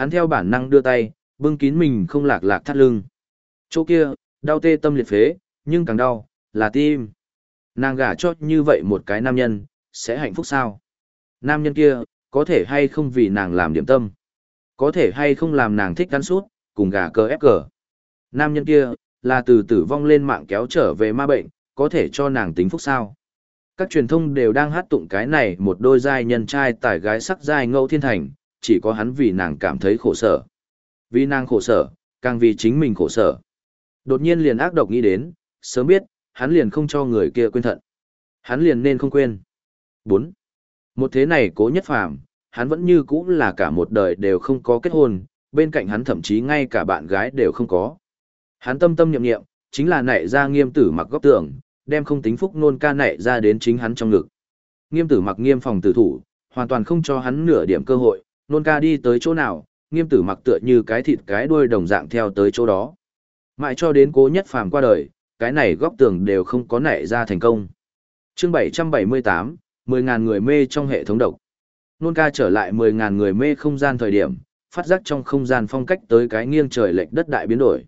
Hắn theo bản năng đưa tay, bưng kín mình không lạc lạc thắt lưng. Chỗ kia, đau tê tâm liệt phế, nhưng càng đau, là tim. Nàng gả chót như vậy một cái nam nhân, sẽ hạnh phúc sao? Nam nhân kia, có thể hay không vì nàng làm điểm tâm? Có thể hay không làm nàng thích cắn suốt, cùng gà cờ ép cờ? Nam nhân kia, là từ tử vong lên mạng kéo trở về ma bệnh, có thể cho nàng tính phúc sao? Các truyền thông đều đang hát tụng cái này một đôi giai nhân trai tải gái sắc giai ngẫu thiên thành, chỉ có hắn vì nàng cảm thấy khổ sở. Vì nàng khổ sở, càng vì chính mình khổ sở. Đột nhiên liền ác độc nghĩ đến, sớm biết, hắn liền không cho người kia quên thận. Hắn liền nên không quên. 4. Một thế này cố nhất phàm, hắn vẫn như cũ là cả một đời đều không có kết hôn, bên cạnh hắn thậm chí ngay cả bạn gái đều không có. Hắn tâm tâm nhậm nhậm, chính là nảy ra nghiêm tử mặc góc tường, đem không tính phúc nôn ca nảy ra đến chính hắn trong ngực. Nghiêm tử mặc nghiêm phòng tử thủ, hoàn toàn không cho hắn nửa điểm cơ hội, nôn ca đi tới chỗ nào, nghiêm tử mặc tựa như cái thịt cái đuôi đồng dạng theo tới chỗ đó. Mãi cho đến cố nhất phàm qua đời, cái này góc tường đều không có nảy ra thành công. chương 778, 10.000 người mê trong hệ thống độc. Nôn ca trở lại 10.000 người mê không gian thời điểm, phát giác trong không gian phong cách tới cái nghiêng trời lệch đất đại biến đổi.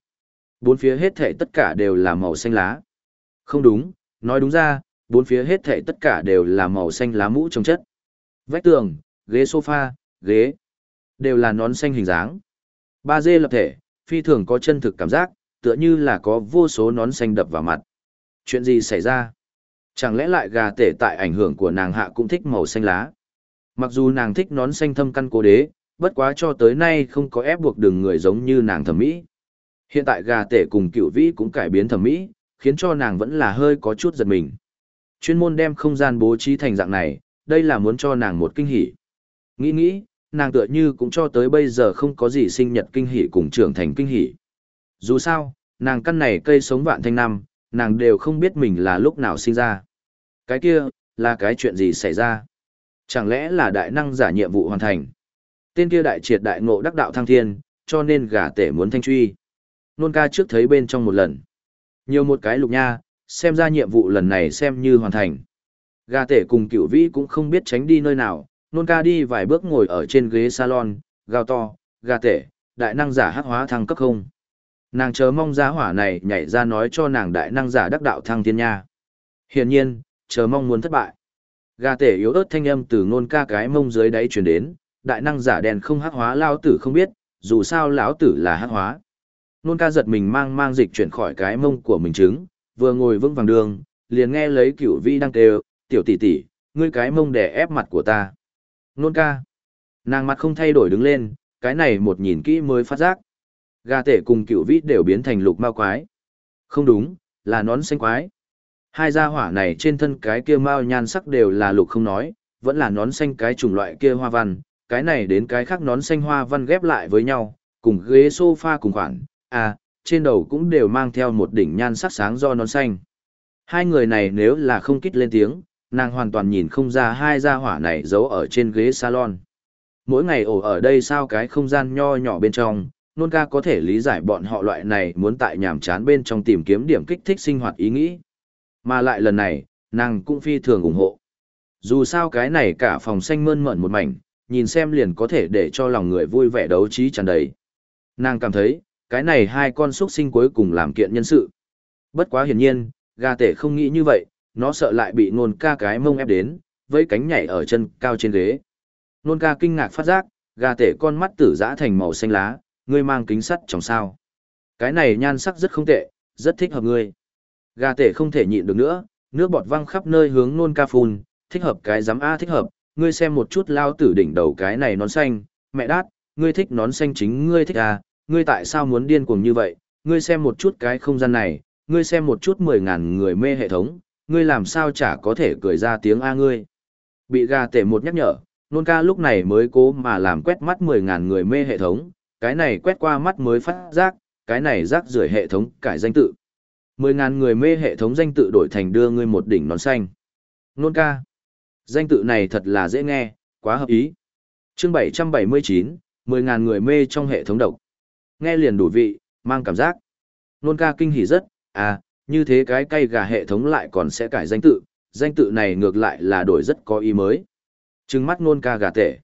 Bốn phía hết thệ tất cả đều là màu xanh lá. Không đúng, nói đúng ra, bốn phía hết thệ tất cả đều là màu xanh lá mũ trong chất. Vách tường, ghế sofa, ghế, đều là nón xanh hình dáng. Ba d lập thể, phi thường có chân thực cảm giác, tựa như là có vô số nón xanh đập vào mặt. Chuyện gì xảy ra? Chẳng lẽ lại gà tể tại ảnh hưởng của nàng hạ cũng thích màu xanh lá? Mặc dù nàng thích nón xanh thâm căn cố đế, bất quá cho tới nay không có ép buộc đường người giống như nàng thẩm mỹ. Hiện tại gà tể cùng cựu vĩ cũng cải biến thẩm mỹ, khiến cho nàng vẫn là hơi có chút giật mình. Chuyên môn đem không gian bố trí thành dạng này, đây là muốn cho nàng một kinh hỉ. Nghĩ nghĩ, nàng tựa như cũng cho tới bây giờ không có gì sinh nhật kinh hỉ cùng trưởng thành kinh hỉ. Dù sao, nàng căn này cây sống vạn thanh năm, nàng đều không biết mình là lúc nào sinh ra. Cái kia, là cái chuyện gì xảy ra? Chẳng lẽ là đại năng giả nhiệm vụ hoàn thành? Tên kia đại triệt đại ngộ đắc đạo thăng thiên, cho nên gà tể muốn thanh truy. Nôn ca trước thấy bên trong một lần. Nhiều một cái lục nha, xem ra nhiệm vụ lần này xem như hoàn thành. Gà tể cùng cửu vĩ cũng không biết tránh đi nơi nào, nôn ca đi vài bước ngồi ở trên ghế salon, gào to, gà tể, đại năng giả hắc hóa thăng cấp không. Nàng chờ mong giá hỏa này nhảy ra nói cho nàng đại năng giả đắc đạo thăng thiên nha. Hiển nhiên, chờ mong muốn thất bại. Gà tể yếu ớt thanh âm từ nôn ca cái mông dưới đáy truyền đến, đại năng giả đèn không hắc hóa lao tử không biết, dù sao lão tử là hắc hóa. Nôn ca giật mình mang mang dịch chuyển khỏi cái mông của mình trứng, vừa ngồi vững vàng đường, liền nghe lấy cửu vi đang kêu, tiểu tỷ tỷ, ngươi cái mông đè ép mặt của ta. Nôn ca. Nàng mặt không thay đổi đứng lên, cái này một nhìn kỹ mới phát giác. Gà tể cùng cựu vít đều biến thành lục mao quái. Không đúng, là nón xanh quái. Hai gia hỏa này trên thân cái kia mao nhan sắc đều là lục không nói, vẫn là nón xanh cái chủng loại kia hoa văn, cái này đến cái khác nón xanh hoa văn ghép lại với nhau, cùng ghế sofa cùng khoản, à, trên đầu cũng đều mang theo một đỉnh nhan sắc sáng do nón xanh. Hai người này nếu là không kít lên tiếng, nàng hoàn toàn nhìn không ra hai gia hỏa này giấu ở trên ghế salon. Mỗi ngày ổ ở đây sao cái không gian nho nhỏ bên trong, nôn ca có thể lý giải bọn họ loại này muốn tại nhàm chán bên trong tìm kiếm điểm kích thích sinh hoạt ý nghĩ. Mà lại lần này, nàng cũng phi thường ủng hộ. Dù sao cái này cả phòng xanh mơn mởn một mảnh, nhìn xem liền có thể để cho lòng người vui vẻ đấu trí tràn đầy. Nàng cảm thấy, cái này hai con xuất sinh cuối cùng làm kiện nhân sự. Bất quá hiển nhiên, gà tể không nghĩ như vậy, nó sợ lại bị nôn ca cái mông ép đến, với cánh nhảy ở chân cao trên ghế. Nôn ca kinh ngạc phát giác, gà tể con mắt tử dã thành màu xanh lá, ngươi mang kính sắt trong sao. Cái này nhan sắc rất không tệ, rất thích hợp ngươi. Gà tể không thể nhịn được nữa, nước bọt văng khắp nơi hướng nôn ca phun, thích hợp cái giám A thích hợp, ngươi xem một chút lao tử đỉnh đầu cái này nón xanh, mẹ đát, ngươi thích nón xanh chính ngươi thích à, ngươi tại sao muốn điên cuồng như vậy, ngươi xem một chút cái không gian này, ngươi xem một chút mười ngàn người mê hệ thống, ngươi làm sao chả có thể cười ra tiếng A ngươi. Bị gà tể một nhắc nhở, nôn ca lúc này mới cố mà làm quét mắt mười ngàn người mê hệ thống, cái này quét qua mắt mới phát giác, cái này rác rưởi hệ thống cải danh tự. Mười ngàn người mê hệ thống danh tự đổi thành đưa ngươi một đỉnh nón xanh. Nôn ca. Danh tự này thật là dễ nghe, quá hợp ý. chương 779, mười ngàn người mê trong hệ thống độc. Nghe liền đủ vị, mang cảm giác. Nôn ca kinh hỉ rất, à, như thế cái cây gà hệ thống lại còn sẽ cải danh tự, danh tự này ngược lại là đổi rất có ý mới. Trừng mắt nôn ca gà tể.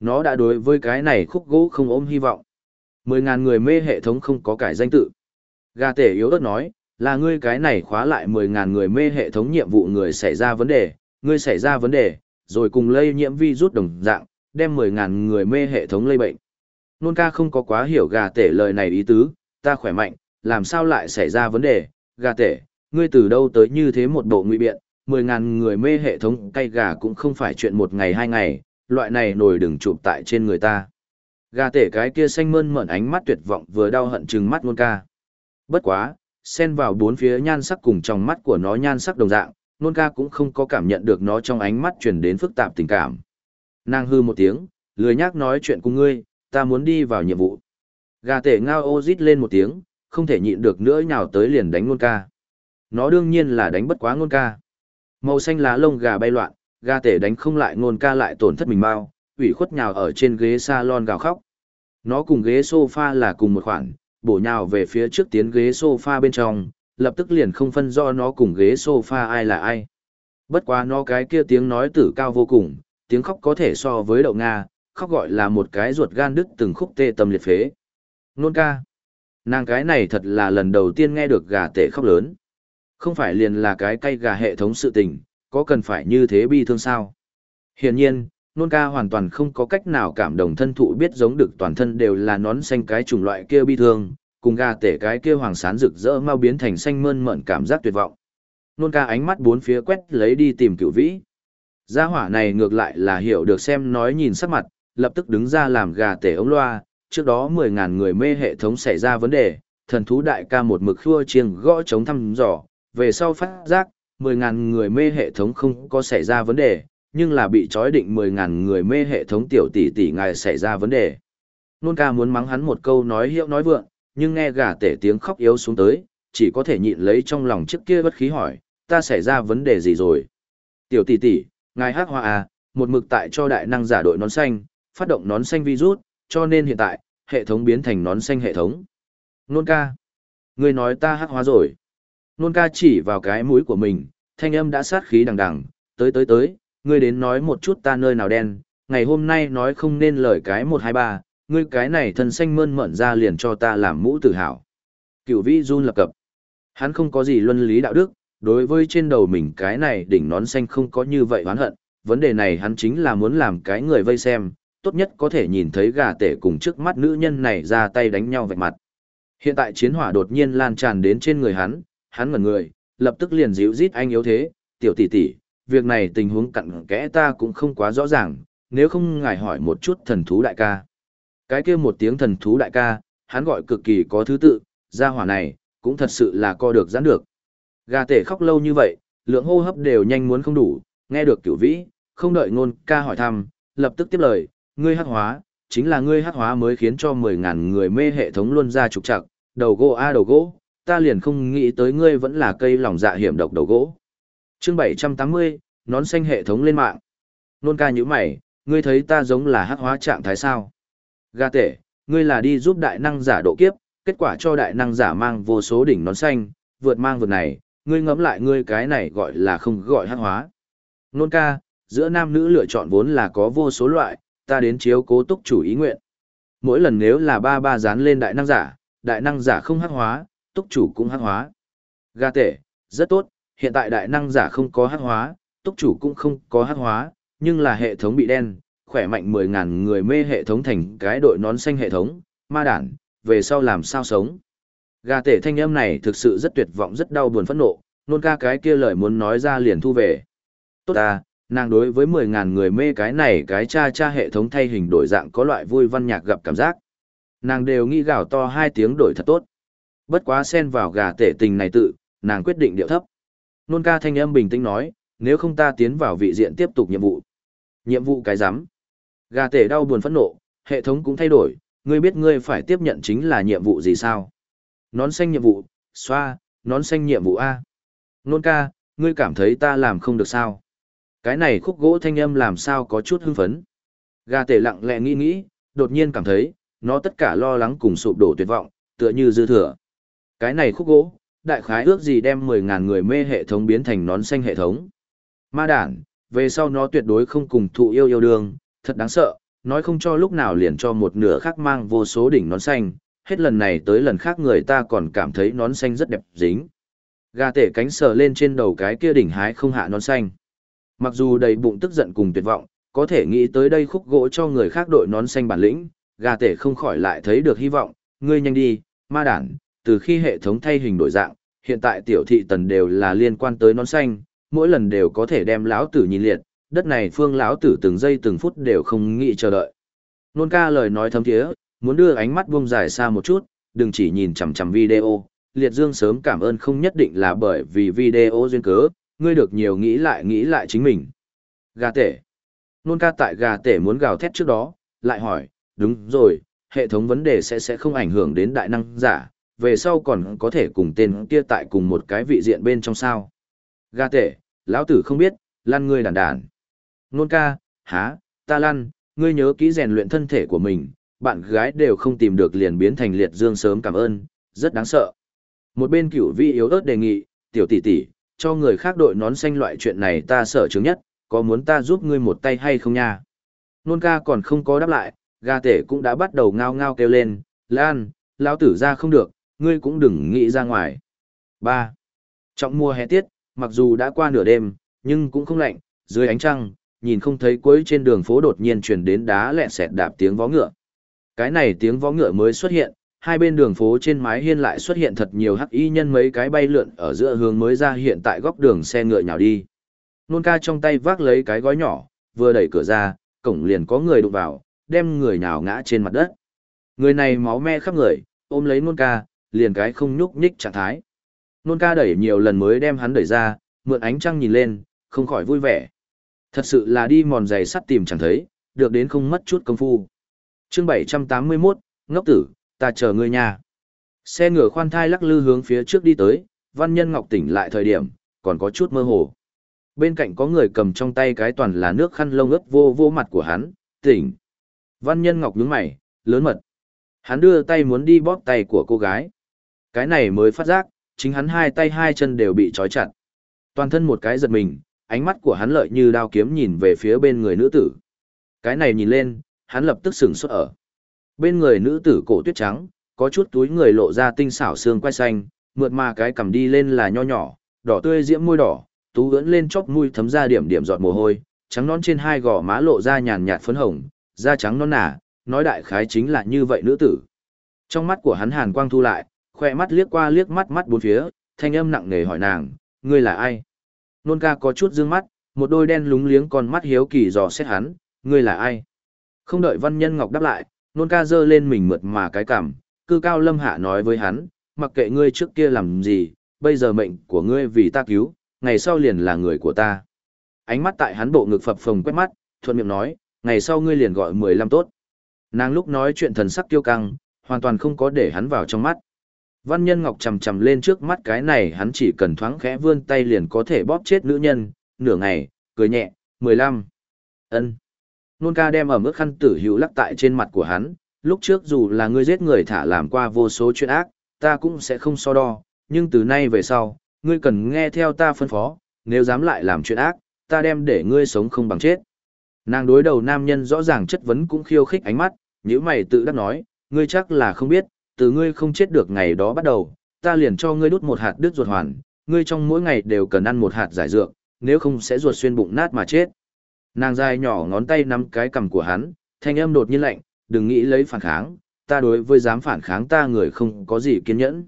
nó đã đối với cái này khúc gỗ không ôm hy vọng. Mười ngàn người mê hệ thống không có cải danh tự. Gà tể yếu ớt nói, là ngươi cái này khóa lại mười ngàn người mê hệ thống nhiệm vụ người xảy ra vấn đề, ngươi xảy ra vấn đề, rồi cùng lây nhiễm vi rút đồng dạng, đem mười ngàn người mê hệ thống lây bệnh. Nôn ca không có quá hiểu gà tể lời này ý tứ, ta khỏe mạnh, làm sao lại xảy ra vấn đề, gà tể, ngươi từ đâu tới như thế một bộ ngụy biện, mười ngàn người mê hệ thống cay gà cũng không phải chuyện một ngày hai ngày, loại này nổi đừng chụp tại trên người ta. Gà tể cái kia xanh mơn mởn ánh mắt tuyệt vọng vừa đau hận chừng mắt nôn ca. Bất quá, xen vào bốn phía nhan sắc cùng trong mắt của nó nhan sắc đồng dạng, nôn ca cũng không có cảm nhận được nó trong ánh mắt chuyển đến phức tạp tình cảm. Nàng hư một tiếng, lười nhác nói chuyện cùng ngươi, ta muốn đi vào nhiệm vụ. Gà tể ngao ô rít lên một tiếng, không thể nhịn được nữa nhào tới liền đánh ngôn ca. Nó đương nhiên là đánh bất quá ngôn ca. Màu xanh lá lông gà bay loạn, gà tể đánh không lại ngôn ca lại tổn thất mình mau, ủy khuất nhào ở trên ghế salon gào khóc. Nó cùng ghế sofa là cùng một khoản, bổ nhào về phía trước tiến ghế sofa bên trong, lập tức liền không phân do nó cùng ghế sofa ai là ai. Bất quá nó cái kia tiếng nói tử cao vô cùng, tiếng khóc có thể so với đậu Nga, khóc gọi là một cái ruột gan đứt từng khúc tê tâm liệt phế. Nôn ca. Nàng cái này thật là lần đầu tiên nghe được gà tể khóc lớn. Không phải liền là cái cây gà hệ thống sự tình, có cần phải như thế bi thương sao? Hiển nhiên, nôn ca hoàn toàn không có cách nào cảm động thân thụ biết giống được toàn thân đều là nón xanh cái chủng loại kia bi thương, cùng gà tể cái kia hoàng sán rực rỡ mau biến thành xanh mơn mởn cảm giác tuyệt vọng. Nôn ca ánh mắt bốn phía quét lấy đi tìm cửu vĩ. Gia hỏa này ngược lại là hiểu được xem nói nhìn sắc mặt, lập tức đứng ra làm gà tể ống loa, trước đó 10.000 người mê hệ thống xảy ra vấn đề, thần thú đại ca một mực khua chiêng gõ chống thăm dò, về sau phát giác, 10.000 người mê hệ thống không có xảy ra vấn đề, nhưng là bị trói định 10.000 người mê hệ thống tiểu tỷ tỷ ngài xảy ra vấn đề. Nôn ca muốn mắng hắn một câu nói hiệu nói vượng, nhưng nghe gà tể tiếng khóc yếu xuống tới, chỉ có thể nhịn lấy trong lòng trước kia bất khí hỏi, ta xảy ra vấn đề gì rồi? Tiểu tỷ tỷ, ngài hát hoa à, một mực tại cho đại năng giả đội nón xanh, phát động nón xanh virus, cho nên hiện tại, hệ thống biến thành nón xanh hệ thống. Nôn ca. Người nói ta hắc hóa rồi. Nôn ca chỉ vào cái mũi của mình, thanh âm đã sát khí đằng đằng, tới tới tới, ngươi đến nói một chút ta nơi nào đen, ngày hôm nay nói không nên lời cái một hai ba, ngươi cái này thân xanh mơn mởn ra liền cho ta làm mũ tự hào. Cựu vĩ run lập cập. Hắn không có gì luân lý đạo đức, đối với trên đầu mình cái này đỉnh nón xanh không có như vậy oán hận, vấn đề này hắn chính là muốn làm cái người vây xem, tốt nhất có thể nhìn thấy gà tể cùng trước mắt nữ nhân này ra tay đánh nhau vạch mặt. Hiện tại chiến hỏa đột nhiên lan tràn đến trên người hắn, hắn ngẩn người, lập tức liền dịu rít anh yếu thế, tiểu tỷ tỷ, việc này tình huống cặn kẽ ta cũng không quá rõ ràng, nếu không ngài hỏi một chút thần thú đại ca. Cái kia một tiếng thần thú đại ca, hắn gọi cực kỳ có thứ tự, gia hỏa này, cũng thật sự là co được giãn được. Gà tể khóc lâu như vậy, lượng hô hấp đều nhanh muốn không đủ, nghe được cửu vĩ, không đợi ngôn ca hỏi thăm, lập tức tiếp lời, ngươi hắc hóa, chính là ngươi hắc hóa mới khiến cho 10.000 người mê hệ thống luôn ra trục trặc, đầu gỗ a đầu gỗ, ta liền không nghĩ tới ngươi vẫn là cây lòng dạ hiểm độc đầu gỗ. Chương 780, nón xanh hệ thống lên mạng. Nôn ca như mày, ngươi thấy ta giống là hắc hóa trạng thái sao? Ga tể, ngươi là đi giúp đại năng giả độ kiếp, kết quả cho đại năng giả mang vô số đỉnh nón xanh, vượt mang vượt này, ngươi ngẫm lại ngươi cái này gọi là không gọi hắc hóa. Nôn ca, giữa nam nữ lựa chọn vốn là có vô số loại, ta đến chiếu cố túc chủ ý nguyện. Mỗi lần nếu là ba ba dán lên đại năng giả, đại năng giả không hắc hóa, túc chủ cũng hắc hóa. Gà tể, rất tốt, hiện tại đại năng giả không có hắc hóa, túc chủ cũng không có hắc hóa, nhưng là hệ thống bị đen, khỏe mạnh 10.000 người mê hệ thống thành cái đội nón xanh hệ thống, ma đản, về sau làm sao sống. Gà tể thanh âm này thực sự rất tuyệt vọng rất đau buồn phẫn nộ, nôn ca cái kia lời muốn nói ra liền thu về. Tốt ta, nàng đối với 10.000 người mê cái này cái cha cha hệ thống thay hình đổi dạng có loại vui văn nhạc gặp cảm giác. Nàng đều nghĩ gào to hai tiếng đổi thật tốt. Bất quá xen vào gà tể tình này tự, nàng quyết định điệu thấp. Nôn ca thanh âm bình tĩnh nói, nếu không ta tiến vào vị diện tiếp tục nhiệm vụ. Nhiệm vụ cái rắm Gà tể đau buồn phẫn nộ, hệ thống cũng thay đổi, ngươi biết ngươi phải tiếp nhận chính là nhiệm vụ gì sao? Nón xanh nhiệm vụ, xoa, nón xanh nhiệm vụ A. Nôn ca, ngươi cảm thấy ta làm không được sao? Cái này khúc gỗ thanh âm làm sao có chút hưng phấn. Gà tể lặng lẽ nghĩ nghĩ, đột nhiên cảm thấy, nó tất cả lo lắng cùng sụp đổ tuyệt vọng, tựa như dư thừa. Cái này khúc gỗ, đại khái ước gì đem 10.000 người mê hệ thống biến thành nón xanh hệ thống. Ma đản, về sau nó tuyệt đối không cùng thụ yêu yêu đương, thật đáng sợ, nói không cho lúc nào liền cho một nửa khác mang vô số đỉnh nón xanh, hết lần này tới lần khác người ta còn cảm thấy nón xanh rất đẹp dính. Gà tể cánh sờ lên trên đầu cái kia đỉnh hái không hạ nón xanh. Mặc dù đầy bụng tức giận cùng tuyệt vọng, có thể nghĩ tới đây khúc gỗ cho người khác đội nón xanh bản lĩnh, gà tể không khỏi lại thấy được hy vọng, ngươi nhanh đi, ma đản, từ khi hệ thống thay hình đổi dạng, hiện tại tiểu thị tần đều là liên quan tới nón xanh, mỗi lần đều có thể đem lão tử nhìn liệt, đất này phương lão tử từng giây từng phút đều không nghĩ chờ đợi. Nôn ca lời nói thấm thiế, muốn đưa ánh mắt buông dài xa một chút, đừng chỉ nhìn chằm chằm video, liệt dương sớm cảm ơn không nhất định là bởi vì video duyên cớ, ngươi được nhiều nghĩ lại nghĩ lại chính mình. Gà tể. Nôn ca tại gà tể muốn gào thét trước đó, lại hỏi, đúng rồi, hệ thống vấn đề sẽ sẽ không ảnh hưởng đến đại năng giả, về sau còn có thể cùng tên kia tại cùng một cái vị diện bên trong sao. Gà tể, lão tử không biết, lăn ngươi đàn đàn. Nôn ca, há, ta lăn, ngươi nhớ kỹ rèn luyện thân thể của mình, bạn gái đều không tìm được liền biến thành liệt dương sớm cảm ơn, rất đáng sợ. Một bên cửu vi yếu ớt đề nghị, tiểu tỷ tỷ, cho người khác đội nón xanh loại chuyện này ta sợ chứng nhất, có muốn ta giúp ngươi một tay hay không nha? Nôn ca còn không có đáp lại, gà tể cũng đã bắt đầu ngao ngao kêu lên, Lan, lão tử ra không được, ngươi cũng đừng nghĩ ra ngoài. 3. Trọng mùa hè tiết, mặc dù đã qua nửa đêm, nhưng cũng không lạnh, dưới ánh trăng, nhìn không thấy cuối trên đường phố đột nhiên truyền đến đá lẹ sẹt đạp tiếng vó ngựa. Cái này tiếng vó ngựa mới xuất hiện, hai bên đường phố trên mái hiên lại xuất hiện thật nhiều hắc y nhân mấy cái bay lượn ở giữa hướng mới ra hiện tại góc đường xe ngựa nhào đi. Nôn ca trong tay vác lấy cái gói nhỏ, vừa đẩy cửa ra, cổng liền có người đụng vào, đem người nhào ngã trên mặt đất. Người này máu me khắp người, ôm lấy nôn ca, liền cái không nhúc nhích trạng thái. Nôn ca đẩy nhiều lần mới đem hắn đẩy ra, mượn ánh trăng nhìn lên, không khỏi vui vẻ. Thật sự là đi mòn giày sắt tìm chẳng thấy, được đến không mất chút công phu. chương 781, ngốc tử, ta chờ ngươi nha. Xe ngựa khoan thai lắc lư hướng phía trước đi tới, văn nhân ngọc tỉnh lại thời điểm, còn có chút mơ hồ. Bên cạnh có người cầm trong tay cái toàn là nước khăn lông ướt vô vô mặt của hắn, tỉnh. Văn nhân ngọc nhướng mày, lớn mật. Hắn đưa tay muốn đi bóp tay của cô gái. Cái này mới phát giác, chính hắn hai tay hai chân đều bị trói chặt. Toàn thân một cái giật mình, ánh mắt của hắn lợi như đao kiếm nhìn về phía bên người nữ tử. Cái này nhìn lên, hắn lập tức sửng sốt ở. Bên người nữ tử cổ tuyết trắng, có chút túi người lộ ra tinh xảo xương quai xanh, mượt mà cái cầm đi lên là nho nhỏ, đỏ tươi diễm môi đỏ, tú ưỡn lên chóp mũi thấm ra điểm điểm giọt mồ hôi, trắng non trên hai gò má lộ ra nhàn nhạt phấn hồng, da trắng non nả, nói đại khái chính là như vậy nữ tử. Trong mắt của hắn hàn quang thu lại, khoe mắt liếc qua liếc mắt mắt bốn phía, thanh âm nặng nề hỏi nàng, ngươi là ai? Nôn ca có chút dương mắt, một đôi đen lúng liếng con mắt hiếu kỳ dò xét hắn, ngươi là ai? Không đợi văn nhân ngọc đáp lại, nôn ca giơ lên mình mượt mà cái cảm, cư cao lâm hạ nói với hắn, mặc kệ ngươi trước kia làm gì, bây giờ mệnh của ngươi vì ta cứu, ngày sau liền là người của ta. Ánh mắt tại hắn bộ ngực phập phồng quét mắt, thuận miệng nói, ngày sau ngươi liền gọi mười lăm tốt. Nàng lúc nói chuyện thần sắc tiêu căng, hoàn toàn không có để hắn vào trong mắt. Văn nhân ngọc chầm chầm lên trước mắt cái này hắn chỉ cần thoáng khẽ vươn tay liền có thể bóp chết nữ nhân, nửa ngày, cười nhẹ, mười lăm. ân Nôn ca đem ở mức khăn tử hữu lắc tại trên mặt của hắn, lúc trước dù là ngươi giết người thả làm qua vô số chuyện ác, ta cũng sẽ không so đo, nhưng từ nay về sau, ngươi cần nghe theo ta phân phó, nếu dám lại làm chuyện ác, ta đem để ngươi sống không bằng chết. Nàng đối đầu nam nhân rõ ràng chất vấn cũng khiêu khích ánh mắt, nếu mày tự đắc nói, ngươi chắc là không biết, từ ngươi không chết được ngày đó bắt đầu, ta liền cho ngươi đút một hạt đứt ruột hoàn, ngươi trong mỗi ngày đều cần ăn một hạt giải dược, nếu không sẽ ruột xuyên bụng nát mà chết. Nàng dài nhỏ ngón tay nắm cái cằm của hắn, thanh âm đột nhiên lạnh, đừng nghĩ lấy phản kháng, ta đối với dám phản kháng ta người không có gì kiên nhẫn.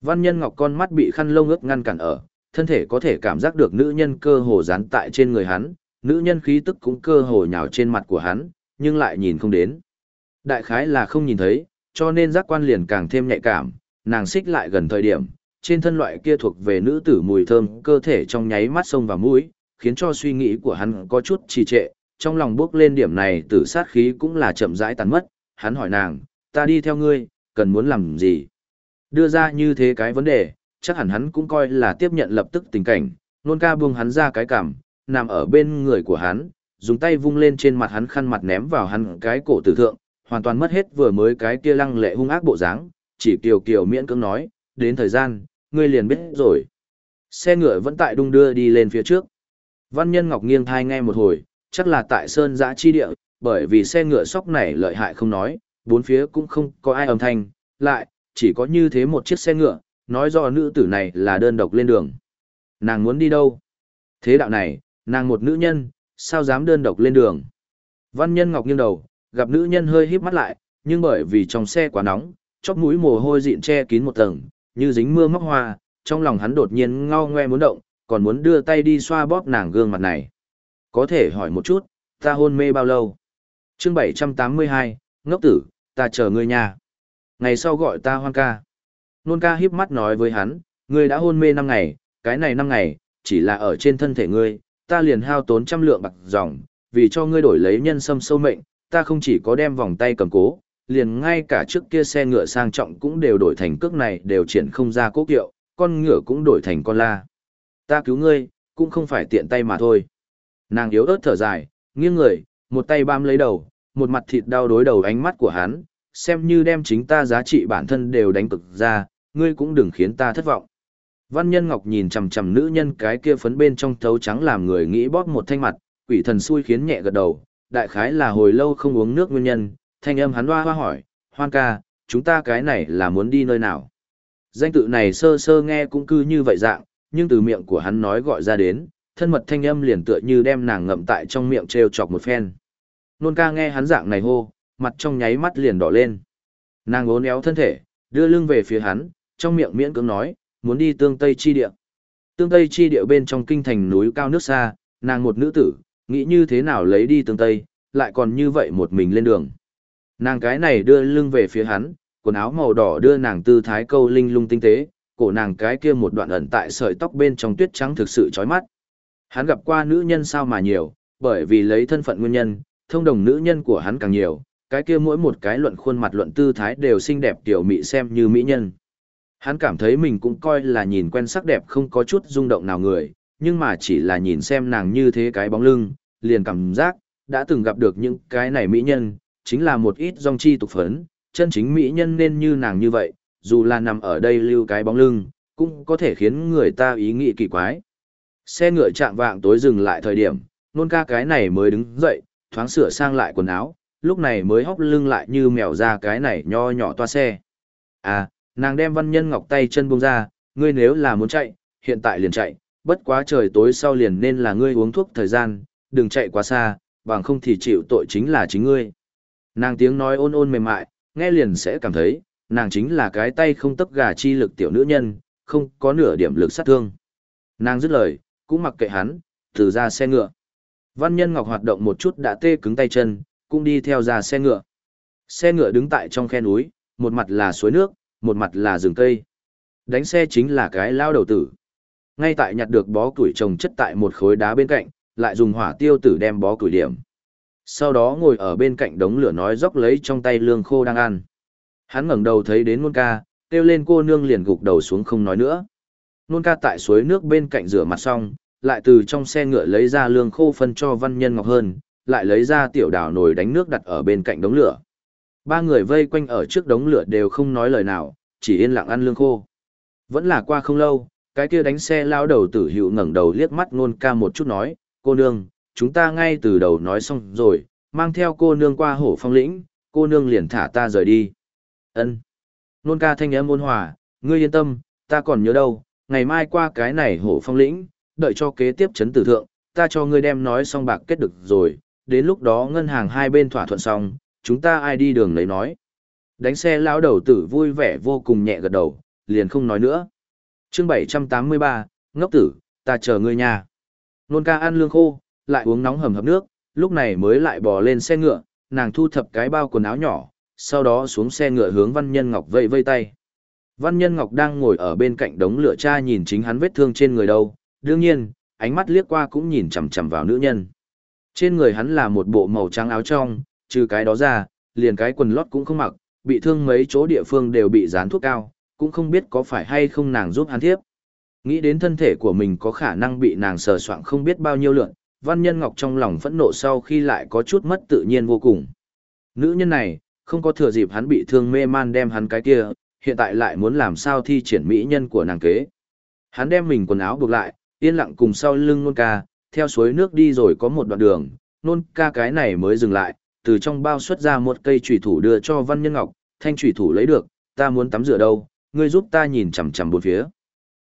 Văn nhân ngọc con mắt bị khăn lông ướt ngăn cản ở, thân thể có thể cảm giác được nữ nhân cơ hồ dán tại trên người hắn, nữ nhân khí tức cũng cơ hồ nhào trên mặt của hắn, nhưng lại nhìn không đến. Đại khái là không nhìn thấy, cho nên giác quan liền càng thêm nhạy cảm, nàng xích lại gần thời điểm, trên thân loại kia thuộc về nữ tử mùi thơm cơ thể trong nháy mắt sông vào mũi, khiến cho suy nghĩ của hắn có chút trì trệ, trong lòng bước lên điểm này tử sát khí cũng là chậm rãi tàn mất, hắn hỏi nàng, ta đi theo ngươi, cần muốn làm gì? Đưa ra như thế cái vấn đề, chắc hẳn hắn cũng coi là tiếp nhận lập tức tình cảnh, nôn ca buông hắn ra cái cảm, nằm ở bên người của hắn, dùng tay vung lên trên mặt hắn khăn mặt ném vào hắn cái cổ tử thượng, hoàn toàn mất hết vừa mới cái kia lăng lệ hung ác bộ dáng, chỉ kiều kiều miễn cưỡng nói, đến thời gian, ngươi liền biết rồi. Xe ngựa vẫn tại đung đưa đi lên phía trước. Văn nhân Ngọc nghiêng thai nghe một hồi, chắc là tại sơn giã chi địa, bởi vì xe ngựa sóc này lợi hại không nói, bốn phía cũng không có ai âm thanh, lại, chỉ có như thế một chiếc xe ngựa, nói do nữ tử này là đơn độc lên đường. Nàng muốn đi đâu? Thế đạo này, nàng một nữ nhân, sao dám đơn độc lên đường? Văn nhân ngọc nghiêng đầu, gặp nữ nhân hơi híp mắt lại, nhưng bởi vì trong xe quá nóng, chóp mũi mồ hôi dịn che kín một tầng, như dính mưa móc hoa, trong lòng hắn đột nhiên ngao ngoe muốn động, còn muốn đưa tay đi xoa bóp nàng gương mặt này. Có thể hỏi một chút, ta hôn mê bao lâu? chương 782, ngốc tử, ta chờ ngươi nha. Ngày sau gọi ta hoan ca. Nôn ca híp mắt nói với hắn, ngươi đã hôn mê 5 ngày, cái này 5 ngày, chỉ là ở trên thân thể ngươi, ta liền hao tốn trăm lượng bạc dòng, vì cho ngươi đổi lấy nhân sâm sâu mệnh, ta không chỉ có đem vòng tay cầm cố, liền ngay cả trước kia xe ngựa sang trọng cũng đều đổi thành cước này đều triển không ra cố kiệu, con ngựa cũng đổi thành con la. Ta cứu ngươi, cũng không phải tiện tay mà thôi. Nàng yếu ớt thở dài, nghiêng người, một tay bám lấy đầu, một mặt thịt đau đối đầu ánh mắt của hắn, xem như đem chính ta giá trị bản thân đều đánh cực ra, ngươi cũng đừng khiến ta thất vọng. Văn Nhân Ngọc nhìn chằm chằm nữ nhân cái kia phấn bên trong thấu trắng làm người nghĩ bóp một thanh mặt, quỷ thần xui khiến nhẹ gật đầu, đại khái là hồi lâu không uống nước nguyên nhân, thanh âm hắn hoa hoa hỏi, hoan ca, chúng ta cái này là muốn đi nơi nào? Danh tự này sơ sơ nghe cũng cư như vậy dạng, nhưng từ miệng của hắn nói gọi ra đến, thân mật thanh âm liền tựa như đem nàng ngậm tại trong miệng treo chọc một phen. Nôn ca nghe hắn dạng này hô, mặt trong nháy mắt liền đỏ lên. Nàng uốn éo thân thể, đưa lưng về phía hắn, trong miệng miễn cưỡng nói, muốn đi tương Tây chi địa. Tương Tây chi địa bên trong kinh thành núi cao nước xa, nàng một nữ tử, nghĩ như thế nào lấy đi tương Tây, lại còn như vậy một mình lên đường. Nàng cái này đưa lưng về phía hắn, quần áo màu đỏ đưa nàng tư thái câu linh lung tinh tế, cổ nàng cái kia một đoạn ẩn tại sợi tóc bên trong tuyết trắng thực sự chói mắt. Hắn gặp qua nữ nhân sao mà nhiều, bởi vì lấy thân phận nguyên nhân, thông đồng nữ nhân của hắn càng nhiều, cái kia mỗi một cái luận khuôn mặt luận tư thái đều xinh đẹp tiểu mỹ xem như mỹ nhân. Hắn cảm thấy mình cũng coi là nhìn quen sắc đẹp không có chút rung động nào người, nhưng mà chỉ là nhìn xem nàng như thế cái bóng lưng, liền cảm giác, đã từng gặp được những cái này mỹ nhân, chính là một ít dòng chi tục phấn, chân chính mỹ nhân nên như nàng như vậy, dù là nằm ở đây lưu cái bóng lưng, cũng có thể khiến người ta ý nghĩ kỳ quái. Xe ngựa chạm vạng tối dừng lại thời điểm, nôn ca cái này mới đứng dậy, thoáng sửa sang lại quần áo, lúc này mới hóc lưng lại như mèo ra cái này nho nhỏ toa xe. À, nàng đem văn nhân ngọc tay chân buông ra, ngươi nếu là muốn chạy, hiện tại liền chạy, bất quá trời tối sau liền nên là ngươi uống thuốc thời gian, đừng chạy quá xa, bằng không thì chịu tội chính là chính ngươi. Nàng tiếng nói ôn ôn mềm mại, nghe liền sẽ cảm thấy, nàng chính là cái tay không tấp gà chi lực tiểu nữ nhân, không có nửa điểm lực sát thương. Nàng dứt lời, cũng mặc kệ hắn, từ ra xe ngựa. Văn nhân ngọc hoạt động một chút đã tê cứng tay chân, cũng đi theo ra xe ngựa. Xe ngựa đứng tại trong khe núi, một mặt là suối nước, một mặt là rừng cây. Đánh xe chính là cái lao đầu tử. Ngay tại nhặt được bó củi trồng chất tại một khối đá bên cạnh, lại dùng hỏa tiêu tử đem bó củi điểm. Sau đó ngồi ở bên cạnh đống lửa nói dốc lấy trong tay lương khô đang ăn. Hắn ngẩng đầu thấy đến nôn ca, kêu lên cô nương liền gục đầu xuống không nói nữa. Nôn ca tại suối nước bên cạnh rửa mặt xong, lại từ trong xe ngựa lấy ra lương khô phân cho văn nhân ngọc hơn, lại lấy ra tiểu đảo nồi đánh nước đặt ở bên cạnh đống lửa. Ba người vây quanh ở trước đống lửa đều không nói lời nào, chỉ yên lặng ăn lương khô. Vẫn là qua không lâu, cái kia đánh xe lao đầu tử hữu ngẩng đầu liếc mắt nôn ca một chút nói, cô nương, chúng ta ngay từ đầu nói xong rồi, mang theo cô nương qua hổ phong lĩnh, cô nương liền thả ta rời đi. Ân. Nôn ca thanh âm ôn hòa, ngươi yên tâm, ta còn nhớ đâu, ngày mai qua cái này hổ phong lĩnh, đợi cho kế tiếp chấn tử thượng, ta cho ngươi đem nói xong bạc kết được rồi, đến lúc đó ngân hàng hai bên thỏa thuận xong, chúng ta ai đi đường lấy nói. Đánh xe lão đầu tử vui vẻ vô cùng nhẹ gật đầu, liền không nói nữa. chương 783, ngốc tử, ta chờ ngươi nha. Nôn ca ăn lương khô, lại uống nóng hầm hập nước, lúc này mới lại bò lên xe ngựa, nàng thu thập cái bao quần áo nhỏ, sau đó xuống xe ngựa hướng Văn Nhân Ngọc vây vây tay. Văn Nhân Ngọc đang ngồi ở bên cạnh đống lửa cha nhìn chính hắn vết thương trên người đâu, đương nhiên, ánh mắt liếc qua cũng nhìn chằm chằm vào nữ nhân. Trên người hắn là một bộ màu trắng áo trong, trừ cái đó ra, liền cái quần lót cũng không mặc, bị thương mấy chỗ địa phương đều bị dán thuốc cao, cũng không biết có phải hay không nàng giúp hắn thiếp. Nghĩ đến thân thể của mình có khả năng bị nàng sờ soạng không biết bao nhiêu lượn, Văn Nhân Ngọc trong lòng phẫn nộ sau khi lại có chút mất tự nhiên vô cùng. Nữ nhân này, không có thừa dịp hắn bị thương mê man đem hắn cái kia, hiện tại lại muốn làm sao thi triển mỹ nhân của nàng kế. Hắn đem mình quần áo buộc lại, yên lặng cùng sau lưng nôn ca, theo suối nước đi rồi có một đoạn đường, nôn ca cái này mới dừng lại, từ trong bao xuất ra một cây trùy thủ đưa cho Văn Nhân Ngọc, thanh trùy thủ lấy được, ta muốn tắm rửa đâu, ngươi giúp ta nhìn chằm chằm bốn phía.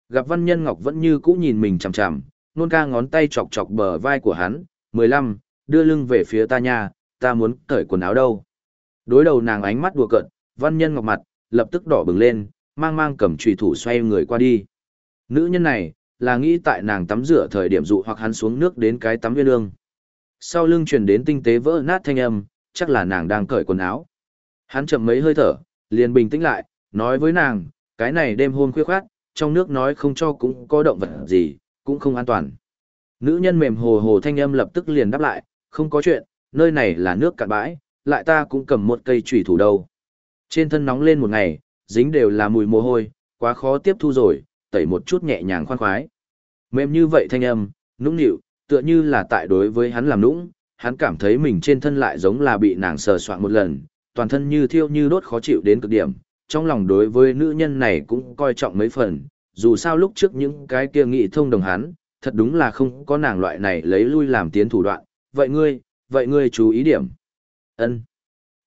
Gặp Văn Nhân Ngọc vẫn như cũ nhìn mình chằm chằm, nôn ca ngón tay chọc chọc bờ vai của hắn, mười lăm, đưa lưng về phía ta nha, ta muốn cởi quần áo đâu. Đối đầu nàng ánh mắt đùa cợt, Văn Nhân Ngọc mặt, lập tức đỏ bừng lên, mang mang cầm trùy thủ xoay người qua đi. Nữ nhân này, là nghĩ tại nàng tắm rửa thời điểm dụ hoặc hắn xuống nước đến cái tắm viên lương. Sau lưng truyền đến tinh tế vỡ nát thanh âm, chắc là nàng đang cởi quần áo. Hắn chậm mấy hơi thở, liền bình tĩnh lại, nói với nàng, cái này đêm hôm khuya khoát, trong nước nói không cho cũng có động vật gì, cũng không an toàn. Nữ nhân mềm hồ hồ thanh âm lập tức liền đáp lại, không có chuyện, nơi này là nước cạn bãi, lại ta cũng cầm một cây chủy thủ đâu. Trên thân nóng lên một ngày, dính đều là mùi mồ hôi, quá khó tiếp thu rồi, tẩy một chút nhẹ nhàng khoan khoái. Mềm như vậy thanh âm, nũng nịu, tựa như là tại đối với hắn làm nũng, hắn cảm thấy mình trên thân lại giống là bị nàng sờ soạn một lần, toàn thân như thiêu như đốt khó chịu đến cực điểm, trong lòng đối với nữ nhân này cũng coi trọng mấy phần, dù sao lúc trước những cái kia nghị thông đồng hắn, thật đúng là không có nàng loại này lấy lui làm tiến thủ đoạn, vậy ngươi, vậy ngươi chú ý điểm ân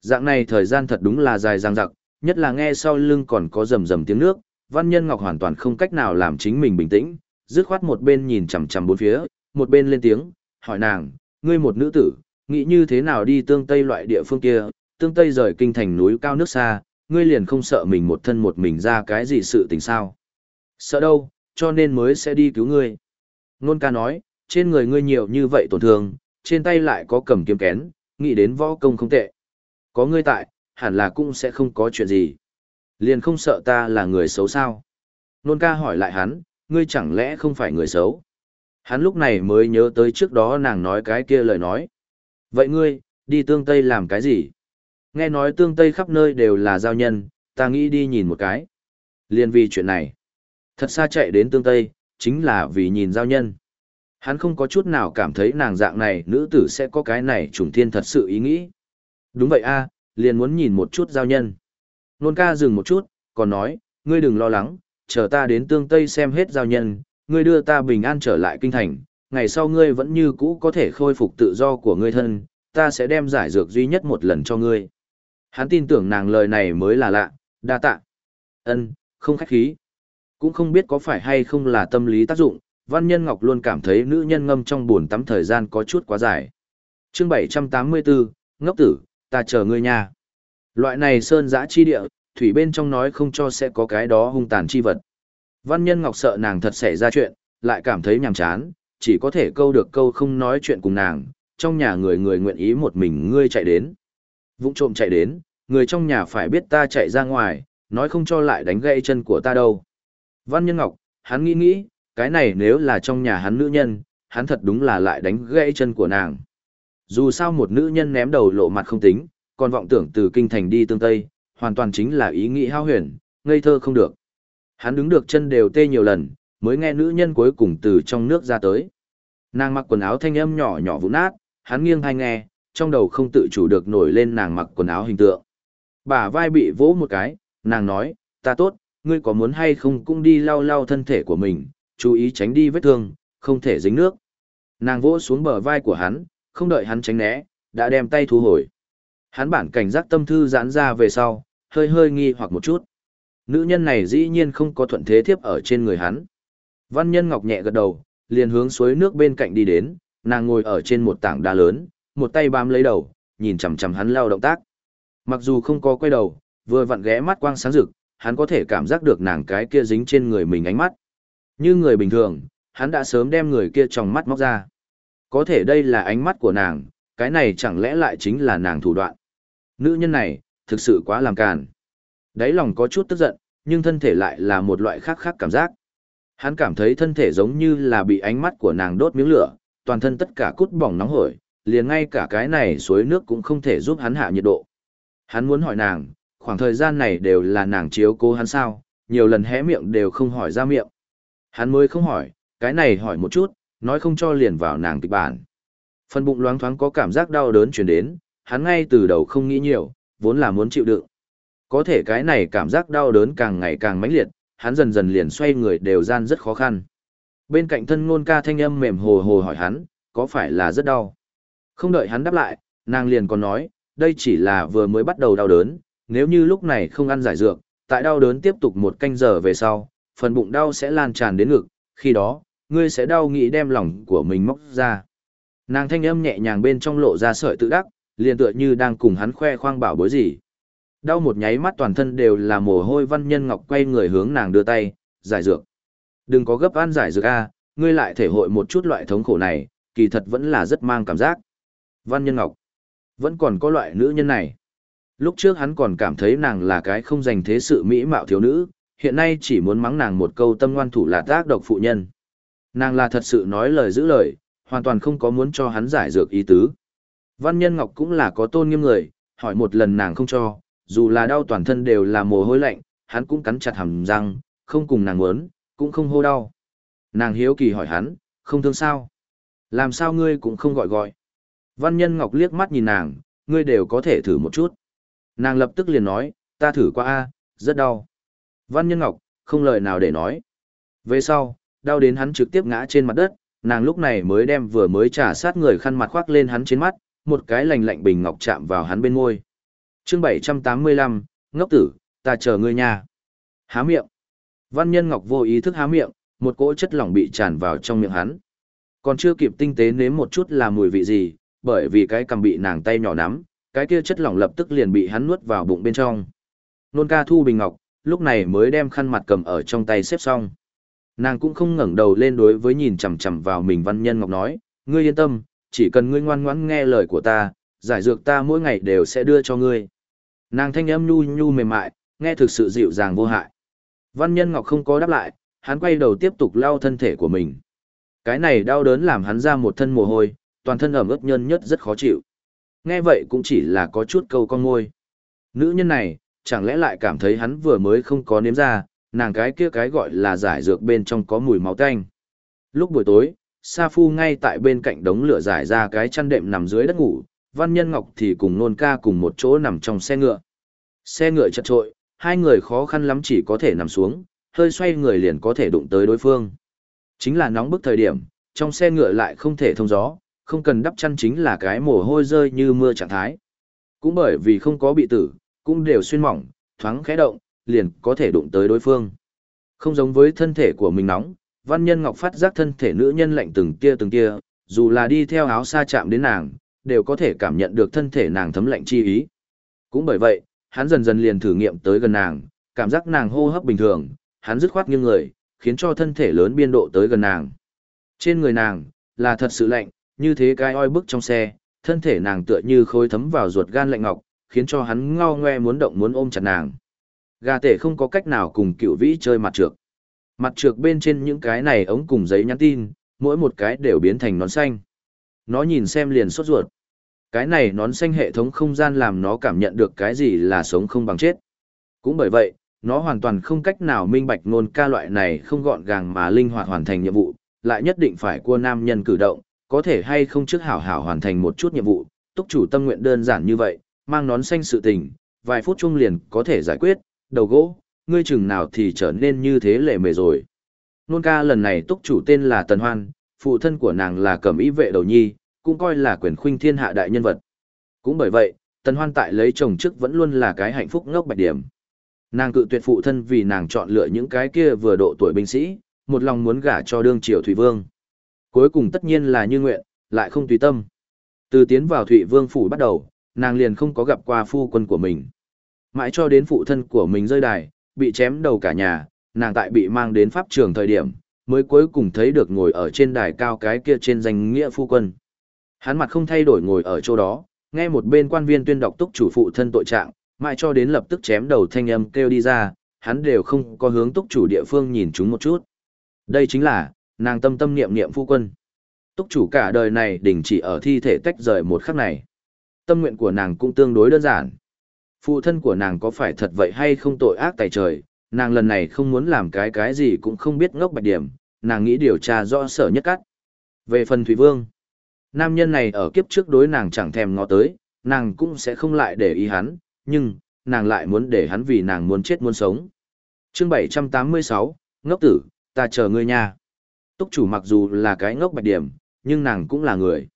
Dạng này thời gian thật đúng là dài dang dặc, nhất là nghe sau lưng còn có rầm rầm tiếng nước, Văn Nhân Ngọc hoàn toàn không cách nào làm chính mình bình tĩnh, dứt khoát một bên nhìn chằm chằm bốn phía, một bên lên tiếng, hỏi nàng, ngươi một nữ tử, nghĩ như thế nào đi tương tây loại địa phương kia, tương tây rời kinh thành núi cao nước xa, ngươi liền không sợ mình một thân một mình ra cái gì sự tình sao. Sợ đâu, cho nên mới sẽ đi cứu ngươi. Nôn ca nói, trên người ngươi nhiều như vậy tổn thương, trên tay lại có cầm kiếm kén, nghĩ đến võ công không tệ. Có ngươi tại, hẳn là cũng sẽ không có chuyện gì. Liền không sợ ta là người xấu sao? Nôn ca hỏi lại hắn, ngươi chẳng lẽ không phải người xấu? Hắn lúc này mới nhớ tới trước đó nàng nói cái kia lời nói. Vậy ngươi, đi tương Tây làm cái gì? Nghe nói tương Tây khắp nơi đều là giao nhân, ta nghĩ đi nhìn một cái. Liên vì chuyện này. Thật xa chạy đến tương Tây, chính là vì nhìn giao nhân. Hắn không có chút nào cảm thấy nàng dạng này nữ tử sẽ có cái này trùng thiên thật sự ý nghĩ. Đúng vậy a, liền muốn nhìn một chút giao nhân. Nôn ca dừng một chút, còn nói, ngươi đừng lo lắng, chờ ta đến tương Tây xem hết giao nhân, ngươi đưa ta bình an trở lại kinh thành, ngày sau ngươi vẫn như cũ có thể khôi phục tự do của ngươi thân, ta sẽ đem giải dược duy nhất một lần cho ngươi. Hắn tin tưởng nàng lời này mới là lạ, đa tạ. Ân, không khách khí. Cũng không biết có phải hay không là tâm lý tác dụng, Văn Nhân Ngọc luôn cảm thấy nữ nhân ngâm trong buồn tắm thời gian có chút quá dài. Chương 784, ngốc tử, ta chờ ngươi nha. Loại này sơn giã chi địa, thủy bên trong nói không cho sẽ có cái đó hung tàn chi vật. Văn Nhân Ngọc sợ nàng thật xảy ra chuyện, lại cảm thấy nhàm chán, chỉ có thể câu được câu không nói chuyện cùng nàng, trong nhà người người nguyện ý một mình ngươi chạy đến. Vũng trộm chạy đến, người trong nhà phải biết ta chạy ra ngoài, nói không cho lại đánh gãy chân của ta đâu. Văn Nhân Ngọc, hắn nghĩ nghĩ, cái này nếu là trong nhà hắn nữ nhân, hắn thật đúng là lại đánh gãy chân của nàng. Dù sao một nữ nhân ném đầu lộ mặt không tính, còn vọng tưởng từ kinh thành đi tương tây, hoàn toàn chính là ý nghĩ hao huyền, ngây thơ không được. Hắn đứng được chân đều tê nhiều lần, mới nghe nữ nhân cuối cùng từ trong nước ra tới. Nàng mặc quần áo thanh âm nhỏ nhỏ vụn nát, hắn nghiêng hay nghe, trong đầu không tự chủ được nổi lên nàng mặc quần áo hình tượng. Bả vai bị vỗ một cái, nàng nói, ta tốt, ngươi có muốn hay không cũng đi lau lau thân thể của mình, chú ý tránh đi vết thương, không thể dính nước. Nàng vỗ xuống bờ vai của hắn, không đợi hắn tránh né, đã đem tay thu hồi. Hắn bản cảnh giác tâm thư giãn ra về sau, hơi hơi nghi hoặc một chút. Nữ nhân này dĩ nhiên không có thuận thế thiếp ở trên người hắn. Văn nhân ngọc nhẹ gật đầu, liền hướng suối nước bên cạnh đi đến, nàng ngồi ở trên một tảng đá lớn, một tay bám lấy đầu, nhìn chằm chằm hắn lao động tác. Mặc dù không có quay đầu, vừa vặn ghé mắt quang sáng rực, hắn có thể cảm giác được nàng cái kia dính trên người mình ánh mắt. Như người bình thường, hắn đã sớm đem người kia trong mắt móc ra. Có thể đây là ánh mắt của nàng, cái này chẳng lẽ lại chính là nàng thủ đoạn. Nữ nhân này, thực sự quá làm càn. Đáy lòng có chút tức giận, nhưng thân thể lại là một loại khác khác cảm giác. Hắn cảm thấy thân thể giống như là bị ánh mắt của nàng đốt miếng lửa, toàn thân tất cả cút bỏng nóng hổi, liền ngay cả cái này suối nước cũng không thể giúp hắn hạ nhiệt độ. Hắn muốn hỏi nàng, khoảng thời gian này đều là nàng chiếu cố hắn sao, nhiều lần hé miệng đều không hỏi ra miệng. Hắn mới không hỏi, cái này hỏi một chút, nói không cho liền vào nàng kịch bản. Phần bụng loáng thoáng có cảm giác đau đớn chuyển đến, hắn ngay từ đầu không nghĩ nhiều, vốn là muốn chịu đựng. Có thể cái này cảm giác đau đớn càng ngày càng mãnh liệt, hắn dần dần liền xoay người đều gian rất khó khăn. Bên cạnh thân ngôn ca thanh âm mềm hồ hồ hỏi hắn, có phải là rất đau? Không đợi hắn đáp lại, nàng liền còn nói, đây chỉ là vừa mới bắt đầu đau đớn, nếu như lúc này không ăn giải dược, tại đau đớn tiếp tục một canh giờ về sau, phần bụng đau sẽ lan tràn đến ngực, khi đó, ngươi sẽ đau nghĩ đem lòng của mình móc ra. Nàng thanh âm nhẹ nhàng bên trong lộ ra sợi tự đắc, liền tựa như đang cùng hắn khoe khoang bảo bối gì. Đau một nháy mắt toàn thân đều là mồ hôi văn nhân ngọc quay người hướng nàng đưa tay, giải dược. Đừng có gấp ăn giải dược A, ngươi lại thể hội một chút loại thống khổ này, kỳ thật vẫn là rất mang cảm giác. Văn nhân ngọc, vẫn còn có loại nữ nhân này. Lúc trước hắn còn cảm thấy nàng là cái không dành thế sự mỹ mạo thiếu nữ, hiện nay chỉ muốn mắng nàng một câu tâm ngoan thủ là tác độc phụ nhân. Nàng là thật sự nói lời giữ lời, hoàn toàn không có muốn cho hắn giải dược ý tứ. Văn Nhân Ngọc cũng là có tôn nghiêm người, hỏi một lần nàng không cho, dù là đau toàn thân đều là mồ hôi lạnh, hắn cũng cắn chặt hàm răng, không cùng nàng muốn, cũng không hô đau. Nàng hiếu kỳ hỏi hắn, không thương sao? Làm sao ngươi cũng không gọi gọi? Văn Nhân Ngọc liếc mắt nhìn nàng, ngươi đều có thể thử một chút. Nàng lập tức liền nói, ta thử qua a, rất đau. Văn Nhân Ngọc, không lời nào để nói. Về sau, đau đến hắn trực tiếp ngã trên mặt đất, nàng lúc này mới đem vừa mới trả sát người khăn mặt khoác lên hắn trên mắt, một cái lành lạnh bình ngọc chạm vào hắn bên môi. chương 785, ngốc tử, ta chờ ngươi nha. Há miệng. Văn nhân ngọc vô ý thức há miệng, một cỗ chất lỏng bị tràn vào trong miệng hắn. Còn chưa kịp tinh tế nếm một chút là mùi vị gì, bởi vì cái cầm bị nàng tay nhỏ nắm, cái kia chất lỏng lập tức liền bị hắn nuốt vào bụng bên trong. Nôn ca thu bình ngọc, lúc này mới đem khăn mặt cầm ở trong tay xếp xong. Nàng cũng không ngẩng đầu lên đối với nhìn chằm chằm vào mình văn nhân ngọc nói, ngươi yên tâm, chỉ cần ngươi ngoan ngoãn nghe lời của ta, giải dược ta mỗi ngày đều sẽ đưa cho ngươi. Nàng thanh âm nhu nhu mềm mại, nghe thực sự dịu dàng vô hại. Văn nhân ngọc không có đáp lại, hắn quay đầu tiếp tục lau thân thể của mình. Cái này đau đớn làm hắn ra một thân mồ hôi, toàn thân ẩm ướt nhân nhất rất khó chịu. Nghe vậy cũng chỉ là có chút câu con ngôi. Nữ nhân này, chẳng lẽ lại cảm thấy hắn vừa mới không có nếm ra, nàng cái kia cái gọi là giải dược bên trong có mùi máu tanh. Lúc buổi tối, Sa Phu ngay tại bên cạnh đống lửa giải ra cái chăn đệm nằm dưới đất ngủ, Văn Nhân Ngọc thì cùng nôn ca cùng một chỗ nằm trong xe ngựa. Xe ngựa chật trội, hai người khó khăn lắm chỉ có thể nằm xuống, hơi xoay người liền có thể đụng tới đối phương. Chính là nóng bức thời điểm, trong xe ngựa lại không thể thông gió, không cần đắp chăn chính là cái mồ hôi rơi như mưa trạng thái. Cũng bởi vì không có bị tử, cũng đều xuyên mỏng, thoáng khẽ động, liền có thể đụng tới đối phương. Không giống với thân thể của mình nóng, Văn Nhân Ngọc phát giác thân thể nữ nhân lạnh từng tia từng tia, dù là đi theo áo xa chạm đến nàng, đều có thể cảm nhận được thân thể nàng thấm lạnh chi ý. Cũng bởi vậy, hắn dần dần liền thử nghiệm tới gần nàng, cảm giác nàng hô hấp bình thường, hắn dứt khoát nghiêng người, khiến cho thân thể lớn biên độ tới gần nàng. Trên người nàng, là thật sự lạnh, như thế cái oi bức trong xe, thân thể nàng tựa như khối thấm vào ruột gan lạnh ngọc, khiến cho hắn ngao ngoe muốn động muốn ôm chặt nàng. Gà tể không có cách nào cùng cựu vĩ chơi mặt trược. Mặt trược bên trên những cái này ống cùng giấy nhắn tin, mỗi một cái đều biến thành nón xanh. Nó nhìn xem liền sốt ruột. Cái này nón xanh hệ thống không gian làm nó cảm nhận được cái gì là sống không bằng chết. Cũng bởi vậy, nó hoàn toàn không cách nào minh bạch ngôn ca loại này không gọn gàng mà linh hoạt hoàn thành nhiệm vụ, lại nhất định phải cua nam nhân cử động, có thể hay không trước hảo hảo hoàn thành một chút nhiệm vụ, túc chủ tâm nguyện đơn giản như vậy, mang nón xanh sự tình, vài phút chung liền có thể giải quyết, đầu gỗ, ngươi chừng nào thì trở nên như thế lệ mề rồi. Nôn ca lần này túc chủ tên là Tần Hoan, phụ thân của nàng là cẩm ý vệ đầu nhi, cũng coi là quyền khuynh thiên hạ đại nhân vật. Cũng bởi vậy, Tần Hoan tại lấy chồng trước vẫn luôn là cái hạnh phúc ngốc bạch điểm. Nàng cự tuyệt phụ thân vì nàng chọn lựa những cái kia vừa độ tuổi binh sĩ, một lòng muốn gả cho đương triều Thủy Vương. Cuối cùng tất nhiên là như nguyện, lại không tùy tâm. Từ tiến vào thủy Vương phủ bắt đầu, nàng liền không có gặp qua phu quân của mình. Mãi cho đến phụ thân của mình rơi đài, bị chém đầu cả nhà, nàng tại bị mang đến pháp trường thời điểm, mới cuối cùng thấy được ngồi ở trên đài cao cái kia trên danh nghĩa phu quân. Hắn mặt không thay đổi ngồi ở chỗ đó, nghe một bên quan viên tuyên đọc túc chủ phụ thân tội trạng, mãi cho đến lập tức chém đầu thanh âm kêu đi ra, hắn đều không có hướng túc chủ địa phương nhìn chúng một chút. Đây chính là, nàng tâm tâm niệm niệm phu quân. Túc chủ cả đời này đình chỉ ở thi thể tách rời một khắc này. Tâm nguyện của nàng cũng tương đối đơn giản. Phụ thân của nàng có phải thật vậy hay không tội ác tài trời, nàng lần này không muốn làm cái cái gì cũng không biết ngốc bạch điểm, nàng nghĩ điều tra rõ sở nhất cắt. Về phần Thủy Vương, nam nhân này ở kiếp trước đối nàng chẳng thèm ngó tới, nàng cũng sẽ không lại để ý hắn, nhưng, nàng lại muốn để hắn vì nàng muốn chết muốn sống. chương 786, ngốc tử, ta chờ ngươi nha. Túc chủ mặc dù là cái ngốc bạch điểm, nhưng nàng cũng là người.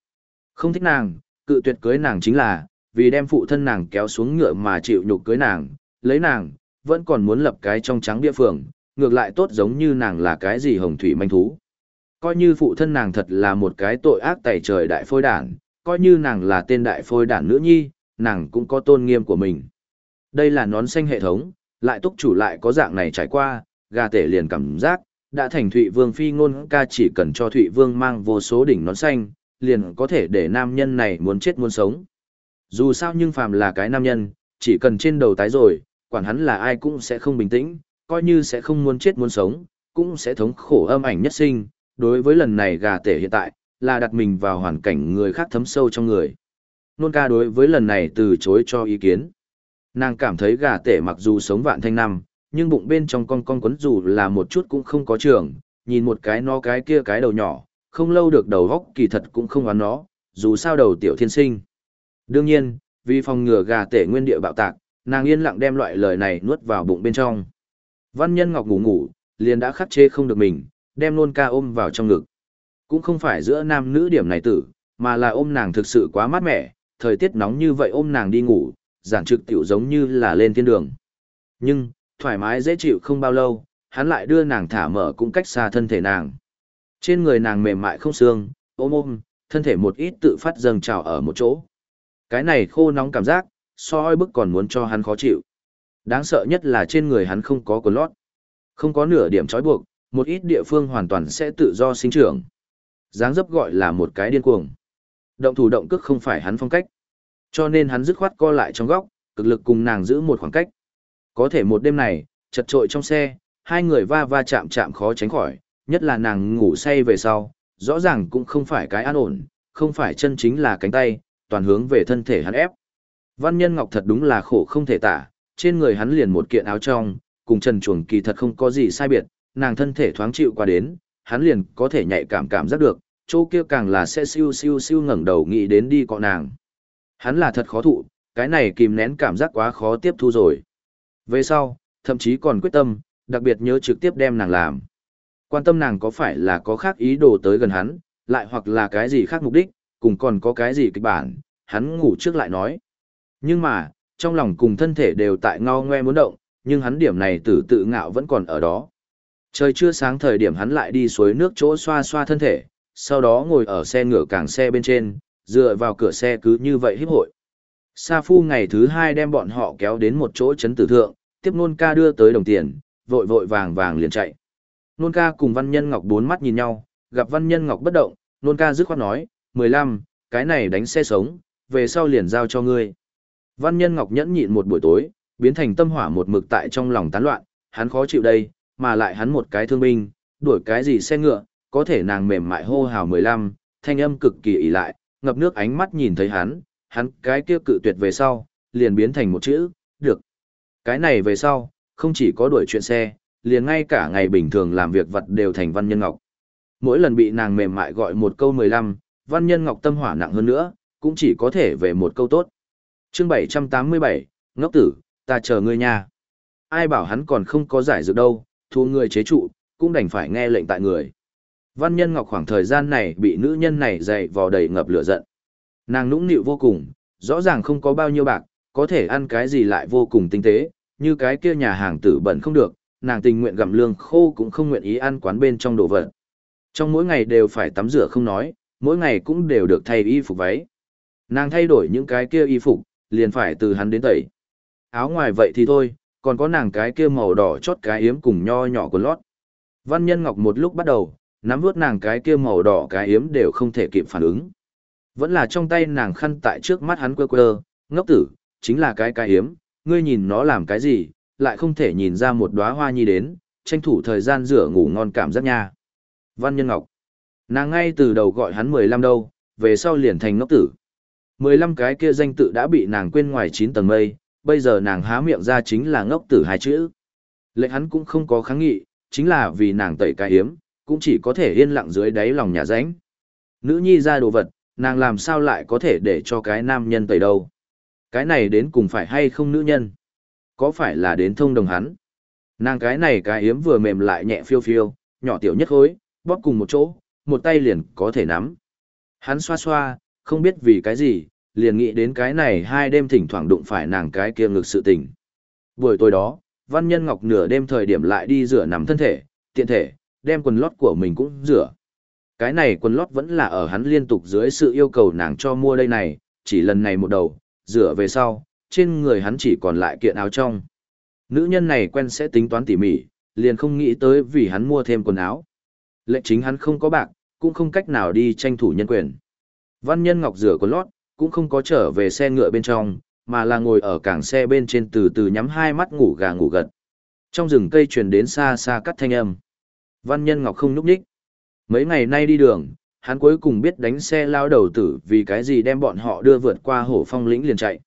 Không thích nàng, cự tuyệt cưới nàng chính là, vì đem phụ thân nàng kéo xuống ngựa mà chịu nhục cưới nàng, lấy nàng, vẫn còn muốn lập cái trong trắng địa phường, ngược lại tốt giống như nàng là cái gì hồng thủy manh thú. Coi như phụ thân nàng thật là một cái tội ác tẩy trời đại phôi đản, coi như nàng là tên đại phôi đản nữ nhi, nàng cũng có tôn nghiêm của mình. Đây là nón xanh hệ thống, lại túc chủ lại có dạng này trải qua, gà tể liền cảm giác, đã thành Thụy Vương phi ngôn ca chỉ cần cho Thụy Vương mang vô số đỉnh nón xanh, liền có thể để nam nhân này muốn chết muốn sống. Dù sao nhưng phàm là cái nam nhân, chỉ cần trên đầu tái rồi, quản hắn là ai cũng sẽ không bình tĩnh, coi như sẽ không muốn chết muốn sống, cũng sẽ thống khổ âm ảnh nhất sinh. Đối với lần này gà tể hiện tại, là đặt mình vào hoàn cảnh người khác thấm sâu trong người. Nôn ca đối với lần này từ chối cho ý kiến. Nàng cảm thấy gà tể mặc dù sống vạn thanh năm, nhưng bụng bên trong con con quấn dù là một chút cũng không có trường, nhìn một cái nó cái kia cái đầu nhỏ, không lâu được đầu góc kỳ thật cũng không oán nó, dù sao đầu tiểu thiên sinh. Đương nhiên, vì phòng ngừa gà tể nguyên địa bạo tạc, nàng yên lặng đem loại lời này nuốt vào bụng bên trong. Văn nhân ngọc ngủ ngủ, liền đã khắc chế không được mình, đem nôn ca ôm vào trong ngực. Cũng không phải giữa nam nữ điểm này tử, mà là ôm nàng thực sự quá mát mẻ, thời tiết nóng như vậy ôm nàng đi ngủ, giản trực tiểu giống như là lên thiên đường. Nhưng, thoải mái dễ chịu không bao lâu, hắn lại đưa nàng thả mở cũng cách xa thân thể nàng. Trên người nàng mềm mại không xương, ôm ôm, thân thể một ít tự phát dâng trào ở một chỗ. Cái này khô nóng cảm giác, so oi bức còn muốn cho hắn khó chịu. Đáng sợ nhất là trên người hắn không có quần lót. Không có nửa điểm trói buộc, một ít địa phương hoàn toàn sẽ tự do sinh trưởng. dáng dấp gọi là một cái điên cuồng. Động thủ động cước không phải hắn phong cách. Cho nên hắn dứt khoát co lại trong góc, cực lực cùng nàng giữ một khoảng cách. Có thể một đêm này, chật trội trong xe, hai người va va chạm chạm khó tránh khỏi, nhất là nàng ngủ say về sau, rõ ràng cũng không phải cái an ổn, không phải chân chính là cánh tay, toàn hướng về thân thể hắn ép. Văn nhân ngọc thật đúng là khổ không thể tả, trên người hắn liền một kiện áo trong, cùng trần chuồng kỳ thật không có gì sai biệt, nàng thân thể thoáng chịu qua đến, hắn liền có thể nhạy cảm cảm giác được, chỗ kia càng là sẽ siêu siêu siêu ngẩng đầu nghĩ đến đi cọ nàng. Hắn là thật khó thụ, cái này kìm nén cảm giác quá khó tiếp thu rồi. Về sau, thậm chí còn quyết tâm, đặc biệt nhớ trực tiếp đem nàng làm. Quan tâm nàng có phải là có khác ý đồ tới gần hắn, lại hoặc là cái gì khác mục đích, cùng còn có cái gì kịch bản, hắn ngủ trước lại nói. Nhưng mà, trong lòng cùng thân thể đều tại ngao ngoe muốn động, nhưng hắn điểm này tử tự ngạo vẫn còn ở đó. Trời chưa sáng thời điểm hắn lại đi suối nước chỗ xoa xoa thân thể, sau đó ngồi ở xe ngựa càng xe bên trên, dựa vào cửa xe cứ như vậy hiếp hội. Sa Phu ngày thứ hai đem bọn họ kéo đến một chỗ chấn tử thượng, tiếp nôn ca đưa tới đồng tiền, vội vội vàng vàng liền chạy. Nôn ca cùng Văn Nhân Ngọc bốn mắt nhìn nhau, gặp Văn Nhân Ngọc bất động, nôn ca dứt khoát nói, 15, cái này đánh xe sống, về sau liền giao cho ngươi. Văn Nhân Ngọc nhẫn nhịn một buổi tối, biến thành tâm hỏa một mực tại trong lòng tán loạn, hắn khó chịu đây, mà lại hắn một cái thương binh, đuổi cái gì xe ngựa, có thể nàng mềm mại hô hào 15, thanh âm cực kỳ ỉ lại, ngập nước ánh mắt nhìn thấy hắn, hắn cái kia cự tuyệt về sau, liền biến thành một chữ, được. Cái này về sau, không chỉ có đuổi chuyện xe, liền ngay cả ngày bình thường làm việc vật đều thành văn nhân ngọc. Mỗi lần bị nàng mềm mại gọi một câu 15, văn nhân ngọc tâm hỏa nặng hơn nữa, cũng chỉ có thể về một câu tốt. chương 787, ngốc tử, ta chờ ngươi nha. Ai bảo hắn còn không có giải dược đâu, thu người chế trụ, cũng đành phải nghe lệnh tại người. Văn nhân ngọc khoảng thời gian này bị nữ nhân này dày vò đầy ngập lửa giận. Nàng nũng nịu vô cùng, rõ ràng không có bao nhiêu bạc, có thể ăn cái gì lại vô cùng tinh tế, như cái kia nhà hàng tử bẩn không được, nàng tình nguyện gặm lương khô cũng không nguyện ý ăn quán bên trong đồ vật. Trong mỗi ngày đều phải tắm rửa không nói, mỗi ngày cũng đều được thay y phục váy. Nàng thay đổi những cái kia y phục, liền phải từ hắn đến tẩy. Áo ngoài vậy thì thôi, còn có nàng cái kia màu đỏ chót cái yếm cùng nho nhỏ của lót. Văn Nhân Ngọc một lúc bắt đầu, nắm vuốt nàng cái kia màu đỏ cái yếm đều không thể kịp phản ứng. Vẫn là trong tay nàng khăn tại trước mắt hắn quơ quơ, ngốc tử, chính là cái cái yếm, ngươi nhìn nó làm cái gì, lại không thể nhìn ra một đóa hoa nhi đến, tranh thủ thời gian rửa ngủ ngon cảm giác nha. Văn Nhân Ngọc. Nàng ngay từ đầu gọi hắn 15 đâu, về sau liền thành ngốc tử. 15 cái kia danh tự đã bị nàng quên ngoài 9 tầng mây, bây giờ nàng há miệng ra chính là ngốc tử hai chữ. Lệnh hắn cũng không có kháng nghị, chính là vì nàng tẩy cái hiếm, cũng chỉ có thể yên lặng dưới đáy lòng nhà ránh. Nữ nhi ra đồ vật, nàng làm sao lại có thể để cho cái nam nhân tẩy đâu. Cái này đến cùng phải hay không nữ nhân? Có phải là đến thông đồng hắn? Nàng cái này cái hiếm vừa mềm lại nhẹ phiêu phiêu, nhỏ tiểu nhất khối, bóp cùng một chỗ, một tay liền có thể nắm. Hắn xoa xoa, không biết vì cái gì, liền nghĩ đến cái này hai đêm thỉnh thoảng đụng phải nàng cái kia ngực sự tình. Buổi tối đó, Văn Nhân Ngọc nửa đêm thời điểm lại đi rửa nằm thân thể, tiện thể, đem quần lót của mình cũng rửa. Cái này quần lót vẫn là ở hắn liên tục dưới sự yêu cầu nàng cho mua đây này, chỉ lần này một đầu, rửa về sau, trên người hắn chỉ còn lại kiện áo trong. Nữ nhân này quen sẽ tính toán tỉ mỉ, liền không nghĩ tới vì hắn mua thêm quần áo. Lệ chính hắn không có bạc, cũng không cách nào đi tranh thủ nhân quyền. Văn nhân ngọc rửa quần lót, cũng không có trở về xe ngựa bên trong, mà là ngồi ở cảng xe bên trên từ từ nhắm hai mắt ngủ gà ngủ gật. Trong rừng cây truyền đến xa xa cắt thanh âm. Văn nhân ngọc không núp đích. Mấy ngày nay đi đường, hắn cuối cùng biết đánh xe lao đầu tử vì cái gì đem bọn họ đưa vượt qua hổ phong lĩnh liền chạy.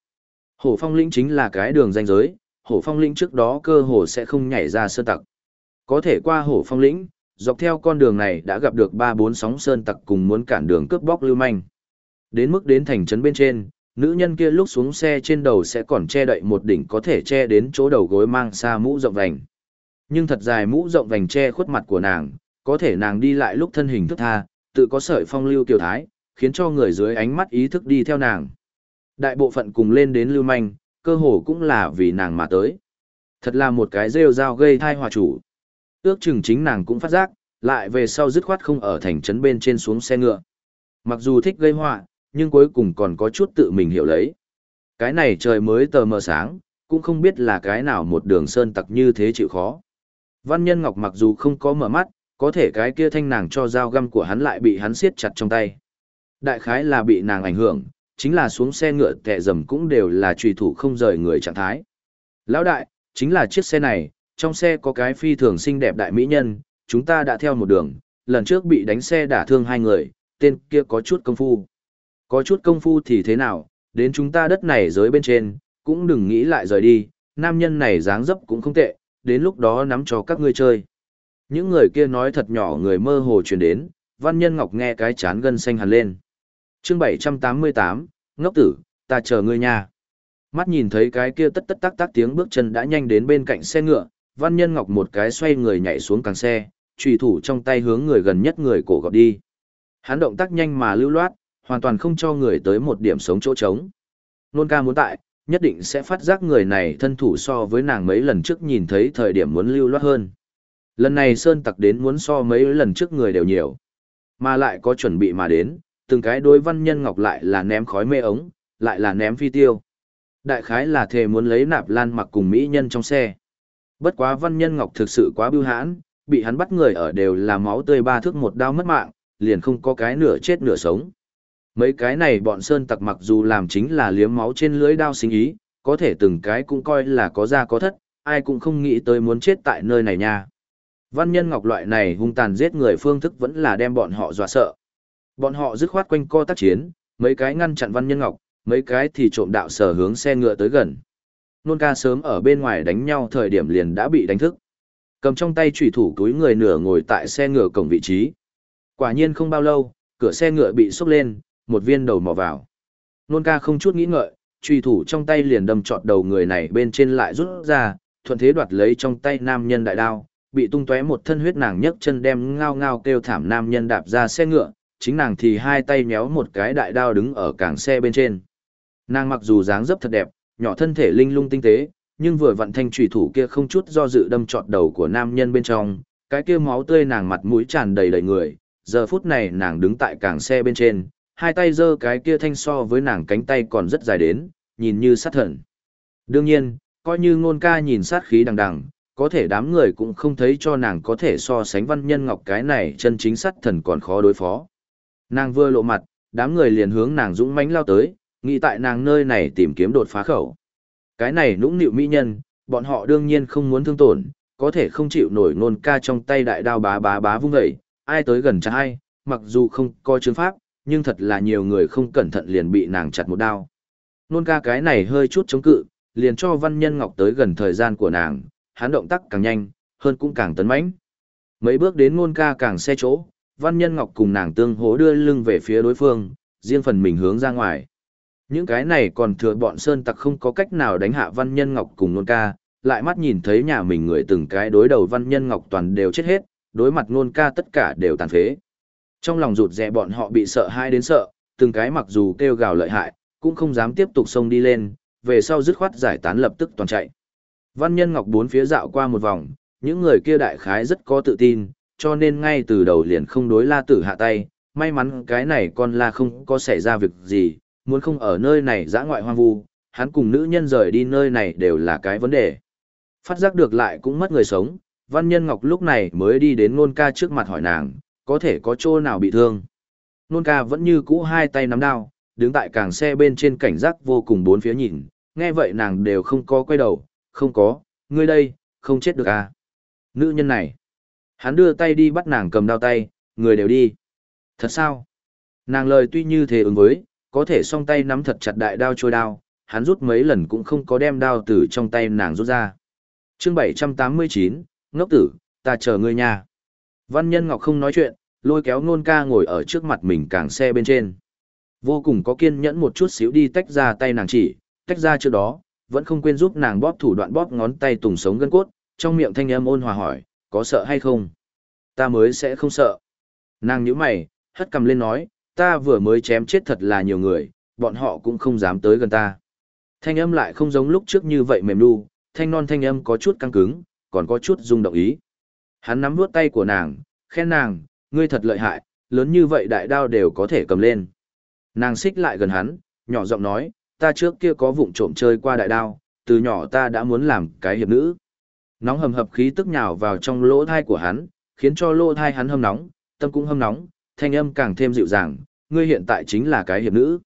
Hổ phong lĩnh chính là cái đường danh giới, hổ phong lĩnh trước đó cơ hồ sẽ không nhảy ra sơn tặc. Có thể qua hổ phong lĩnh, dọc theo con đường này đã gặp được ba bốn sóng sơn tặc cùng muốn cản đường cướp bóc lưu manh. Đến mức đến thành trấn bên trên, nữ nhân kia lúc xuống xe trên đầu sẽ còn che đậy một đỉnh có thể che đến chỗ đầu gối mang xa mũ rộng vành. Nhưng thật dài mũ rộng vành che khuất mặt của nàng, có thể nàng đi lại lúc thân hình thức tha, tự có sợi phong lưu tiểu thái, khiến cho người dưới ánh mắt ý thức đi theo nàng. Đại bộ phận cùng lên đến lưu manh, cơ hồ cũng là vì nàng mà tới. Thật là một cái rêu rao gây thai hòa chủ. Ước chừng chính nàng cũng phát giác, lại về sau dứt khoát không ở thành trấn bên trên xuống xe ngựa. Mặc dù thích gây họa, nhưng cuối cùng còn có chút tự mình hiểu lấy. Cái này trời mới tờ mờ sáng, cũng không biết là cái nào một đường sơn tặc như thế chịu khó. Văn Nhân Ngọc mặc dù không có mở mắt, có thể cái kia thanh nàng cho dao găm của hắn lại bị hắn siết chặt trong tay. Đại khái là bị nàng ảnh hưởng, chính là xuống xe ngựa tệ dầm cũng đều là trùy thủ không rời người trạng thái. Lão đại, chính là chiếc xe này, trong xe có cái phi thường xinh đẹp đại mỹ nhân, chúng ta đã theo một đường, lần trước bị đánh xe đả thương hai người, tên kia có chút công phu. Có chút công phu thì thế nào, đến chúng ta đất này dưới bên trên, cũng đừng nghĩ lại rời đi, nam nhân này dáng dấp cũng không tệ, đến lúc đó nắm cho các ngươi chơi. Những người kia nói thật nhỏ người mơ hồ truyền đến, văn nhân ngọc nghe cái chán gân xanh hẳn lên chương 788, ngốc tử, ta chờ ngươi nhà Mắt nhìn thấy cái kia tất tất tắc tắc tiếng bước chân đã nhanh đến bên cạnh xe ngựa, văn nhân ngọc một cái xoay người nhảy xuống càng xe, trùy thủ trong tay hướng người gần nhất người cổ gọt đi. Hắn động tác nhanh mà lưu loát, hoàn toàn không cho người tới một điểm sống chỗ trống. Nôn ca muốn tại, nhất định sẽ phát giác người này thân thủ so với nàng mấy lần trước nhìn thấy thời điểm muốn lưu loát hơn. Lần này Sơn Tặc đến muốn so mấy lần trước người đều nhiều. Mà lại có chuẩn bị mà đến, từng cái đối văn nhân ngọc lại là ném khói mê ống, lại là ném phi tiêu. Đại khái là thề muốn lấy nạp lan mặc cùng mỹ nhân trong xe. Bất quá văn nhân ngọc thực sự quá bưu hãn, bị hắn bắt người ở đều là máu tươi ba thước một đao mất mạng, liền không có cái nửa chết nửa sống. Mấy cái này bọn sơn tặc mặc dù làm chính là liếm máu trên lưới đao sinh ý, có thể từng cái cũng coi là có ra có thất, ai cũng không nghĩ tới muốn chết tại nơi này nha. Văn nhân ngọc loại này hung tàn giết người phương thức vẫn là đem bọn họ dọa sợ. Bọn họ dứt khoát quanh co tác chiến, mấy cái ngăn chặn văn nhân ngọc, mấy cái thì trộm đạo sở hướng xe ngựa tới gần. Nôn ca sớm ở bên ngoài đánh nhau thời điểm liền đã bị đánh thức. Cầm trong tay trùy thủ túi người nửa ngồi tại xe ngựa cổng vị trí. Quả nhiên không bao lâu, cửa xe ngựa bị xốc lên, một viên đầu mò vào. Nôn ca không chút nghĩ ngợi, truy thủ trong tay liền đâm trọt đầu người này bên trên lại rút ra, thuận thế đoạt lấy trong tay nam nhân đại đao, bị tung tóe một thân huyết nàng nhấc chân đem ngao ngao kêu thảm nam nhân đạp ra xe ngựa, chính nàng thì hai tay méo một cái đại đao đứng ở cảng xe bên trên. Nàng mặc dù dáng dấp thật đẹp, nhỏ thân thể linh lung tinh tế, nhưng vừa vặn thanh trùy thủ kia không chút do dự đâm trọt đầu của nam nhân bên trong, cái kia máu tươi nàng mặt mũi tràn đầy đầy người, giờ phút này nàng đứng tại cảng xe bên trên, hai tay giơ cái kia thanh so với nàng cánh tay còn rất dài đến, nhìn như sát thần. Đương nhiên, coi như ngôn ca nhìn sát khí đằng đằng, có thể đám người cũng không thấy cho nàng có thể so sánh văn nhân ngọc cái này chân chính sát thần còn khó đối phó. Nàng vừa lộ mặt, đám người liền hướng nàng dũng mãnh lao tới, nghĩ tại nàng nơi này tìm kiếm đột phá khẩu. Cái này nũng nịu mỹ nhân, bọn họ đương nhiên không muốn thương tổn, có thể không chịu nổi nôn ca trong tay đại đao bá bá bá vung dậy, ai tới gần chẳng ai, mặc dù không có chứng pháp, nhưng thật là nhiều người không cẩn thận liền bị nàng chặt một đao. Nôn ca cái này hơi chút chống cự, liền cho văn nhân ngọc tới gần thời gian của nàng, hắn động tác càng nhanh, hơn cũng càng tấn mãnh. Mấy bước đến nôn ca càng xe chỗ, văn nhân ngọc cùng nàng tương hố đưa lưng về phía đối phương, riêng phần mình hướng ra ngoài. Những cái này còn thừa bọn sơn tặc không có cách nào đánh hạ văn nhân ngọc cùng nôn ca, lại mắt nhìn thấy nhà mình người từng cái đối đầu văn nhân ngọc toàn đều chết hết, đối mặt nôn ca tất cả đều tàn phế. Trong lòng rụt rè bọn họ bị sợ hai đến sợ, từng cái mặc dù kêu gào lợi hại, cũng không dám tiếp tục xông đi lên, về sau dứt khoát giải tán lập tức toàn chạy. Văn Nhân Ngọc bốn phía dạo qua một vòng, những người kia đại khái rất có tự tin, cho nên ngay từ đầu liền không đối la tử hạ tay, may mắn cái này con la không có xảy ra việc gì, muốn không ở nơi này dã ngoại hoang vu, hắn cùng nữ nhân rời đi nơi này đều là cái vấn đề. Phát giác được lại cũng mất người sống, Văn Nhân Ngọc lúc này mới đi đến Nôn ca trước mặt hỏi nàng, có thể có chỗ nào bị thương. Nôn ca vẫn như cũ hai tay nắm đao, đứng tại càng xe bên trên cảnh giác vô cùng bốn phía nhìn, nghe vậy nàng đều không có quay đầu, không có, ngươi đây, không chết được à. Nữ nhân này, hắn đưa tay đi bắt nàng cầm đao tay, người đều đi. Thật sao? Nàng lời tuy như thế ứng với, có thể song tay nắm thật chặt đại đao trôi đao, hắn rút mấy lần cũng không có đem đao từ trong tay nàng rút ra. chương 789, ngốc tử, ta chờ ngươi nha. Văn nhân ngọc không nói chuyện, lôi kéo nôn ca ngồi ở trước mặt mình càng xe bên trên. Vô cùng có kiên nhẫn một chút xíu đi tách ra tay nàng chỉ, tách ra trước đó, vẫn không quên giúp nàng bóp thủ đoạn bóp ngón tay tùng sống gân cốt, trong miệng thanh âm ôn hòa hỏi, có sợ hay không? Ta mới sẽ không sợ. Nàng nhíu mày, hất cầm lên nói, ta vừa mới chém chết thật là nhiều người, bọn họ cũng không dám tới gần ta. Thanh âm lại không giống lúc trước như vậy mềm nu, thanh non thanh âm có chút căng cứng, còn có chút rung động ý. Hắn nắm vuốt tay của nàng, khen nàng, ngươi thật lợi hại, lớn như vậy đại đao đều có thể cầm lên. Nàng xích lại gần hắn, nhỏ giọng nói, ta trước kia có vụng trộm chơi qua đại đao, từ nhỏ ta đã muốn làm cái hiệp nữ. Nóng hầm hập khí tức nhào vào trong lỗ thai của hắn, khiến cho lỗ thai hắn hâm nóng, tâm cũng hâm nóng, thanh âm càng thêm dịu dàng, ngươi hiện tại chính là cái hiệp nữ.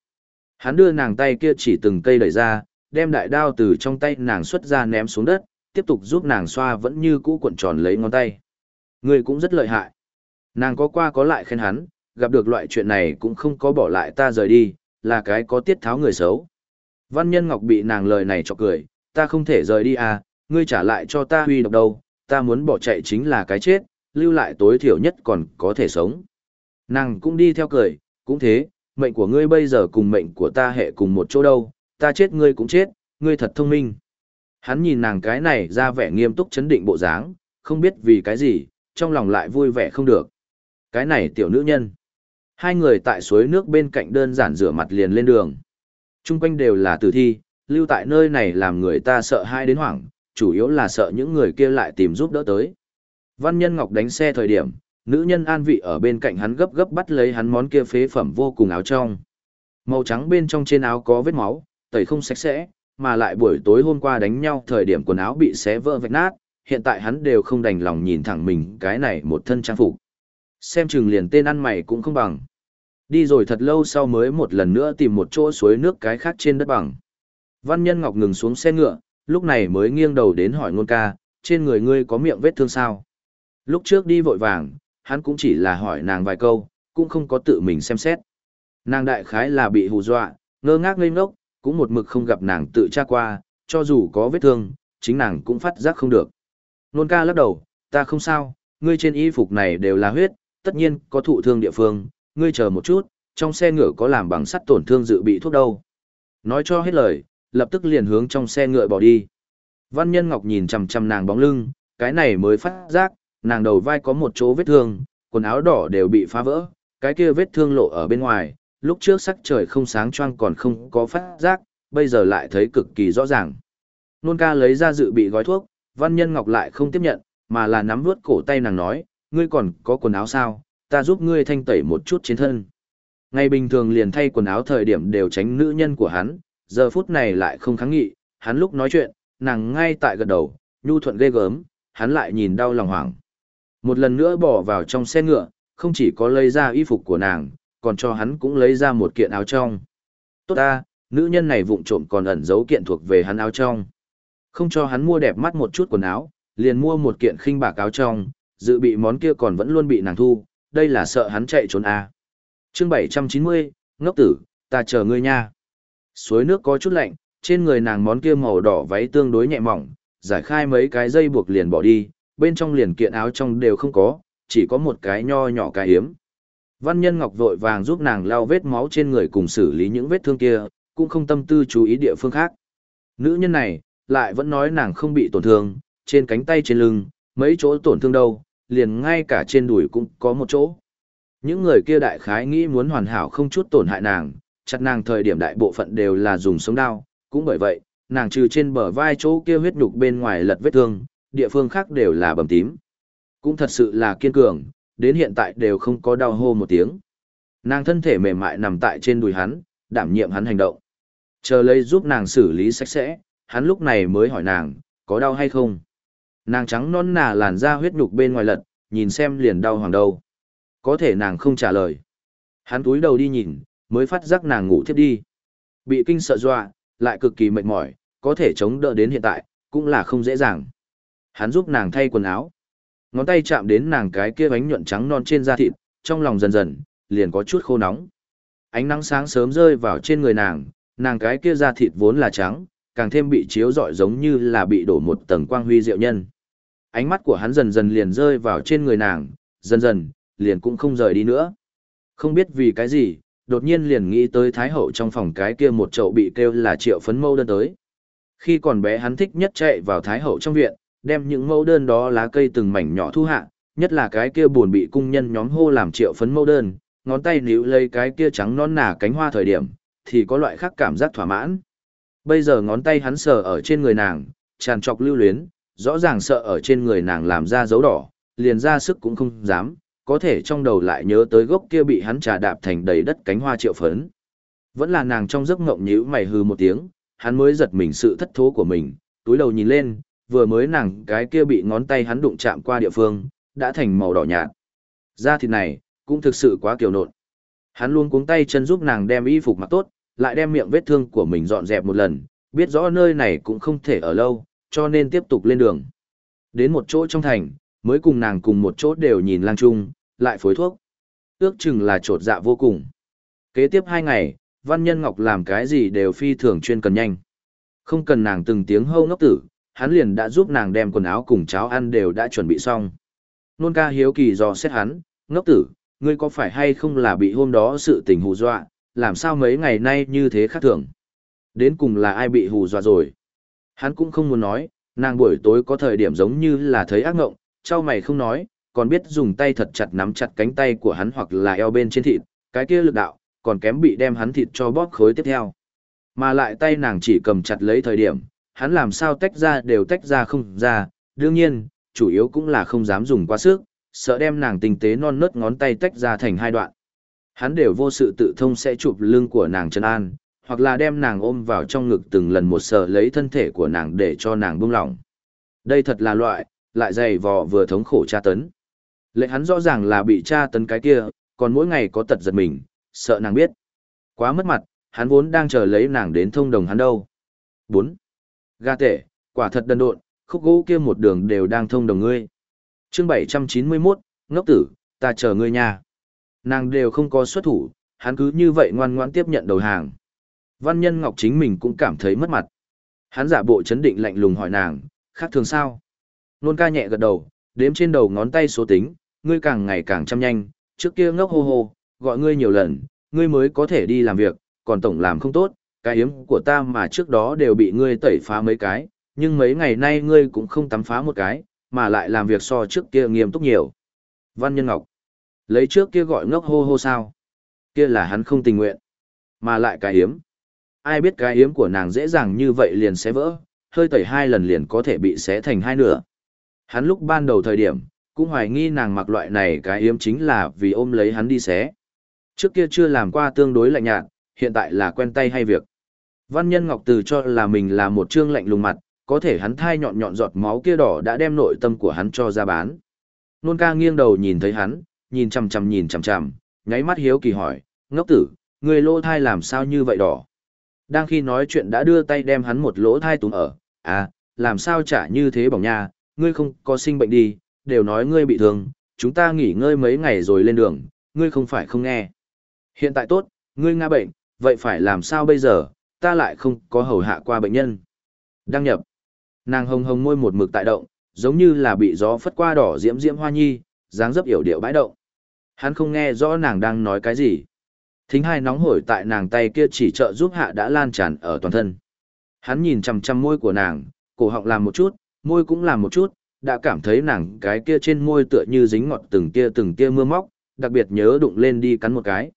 Hắn đưa nàng tay kia chỉ từng cây đẩy ra, đem đại đao từ trong tay nàng xuất ra ném xuống đất, tiếp tục giúp nàng xoa vẫn như cũ cuộn tròn lấy ngón tay. Ngươi cũng rất lợi hại. Nàng có qua có lại khen hắn, gặp được loại chuyện này cũng không có bỏ lại ta rời đi, là cái có tiết tháo người xấu. Văn Nhân Ngọc bị nàng lời này cho cười, ta không thể rời đi à, ngươi trả lại cho ta huy độc đâu, ta muốn bỏ chạy chính là cái chết, lưu lại tối thiểu nhất còn có thể sống. Nàng cũng đi theo cười, cũng thế, mệnh của ngươi bây giờ cùng mệnh của ta hệ cùng một chỗ đâu, ta chết ngươi cũng chết, ngươi thật thông minh. Hắn nhìn nàng cái này ra vẻ nghiêm túc chấn định bộ dáng, không biết vì cái gì, trong lòng lại vui vẻ không được. Cái này tiểu nữ nhân. Hai người tại suối nước bên cạnh đơn giản rửa mặt liền lên đường. Trung quanh đều là tử thi, lưu tại nơi này làm người ta sợ hai đến hoảng, chủ yếu là sợ những người kia lại tìm giúp đỡ tới. Văn Nhân Ngọc đánh xe thời điểm, nữ nhân an vị ở bên cạnh hắn gấp gấp bắt lấy hắn món kia phế phẩm vô cùng áo trong. Màu trắng bên trong trên áo có vết máu, tẩy không sạch sẽ, mà lại buổi tối hôm qua đánh nhau thời điểm quần áo bị xé vỡ vạch nát, hiện tại hắn đều không đành lòng nhìn thẳng mình cái này một thân trang phục. Xem chừng liền tên ăn mày cũng không bằng. Đi rồi thật lâu sau mới một lần nữa tìm một chỗ suối nước cái khác trên đất bằng. Văn Nhân Ngọc ngừng xuống xe ngựa, lúc này mới nghiêng đầu đến hỏi ngôn ca, trên người ngươi có miệng vết thương sao? Lúc trước đi vội vàng, hắn cũng chỉ là hỏi nàng vài câu, cũng không có tự mình xem xét. Nàng đại khái là bị hù dọa, ngơ ngác ngây ngốc, cũng một mực không gặp nàng tự tra qua, cho dù có vết thương, chính nàng cũng phát giác không được. Nôn ca lắc đầu, ta không sao, ngươi trên y phục này đều là huyết, tất nhiên có thụ thương địa phương, ngươi chờ một chút, trong xe ngựa có làm bằng sắt tổn thương dự bị thuốc đâu. Nói cho hết lời, lập tức liền hướng trong xe ngựa bỏ đi. Văn Nhân Ngọc nhìn chằm chằm nàng bóng lưng, cái này mới phát giác, nàng đầu vai có một chỗ vết thương, quần áo đỏ đều bị phá vỡ, cái kia vết thương lộ ở bên ngoài, lúc trước sắc trời không sáng choang còn không có phát giác, bây giờ lại thấy cực kỳ rõ ràng. Nôn ca lấy ra dự bị gói thuốc, Văn Nhân Ngọc lại không tiếp nhận, mà là nắm vuốt cổ tay nàng nói, ngươi còn có quần áo sao, ta giúp ngươi thanh tẩy một chút trên thân. Ngày bình thường liền thay quần áo thời điểm đều tránh nữ nhân của hắn, giờ phút này lại không kháng nghị, hắn lúc nói chuyện, nàng ngay tại gật đầu, nhu thuận ghê gớm, hắn lại nhìn đau lòng hoảng. Một lần nữa bỏ vào trong xe ngựa, không chỉ có lấy ra y phục của nàng, còn cho hắn cũng lấy ra một kiện áo trong. Tốt ta, nữ nhân này vụng trộm còn ẩn giấu kiện thuộc về hắn áo trong. Không cho hắn mua đẹp mắt một chút quần áo, liền mua một kiện khinh bạc áo trong, dự bị món kia còn vẫn luôn bị nàng thu, đây là sợ hắn chạy trốn à. chương 790, ngốc tử, ta chờ ngươi nha. Suối nước có chút lạnh, trên người nàng món kia màu đỏ váy tương đối nhẹ mỏng, giải khai mấy cái dây buộc liền bỏ đi, bên trong liền kiện áo trong đều không có, chỉ có một cái nho nhỏ cái hiếm. Văn nhân ngọc vội vàng giúp nàng lau vết máu trên người cùng xử lý những vết thương kia, cũng không tâm tư chú ý địa phương khác. Nữ nhân này, lại vẫn nói nàng không bị tổn thương, trên cánh tay trên lưng, mấy chỗ tổn thương đâu, liền ngay cả trên đùi cũng có một chỗ. Những người kia đại khái nghĩ muốn hoàn hảo không chút tổn hại nàng, chặt nàng thời điểm đại bộ phận đều là dùng sống đao, cũng bởi vậy, nàng trừ trên bờ vai chỗ kia huyết nhục bên ngoài lật vết thương, địa phương khác đều là bầm tím. Cũng thật sự là kiên cường, đến hiện tại đều không có đau hô một tiếng. Nàng thân thể mềm mại nằm tại trên đùi hắn, đảm nhiệm hắn hành động. Chờ lấy giúp nàng xử lý sạch sẽ, hắn lúc này mới hỏi nàng, có đau hay không? Nàng trắng non nà làn da huyết nhục bên ngoài lật, nhìn xem liền đau hoàng đầu, Có thể nàng không trả lời. Hắn túi đầu đi nhìn, mới phát giác nàng ngủ thiếp đi. Bị kinh sợ dọa, lại cực kỳ mệt mỏi, có thể chống đỡ đến hiện tại, cũng là không dễ dàng. Hắn giúp nàng thay quần áo. Ngón tay chạm đến nàng cái kia bánh nhuận trắng non trên da thịt, trong lòng dần dần, liền có chút khô nóng. Ánh nắng sáng sớm rơi vào trên người nàng, nàng cái kia da thịt vốn là trắng, càng thêm bị chiếu rọi giống như là bị đổ một tầng quang huy diệu nhân. Ánh mắt của hắn dần dần liền rơi vào trên người nàng, dần dần, liền cũng không rời đi nữa. Không biết vì cái gì, đột nhiên liền nghĩ tới Thái Hậu trong phòng cái kia một chậu bị kêu là triệu phấn mâu đơn tới. Khi còn bé hắn thích nhất chạy vào Thái Hậu trong viện, đem những mẫu đơn đó lá cây từng mảnh nhỏ thu hạ, nhất là cái kia buồn bị cung nhân nhóm hô làm triệu phấn mẫu đơn, ngón tay níu lấy cái kia trắng non nà cánh hoa thời điểm, thì có loại khác cảm giác thỏa mãn. Bây giờ ngón tay hắn sờ ở trên người nàng, tràn trọc lưu luyến, rõ ràng sợ ở trên người nàng làm ra dấu đỏ, liền ra sức cũng không dám, có thể trong đầu lại nhớ tới gốc kia bị hắn trà đạp thành đầy đất cánh hoa triệu phấn. Vẫn là nàng trong giấc ngộng nhíu mày hư một tiếng, hắn mới giật mình sự thất thố của mình, túi đầu nhìn lên, vừa mới nàng cái kia bị ngón tay hắn đụng chạm qua địa phương, đã thành màu đỏ nhạt. Da thịt này, cũng thực sự quá kiều nộn. Hắn luôn cuống tay chân giúp nàng đem y phục mặc tốt, lại đem miệng vết thương của mình dọn dẹp một lần, biết rõ nơi này cũng không thể ở lâu, cho nên tiếp tục lên đường. Đến một chỗ trong thành, mới cùng nàng cùng một chỗ đều nhìn lang trung, lại phối thuốc. Ước chừng là trột dạ vô cùng. Kế tiếp hai ngày, Văn Nhân Ngọc làm cái gì đều phi thường chuyên cần nhanh. Không cần nàng từng tiếng hâu ngốc tử, hắn liền đã giúp nàng đem quần áo cùng cháo ăn đều đã chuẩn bị xong. Nôn ca hiếu kỳ dò xét hắn, ngốc tử, ngươi có phải hay không là bị hôm đó sự tình hù dọa, làm sao mấy ngày nay như thế khác thường. Đến cùng là ai bị hù dọa rồi. Hắn cũng không muốn nói, nàng buổi tối có thời điểm giống như là thấy ác ngộng, trao mày không nói, còn biết dùng tay thật chặt nắm chặt cánh tay của hắn hoặc là eo bên trên thịt, cái kia lực đạo, còn kém bị đem hắn thịt cho bóp khối tiếp theo. Mà lại tay nàng chỉ cầm chặt lấy thời điểm, hắn làm sao tách ra đều tách ra không ra, đương nhiên, chủ yếu cũng là không dám dùng quá sức, sợ đem nàng tinh tế non nớt ngón tay tách ra thành hai đoạn. Hắn đều vô sự tự thông sẽ chụp lưng của nàng chân an, hoặc là đem nàng ôm vào trong ngực từng lần một sợ lấy thân thể của nàng để cho nàng buông lỏng. Đây thật là loại, lại dày vò vừa thống khổ tra tấn. Lệ hắn rõ ràng là bị tra tấn cái kia, còn mỗi ngày có tật giật mình, sợ nàng biết. Quá mất mặt, hắn vốn đang chờ lấy nàng đến thông đồng hắn đâu. 4. Ga tệ, quả thật đần độn, khúc gỗ kia một đường đều đang thông đồng ngươi. chương 791, ngốc tử, ta chờ ngươi nhà. Nàng đều không có xuất thủ, hắn cứ như vậy ngoan ngoãn tiếp nhận đầu hàng. Văn nhân Ngọc chính mình cũng cảm thấy mất mặt. Hắn giả bộ chấn định lạnh lùng hỏi nàng, khác thường sao? Nôn ca nhẹ gật đầu, đếm trên đầu ngón tay số tính, ngươi càng ngày càng chăm nhanh, trước kia ngốc hô hô, gọi ngươi nhiều lần, ngươi mới có thể đi làm việc, còn tổng làm không tốt, cái hiếm của ta mà trước đó đều bị ngươi tẩy phá mấy cái, nhưng mấy ngày nay ngươi cũng không tắm phá một cái, mà lại làm việc so trước kia nghiêm túc nhiều. Văn Nhân Ngọc, lấy trước kia gọi ngốc hô hô sao? Kia là hắn không tình nguyện, mà lại cái hiếm. Ai biết cái hiếm của nàng dễ dàng như vậy liền sẽ vỡ, hơi tẩy hai lần liền có thể bị xé thành hai nửa. Hắn lúc ban đầu thời điểm, cũng hoài nghi nàng mặc loại này cái hiếm chính là vì ôm lấy hắn đi xé. Trước kia chưa làm qua tương đối lạnh nhạt, hiện tại là quen tay hay việc. Văn nhân Ngọc Từ cho là mình là một trương lạnh lùng mặt, có thể hắn thai nhọn nhọn giọt máu kia đỏ đã đem nội tâm của hắn cho ra bán. Nôn ca nghiêng đầu nhìn thấy hắn, nhìn chằm chằm nhìn chằm chằm, nháy mắt hiếu kỳ hỏi, ngốc tử, người lỗ thai làm sao như vậy đỏ? Đang khi nói chuyện đã đưa tay đem hắn một lỗ thai túm ở, à, làm sao chả như thế bỏng nha, ngươi không có sinh bệnh đi, đều nói ngươi bị thương, chúng ta nghỉ ngơi mấy ngày rồi lên đường, ngươi không phải không nghe. Hiện tại tốt, ngươi nga bệnh, vậy phải làm sao bây giờ, ta lại không có hầu hạ qua bệnh nhân. Đăng nhập. Nàng hồng hồng môi một mực tại động, giống như là bị gió phất qua đỏ diễm diễm hoa nhi, dáng dấp yểu điệu bãi động. Hắn không nghe rõ nàng đang nói cái gì. Thính hai nóng hổi tại nàng tay kia chỉ trợ giúp hạ đã lan tràn ở toàn thân. Hắn nhìn chằm chằm môi của nàng, cổ họng làm một chút, môi cũng làm một chút, đã cảm thấy nàng cái kia trên môi tựa như dính ngọt từng tia từng tia mưa móc, đặc biệt nhớ đụng lên đi cắn một cái.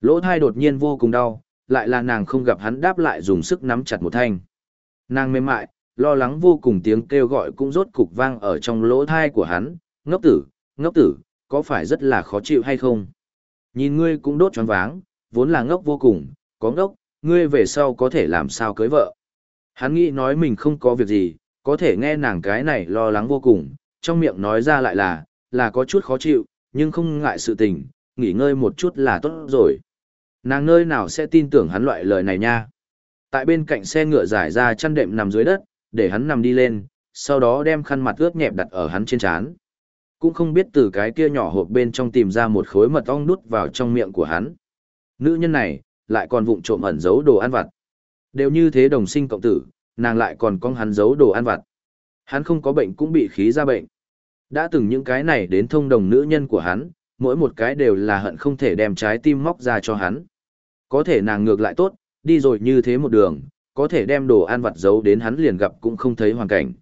Lỗ thai đột nhiên vô cùng đau, lại là nàng không gặp hắn đáp lại dùng sức nắm chặt một thanh. Nàng mềm mại, lo lắng vô cùng tiếng kêu gọi cũng rốt cục vang ở trong lỗ thai của hắn, ngốc tử, ngốc tử, có phải rất là khó chịu hay không? Nhìn ngươi cũng đốt choáng váng, vốn là ngốc vô cùng, có ngốc, ngươi về sau có thể làm sao cưới vợ. Hắn nghĩ nói mình không có việc gì, có thể nghe nàng cái này lo lắng vô cùng, trong miệng nói ra lại là, là có chút khó chịu, nhưng không ngại sự tình, nghỉ ngơi một chút là tốt rồi. Nàng nơi nào sẽ tin tưởng hắn loại lời này nha. Tại bên cạnh xe ngựa giải ra chăn đệm nằm dưới đất, để hắn nằm đi lên, sau đó đem khăn mặt ướt nhẹp đặt ở hắn trên trán. Cũng không biết từ cái kia nhỏ hộp bên trong tìm ra một khối mật ong đút vào trong miệng của hắn. Nữ nhân này, lại còn vụng trộm ẩn giấu đồ ăn vặt. Đều như thế đồng sinh cộng tử, nàng lại còn con hắn giấu đồ ăn vặt. Hắn không có bệnh cũng bị khí ra bệnh. Đã từng những cái này đến thông đồng nữ nhân của hắn, mỗi một cái đều là hận không thể đem trái tim móc ra cho hắn. Có thể nàng ngược lại tốt, đi rồi như thế một đường, có thể đem đồ ăn vặt giấu đến hắn liền gặp cũng không thấy hoàn cảnh.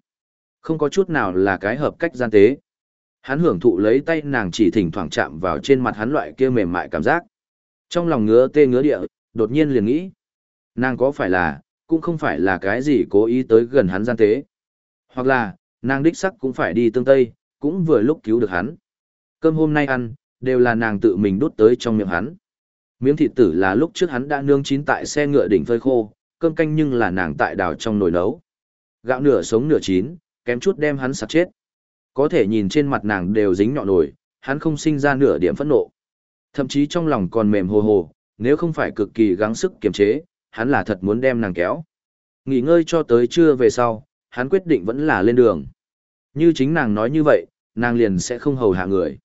Không có chút nào là cái hợp cách gian tế. Hắn hưởng thụ lấy tay nàng chỉ thỉnh thoảng chạm vào trên mặt hắn loại kia mềm mại cảm giác. Trong lòng ngứa tê ngứa địa, đột nhiên liền nghĩ. Nàng có phải là, cũng không phải là cái gì cố ý tới gần hắn gian tế. Hoặc là, nàng đích sắc cũng phải đi tương tây, cũng vừa lúc cứu được hắn. Cơm hôm nay ăn, đều là nàng tự mình đút tới trong miệng hắn. Miếng thịt tử là lúc trước hắn đã nương chín tại xe ngựa đỉnh phơi khô, cơm canh nhưng là nàng tại đào trong nồi nấu. Gạo nửa sống nửa chín, kém chút đem hắn sặc chết. Có thể nhìn trên mặt nàng đều dính nhọ nổi, hắn không sinh ra nửa điểm phẫn nộ. Thậm chí trong lòng còn mềm hồ hồ, nếu không phải cực kỳ gắng sức kiềm chế, hắn là thật muốn đem nàng kéo. Nghỉ ngơi cho tới trưa về sau, hắn quyết định vẫn là lên đường. Như chính nàng nói như vậy, nàng liền sẽ không hầu hạ người.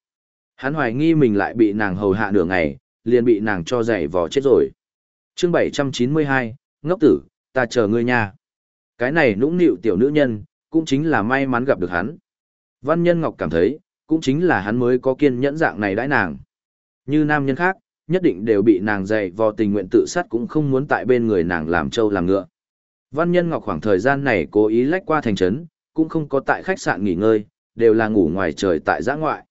Hắn hoài nghi mình lại bị nàng hầu hạ nửa ngày, liền bị nàng cho giày vò chết rồi. chương 792, ngốc tử, ta chờ ngươi nha. Cái này nũng nịu tiểu nữ nhân, cũng chính là may mắn gặp được hắn. Văn nhân Ngọc cảm thấy, cũng chính là hắn mới có kiên nhẫn dạng này đãi nàng. Như nam nhân khác, nhất định đều bị nàng dạy vò tình nguyện tự sát cũng không muốn tại bên người nàng làm trâu làm ngựa. Văn nhân Ngọc khoảng thời gian này cố ý lách qua thành trấn, cũng không có tại khách sạn nghỉ ngơi, đều là ngủ ngoài trời tại giã ngoại.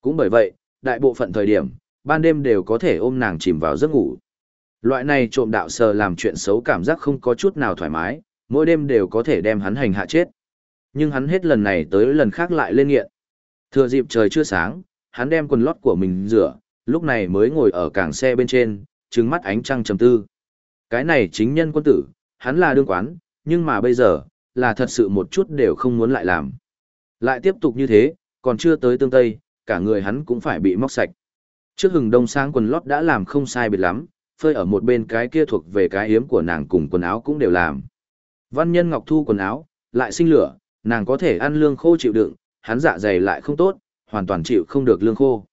Cũng bởi vậy, đại bộ phận thời điểm, ban đêm đều có thể ôm nàng chìm vào giấc ngủ. Loại này trộm đạo sờ làm chuyện xấu cảm giác không có chút nào thoải mái, mỗi đêm đều có thể đem hắn hành hạ chết. Nhưng hắn hết lần này tới lần khác lại lên nghiện. Thừa dịp trời chưa sáng, hắn đem quần lót của mình rửa, lúc này mới ngồi ở cảng xe bên trên, trừng mắt ánh trăng trầm tư. Cái này chính nhân quân tử, hắn là đương quán, nhưng mà bây giờ, là thật sự một chút đều không muốn lại làm. Lại tiếp tục như thế, còn chưa tới tương tây, cả người hắn cũng phải bị móc sạch. Trước hừng đông sáng quần lót đã làm không sai biệt lắm, phơi ở một bên cái kia thuộc về cái hiếm của nàng cùng quần áo cũng đều làm. Văn nhân Ngọc Thu quần áo, lại sinh lửa, nàng có thể ăn lương khô chịu đựng, hắn dạ dày lại không tốt, hoàn toàn chịu không được lương khô.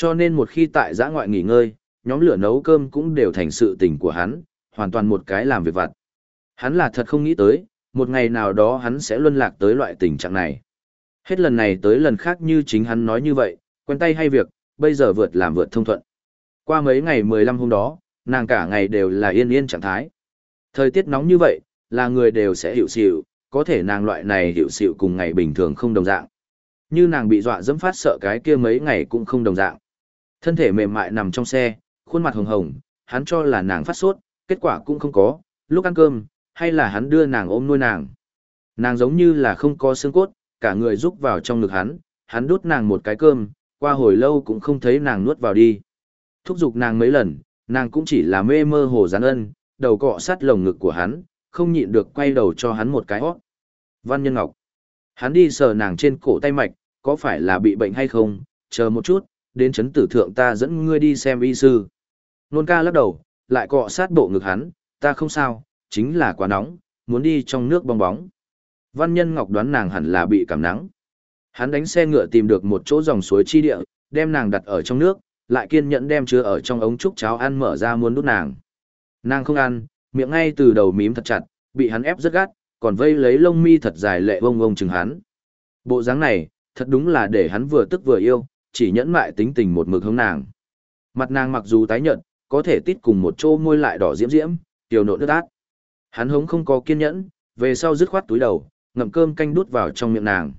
Cho nên một khi tại giã ngoại nghỉ ngơi, nhóm lửa nấu cơm cũng đều thành sự tình của hắn, hoàn toàn một cái làm việc vặt. Hắn là thật không nghĩ tới, một ngày nào đó hắn sẽ luân lạc tới loại tình trạng này. Hết lần này tới lần khác như chính hắn nói như vậy, quen tay hay việc, bây giờ vượt làm vượt thông thuận. Qua mấy ngày 15 hôm đó, nàng cả ngày đều là yên yên trạng thái. Thời tiết nóng như vậy, là người đều sẽ hiểu xịu, có thể nàng loại này hiểu xịu cùng ngày bình thường không đồng dạng. Như nàng bị dọa dẫm phát sợ cái kia mấy ngày cũng không đồng dạng. Thân thể mềm mại nằm trong xe, khuôn mặt hồng hồng, hắn cho là nàng phát sốt, kết quả cũng không có, lúc ăn cơm, hay là hắn đưa nàng ôm nuôi nàng. Nàng giống như là không có xương cốt, cả người rúc vào trong ngực hắn, hắn đút nàng một cái cơm, qua hồi lâu cũng không thấy nàng nuốt vào đi. Thúc giục nàng mấy lần, nàng cũng chỉ là mê mơ hồ gián ân, đầu cọ sát lồng ngực của hắn, không nhịn được quay đầu cho hắn một cái hót. Văn Nhân Ngọc. Hắn đi sờ nàng trên cổ tay mạch, có phải là bị bệnh hay không, chờ một chút, đến chấn tử thượng ta dẫn ngươi đi xem y sư. Nôn ca lắc đầu, lại cọ sát bộ ngực hắn, ta không sao, chính là quá nóng, muốn đi trong nước bong bóng. Văn Nhân Ngọc đoán nàng hẳn là bị cảm nắng. Hắn đánh xe ngựa tìm được một chỗ dòng suối chi địa, đem nàng đặt ở trong nước, lại kiên nhẫn đem chứa ở trong ống trúc cháo ăn mở ra muốn đút nàng. Nàng không ăn, miệng ngay từ đầu mím thật chặt, bị hắn ép rất gắt, còn vây lấy lông mi thật dài lệ vông vông chừng hắn. Bộ dáng này, thật đúng là để hắn vừa tức vừa yêu, chỉ nhẫn mại tính tình một mực hướng nàng. Mặt nàng mặc dù tái nhợt, có thể tít cùng một chỗ môi lại đỏ diễm diễm, tiểu nộ nước át. Hắn hống không có kiên nhẫn, về sau dứt khoát túi đầu, ngậm cơm canh đút vào trong miệng nàng.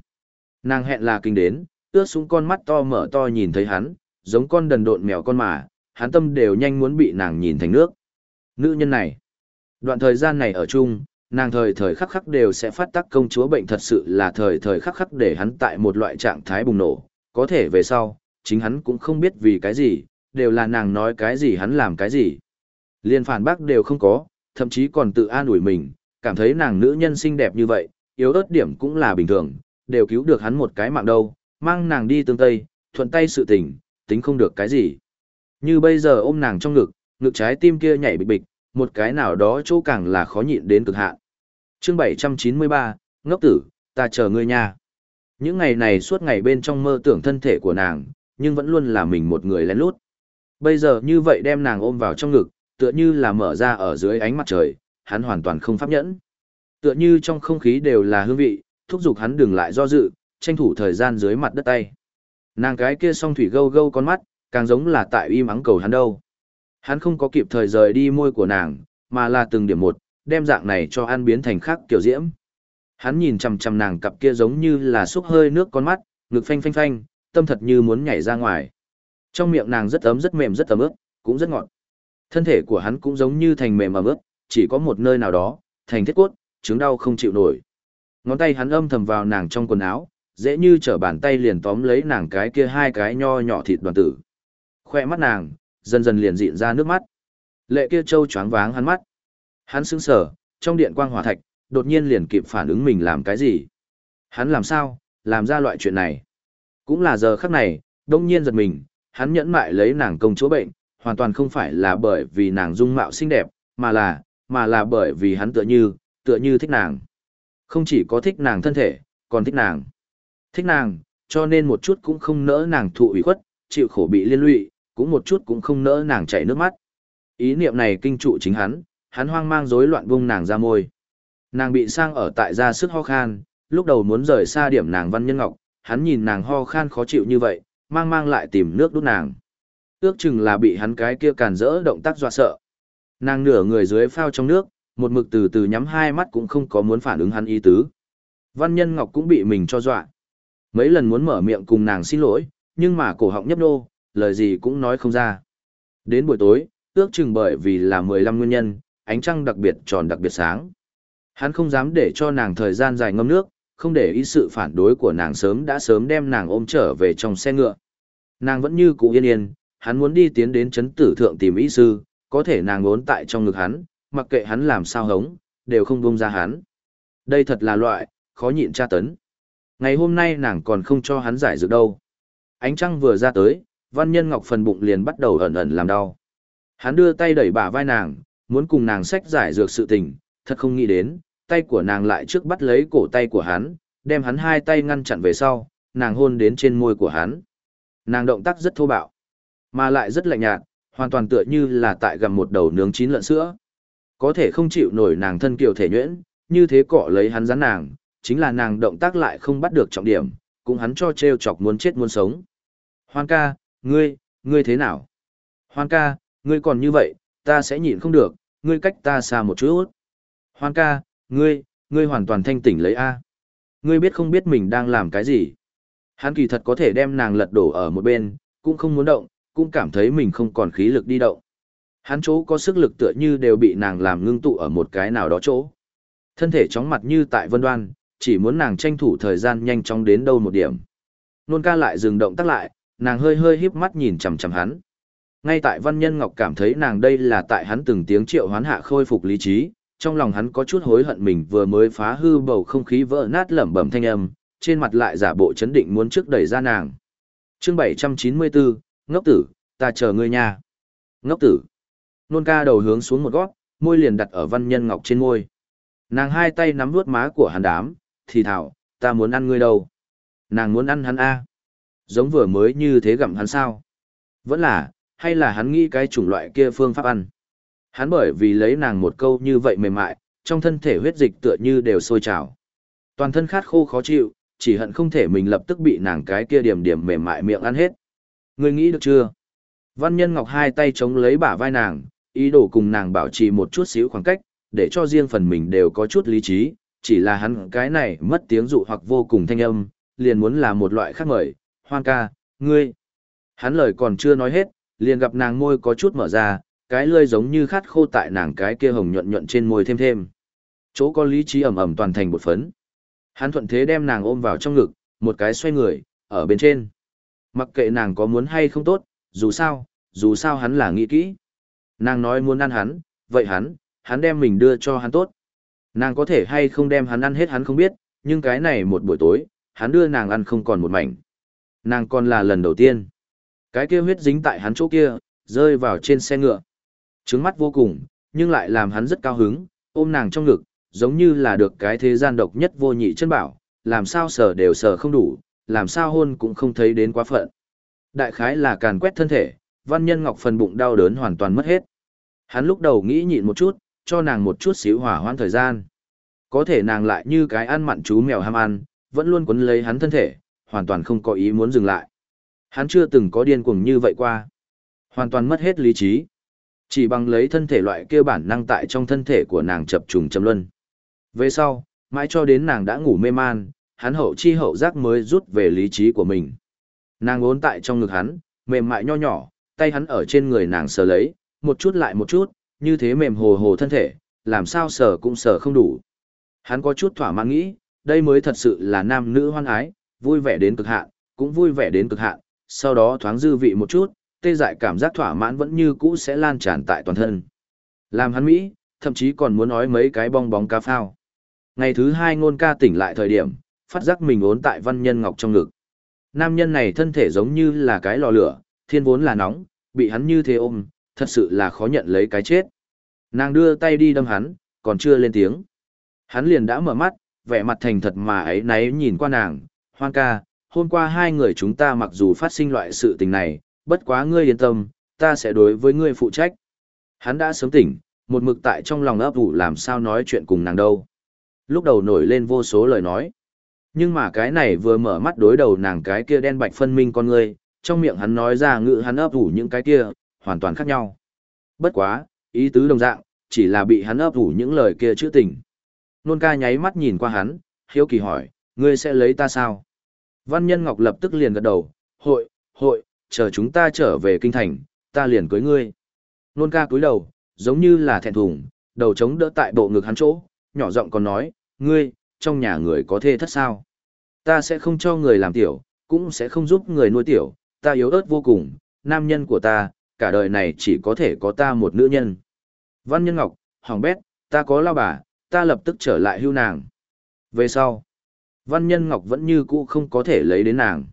Nàng hẹn là kinh đến, ướt xuống con mắt to mở to nhìn thấy hắn, giống con đần độn mèo con mà, hắn tâm đều nhanh muốn bị nàng nhìn thành nước. Nữ nhân này. Đoạn thời gian này ở chung, nàng thời thời khắc khắc đều sẽ phát tác công chúa bệnh thật sự là thời thời khắc khắc để hắn tại một loại trạng thái bùng nổ, có thể về sau, chính hắn cũng không biết vì cái gì, đều là nàng nói cái gì hắn làm cái gì. Liên phản bác đều không có, thậm chí còn tự an ủi mình, cảm thấy nàng nữ nhân xinh đẹp như vậy, yếu ớt điểm cũng là bình thường, đều cứu được hắn một cái mạng đâu, mang nàng đi tương tây, thuận tay sự tình, tính không được cái gì. Như bây giờ ôm nàng trong ngực, ngực trái tim kia nhảy bịch bịch, một cái nào đó chỗ càng là khó nhịn đến cực hạn. Chương 793, ngốc tử, ta chờ ngươi nha. Những ngày này suốt ngày bên trong mơ tưởng thân thể của nàng, nhưng vẫn luôn là mình một người lén lút. Bây giờ như vậy đem nàng ôm vào trong ngực, tựa như là mở ra ở dưới ánh mặt trời, hắn hoàn toàn không pháp nhẫn. Tựa như trong không khí đều là hương vị, thúc giục hắn đừng lại do dự, tranh thủ thời gian dưới mặt đất tay. Nàng cái kia song thủy gâu gâu con mắt, càng giống là tại im ắng cầu hắn đâu. Hắn không có kịp thời rời đi môi của nàng, mà là từng điểm một, đem dạng này cho ăn biến thành khác kiểu diễm. Hắn nhìn chằm chằm nàng cặp kia giống như là xúc hơi nước con mắt, ngực phanh phanh phanh, tâm thật như muốn nhảy ra ngoài. Trong miệng nàng rất ấm rất mềm rất ấm ướt, cũng rất ngọt. Thân thể của hắn cũng giống như thành mềm mà ướt, chỉ có một nơi nào đó, thành thiết cốt, chứng đau không chịu nổi. Ngón tay hắn âm thầm vào nàng trong quần áo, dễ như trở bàn tay liền tóm lấy nàng cái kia hai cái nho nhỏ thịt đoàn tử. Khoe mắt nàng, dần dần liền dịn ra nước mắt. Lệ kia trâu choáng váng hắn mắt. Hắn sững sờ, trong điện quang hỏa thạch, đột nhiên liền kịp phản ứng mình làm cái gì. Hắn làm sao, làm ra loại chuyện này. Cũng là giờ khắc này, đông nhiên giật mình, hắn nhẫn mại lấy nàng công chúa bệnh, hoàn toàn không phải là bởi vì nàng dung mạo xinh đẹp, mà là, mà là bởi vì hắn tựa như, tựa như thích nàng. Không chỉ có thích nàng thân thể, còn thích nàng. Thích nàng, cho nên một chút cũng không nỡ nàng thụ ủy khuất, chịu khổ bị liên lụy, cũng một chút cũng không nỡ nàng chảy nước mắt. Ý niệm này kinh trụ chính hắn, hắn hoang mang rối loạn buông nàng ra môi. Nàng bị sang ở tại gia sức ho khan, lúc đầu muốn rời xa điểm nàng văn nhân ngọc, hắn nhìn nàng ho khan khó chịu như vậy, mang mang lại tìm nước đút nàng. Ước chừng là bị hắn cái kia càn rỡ động tác dọa sợ. Nàng nửa người dưới phao trong nước, một mực từ từ nhắm hai mắt cũng không có muốn phản ứng hắn ý tứ. Văn nhân ngọc cũng bị mình cho dọa. Mấy lần muốn mở miệng cùng nàng xin lỗi, nhưng mà cổ họng nhấp nô, lời gì cũng nói không ra. Đến buổi tối, ước chừng bởi vì là 15 nguyên nhân, ánh trăng đặc biệt tròn đặc biệt sáng. Hắn không dám để cho nàng thời gian dài ngâm nước, không để ý sự phản đối của nàng sớm đã sớm đem nàng ôm trở về trong xe ngựa. Nàng vẫn như cũ yên yên, hắn muốn đi tiến đến chấn tử thượng tìm ý sư, có thể nàng ốn tại trong ngực hắn, mặc kệ hắn làm sao hống, đều không buông ra hắn. Đây thật là loại, khó nhịn tra tấn. Ngày hôm nay nàng còn không cho hắn giải dược đâu. Ánh trăng vừa ra tới, văn nhân ngọc phần bụng liền bắt đầu ẩn ẩn làm đau. Hắn đưa tay đẩy bả vai nàng, muốn cùng nàng sách giải dược sự tình, thật không nghĩ đến, tay của nàng lại trước bắt lấy cổ tay của hắn, đem hắn hai tay ngăn chặn về sau, nàng hôn đến trên môi của hắn. Nàng động tác rất thô bạo, mà lại rất lạnh nhạt, hoàn toàn tựa như là tại gặm một đầu nướng chín lợn sữa. Có thể không chịu nổi nàng thân kiều thể nhuyễn, như thế cọ lấy hắn rắn nàng, chính là nàng động tác lại không bắt được trọng điểm, cũng hắn cho treo chọc muốn chết muốn sống. Hoan ca, ngươi, ngươi thế nào? Hoan ca, ngươi còn như vậy, ta sẽ nhịn không được, ngươi cách ta xa một chút. Hoan ca, ngươi, ngươi hoàn toàn thanh tỉnh lấy A. Ngươi biết không biết mình đang làm cái gì? Hắn kỳ thật có thể đem nàng lật đổ ở một bên, cũng không muốn động, cũng cảm thấy mình không còn khí lực đi động. Hắn chỗ có sức lực tựa như đều bị nàng làm ngưng tụ ở một cái nào đó chỗ. Thân thể chóng mặt như tại vân đoan, chỉ muốn nàng tranh thủ thời gian nhanh chóng đến đâu một điểm. Nôn ca lại dừng động tác lại, nàng hơi hơi híp mắt nhìn chằm chằm hắn. Ngay tại Văn Nhân Ngọc cảm thấy nàng đây là tại hắn từng tiếng triệu hoán hạ khôi phục lý trí, trong lòng hắn có chút hối hận mình vừa mới phá hư bầu không khí vỡ nát lẩm bẩm thanh âm, trên mặt lại giả bộ chấn định muốn trước đẩy ra nàng. Chương 794, ngốc tử, ta chờ ngươi nha. Ngốc tử. Nôn ca đầu hướng xuống một gót, môi liền đặt ở Văn Nhân Ngọc trên môi. Nàng hai tay nắm vuốt má của hắn đám, thì thảo, ta muốn ăn ngươi đâu. Nàng muốn ăn hắn a Giống vừa mới như thế gặm hắn sao? Vẫn là, hay là hắn nghĩ cái chủng loại kia phương pháp ăn? Hắn bởi vì lấy nàng một câu như vậy mềm mại, trong thân thể huyết dịch tựa như đều sôi trào. Toàn thân khát khô khó chịu, chỉ hận không thể mình lập tức bị nàng cái kia điểm điểm mềm mại miệng ăn hết. Ngươi nghĩ được chưa? Văn Nhân Ngọc hai tay chống lấy bả vai nàng, ý đồ cùng nàng bảo trì một chút xíu khoảng cách, để cho riêng phần mình đều có chút lý trí, chỉ là hắn cái này mất tiếng dụ hoặc vô cùng thanh âm, liền muốn là một loại khác mời, hoan ca, ngươi. Hắn lời còn chưa nói hết, liền gặp nàng môi có chút mở ra, cái lươi giống như khát khô tại nàng cái kia hồng nhuận nhuận trên môi thêm thêm. Chỗ có lý trí ẩm ẩm toàn thành bột phấn. Hắn thuận thế đem nàng ôm vào trong ngực, một cái xoay người, ở bên trên. Mặc kệ nàng có muốn hay không tốt, dù sao, dù sao hắn là nghĩ kỹ. Nàng nói muốn ăn hắn, vậy hắn, hắn đem mình đưa cho hắn tốt. Nàng có thể hay không đem hắn ăn hết hắn không biết, nhưng cái này một buổi tối, hắn đưa nàng ăn không còn một mảnh. Nàng còn là lần đầu tiên. Cái kia huyết dính tại hắn chỗ kia, rơi vào trên xe ngựa. Trứng mắt vô cùng, nhưng lại làm hắn rất cao hứng, ôm nàng trong ngực, giống như là được cái thế gian độc nhất vô nhị chân bảo, làm sao sở đều sở không đủ, làm sao hôn cũng không thấy đến quá phận. Đại khái là càn quét thân thể, văn nhân ngọc phần bụng đau đớn hoàn toàn mất hết. Hắn lúc đầu nghĩ nhịn một chút, cho nàng một chút xíu hỏa hoãn thời gian. Có thể nàng lại như cái ăn mặn chú mèo ham ăn, vẫn luôn quấn lấy hắn thân thể, hoàn toàn không có ý muốn dừng lại. Hắn chưa từng có điên cuồng như vậy qua. Hoàn toàn mất hết lý trí. Chỉ bằng lấy thân thể loại kia bản năng tại trong thân thể của nàng chập trùng châm luân. Về sau, mãi cho đến nàng đã ngủ mê man, hắn hậu chi hậu giác mới rút về lý trí của mình. Nàng ốn tại trong ngực hắn, mềm mại nho nhỏ, tay hắn ở trên người nàng sờ lấy, một chút lại một chút, như thế mềm hồ hồ thân thể, làm sao sờ cũng sờ không đủ. Hắn có chút thỏa mãn nghĩ, đây mới thật sự là nam nữ hoan ái, vui vẻ đến cực hạn, cũng vui vẻ đến cực hạn, sau đó thoáng dư vị một chút, tê dại cảm giác thỏa mãn vẫn như cũ sẽ lan tràn tại toàn thân. Làm hắn Mỹ, thậm chí còn muốn nói mấy cái bong bóng cá phao. Ngày thứ hai ngôn ca tỉnh lại thời điểm, phát giác mình ốn tại văn nhân ngọc trong ngực. Nam nhân này thân thể giống như là cái lò lửa, thiên vốn là nóng, bị hắn như thế ôm, thật sự là khó nhận lấy cái chết. Nàng đưa tay đi đâm hắn, còn chưa lên tiếng. Hắn liền đã mở mắt, vẻ mặt thành thật mà ấy náy nhìn qua nàng, hoan ca, hôm qua hai người chúng ta mặc dù phát sinh loại sự tình này, bất quá ngươi yên tâm, ta sẽ đối với ngươi phụ trách. Hắn đã sớm tỉnh, một mực tại trong lòng ấp ủ làm sao nói chuyện cùng nàng đâu. Lúc đầu nổi lên vô số lời nói. Nhưng mà cái này vừa mở mắt đối đầu nàng cái kia đen bạch phân minh con ngươi, trong miệng hắn nói ra ngữ hắn ấp ủ những cái kia, hoàn toàn khác nhau. Bất quá, ý tứ đồng dạng, chỉ là bị hắn ấp ủ những lời kia chữ tình. Nôn ca nháy mắt nhìn qua hắn, hiếu kỳ hỏi, ngươi sẽ lấy ta sao? Văn Nhân Ngọc lập tức liền gật đầu, hội, hội, chờ chúng ta trở về kinh thành, ta liền cưới ngươi. Nôn ca cúi đầu, giống như là thẹn thùng, đầu chống đỡ tại bộ ngực hắn chỗ, nhỏ giọng còn nói, ngươi, trong nhà người có thê thất sao? Ta sẽ không cho người làm tiểu, cũng sẽ không giúp người nuôi tiểu, ta yếu ớt vô cùng, nam nhân của ta, cả đời này chỉ có thể có ta một nữ nhân. Văn Nhân Ngọc, hỏng bét, ta có lao bà, ta lập tức trở lại hưu nàng. Về sau, Văn Nhân Ngọc vẫn như cũ không có thể lấy đến nàng.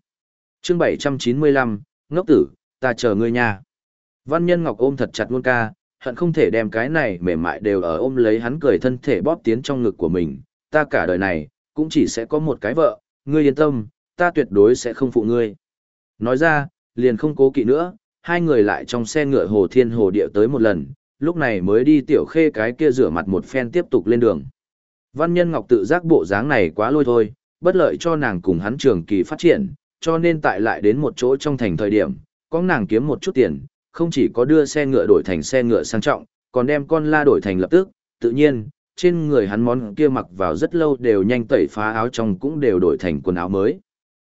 chương 795, ngốc tử, ta chờ ngươi nha. Văn Nhân Ngọc ôm thật chặt luôn ca, hận không thể đem cái này mềm mại đều ở ôm lấy hắn cười thân thể bóp tiến trong ngực của mình. Ta cả đời này, cũng chỉ sẽ có một cái vợ, ngươi yên tâm, ta tuyệt đối sẽ không phụ ngươi. Nói ra, liền không cố kỵ nữa, hai người lại trong xe ngựa hồ thiên hồ địa tới một lần, lúc này mới đi tiểu khê cái kia rửa mặt một phen tiếp tục lên đường. Văn nhân ngọc tự giác bộ dáng này quá lôi thôi, bất lợi cho nàng cùng hắn trường kỳ phát triển, cho nên tại lại đến một chỗ trong thành thời điểm, có nàng kiếm một chút tiền, không chỉ có đưa xe ngựa đổi thành xe ngựa sang trọng, còn đem con la đổi thành lập tức, tự nhiên, trên người hắn món kia mặc vào rất lâu đều nhanh tẩy phá áo trong cũng đều đổi thành quần áo mới.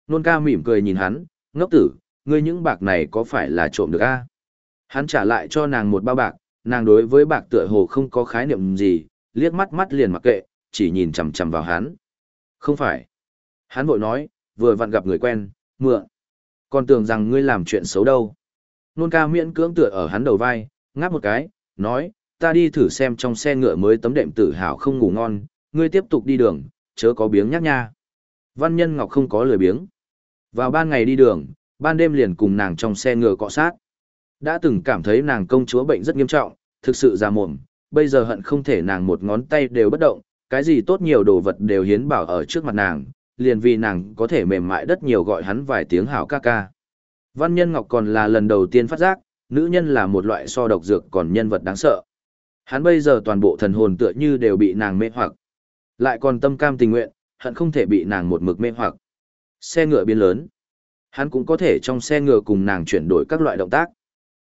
Nôn ca mỉm cười nhìn hắn, ngốc tử, ngươi những bạc này có phải là trộm được a? Hắn trả lại cho nàng một bao bạc, nàng đối với bạc tựa hồ không có khái niệm gì, liếc mắt mắt liền mặc kệ, chỉ nhìn chằm chằm vào hắn. Không phải. Hắn vội nói, vừa vặn gặp người quen, mượn. Còn tưởng rằng ngươi làm chuyện xấu đâu. Nôn ca miễn cưỡng tựa ở hắn đầu vai, ngáp một cái, nói, ta đi thử xem trong xe ngựa mới tấm đệm tử hào không ngủ ngon, ngươi tiếp tục đi đường, chớ có biếng nhắc nha. Văn nhân ngọc không có lười biếng. Vào ban ngày đi đường, ban đêm liền cùng nàng trong xe ngựa cọ sát. Đã từng cảm thấy nàng công chúa bệnh rất nghiêm trọng, thực sự ra mồm, bây giờ hận không thể nàng một ngón tay đều bất động, cái gì tốt nhiều đồ vật đều hiến bảo ở trước mặt nàng, liền vì nàng có thể mềm mại đất nhiều gọi hắn vài tiếng hảo ca ca. Văn Nhân Ngọc còn là lần đầu tiên phát giác, nữ nhân là một loại so độc dược còn nhân vật đáng sợ. Hắn bây giờ toàn bộ thần hồn tựa như đều bị nàng mê hoặc. Lại còn tâm cam tình nguyện, hận không thể bị nàng một mực mê hoặc. Xe ngựa biến lớn. Hắn cũng có thể trong xe ngựa cùng nàng chuyển đổi các loại động tác.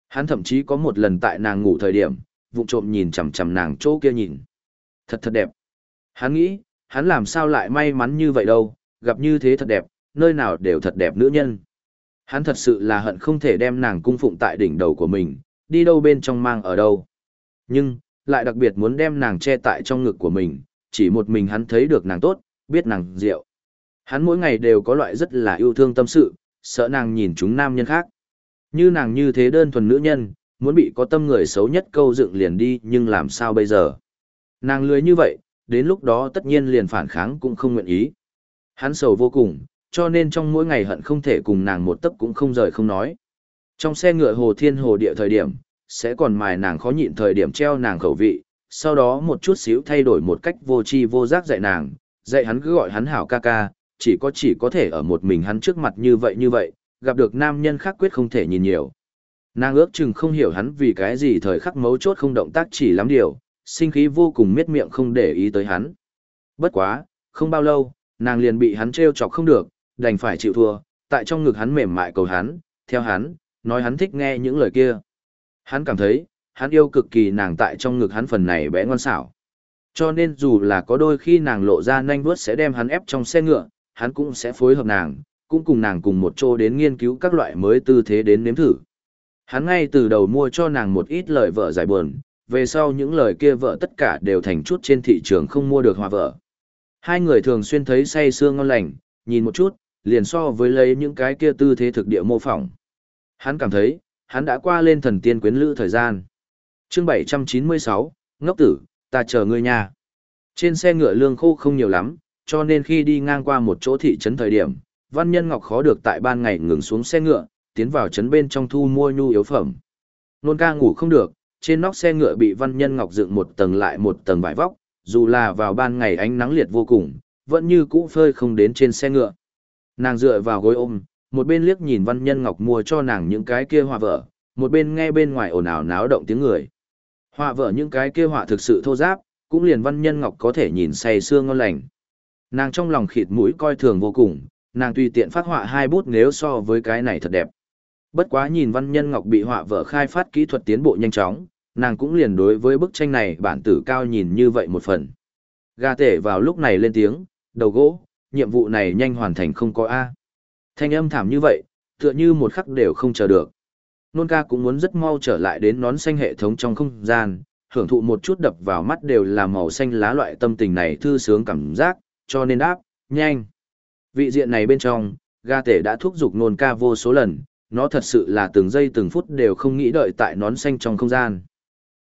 Hắn thậm chí có một lần tại nàng ngủ thời điểm, vụ trộm nhìn chằm chằm nàng chỗ kia nhìn. Thật thật đẹp. Hắn nghĩ, hắn làm sao lại may mắn như vậy đâu, gặp như thế thật đẹp, nơi nào đều thật đẹp nữ nhân. Hắn thật sự là hận không thể đem nàng cung phụng tại đỉnh đầu của mình, đi đâu bên trong mang ở đâu. Nhưng, lại đặc biệt muốn đem nàng che tại trong ngực của mình, chỉ một mình hắn thấy được nàng tốt, biết nàng rượu. Hắn mỗi ngày đều có loại rất là yêu thương tâm sự, sợ nàng nhìn chúng nam nhân khác. Như nàng như thế đơn thuần nữ nhân, muốn bị có tâm người xấu nhất câu dựng liền đi nhưng làm sao bây giờ. Nàng lười như vậy, đến lúc đó tất nhiên liền phản kháng cũng không nguyện ý. Hắn sầu vô cùng, cho nên trong mỗi ngày hận không thể cùng nàng một tấc cũng không rời không nói. Trong xe ngựa hồ thiên hồ địa thời điểm, sẽ còn mài nàng khó nhịn thời điểm treo nàng khẩu vị, sau đó một chút xíu thay đổi một cách vô tri vô giác dạy nàng, dạy hắn cứ gọi hắn hảo ca ca, chỉ có chỉ có thể ở một mình hắn trước mặt như vậy như vậy, gặp được nam nhân khác quyết không thể nhìn nhiều. Nàng ước chừng không hiểu hắn vì cái gì thời khắc mấu chốt không động tác chỉ lắm điều, sinh khí vô cùng miết miệng không để ý tới hắn. Bất quá, không bao lâu, nàng liền bị hắn trêu chọc không được, đành phải chịu thua, tại trong ngực hắn mềm mại cầu hắn, theo hắn, nói hắn thích nghe những lời kia. Hắn cảm thấy, hắn yêu cực kỳ nàng tại trong ngực hắn phần này bé ngon xảo. Cho nên dù là có đôi khi nàng lộ ra nhanh vuốt sẽ đem hắn ép trong xe ngựa, hắn cũng sẽ phối hợp nàng, cũng cùng nàng cùng một chỗ đến nghiên cứu các loại mới tư thế đến nếm thử. Hắn ngay từ đầu mua cho nàng một ít lời vợ giải buồn, về sau những lời kia vợ tất cả đều thành chút trên thị trường không mua được hòa vợ. Hai người thường xuyên thấy say sương ngon lành, nhìn một chút, liền so với lấy những cái kia tư thế thực địa mô phỏng. Hắn cảm thấy, hắn đã qua lên thần tiên quyến lữ thời gian. chương 796, ngốc tử, ta chờ ngươi nhà Trên xe ngựa lương khô không nhiều lắm, cho nên khi đi ngang qua một chỗ thị trấn thời điểm, Văn Nhân Ngọc khó được tại ban ngày ngừng xuống xe ngựa, tiến vào trấn bên trong thu mua nhu yếu phẩm. Nôn ca ngủ không được, trên nóc xe ngựa bị Văn Nhân Ngọc dựng một tầng lại một tầng vải vóc, dù là vào ban ngày ánh nắng liệt vô cùng, vẫn như cũ phơi không đến trên xe ngựa. Nàng dựa vào gối ôm, một bên liếc nhìn Văn Nhân Ngọc mua cho nàng những cái kia họa vợ, một bên nghe bên ngoài ồn ào náo động tiếng người. Họa vợ những cái kia họa thực sự thô giáp, cũng liền Văn Nhân Ngọc có thể nhìn say sương ngon lành. Nàng trong lòng khịt mũi coi thường vô cùng, nàng tùy tiện phát họa hai bút nếu so với cái này thật đẹp. Bất quá nhìn Văn Nhân Ngọc bị họa vợ khai phát kỹ thuật tiến bộ nhanh chóng, nàng cũng liền đối với bức tranh này bản tử cao nhìn như vậy một phần. Gà tể vào lúc này lên tiếng, đầu gỗ, nhiệm vụ này nhanh hoàn thành không có A. Thanh âm thảm như vậy, tựa như một khắc đều không chờ được. Nôn ca cũng muốn rất mau trở lại đến nón xanh hệ thống trong không gian, hưởng thụ một chút đập vào mắt đều là màu xanh lá loại tâm tình này thư sướng cảm giác, cho nên đáp, nhanh. Vị diện này bên trong, ga tể đã thúc giục nôn ca vô số lần, nó thật sự là từng giây từng phút đều không nghĩ đợi tại nón xanh trong không gian.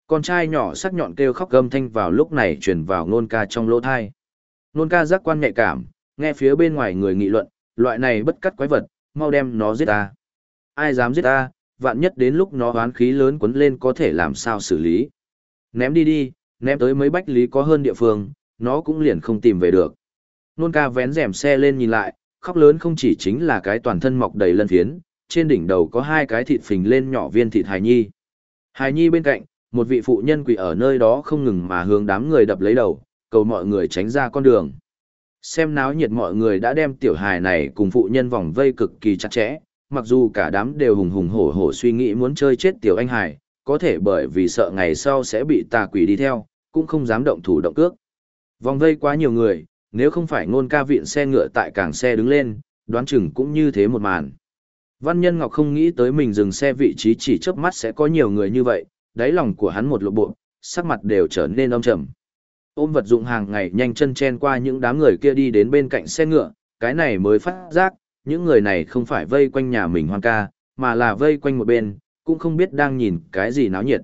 Con trai nhỏ sắc nhọn kêu khóc gầm thanh vào lúc này truyền vào nôn ca trong lỗ thai. Nôn ca giác quan nhạy cảm, nghe phía bên ngoài người nghị luận, loại này bất cắt quái vật, mau đem nó giết ta. Ai dám giết ta, vạn nhất đến lúc nó hoán khí lớn quấn lên có thể làm sao xử lý. Ném đi đi, ném tới mấy bách lý có hơn địa phương, nó cũng liền không tìm về được. Nôn ca vén rèm xe lên nhìn lại, khóc lớn không chỉ chính là cái toàn thân mọc đầy lân phiến, trên đỉnh đầu có hai cái thịt phình lên nhỏ viên thịt hài nhi. Hài nhi bên cạnh, một vị phụ nhân quỷ ở nơi đó không ngừng mà hướng đám người đập lấy đầu, cầu mọi người tránh ra con đường. Xem náo nhiệt mọi người đã đem tiểu hài này cùng phụ nhân vòng vây cực kỳ chặt chẽ, mặc dù cả đám đều hùng hùng hổ hổ suy nghĩ muốn chơi chết tiểu anh hài, có thể bởi vì sợ ngày sau sẽ bị tà quỷ đi theo, cũng không dám động thủ động cước. Vòng vây quá nhiều người, nếu không phải ngôn ca viện xe ngựa tại cảng xe đứng lên, đoán chừng cũng như thế một màn. Văn Nhân Ngọc không nghĩ tới mình dừng xe vị trí chỉ chớp mắt sẽ có nhiều người như vậy, đáy lòng của hắn một lộ bộ, sắc mặt đều trở nên âm trầm. Ôm vật dụng hàng ngày nhanh chân chen qua những đám người kia đi đến bên cạnh xe ngựa, cái này mới phát giác, những người này không phải vây quanh nhà mình hoang ca, mà là vây quanh một bên, cũng không biết đang nhìn cái gì náo nhiệt.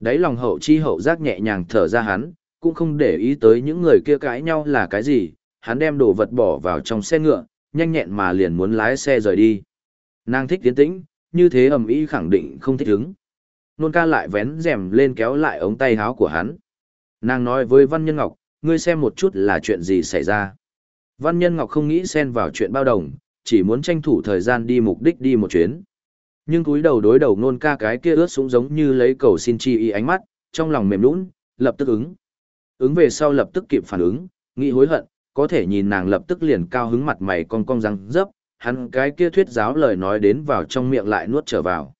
Đáy lòng hậu chi hậu giác nhẹ nhàng thở ra hắn, cũng không để ý tới những người kia cãi nhau là cái gì, hắn đem đồ vật bỏ vào trong xe ngựa, nhanh nhẹn mà liền muốn lái xe rời đi. Nàng thích tiến tĩnh, như thế ầm ĩ khẳng định không thích hứng. Nôn ca lại vén rèm lên kéo lại ống tay áo của hắn. Nàng nói với Văn Nhân Ngọc, ngươi xem một chút là chuyện gì xảy ra. Văn Nhân Ngọc không nghĩ xen vào chuyện bao đồng, chỉ muốn tranh thủ thời gian đi mục đích đi một chuyến. Nhưng cúi đầu đối đầu nôn ca cái kia ướt súng giống như lấy cầu xin chi y ánh mắt, trong lòng mềm nũng, lập tức ứng. Ứng về sau lập tức kịp phản ứng, nghĩ hối hận, có thể nhìn nàng lập tức liền cao hứng mặt mày cong cong răng dấp, hắn cái kia thuyết giáo lời nói đến vào trong miệng lại nuốt trở vào.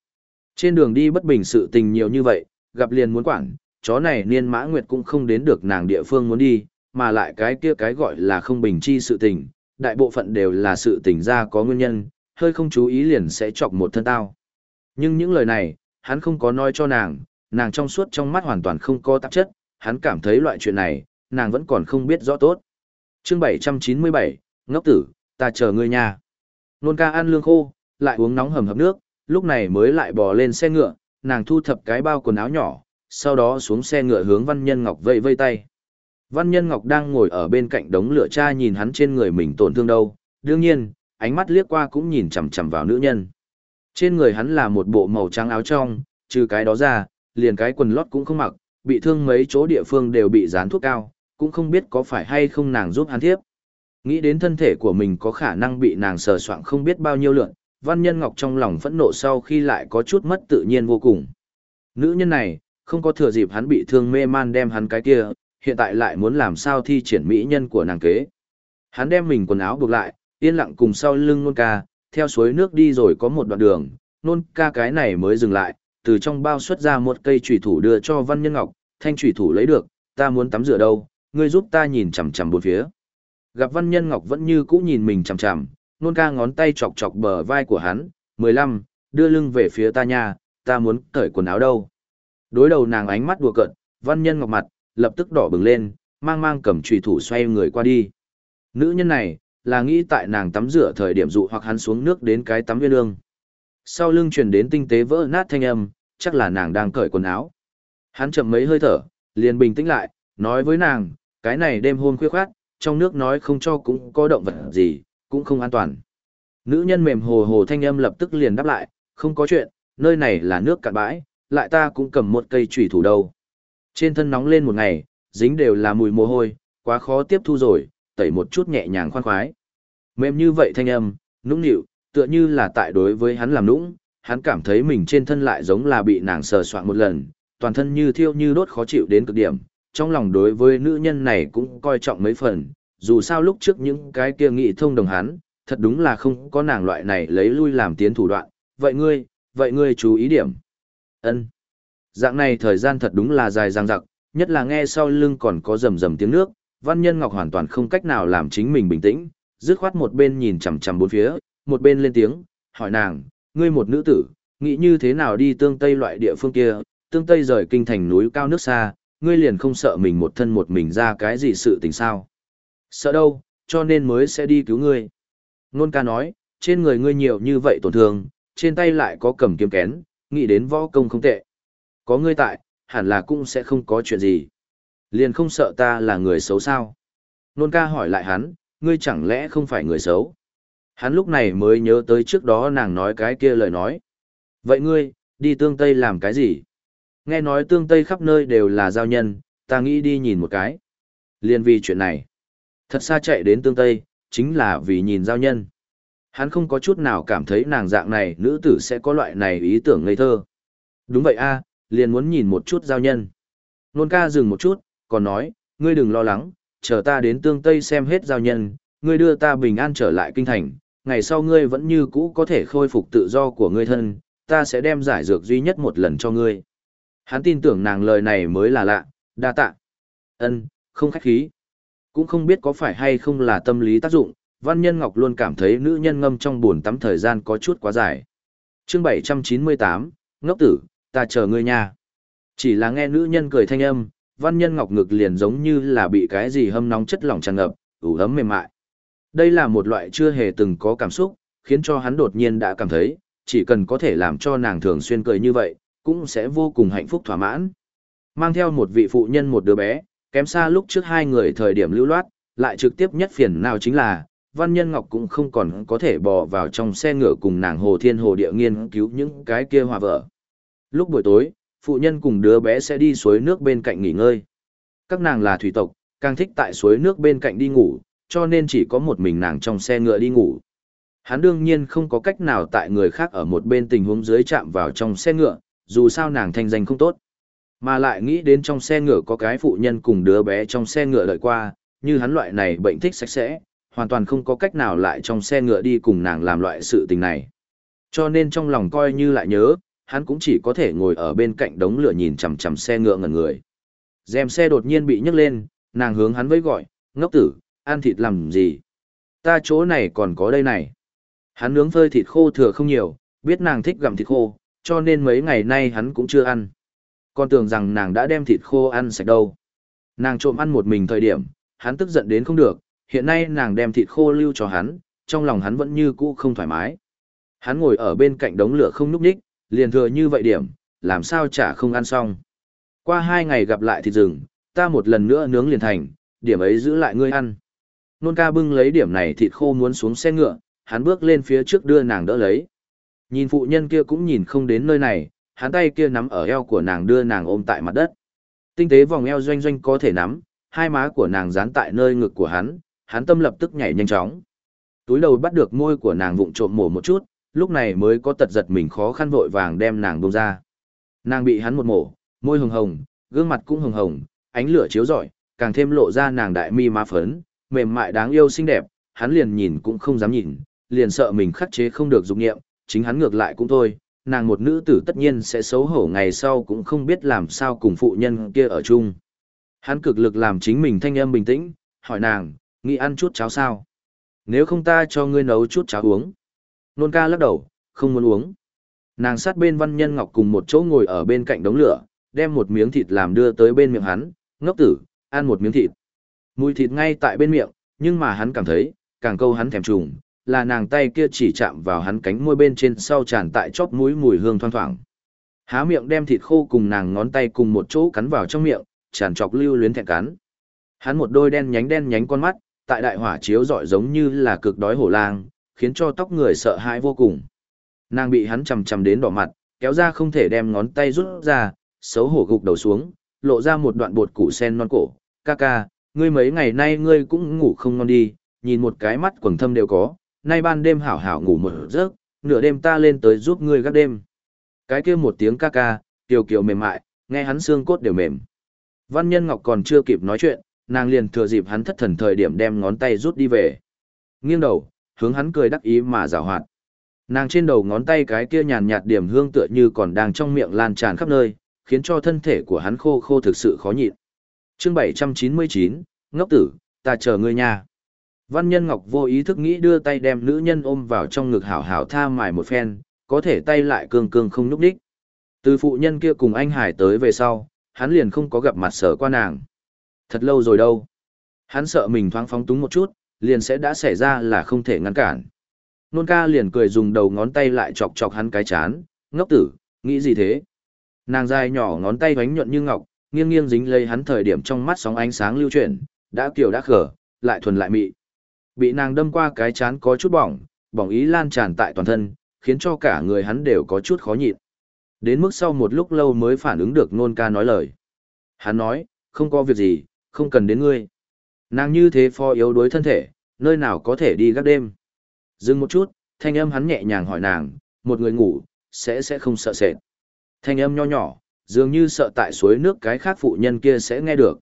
Trên đường đi bất bình sự tình nhiều như vậy, gặp liền muốn quản, chó này niên mã nguyệt cũng không đến được nàng địa phương muốn đi, mà lại cái kia cái gọi là không bình chi sự tình, đại bộ phận đều là sự tình ra có nguyên nhân, hơi không chú ý liền sẽ chọc một thân tao. Nhưng những lời này, hắn không có nói cho nàng, nàng trong suốt trong mắt hoàn toàn không có tạp chất, hắn cảm thấy loại chuyện này, nàng vẫn còn không biết rõ tốt. chương 797, ngốc tử, ta chờ ngươi nha. Nôn ca ăn lương khô, lại uống nóng hầm hập nước, lúc này mới lại bò lên xe ngựa, nàng thu thập cái bao quần áo nhỏ, sau đó xuống xe ngựa hướng Văn Nhân Ngọc vây vây tay. Văn Nhân Ngọc đang ngồi ở bên cạnh đống lửa cha nhìn hắn trên người mình tổn thương đâu, đương nhiên, ánh mắt liếc qua cũng nhìn chằm chằm vào nữ nhân. Trên người hắn là một bộ màu trắng áo trong, trừ cái đó ra, liền cái quần lót cũng không mặc, bị thương mấy chỗ địa phương đều bị dán thuốc cao, cũng không biết có phải hay không nàng giúp hắn thiếp. Nghĩ đến thân thể của mình có khả năng bị nàng sờ soạng không biết bao nhiêu lượn, Văn Nhân Ngọc trong lòng phẫn nộ sau khi lại có chút mất tự nhiên vô cùng. Nữ nhân này, không có thừa dịp hắn bị thương mê man đem hắn cái kia, hiện tại lại muốn làm sao thi triển mỹ nhân của nàng kế. Hắn đem mình quần áo buộc lại, yên lặng cùng sau lưng nôn ca, theo suối nước đi rồi có một đoạn đường, nôn ca cái này mới dừng lại, từ trong bao xuất ra một cây trùy thủ đưa cho Văn Nhân Ngọc, thanh trùy thủ lấy được, ta muốn tắm rửa đâu, ngươi giúp ta nhìn chằm chằm bốn phía. Gặp Văn Nhân Ngọc vẫn như cũ nhìn mình chằm chằm, nôn ca ngón tay chọc chọc bờ vai của hắn, mười lăm, đưa lưng về phía ta nha, ta muốn cởi quần áo đâu. Đối đầu nàng ánh mắt đùa cợt, Văn Nhân Ngọc mặt, lập tức đỏ bừng lên, mang mang cầm trùy thủ xoay người qua đi. Nữ nhân này, là nghĩ tại nàng tắm rửa thời điểm dụ hoặc hắn xuống nước đến cái tắm viên lương. Sau lưng truyền đến tinh tế vỡ nát thanh âm, chắc là nàng đang cởi quần áo. Hắn chậm mấy hơi thở, liền bình tĩnh lại, nói với nàng, cái này đêm hôn khuya khoát, trong nước nói không cho cũng có động vật gì, cũng không an toàn. Nữ nhân mềm hồ hồ thanh âm lập tức liền đáp lại, không có chuyện, nơi này là nước cạn bãi, lại ta cũng cầm một cây chủy thủ đầu Trên thân nóng lên một ngày, dính đều là mùi mồ hôi, quá khó tiếp thu rồi, tẩy một chút nhẹ nhàng khoan khoái. Mềm như vậy thanh âm, nũng nịu, tựa như là tại đối với hắn làm nũng, hắn cảm thấy mình trên thân lại giống là bị nàng sờ soạn một lần, toàn thân như thiêu như đốt khó chịu đến cực điểm, trong lòng đối với nữ nhân này cũng coi trọng mấy phần, dù sao lúc trước những cái kia nghị thông đồng hắn, thật đúng là không có nàng loại này lấy lui làm tiến thủ đoạn, vậy ngươi, vậy ngươi chú ý điểm. ân. Dạng này thời gian thật đúng là dài dằng dặc, nhất là nghe sau lưng còn có rầm rầm tiếng nước, Văn Nhân Ngọc hoàn toàn không cách nào làm chính mình bình tĩnh, dứt khoát một bên nhìn chằm chằm bốn phía, một bên lên tiếng, hỏi nàng, ngươi một nữ tử, nghĩ như thế nào đi tương tây loại địa phương kia, tương tây rời kinh thành núi cao nước xa, ngươi liền không sợ mình một thân một mình ra cái gì sự tình sao. Sợ đâu, cho nên mới sẽ đi cứu ngươi. Nôn ca nói, trên người ngươi nhiều như vậy tổn thương, trên tay lại có cầm kiếm kén, nghĩ đến võ công không tệ. Có ngươi tại, hẳn là cũng sẽ không có chuyện gì. Liền không sợ ta là người xấu sao. Nôn ca hỏi lại hắn, ngươi chẳng lẽ không phải người xấu. Hắn lúc này mới nhớ tới trước đó nàng nói cái kia lời nói. Vậy ngươi, đi tương Tây làm cái gì? Nghe nói tương Tây khắp nơi đều là giao nhân, ta nghĩ đi nhìn một cái. Liên vì chuyện này. Thật xa chạy đến tương Tây, chính là vì nhìn giao nhân. Hắn không có chút nào cảm thấy nàng dạng này nữ tử sẽ có loại này ý tưởng ngây thơ. Đúng vậy a, liền muốn nhìn một chút giao nhân. Nôn ca dừng một chút, còn nói, ngươi đừng lo lắng, chờ ta đến tương Tây xem hết giao nhân, ngươi đưa ta bình an trở lại kinh thành, ngày sau ngươi vẫn như cũ có thể khôi phục tự do của ngươi thân, ta sẽ đem giải dược duy nhất một lần cho ngươi. Hắn tin tưởng nàng lời này mới là lạ, đa tạ. Ân, không khách khí. Cũng không biết có phải hay không là tâm lý tác dụng, Văn Nhân Ngọc luôn cảm thấy nữ nhân ngâm trong buồn tắm thời gian có chút quá dài. Chương 798, ngốc tử, ta chờ ngươi nha. Chỉ là nghe nữ nhân cười thanh âm, Văn Nhân Ngọc ngực liền giống như là bị cái gì hâm nóng chất lỏng tràn ngập, ủ ấm mềm mại. Đây là một loại chưa hề từng có cảm xúc, khiến cho hắn đột nhiên đã cảm thấy, chỉ cần có thể làm cho nàng thường xuyên cười như vậy, cũng sẽ vô cùng hạnh phúc thỏa mãn. Mang theo một vị phụ nhân một đứa bé, kém xa lúc trước hai người thời điểm lưu loát, lại trực tiếp nhất phiền nào chính là, Văn Nhân Ngọc cũng không còn có thể bò vào trong xe ngựa cùng nàng Hồ Thiên Hồ Địa nghiên cứu những cái kia hòa vợ. Lúc buổi tối, phụ nhân cùng đứa bé sẽ đi suối nước bên cạnh nghỉ ngơi. Các nàng là thủy tộc, càng thích tại suối nước bên cạnh đi ngủ, cho nên chỉ có một mình nàng trong xe ngựa đi ngủ. Hắn đương nhiên không có cách nào tại người khác ở một bên tình huống dưới chạm vào trong xe ngựa, dù sao nàng thanh danh không tốt. Mà lại nghĩ đến trong xe ngựa có cái phụ nhân cùng đứa bé trong xe ngựa đợi qua, như hắn loại này bệnh thích sạch sẽ, hoàn toàn không có cách nào lại trong xe ngựa đi cùng nàng làm loại sự tình này. Cho nên trong lòng coi như lại nhớ, hắn cũng chỉ có thể ngồi ở bên cạnh đống lửa nhìn chằm chằm xe ngựa ngẩn người. Dèm xe đột nhiên bị nhấc lên, nàng hướng hắn với gọi, ngốc tử, ăn thịt làm gì? Ta chỗ này còn có đây này. Hắn nướng phơi thịt khô thừa không nhiều, biết nàng thích gặm thịt khô, cho nên mấy ngày nay hắn cũng chưa ăn. Con tưởng rằng nàng đã đem thịt khô ăn sạch đâu. Nàng trộm ăn một mình thời điểm, hắn tức giận đến không được, hiện nay nàng đem thịt khô lưu cho hắn, trong lòng hắn vẫn như cũ không thoải mái. Hắn ngồi ở bên cạnh đống lửa không núp đích, liền thừa như vậy điểm, làm sao chả không ăn xong. Qua hai ngày gặp lại thịt rừng, ta một lần nữa nướng liền thành, điểm ấy giữ lại ngươi ăn. Nôn ca bưng lấy điểm này thịt khô muốn xuống xe ngựa, hắn bước lên phía trước đưa nàng đỡ lấy. Nhìn phụ nhân kia cũng nhìn không đến nơi này, hắn tay kia nắm ở eo của nàng đưa nàng ôm tại mặt đất. Tinh tế vòng eo doanh doanh có thể nắm, hai má của nàng dán tại nơi ngực của hắn, hắn tâm lập tức nhảy nhanh chóng. Túi đầu bắt được môi của nàng vụng trộm mổ một chút, lúc này mới có tật giật mình khó khăn vội vàng đem nàng buông ra. Nàng bị hắn một mổ, môi hồng hồng, gương mặt cũng hồng hồng, ánh lửa chiếu rọi, càng thêm lộ ra nàng đại mi má phấn, mềm mại đáng yêu xinh đẹp, hắn liền nhìn cũng không dám nhìn, liền sợ mình khắc chế không được dục nghiệm, chính hắn ngược lại cũng thôi, nàng một nữ tử tất nhiên sẽ xấu hổ ngày sau cũng không biết làm sao cùng phụ nhân kia ở chung. Hắn cực lực làm chính mình thanh âm bình tĩnh, hỏi nàng, nghĩ ăn chút cháo sao? Nếu không ta cho ngươi nấu chút cháo uống. Nôn ca lắc đầu, không muốn uống. Nàng sát bên văn nhân ngọc cùng một chỗ ngồi ở bên cạnh đống lửa, đem một miếng thịt làm đưa tới bên miệng hắn, ngốc tử, ăn một miếng thịt. Mùi thịt ngay tại bên miệng, nhưng mà hắn cảm thấy, càng câu hắn thèm trùng, là nàng tay kia chỉ chạm vào hắn cánh môi bên trên sau tràn tại chóp mũi mùi hương thoang thoảng. Há miệng đem thịt khô cùng nàng ngón tay cùng một chỗ cắn vào trong miệng, tràn trọc lưu luyến thẹn cắn. Hắn một đôi đen nhánh đen nhánh con mắt, tại đại hỏa chiếu rọi giống như là cực đói hổ lang, khiến cho tóc người sợ hãi vô cùng. Nàng bị hắn chầm chầm đến đỏ mặt, kéo ra không thể đem ngón tay rút ra, xấu hổ gục đầu xuống, lộ ra một đoạn bột củ sen non cổ. Ca ca, ngươi mấy ngày nay ngươi cũng ngủ không ngon đi, nhìn một cái mắt quầng thâm đều có, nay ban đêm hảo hảo ngủ một giấc, nửa đêm ta lên tới giúp ngươi gác đêm. Cái kia một tiếng ca ca, kiều kiều mềm mại, nghe hắn xương cốt đều mềm. Văn Nhân Ngọc còn chưa kịp nói chuyện, nàng liền thừa dịp hắn thất thần thời điểm đem ngón tay rút đi về. Nghiêng đầu, hướng hắn cười đắc ý mà giảo hoạt. Nàng trên đầu ngón tay cái kia nhàn nhạt điểm hương tựa như còn đang trong miệng lan tràn khắp nơi, khiến cho thân thể của hắn khô khô thực sự khó nhịn. Chương 799, ngốc tử, ta chờ ngươi nha. Văn Nhân Ngọc vô ý thức nghĩ đưa tay đem nữ nhân ôm vào trong ngực hảo hảo tha mài một phen, có thể tay lại cương cương không núp đích. Từ phụ nhân kia cùng anh Hải tới về sau, hắn liền không có gặp mặt sở qua nàng. Thật lâu rồi đâu. Hắn sợ mình thoáng phóng túng một chút, liền sẽ đã xảy ra là không thể ngăn cản. Nôn ca liền cười dùng đầu ngón tay lại chọc chọc hắn cái chán, ngốc tử, nghĩ gì thế? Nàng dài nhỏ ngón tay vánh nhuận như ngọc, nghiêng nghiêng dính lấy hắn thời điểm trong mắt sóng ánh sáng lưu chuyển, đã kiều đã khở, lại thuần lại mị. Bị nàng đâm qua cái chán có chút bỏng, bỏng ý lan tràn tại toàn thân, khiến cho cả người hắn đều có chút khó nhịn. Đến mức sau một lúc lâu mới phản ứng được nôn ca nói lời. Hắn nói, không có việc gì, không cần đến ngươi. Nàng như thế phó yếu đuối thân thể, nơi nào có thể đi gác đêm. Dừng một chút, thanh âm hắn nhẹ nhàng hỏi nàng, một người ngủ, sẽ sẽ không sợ sệt. Thanh âm nho nhỏ, dường như sợ tại suối nước cái khác phụ nhân kia sẽ nghe được.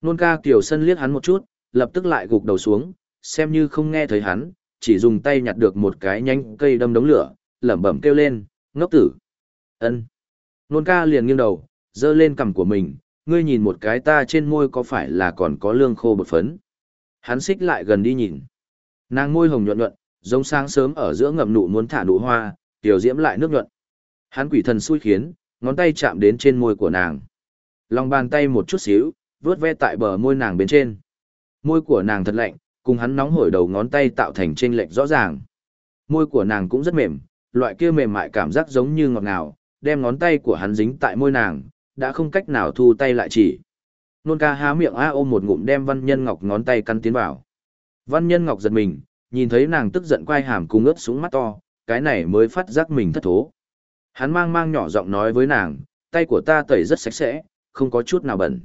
Nôn ca tiểu sân liếc hắn một chút, lập tức lại gục đầu xuống, xem như không nghe thấy hắn, chỉ dùng tay nhặt được một cái nhánh cây đâm đống lửa, lẩm bẩm kêu lên, ngốc tử. ân Nôn ca liền nghiêng đầu, dơ lên cằm của mình, ngươi nhìn một cái ta trên môi có phải là còn có lương khô bột phấn. Hắn xích lại gần đi nhìn. Nàng môi hồng nhuận nhuận, giống sáng sớm ở giữa ngậm nụ muốn thả nụ hoa, tiểu diễm lại nước nhuận. Hắn quỷ thần xui khiến, ngón tay chạm đến trên môi của nàng. Lòng bàn tay một chút xíu, vướt ve tại bờ môi nàng bên trên. Môi của nàng thật lạnh, cùng hắn nóng hổi đầu ngón tay tạo thành chênh lệch rõ ràng. Môi của nàng cũng rất mềm, loại kia mềm mại cảm giác giống như ngọt ngào, đem ngón tay của hắn dính tại môi nàng, đã không cách nào thu tay lại chỉ. Nôn ca há miệng a ôm một ngụm đem văn nhân ngọc ngón tay căn tiến vào. Văn nhân ngọc giật mình, nhìn thấy nàng tức giận quay hàm cùng ướt xuống mắt to, cái này mới phát giác mình thất thố. Hắn mang mang nhỏ giọng nói với nàng, tay của ta tẩy rất sạch sẽ, không có chút nào bẩn.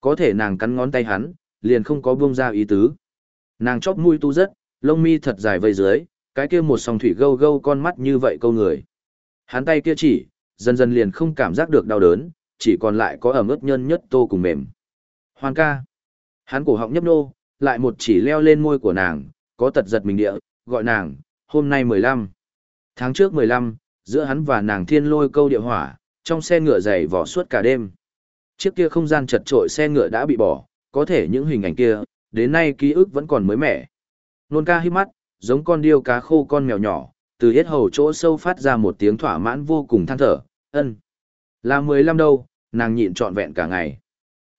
Có thể nàng cắn ngón tay hắn, liền không có buông ra ý tứ. Nàng chóp mũi tu rất, lông mi thật dài vây dưới, cái kia một song thủy gâu gâu con mắt như vậy câu người. Hắn tay kia chỉ, dần dần liền không cảm giác được đau đớn, chỉ còn lại có ẩm ướt nhân nhất tô cùng mềm. Hoan ca. Hắn cổ họng nhấp nô, lại một chỉ leo lên môi của nàng, có tật giật mình địa, gọi nàng, hôm nay 15. Tháng trước 15, giữa hắn và nàng thiên lôi câu địa hỏa, trong xe ngựa dày vỏ suốt cả đêm. Chiếc kia không gian chật trội xe ngựa đã bị bỏ, có thể những hình ảnh kia, đến nay ký ức vẫn còn mới mẻ. Nôn ca hít mắt, giống con điêu cá khô con mèo nhỏ, Từ hết hầu chỗ sâu phát ra một tiếng thỏa mãn vô cùng than thở, ân. Là mười lăm đâu, nàng nhịn trọn vẹn cả ngày.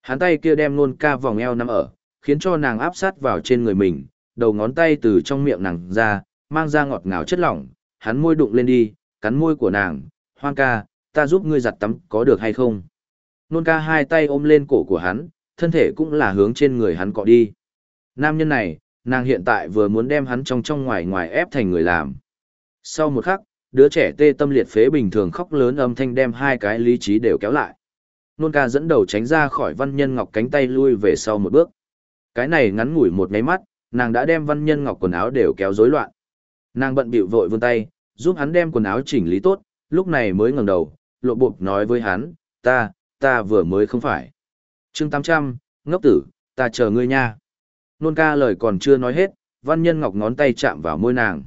Hắn tay kia đem nôn ca vòng eo nằm ở, khiến cho nàng áp sát vào trên người mình, đầu ngón tay từ trong miệng nàng ra, mang ra ngọt ngào chất lỏng, hắn môi đụng lên đi, cắn môi của nàng, hoang ca, ta giúp ngươi giặt tắm có được hay không? Nôn ca hai tay ôm lên cổ của hắn, thân thể cũng là hướng trên người hắn cọ đi. Nam nhân này, nàng hiện tại vừa muốn đem hắn trong trong ngoài ngoài ép thành người làm. Sau một khắc, đứa trẻ tê tâm liệt phế bình thường khóc lớn âm thanh đem hai cái lý trí đều kéo lại. Nôn ca dẫn đầu tránh ra khỏi văn nhân ngọc cánh tay lui về sau một bước. Cái này ngắn ngủi một nháy mắt, nàng đã đem văn nhân ngọc quần áo đều kéo rối loạn. Nàng bận bịu vội vươn tay, giúp hắn đem quần áo chỉnh lý tốt, lúc này mới ngẩng đầu, lộ bộp nói với hắn, ta, ta vừa mới không phải. chương 800, ngốc tử, ta chờ ngươi nha. Nôn ca lời còn chưa nói hết, văn nhân ngọc ngón tay chạm vào môi nàng.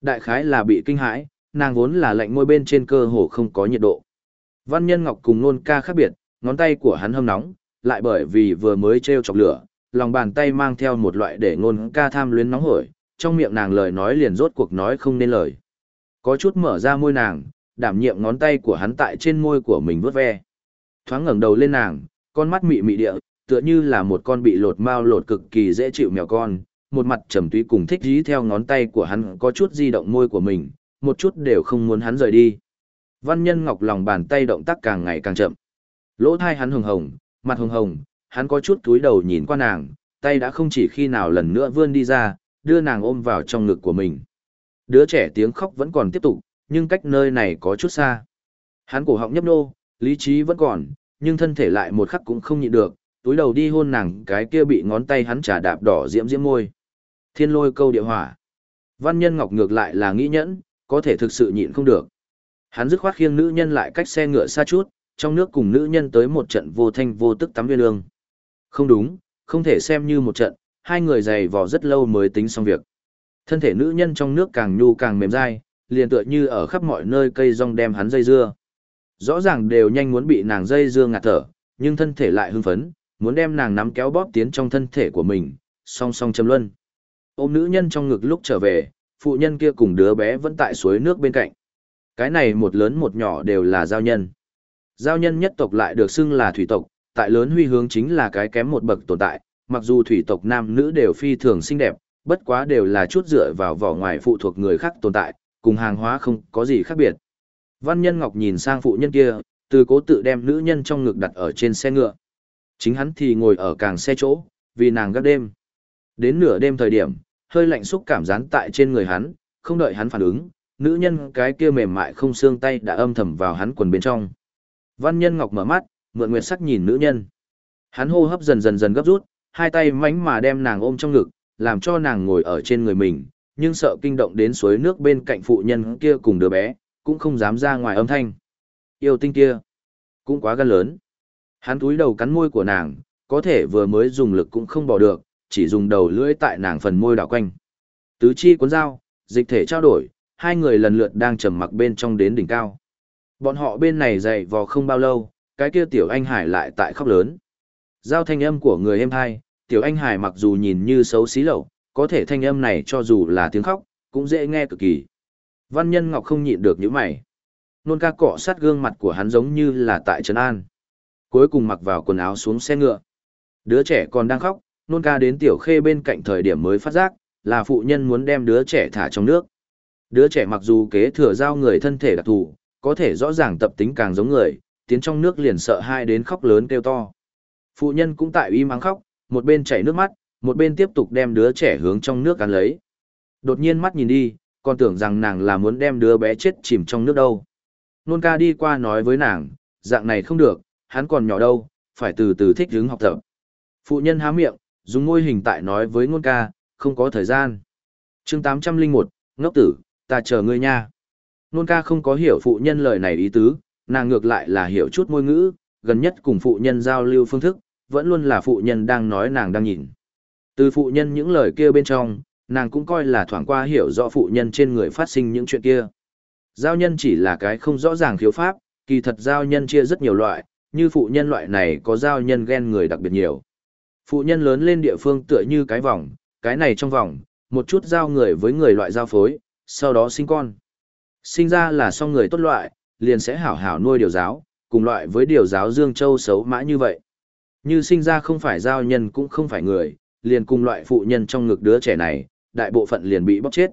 Đại khái là bị kinh hãi, nàng vốn là lạnh môi bên trên cơ hồ không có nhiệt độ. Văn nhân ngọc cùng nôn ca khác biệt, ngón tay của hắn hâm nóng, lại bởi vì vừa mới treo chọc lửa, lòng bàn tay mang theo một loại để nôn ca tham luyến nóng hổi, trong miệng nàng lời nói liền rốt cuộc nói không nên lời. Có chút mở ra môi nàng, đảm nhiệm ngón tay của hắn tại trên môi của mình vướt ve. Thoáng ngẩng đầu lên nàng, con mắt mị mị địa, tựa như là một con bị lột mao lột cực kỳ dễ chịu mèo con, một mặt trầm túy cùng thích dí theo ngón tay của hắn có chút di động môi của mình, một chút đều không muốn hắn rời đi. Văn nhân ngọc lòng bàn tay động tác càng ngày càng chậm. Lỗ thai hắn hồng hồng, mặt hồng hồng, hắn có chút túi đầu nhìn qua nàng, tay đã không chỉ khi nào lần nữa vươn đi ra, đưa nàng ôm vào trong ngực của mình. Đứa trẻ tiếng khóc vẫn còn tiếp tục, nhưng cách nơi này có chút xa. Hắn cổ họng nhấp nô, lý trí vẫn còn, nhưng thân thể lại một khắc cũng không nhịn được, túi đầu đi hôn nàng cái kia bị ngón tay hắn trả đạp đỏ diễm diễm môi. Thiên lôi câu địa hỏa. Văn nhân ngọc ngược lại là nghĩ nhẫn, có thể thực sự nhịn không được. Hắn dứt khoát khiêng nữ nhân lại cách xe ngựa xa chút, trong nước cùng nữ nhân tới một trận vô thanh vô tức tắm viên lương. Không đúng, không thể xem như một trận, hai người giày vò rất lâu mới tính xong việc. Thân thể nữ nhân trong nước càng nhu càng mềm dai, liền tựa như ở khắp mọi nơi cây rong đem hắn dây dưa. Rõ ràng đều nhanh muốn bị nàng dây dưa ngạt thở, nhưng thân thể lại hưng phấn, muốn đem nàng nắm kéo bóp tiến trong thân thể của mình, song song châm luân. Ôm nữ nhân trong ngực lúc trở về, phụ nhân kia cùng đứa bé vẫn tại suối nước bên cạnh. Cái này một lớn một nhỏ đều là giao nhân. Giao nhân nhất tộc lại được xưng là thủy tộc, tại lớn huy hướng chính là cái kém một bậc tồn tại, mặc dù thủy tộc nam nữ đều phi thường xinh đẹp, bất quá đều là chút dựa vào vỏ ngoài phụ thuộc người khác tồn tại, cùng hàng hóa không có gì khác biệt. Văn Nhân Ngọc nhìn sang phụ nhân kia, từ cố tự đem nữ nhân trong ngực đặt ở trên xe ngựa. Chính hắn thì ngồi ở càng xe chỗ, vì nàng gác đêm. Đến nửa đêm thời điểm, hơi lạnh xúc cảm dán tại trên người hắn, không đợi hắn phản ứng, nữ nhân cái kia mềm mại không xương tay đã âm thầm vào hắn quần bên trong. Văn Nhân Ngọc mở mắt, mượn nguyệt sắc nhìn nữ nhân. Hắn hô hấp dần dần dần gấp rút, hai tay mánh mà đem nàng ôm trong ngực, làm cho nàng ngồi ở trên người mình, nhưng sợ kinh động đến suối nước bên cạnh phụ nhân kia cùng đứa bé, cũng không dám ra ngoài âm thanh. Yêu tinh kia, cũng quá gan lớn. Hắn túi đầu cắn môi của nàng, có thể vừa mới dùng lực cũng không bỏ được, chỉ dùng đầu lưỡi tại nàng phần môi đảo quanh. Tứ chi cuốn dao, dịch thể trao đổi, hai người lần lượt đang trầm mặc bên trong đến đỉnh cao. Bọn họ bên này dậy vò không bao lâu, cái kia tiểu anh hải lại tại khóc lớn. Giao thanh âm của người em hai, tiểu anh hải mặc dù nhìn như xấu xí lậu, có thể thanh âm này cho dù là tiếng khóc, cũng dễ nghe cực kỳ. Văn nhân ngọc không nhịn được những mày. Nôn ca cọ sát gương mặt của hắn giống như là tại Trấn An. Cuối cùng mặc vào quần áo xuống xe ngựa. Đứa trẻ còn đang khóc, nôn ca đến tiểu khê bên cạnh thời điểm mới phát giác, là phụ nhân muốn đem đứa trẻ thả trong nước. Đứa trẻ mặc dù kế thừa giao người thân thể đặc thù, có thể rõ ràng tập tính càng giống người, tiến trong nước liền sợ hai đến khóc lớn kêu to. Phụ nhân cũng tại uy mắng khóc, một bên chảy nước mắt, một bên tiếp tục đem đứa trẻ hướng trong nước cắn lấy. Đột nhiên mắt nhìn đi, còn tưởng rằng nàng là muốn đem đứa bé chết chìm trong nước đâu. Nôn ca đi qua nói với nàng, dạng này không được, hắn còn nhỏ đâu, phải từ từ thích hướng học tập. Phụ nhân há miệng, dùng ngôi hình tại nói với ngôn ca, không có thời gian. chương 801, ngốc tử, ta chờ ngươi nha. ngôn ca không có hiểu phụ nhân lời này ý tứ, nàng ngược lại là hiểu chút môi ngữ, gần nhất cùng phụ nhân giao lưu phương thức, vẫn luôn là phụ nhân đang nói nàng đang nhìn. Từ phụ nhân những lời kia bên trong, nàng cũng coi là thoảng qua hiểu rõ phụ nhân trên người phát sinh những chuyện kia. Giao nhân chỉ là cái không rõ ràng thiếu pháp, kỳ thật giao nhân chia rất nhiều loại, như phụ nhân loại này có giao nhân ghen người đặc biệt nhiều. Phụ nhân lớn lên địa phương tựa như cái vòng, cái này trong vòng, một chút giao người với người loại giao phối, sau đó sinh con. Sinh ra là song người tốt loại, liền sẽ hảo hảo nuôi điều giáo, cùng loại với điều giáo Dương Châu xấu mã như vậy. Như sinh ra không phải giao nhân cũng không phải người, liền cùng loại phụ nhân trong ngực đứa trẻ này, đại bộ phận liền bị bóc chết.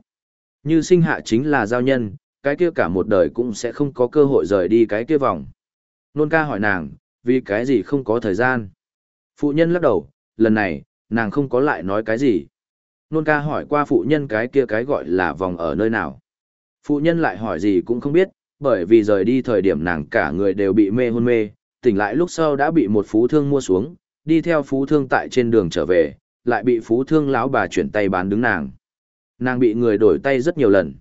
Như sinh hạ chính là giao nhân, cái kia cả một đời cũng sẽ không có cơ hội rời đi cái kia vòng. Nôn ca hỏi nàng, vì cái gì không có thời gian. Phụ nhân lắc đầu, lần này, nàng không có lại nói cái gì. Nôn ca hỏi qua phụ nhân cái kia cái gọi là vòng ở nơi nào. Phụ nhân lại hỏi gì cũng không biết, bởi vì rời đi thời điểm nàng cả người đều bị mê hôn mê, tỉnh lại lúc sau đã bị một phú thương mua xuống, đi theo phú thương tại trên đường trở về, lại bị phú thương lão bà chuyển tay bán đứng nàng. Nàng bị người đổi tay rất nhiều lần.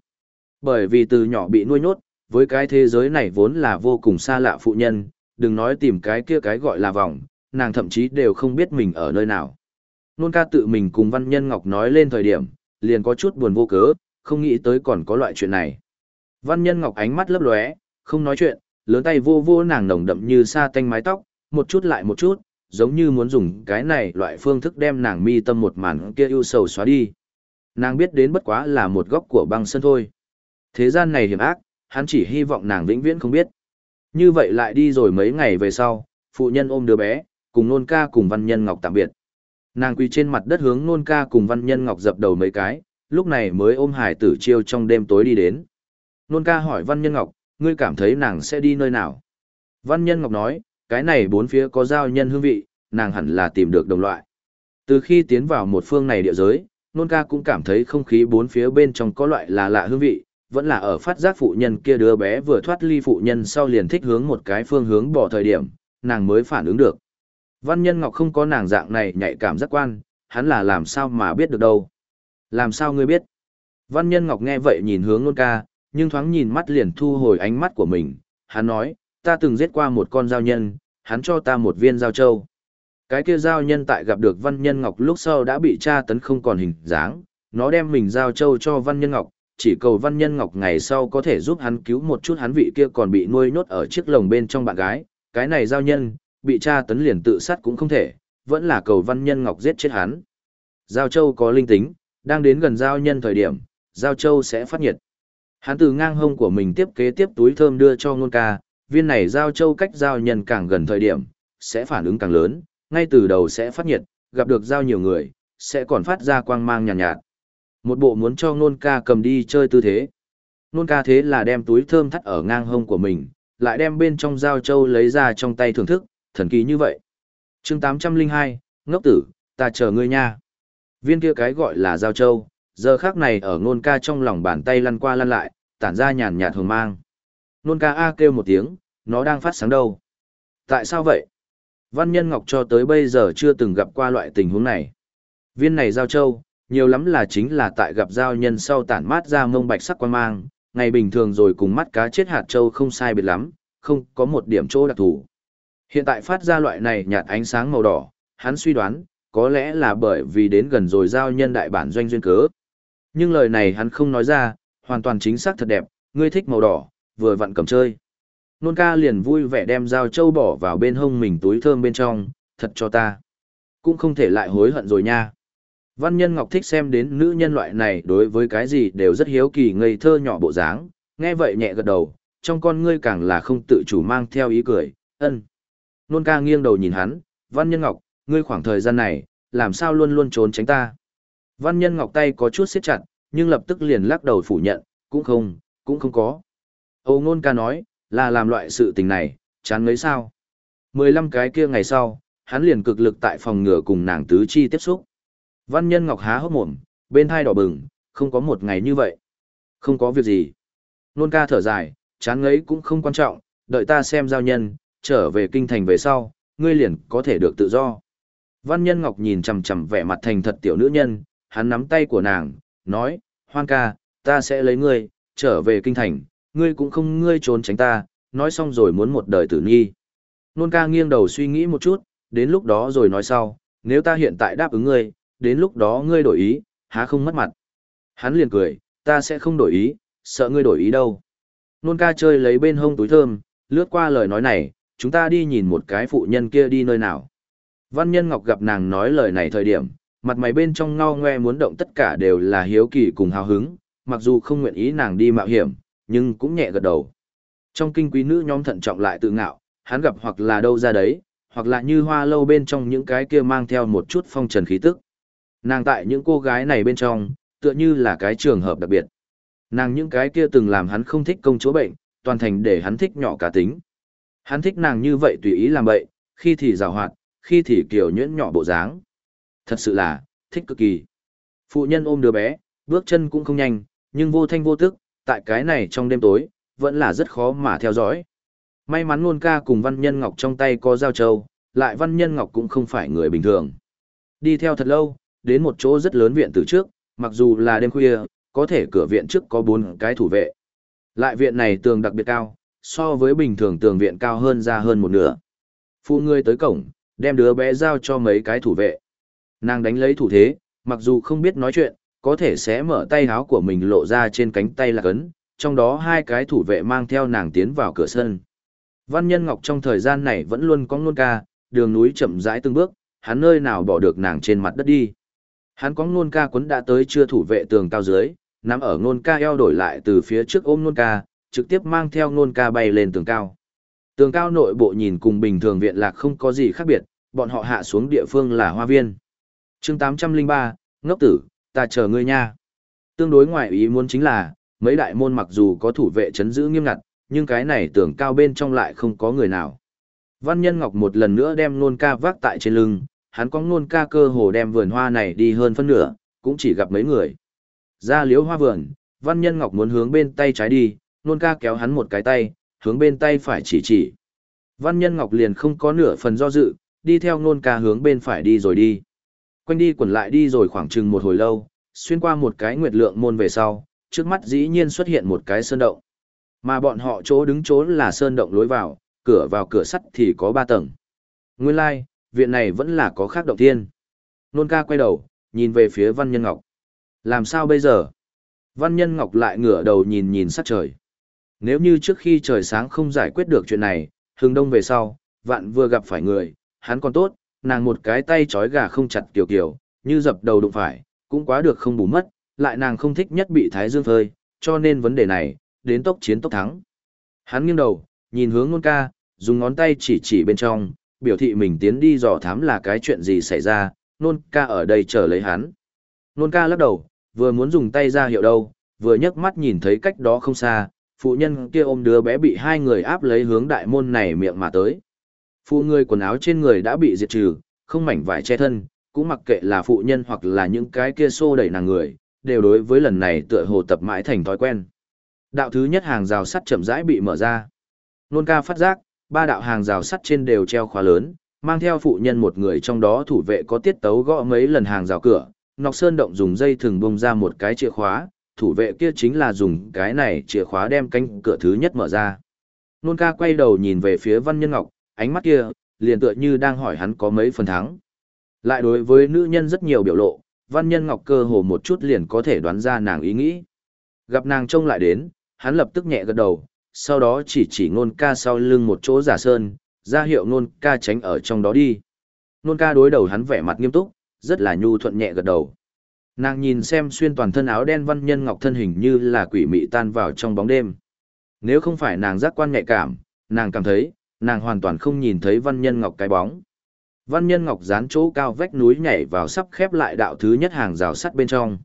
Bởi vì từ nhỏ bị nuôi nhốt, với cái thế giới này vốn là vô cùng xa lạ phụ nhân, đừng nói tìm cái kia cái gọi là vòng, nàng thậm chí đều không biết mình ở nơi nào. Nôn ca tự mình cùng Văn Nhân Ngọc nói lên thời điểm, liền có chút buồn vô cớ, không nghĩ tới còn có loại chuyện này. Văn Nhân Ngọc ánh mắt lấp lóe, không nói chuyện, lớn tay vô vô nàng nồng đậm như sa tanh mái tóc, một chút lại một chút, giống như muốn dùng cái này loại phương thức đem nàng mi tâm một màn kia ưu sầu xóa đi. Nàng biết đến bất quá là một góc của băng sân thôi. Thế gian này hiểm ác, hắn chỉ hy vọng nàng vĩnh viễn không biết. Như vậy lại đi rồi mấy ngày về sau, phụ nhân ôm đứa bé, cùng nôn ca cùng văn nhân ngọc tạm biệt. Nàng quỳ trên mặt đất hướng nôn ca cùng văn nhân ngọc dập đầu mấy cái, lúc này mới ôm hải tử chiêu trong đêm tối đi đến. Nôn ca hỏi văn nhân ngọc, ngươi cảm thấy nàng sẽ đi nơi nào? Văn nhân ngọc nói, cái này bốn phía có giao nhân hương vị, nàng hẳn là tìm được đồng loại. Từ khi tiến vào một phương này địa giới, nôn ca cũng cảm thấy không khí bốn phía bên trong có loại là lạ hương vị, vẫn là ở phát giác phụ nhân kia đứa bé vừa thoát ly phụ nhân sau liền thích hướng một cái phương hướng bỏ thời điểm, nàng mới phản ứng được. Văn nhân ngọc không có nàng dạng này nhạy cảm giác quan, hắn là làm sao mà biết được đâu. Làm sao ngươi biết? Văn nhân ngọc nghe vậy nhìn hướng nôn ca, nhưng thoáng nhìn mắt liền thu hồi ánh mắt của mình, hắn nói, ta từng giết qua một con giao nhân, hắn cho ta một viên giao châu. Cái kia giao nhân tại gặp được Văn Nhân Ngọc lúc sau đã bị tra tấn không còn hình dáng, nó đem mình giao châu cho Văn Nhân Ngọc, chỉ cầu Văn Nhân Ngọc ngày sau có thể giúp hắn cứu một chút hắn vị kia còn bị nuôi nhốt ở chiếc lồng bên trong bạn gái, cái này giao nhân, bị tra tấn liền tự sát cũng không thể, vẫn là cầu Văn Nhân Ngọc giết chết hắn. Giao châu có linh tính, đang đến gần giao nhân thời điểm, giao châu sẽ phát nhiệt. Hắn từ ngang hông của mình tiếp kế tiếp túi thơm đưa cho ngôn ca, viên này giao châu cách giao nhân càng gần thời điểm, sẽ phản ứng càng lớn, ngay từ đầu sẽ phát nhiệt, gặp được giao nhiều người, sẽ còn phát ra quang mang nhàn nhạt, nhạt. Một bộ muốn cho Nôn ca cầm đi chơi tư thế. Nôn ca thế là đem túi thơm thắt ở ngang hông của mình, lại đem bên trong giao châu lấy ra trong tay thưởng thức, thần kỳ như vậy. chương 802, ngốc tử, ta chờ ngươi nha. Viên kia cái gọi là giao châu, giờ khác này ở Nôn ca trong lòng bàn tay lăn qua lăn lại, tản ra nhàn nhạt hồng mang. Nôn ca A kêu một tiếng, nó đang phát sáng đâu. Tại sao vậy? Văn Nhân Ngọc cho tới bây giờ chưa từng gặp qua loại tình huống này. Viên này giao châu, nhiều lắm là chính là tại gặp giao nhân sau tản mát ra mông bạch sắc quan mang, ngày bình thường rồi cùng mắt cá chết hạt châu không sai biệt lắm, không có một điểm chỗ đặc thù. Hiện tại phát ra loại này nhạt ánh sáng màu đỏ, hắn suy đoán, có lẽ là bởi vì đến gần rồi giao nhân đại bản doanh duyên cớ. Nhưng lời này hắn không nói ra, hoàn toàn chính xác thật đẹp, ngươi thích màu đỏ, vừa vặn cầm chơi. Nôn ca liền vui vẻ đem dao châu bỏ vào bên hông mình túi thơm bên trong, thật cho ta. Cũng không thể lại hối hận rồi nha. Văn nhân Ngọc thích xem đến nữ nhân loại này đối với cái gì đều rất hiếu kỳ ngây thơ nhỏ bộ dáng, nghe vậy nhẹ gật đầu, trong con ngươi càng là không tự chủ mang theo ý cười, ân. Nôn ca nghiêng đầu nhìn hắn, Văn nhân Ngọc, ngươi khoảng thời gian này, làm sao luôn luôn trốn tránh ta. Văn nhân Ngọc tay có chút siết chặt, nhưng lập tức liền lắc đầu phủ nhận, cũng không, cũng không có. Âu Nôn ca nói, là làm loại sự tình này, chán ngấy sao. 15 cái kia ngày sau, hắn liền cực lực tại phòng ngừa cùng nàng tứ chi tiếp xúc. Văn nhân ngọc há hốc mồm, bên thai đỏ bừng, không có một ngày như vậy. Không có việc gì. Nôn ca thở dài, chán ngấy cũng không quan trọng, đợi ta xem giao nhân, trở về kinh thành về sau, ngươi liền có thể được tự do. Văn nhân ngọc nhìn chằm chằm vẻ mặt thành thật tiểu nữ nhân, hắn nắm tay của nàng, nói, hoan ca, ta sẽ lấy ngươi, trở về kinh thành, ngươi cũng không ngươi trốn tránh ta, nói xong rồi muốn một đời tử nghi. Nôn ca nghiêng đầu suy nghĩ một chút, đến lúc đó rồi nói sau, nếu ta hiện tại đáp ứng ngươi, đến lúc đó ngươi đổi ý, há không mất mặt. Hắn liền cười, ta sẽ không đổi ý, sợ ngươi đổi ý đâu. Nôn ca chơi lấy bên hông túi thơm, lướt qua lời nói này, chúng ta đi nhìn một cái phụ nhân kia đi nơi nào. Văn nhân Ngọc gặp nàng nói lời này thời điểm, mặt mày bên trong ngao ngoe muốn động tất cả đều là hiếu kỳ cùng hào hứng, mặc dù không nguyện ý nàng đi mạo hiểm, nhưng cũng nhẹ gật đầu. Trong kinh quý nữ nhóm thận trọng lại tự ngạo, hắn gặp hoặc là đâu ra đấy, hoặc là như hoa lâu bên trong những cái kia mang theo một chút phong trần khí tức. Nàng tại những cô gái này bên trong, tựa như là cái trường hợp đặc biệt. Nàng những cái kia từng làm hắn không thích công chúa bệnh, toàn thành để hắn thích nhỏ cả tính. Hắn thích nàng như vậy tùy ý làm vậy, khi thì rào hoạt, khi thì kiểu nhuyễn nhỏ bộ dáng. Thật sự là, thích cực kỳ. Phụ nhân ôm đứa bé, bước chân cũng không nhanh, nhưng vô thanh vô tức, tại cái này trong đêm tối, vẫn là rất khó mà theo dõi. May mắn luôn ca cùng Văn Nhân Ngọc trong tay có giao châu, lại Văn Nhân Ngọc cũng không phải người bình thường. Đi theo thật lâu, đến một chỗ rất lớn viện từ trước, mặc dù là đêm khuya, có thể cửa viện trước có bốn cái thủ vệ. Lại viện này tường đặc biệt cao, so với bình thường tường viện cao hơn ra hơn một nửa. Phụ người tới cổng, đem đứa bé giao cho mấy cái thủ vệ. Nàng đánh lấy thủ thế, mặc dù không biết nói chuyện, có thể sẽ mở tay áo của mình lộ ra trên cánh tay là cấn, trong đó hai cái thủ vệ mang theo nàng tiến vào cửa sân. Văn Nhân Ngọc trong thời gian này vẫn luôn có luôn ca, đường núi chậm rãi từng bước, hắn nơi nào bỏ được nàng trên mặt đất đi. Hắn có nôn ca quấn đã tới chưa thủ vệ tường cao dưới, nắm ở nôn ca eo đổi lại từ phía trước ôm nôn ca, trực tiếp mang theo nôn ca bay lên tường cao. Tường cao nội bộ nhìn cùng bình thường viện lạc không có gì khác biệt, bọn họ hạ xuống địa phương là hoa viên. chương 803, ngốc tử, ta chờ ngươi nha. Tương đối ngoại ý muốn chính là, mấy đại môn mặc dù có thủ vệ chấn giữ nghiêm ngặt, nhưng cái này tường cao bên trong lại không có người nào. Văn Nhân Ngọc một lần nữa đem nôn ca vác tại trên lưng, hắn có ngôn ca cơ hồ đem vườn hoa này đi hơn phân nửa, cũng chỉ gặp mấy người. Ra liếu hoa vườn, Văn Nhân Ngọc muốn hướng bên tay trái đi, ngôn ca kéo hắn một cái tay, hướng bên tay phải chỉ chỉ. Văn Nhân Ngọc liền không có nửa phần do dự, đi theo ngôn ca hướng bên phải đi rồi đi. Quanh đi quẩn lại đi rồi khoảng chừng một hồi lâu, xuyên qua một cái nguyệt lượng môn về sau, trước mắt dĩ nhiên xuất hiện một cái sơn động. Mà bọn họ chỗ đứng chỗ là sơn động lối vào, cửa vào cửa sắt thì có ba tầng. Nguyên lai, like, viện này vẫn là có khác động tiên. Nôn ca quay đầu, nhìn về phía Văn Nhân Ngọc. Làm sao bây giờ? Văn Nhân Ngọc lại ngửa đầu nhìn nhìn sắc trời. Nếu như trước khi trời sáng không giải quyết được chuyện này, hướng đông về sau, vạn vừa gặp phải người, hắn còn tốt, nàng một cái tay trói gà không chặt kiểu kiểu, như dập đầu đụng phải, cũng quá được không bù mất, lại nàng không thích nhất bị thái dương phơi, cho nên vấn đề này, đến tốc chiến tốc thắng. Hắn nghiêng đầu, nhìn hướng nôn ca, dùng ngón tay chỉ chỉ bên trong, biểu thị mình tiến đi dò thám là cái chuyện gì xảy ra, nôn ca ở đây chờ lấy hắn. Nôn ca lắc đầu, vừa muốn dùng tay ra hiệu đâu, vừa nhấc mắt nhìn thấy cách đó không xa, phụ nhân kia ôm đứa bé bị hai người áp lấy hướng đại môn này miệng mà tới. Phụ người quần áo trên người đã bị diệt trừ, không mảnh vải che thân, cũng mặc kệ là phụ nhân hoặc là những cái kia xô đẩy nàng người, đều đối với lần này tựa hồ tập mãi thành thói quen. Đạo thứ nhất hàng rào sắt chậm rãi bị mở ra. Nôn ca phát giác, ba đạo hàng rào sắt trên đều treo khóa lớn, mang theo phụ nhân một người trong đó thủ vệ có tiết tấu gõ mấy lần hàng rào cửa. Nọc Sơn Động dùng dây thừng bông ra một cái chìa khóa, thủ vệ kia chính là dùng cái này chìa khóa đem cánh cửa thứ nhất mở ra. Nôn ca quay đầu nhìn về phía Văn Nhân Ngọc, ánh mắt kia, liền tựa như đang hỏi hắn có mấy phần thắng. Lại đối với nữ nhân rất nhiều biểu lộ, Văn Nhân Ngọc cơ hồ một chút liền có thể đoán ra nàng ý nghĩ. Gặp nàng trông lại đến, hắn lập tức nhẹ gật đầu, sau đó chỉ chỉ nôn ca sau lưng một chỗ giả sơn, ra hiệu nôn ca tránh ở trong đó đi. Nôn ca đối đầu hắn vẻ mặt nghiêm túc, rất là nhu thuận nhẹ gật đầu. Nàng nhìn xem xuyên toàn thân áo đen văn nhân ngọc thân hình như là quỷ mị tan vào trong bóng đêm. Nếu không phải nàng giác quan nhạy cảm, nàng cảm thấy, nàng hoàn toàn không nhìn thấy văn nhân ngọc cái bóng. Văn nhân ngọc dán chỗ cao vách núi nhảy vào sắp khép lại đạo thứ nhất hàng rào sắt bên trong.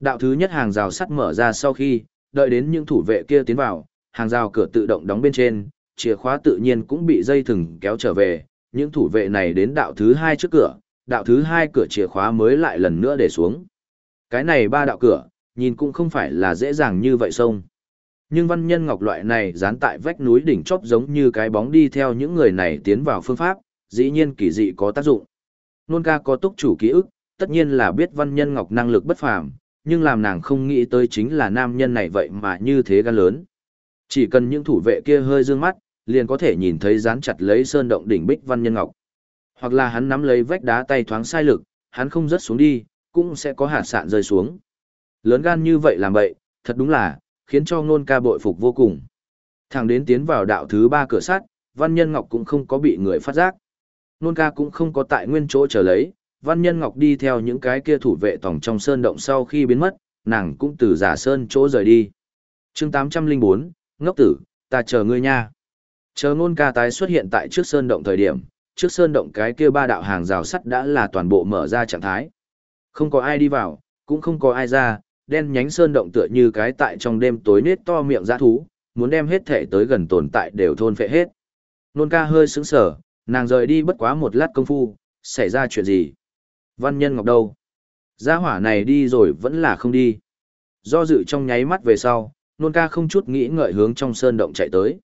Đạo thứ nhất hàng rào sắt mở ra sau khi, đợi đến những thủ vệ kia tiến vào, hàng rào cửa tự động đóng bên trên, chìa khóa tự nhiên cũng bị dây thừng kéo trở về, những thủ vệ này đến đạo thứ hai trước cửa, đạo thứ hai cửa chìa khóa mới lại lần nữa để xuống. Cái này ba đạo cửa, nhìn cũng không phải là dễ dàng như vậy xong. Nhưng văn nhân ngọc loại này dán tại vách núi đỉnh chóp giống như cái bóng đi theo những người này tiến vào phương pháp, dĩ nhiên kỳ dị có tác dụng. Nôn ca có túc chủ ký ức, tất nhiên là biết văn nhân ngọc năng lực bất phàm, nhưng làm nàng không nghĩ tới chính là nam nhân này vậy mà như thế gan lớn. Chỉ cần những thủ vệ kia hơi dương mắt, liền có thể nhìn thấy dán chặt lấy sơn động đỉnh bích văn nhân ngọc. Hoặc là hắn nắm lấy vách đá tay thoáng sai lực, hắn không rớt xuống đi, cũng sẽ có hạt sạn rơi xuống. Lớn gan như vậy làm vậy thật đúng là, khiến cho ngôn ca bội phục vô cùng. Thẳng đến tiến vào đạo thứ ba cửa sắt, văn nhân ngọc cũng không có bị người phát giác. Nôn ca cũng không có tại nguyên chỗ chờ lấy, văn nhân ngọc đi theo những cái kia thủ vệ tòng trong sơn động sau khi biến mất, nàng cũng từ giả sơn chỗ rời đi. chương 804, ngốc tử, ta chờ ngươi nha. Chờ ngôn ca tái xuất hiện tại trước sơn động thời điểm, trước sơn động cái kia ba đạo hàng rào sắt đã là toàn bộ mở ra trạng thái. Không có ai đi vào, cũng không có ai ra, đen nhánh sơn động tựa như cái tại trong đêm tối nết to miệng dã thú, muốn đem hết thể tới gần tồn tại đều thôn phệ hết. Nôn ca hơi sững sờ, nàng rời đi bất quá một lát công phu, xảy ra chuyện gì? Văn nhân ngọc đâu? Gia hỏa này đi rồi vẫn là không đi. Do dự trong nháy mắt về sau, nôn ca không chút nghĩ ngợi hướng trong sơn động chạy tới.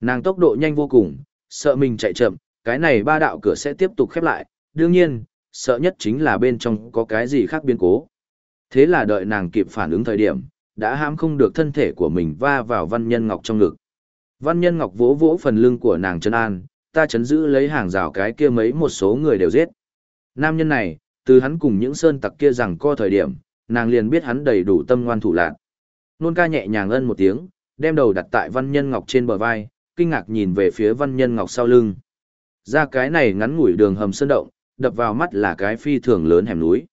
Nàng tốc độ nhanh vô cùng, sợ mình chạy chậm, cái này ba đạo cửa sẽ tiếp tục khép lại, đương nhiên, sợ nhất chính là bên trong có cái gì khác biến cố. Thế là đợi nàng kịp phản ứng thời điểm, đã hãm không được thân thể của mình va vào văn nhân ngọc trong ngực. Văn nhân ngọc vỗ vỗ phần lưng của nàng chân an, ta chấn giữ lấy hàng rào cái kia mấy một số người đều giết. Nam nhân này, từ hắn cùng những sơn tặc kia rằng co thời điểm, nàng liền biết hắn đầy đủ tâm ngoan thủ lạc. Nôn ca nhẹ nhàng ân một tiếng, đem đầu đặt tại văn nhân ngọc trên bờ vai, kinh ngạc nhìn về phía văn nhân ngọc sau lưng. Ra cái này ngắn ngủi đường hầm sơn động, đập vào mắt là cái phi thường lớn hẻm núi.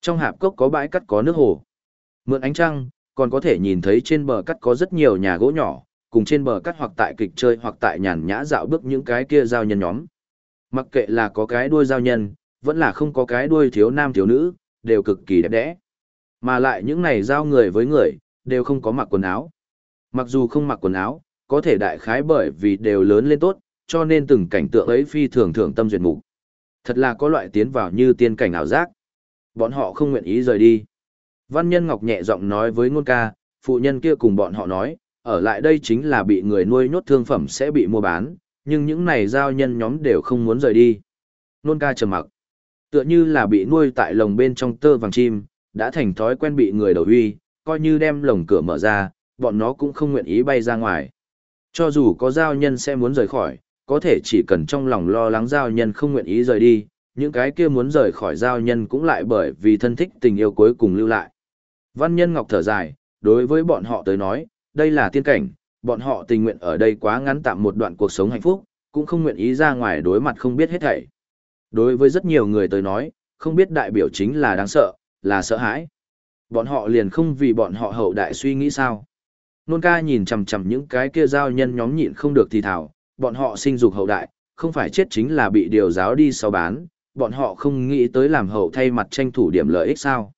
Trong hạp cốc có bãi cắt có nước hồ. Mượn ánh trăng, còn có thể nhìn thấy trên bờ cắt có rất nhiều nhà gỗ nhỏ, cùng trên bờ cắt hoặc tại kịch chơi hoặc tại nhàn nhã dạo bước những cái kia giao nhân nhóm. Mặc kệ là có cái đuôi giao nhân, vẫn là không có cái đuôi thiếu nam thiếu nữ, đều cực kỳ đẹp đẽ. Mà lại những này giao người với người, đều không có mặc quần áo. Mặc dù không mặc quần áo, có thể đại khái bởi vì đều lớn lên tốt, cho nên từng cảnh tượng ấy phi thường thường tâm duyệt mục. Thật là có loại tiến vào như tiên cảnh ảo giác. Bọn họ không nguyện ý rời đi. Văn Nhân Ngọc nhẹ giọng nói với ngôn ca, phụ nhân kia cùng bọn họ nói, ở lại đây chính là bị người nuôi nhốt thương phẩm sẽ bị mua bán, nhưng những này giao nhân nhóm đều không muốn rời đi. Nôn ca trầm mặc. Tựa như là bị nuôi tại lồng bên trong tơ vàng chim, đã thành thói quen bị người đầu huy, coi như đem lồng cửa mở ra, bọn nó cũng không nguyện ý bay ra ngoài. Cho dù có giao nhân sẽ muốn rời khỏi, có thể chỉ cần trong lòng lo lắng giao nhân không nguyện ý rời đi, những cái kia muốn rời khỏi giao nhân cũng lại bởi vì thân thích tình yêu cuối cùng lưu lại. Văn nhân ngọc thở dài, đối với bọn họ tới nói, đây là tiên cảnh, bọn họ tình nguyện ở đây quá ngắn tạm một đoạn cuộc sống hạnh phúc, cũng không nguyện ý ra ngoài đối mặt không biết hết thảy. Đối với rất nhiều người tới nói, không biết đại biểu chính là đáng sợ, là sợ hãi. Bọn họ liền không vì bọn họ hậu đại suy nghĩ sao. Nôn ca nhìn chằm chằm những cái kia giao nhân nhóm nhịn không được thì thảo, bọn họ sinh dục hậu đại, không phải chết chính là bị điều giáo đi sau bán, bọn họ không nghĩ tới làm hậu thay mặt tranh thủ điểm lợi ích sao.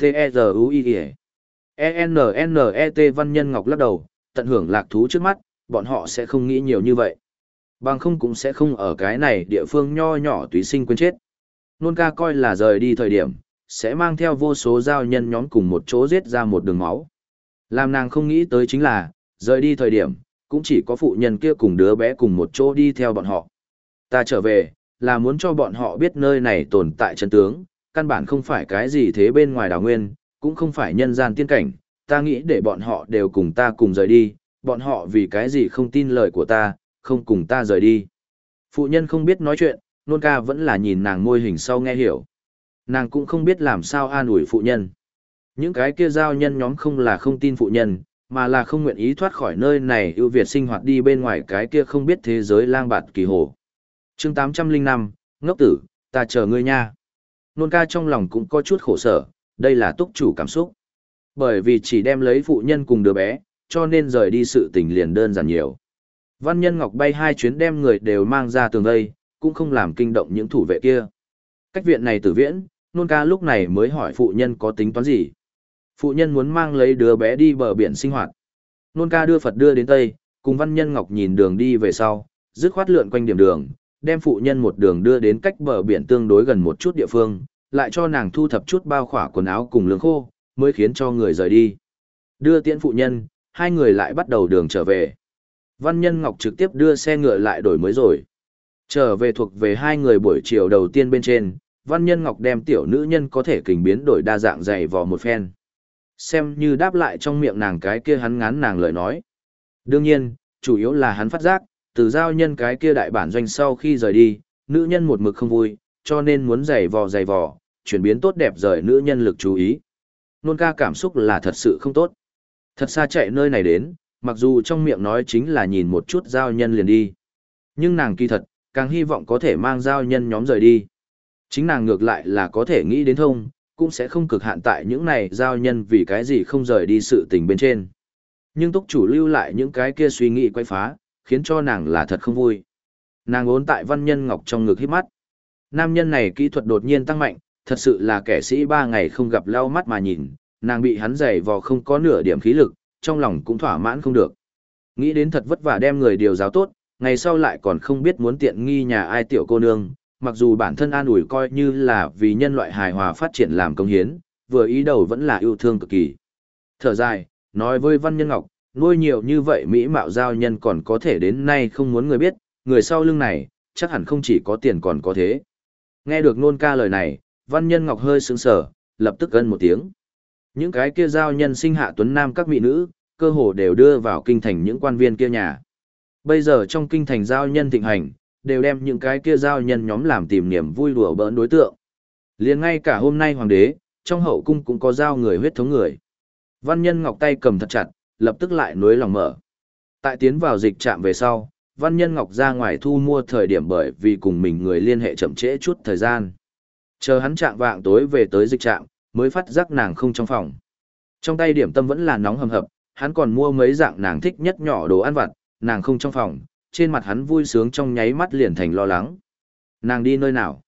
T-E-Z-U-I-E E-N-N-E-T Văn Nhân Ngọc lắc đầu, tận hưởng lạc thú trước mắt, bọn họ sẽ không nghĩ nhiều như vậy. Bằng không cũng sẽ không ở cái này địa phương nho nhỏ tùy sinh quên chết. Nôn ca coi là rời đi thời điểm, sẽ mang theo vô số giao nhân nhóm cùng một chỗ giết ra một đường máu. Làm nàng không nghĩ tới chính là, rời đi thời điểm, cũng chỉ có phụ nhân kia cùng đứa bé cùng một chỗ đi theo bọn họ. Ta trở về, là muốn cho bọn họ biết nơi này tồn tại chân tướng, căn bản không phải cái gì thế bên ngoài đào nguyên, cũng không phải nhân gian tiên cảnh, ta nghĩ để bọn họ đều cùng ta cùng rời đi, bọn họ vì cái gì không tin lời của ta, không cùng ta rời đi. Phụ nhân không biết nói chuyện, nôn ca vẫn là nhìn nàng môi hình sau nghe hiểu. Nàng cũng không biết làm sao an ủi phụ nhân. Những cái kia giao nhân nhóm không là không tin phụ nhân, mà là không nguyện ý thoát khỏi nơi này ưu việt sinh hoạt đi bên ngoài cái kia không biết thế giới lang bạt kỳ hồ. chương 805, ngốc tử, ta chờ ngươi nha. Nôn ca trong lòng cũng có chút khổ sở, đây là túc chủ cảm xúc. Bởi vì chỉ đem lấy phụ nhân cùng đứa bé, cho nên rời đi sự tình liền đơn giản nhiều. Văn nhân ngọc bay hai chuyến đem người đều mang ra tường đây, cũng không làm kinh động những thủ vệ kia. Cách viện này tử viễn, nôn ca lúc này mới hỏi phụ nhân có tính toán gì. Phụ nhân muốn mang lấy đứa bé đi bờ biển sinh hoạt. Nôn ca đưa Phật đưa đến Tây, cùng văn nhân ngọc nhìn đường đi về sau, dứt khoát lượn quanh điểm đường, đem phụ nhân một đường đưa đến cách bờ biển tương đối gần một chút địa phương, lại cho nàng thu thập chút bao khỏa quần áo cùng lương khô, mới khiến cho người rời đi. Đưa tiễn phụ nhân, hai người lại bắt đầu đường trở về. Văn Nhân Ngọc trực tiếp đưa xe ngựa lại đổi mới rồi. Trở về thuộc về hai người buổi chiều đầu tiên bên trên, Văn Nhân Ngọc đem tiểu nữ nhân có thể kình biến đổi đa dạng dày vò một phen. Xem như đáp lại trong miệng nàng cái kia hắn ngán nàng lời nói. Đương nhiên, chủ yếu là hắn phát giác, từ giao nhân cái kia đại bản doanh sau khi rời đi, nữ nhân một mực không vui, cho nên muốn giày vò giày vò, chuyển biến tốt đẹp rời nữ nhân lực chú ý. Nôn ca cảm xúc là thật sự không tốt. Thật xa chạy nơi này đến, mặc dù trong miệng nói chính là nhìn một chút giao nhân liền đi. Nhưng nàng kỳ thật, càng hy vọng có thể mang giao nhân nhóm rời đi. Chính nàng ngược lại là có thể nghĩ đến thông, cũng sẽ không cực hạn tại những này giao nhân vì cái gì không rời đi sự tình bên trên. Nhưng túc chủ lưu lại những cái kia suy nghĩ quay phá, khiến cho nàng là thật không vui. Nàng ốn tại văn nhân ngọc trong ngực hít mắt. Nam nhân này kỹ thuật đột nhiên tăng mạnh, thật sự là kẻ sĩ ba ngày không gặp lau mắt mà nhìn, nàng bị hắn giày vò không có nửa điểm khí lực, trong lòng cũng thỏa mãn không được. Nghĩ đến thật vất vả đem người điều giáo tốt, ngày sau lại còn không biết muốn tiện nghi nhà ai tiểu cô nương, mặc dù bản thân an ủi coi như là vì nhân loại hài hòa phát triển làm công hiến, vừa ý đầu vẫn là yêu thương cực kỳ. Thở dài, nói với Văn Nhân Ngọc, nuôi nhiều như vậy Mỹ mạo giao nhân còn có thể đến nay không muốn người biết, người sau lưng này, chắc hẳn không chỉ có tiền còn có thế. Nghe được nôn ca lời này, Văn Nhân Ngọc hơi sững sờ, lập tức gân một tiếng. Những cái kia giao nhân sinh hạ tuấn nam các mỹ nữ, cơ hồ đều đưa vào kinh thành những quan viên kia nhà. Bây giờ trong kinh thành giao nhân thịnh hành, đều đem những cái kia giao nhân nhóm làm tìm niềm vui đùa bỡn đối tượng. Liền ngay cả hôm nay hoàng đế, trong hậu cung cũng có giao người huyết thống người. Văn nhân ngọc tay cầm thật chặt, lập tức lại nối lòng mở. Tại tiến vào dịch trạm về sau, văn nhân ngọc ra ngoài thu mua thời điểm bởi vì cùng mình người liên hệ chậm trễ chút thời gian. Chờ hắn trạng vạng tối về tới dịch trạm, mới phát giác nàng không trong phòng. Trong tay điểm tâm vẫn là nóng hầm hập, hắn còn mua mấy dạng nàng thích nhất nhỏ đồ ăn vặt, nàng không trong phòng, trên mặt hắn vui sướng trong nháy mắt liền thành lo lắng. Nàng đi nơi nào?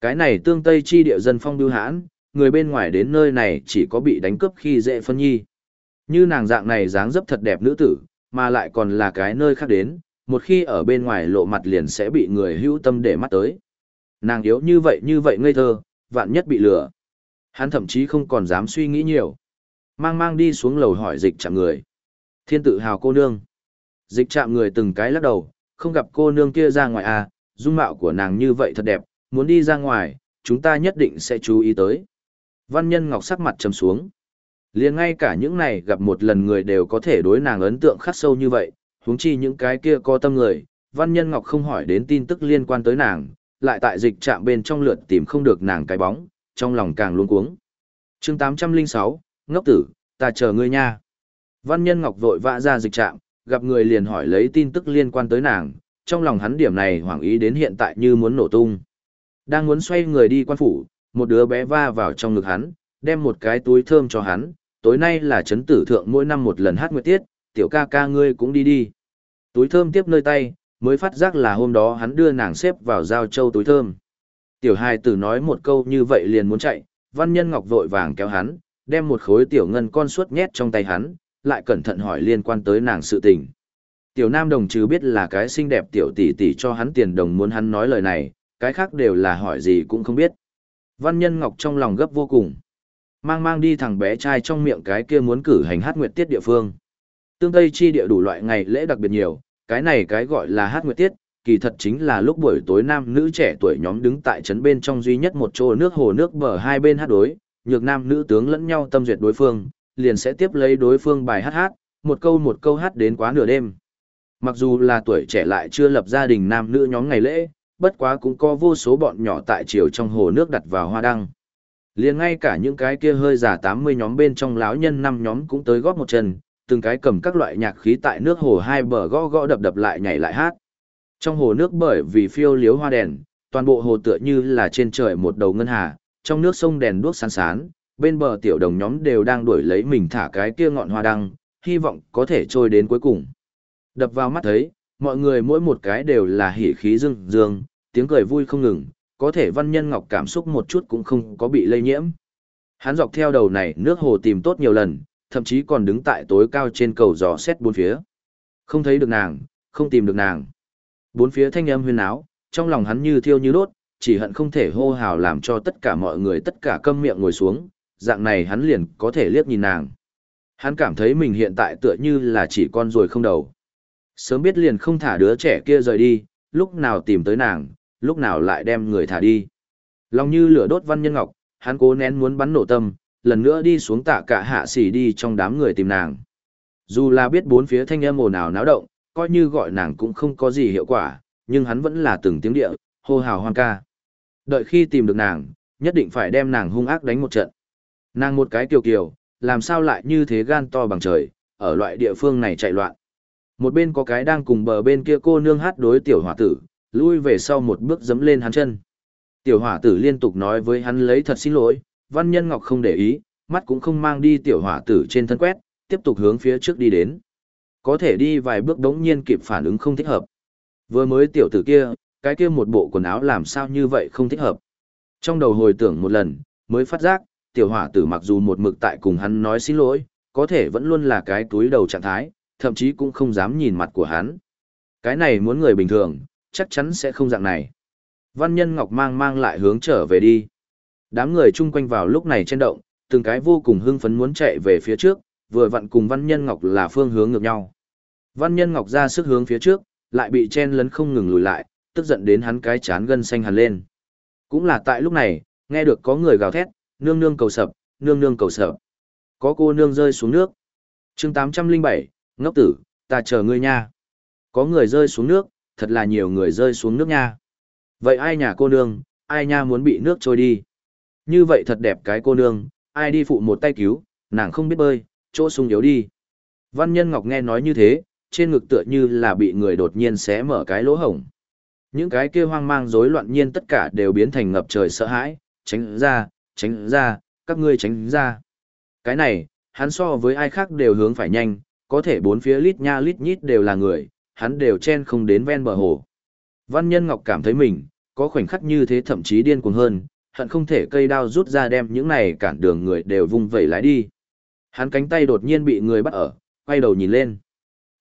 Cái này tương tây chi địa dân phong bưu hãn, người bên ngoài đến nơi này chỉ có bị đánh cướp khi dễ phân nhi. Như nàng dạng này dáng dấp thật đẹp nữ tử, mà lại còn là cái nơi khác đến, một khi ở bên ngoài lộ mặt liền sẽ bị người hữu tâm để mắt tới. Nàng yếu như vậy như vậy ngây thơ, vạn nhất bị lừa. Hắn thậm chí không còn dám suy nghĩ nhiều. Mang mang đi xuống lầu hỏi dịch chạm người. Thiên tự hào cô nương. Dịch chạm người từng cái lắc đầu, không gặp cô nương kia ra ngoài à, dung mạo của nàng như vậy thật đẹp, muốn đi ra ngoài, chúng ta nhất định sẽ chú ý tới. Văn nhân ngọc sắc mặt trầm xuống. liền ngay cả những này gặp một lần người đều có thể đối nàng ấn tượng khắc sâu như vậy, huống chi những cái kia có tâm người. Văn nhân ngọc không hỏi đến tin tức liên quan tới nàng, lại tại dịch trạm bên trong lượt tìm không được nàng cái bóng, trong lòng càng luống cuống. chương 806, ngốc tử, ta chờ ngươi nha. Văn nhân ngọc vội vã ra dịch trạm, gặp người liền hỏi lấy tin tức liên quan tới nàng, trong lòng hắn điểm này hoảng ý đến hiện tại như muốn nổ tung. Đang muốn xoay người đi quan phủ, một đứa bé va vào trong ngực hắn, đem một cái túi thơm cho hắn, tối nay là chấn tử thượng mỗi năm một lần hát nguyệt tiết, tiểu ca ca ngươi cũng đi đi. Túi thơm tiếp nơi tay, mới phát giác là hôm đó hắn đưa nàng xếp vào giao châu túi thơm. Tiểu hài tử nói một câu như vậy liền muốn chạy, văn nhân ngọc vội vàng kéo hắn, đem một khối tiểu ngân con suốt nhét trong tay hắn, lại cẩn thận hỏi liên quan tới nàng sự tình. Tiểu nam đồng chứ biết là cái xinh đẹp tiểu tỷ tỷ cho hắn tiền đồng muốn hắn nói lời này, cái khác đều là hỏi gì cũng không biết. Văn nhân ngọc trong lòng gấp vô cùng. Mang mang đi thằng bé trai trong miệng cái kia muốn cử hành hát nguyệt tiết địa phương. Tương Tây chi địa đủ loại ngày lễ đặc biệt nhiều, cái này cái gọi là hát nguyệt tiết, kỳ thật chính là lúc buổi tối nam nữ trẻ tuổi nhóm đứng tại trấn bên trong duy nhất một chỗ nước hồ nước bờ hai bên hát đối, nhược nam nữ tướng lẫn nhau tâm duyệt đối phương, liền sẽ tiếp lấy đối phương bài hát hát, một câu một câu hát đến quá nửa đêm. Mặc dù là tuổi trẻ lại chưa lập gia đình nam nữ nhóm ngày lễ, bất quá cũng có vô số bọn nhỏ tại chiều trong hồ nước đặt vào hoa đăng. Liền ngay cả những cái kia hơi già 80 nhóm bên trong lão nhân năm nhóm cũng tới góp một chân, từng cái cầm các loại nhạc khí tại nước hồ hai bờ gõ gõ đập đập lại nhảy lại hát. Trong hồ nước bởi vì phiêu liếu hoa đèn, toàn bộ hồ tựa như là trên trời một đầu ngân hà, trong nước sông đèn đuốc sáng sán, bên bờ tiểu đồng nhóm đều đang đuổi lấy mình thả cái kia ngọn hoa đăng, hy vọng có thể trôi đến cuối cùng. Đập vào mắt thấy, mọi người mỗi một cái đều là hỉ khí dương dương, tiếng cười vui không ngừng, có thể văn nhân ngọc cảm xúc một chút cũng không có bị lây nhiễm. Hắn dọc theo đầu này nước hồ tìm tốt nhiều lần, thậm chí còn đứng tại tối cao trên cầu dò xét bốn phía. Không thấy được nàng, không tìm được nàng. Bốn phía thanh âm huyên áo, trong lòng hắn như thiêu như đốt, chỉ hận không thể hô hào làm cho tất cả mọi người tất cả câm miệng ngồi xuống, dạng này hắn liền có thể liếc nhìn nàng. Hắn cảm thấy mình hiện tại tựa như là chỉ con rồi không đầu. Sớm biết liền không thả đứa trẻ kia rời đi, lúc nào tìm tới nàng, lúc nào lại đem người thả đi. Lòng như lửa đốt văn nhân ngọc, hắn cố nén muốn bắn nổ tâm, lần nữa đi xuống tạ cả hạ xỉ đi trong đám người tìm nàng. Dù là biết bốn phía thanh âm ồn ào náo động, coi như gọi nàng cũng không có gì hiệu quả, nhưng hắn vẫn là từng tiếng địa, hô hào hoan ca. Đợi khi tìm được nàng, nhất định phải đem nàng hung ác đánh một trận. Nàng một cái kiều kiều, làm sao lại như thế gan to bằng trời, ở loại địa phương này chạy loạn. Một bên có cái đang cùng bờ bên kia cô nương hát đối tiểu hỏa tử, lui về sau một bước dấm lên hắn chân. Tiểu hỏa tử liên tục nói với hắn lấy thật xin lỗi, văn nhân ngọc không để ý, mắt cũng không mang đi tiểu hỏa tử trên thân quét, tiếp tục hướng phía trước đi đến. Có thể đi vài bước đống nhiên kịp phản ứng không thích hợp. Vừa mới tiểu tử kia, cái kia một bộ quần áo làm sao như vậy không thích hợp. Trong đầu hồi tưởng một lần, mới phát giác, tiểu hỏa tử mặc dù một mực tại cùng hắn nói xin lỗi, có thể vẫn luôn là cái túi đầu trạng thái, thậm chí cũng không dám nhìn mặt của hắn. Cái này muốn người bình thường, chắc chắn sẽ không dạng này. Văn nhân Ngọc mang mang lại hướng trở về đi. Đám người chung quanh vào lúc này trên động, từng cái vô cùng hưng phấn muốn chạy về phía trước, vừa vặn cùng Văn Nhân Ngọc là phương hướng ngược nhau. Văn Nhân Ngọc ra sức hướng phía trước, lại bị chen lấn không ngừng lùi lại, tức giận đến hắn cái chán gân xanh hẳn lên. Cũng là tại lúc này, nghe được có người gào thét, nương nương cầu sập, nương nương cầu sập. Có cô nương rơi xuống nước. chương 807, ngốc tử, ta chờ ngươi nha. Có người rơi xuống nước, thật là nhiều người rơi xuống nước nha. Vậy ai nhà cô nương, ai nha muốn bị nước trôi đi. Như vậy thật đẹp cái cô nương, ai đi phụ một tay cứu, nàng không biết bơi, chỗ sung yếu đi. Văn Nhân Ngọc nghe nói như thế, trên ngực tựa như là bị người đột nhiên xé mở cái lỗ hổng. Những cái kia hoang mang rối loạn nhiên tất cả đều biến thành ngập trời sợ hãi, tránh ra, tránh ra, các ngươi tránh ra. Cái này, hắn so với ai khác đều hướng phải nhanh, có thể bốn phía lít nha lít nhít đều là người, hắn đều chen không đến ven bờ hồ. Văn Nhân Ngọc cảm thấy mình, có khoảnh khắc như thế thậm chí điên cuồng hơn, hận không thể cây đao rút ra đem những này cản đường người đều vung vẩy lái đi. Hắn cánh tay đột nhiên bị người bắt ở, quay đầu nhìn lên.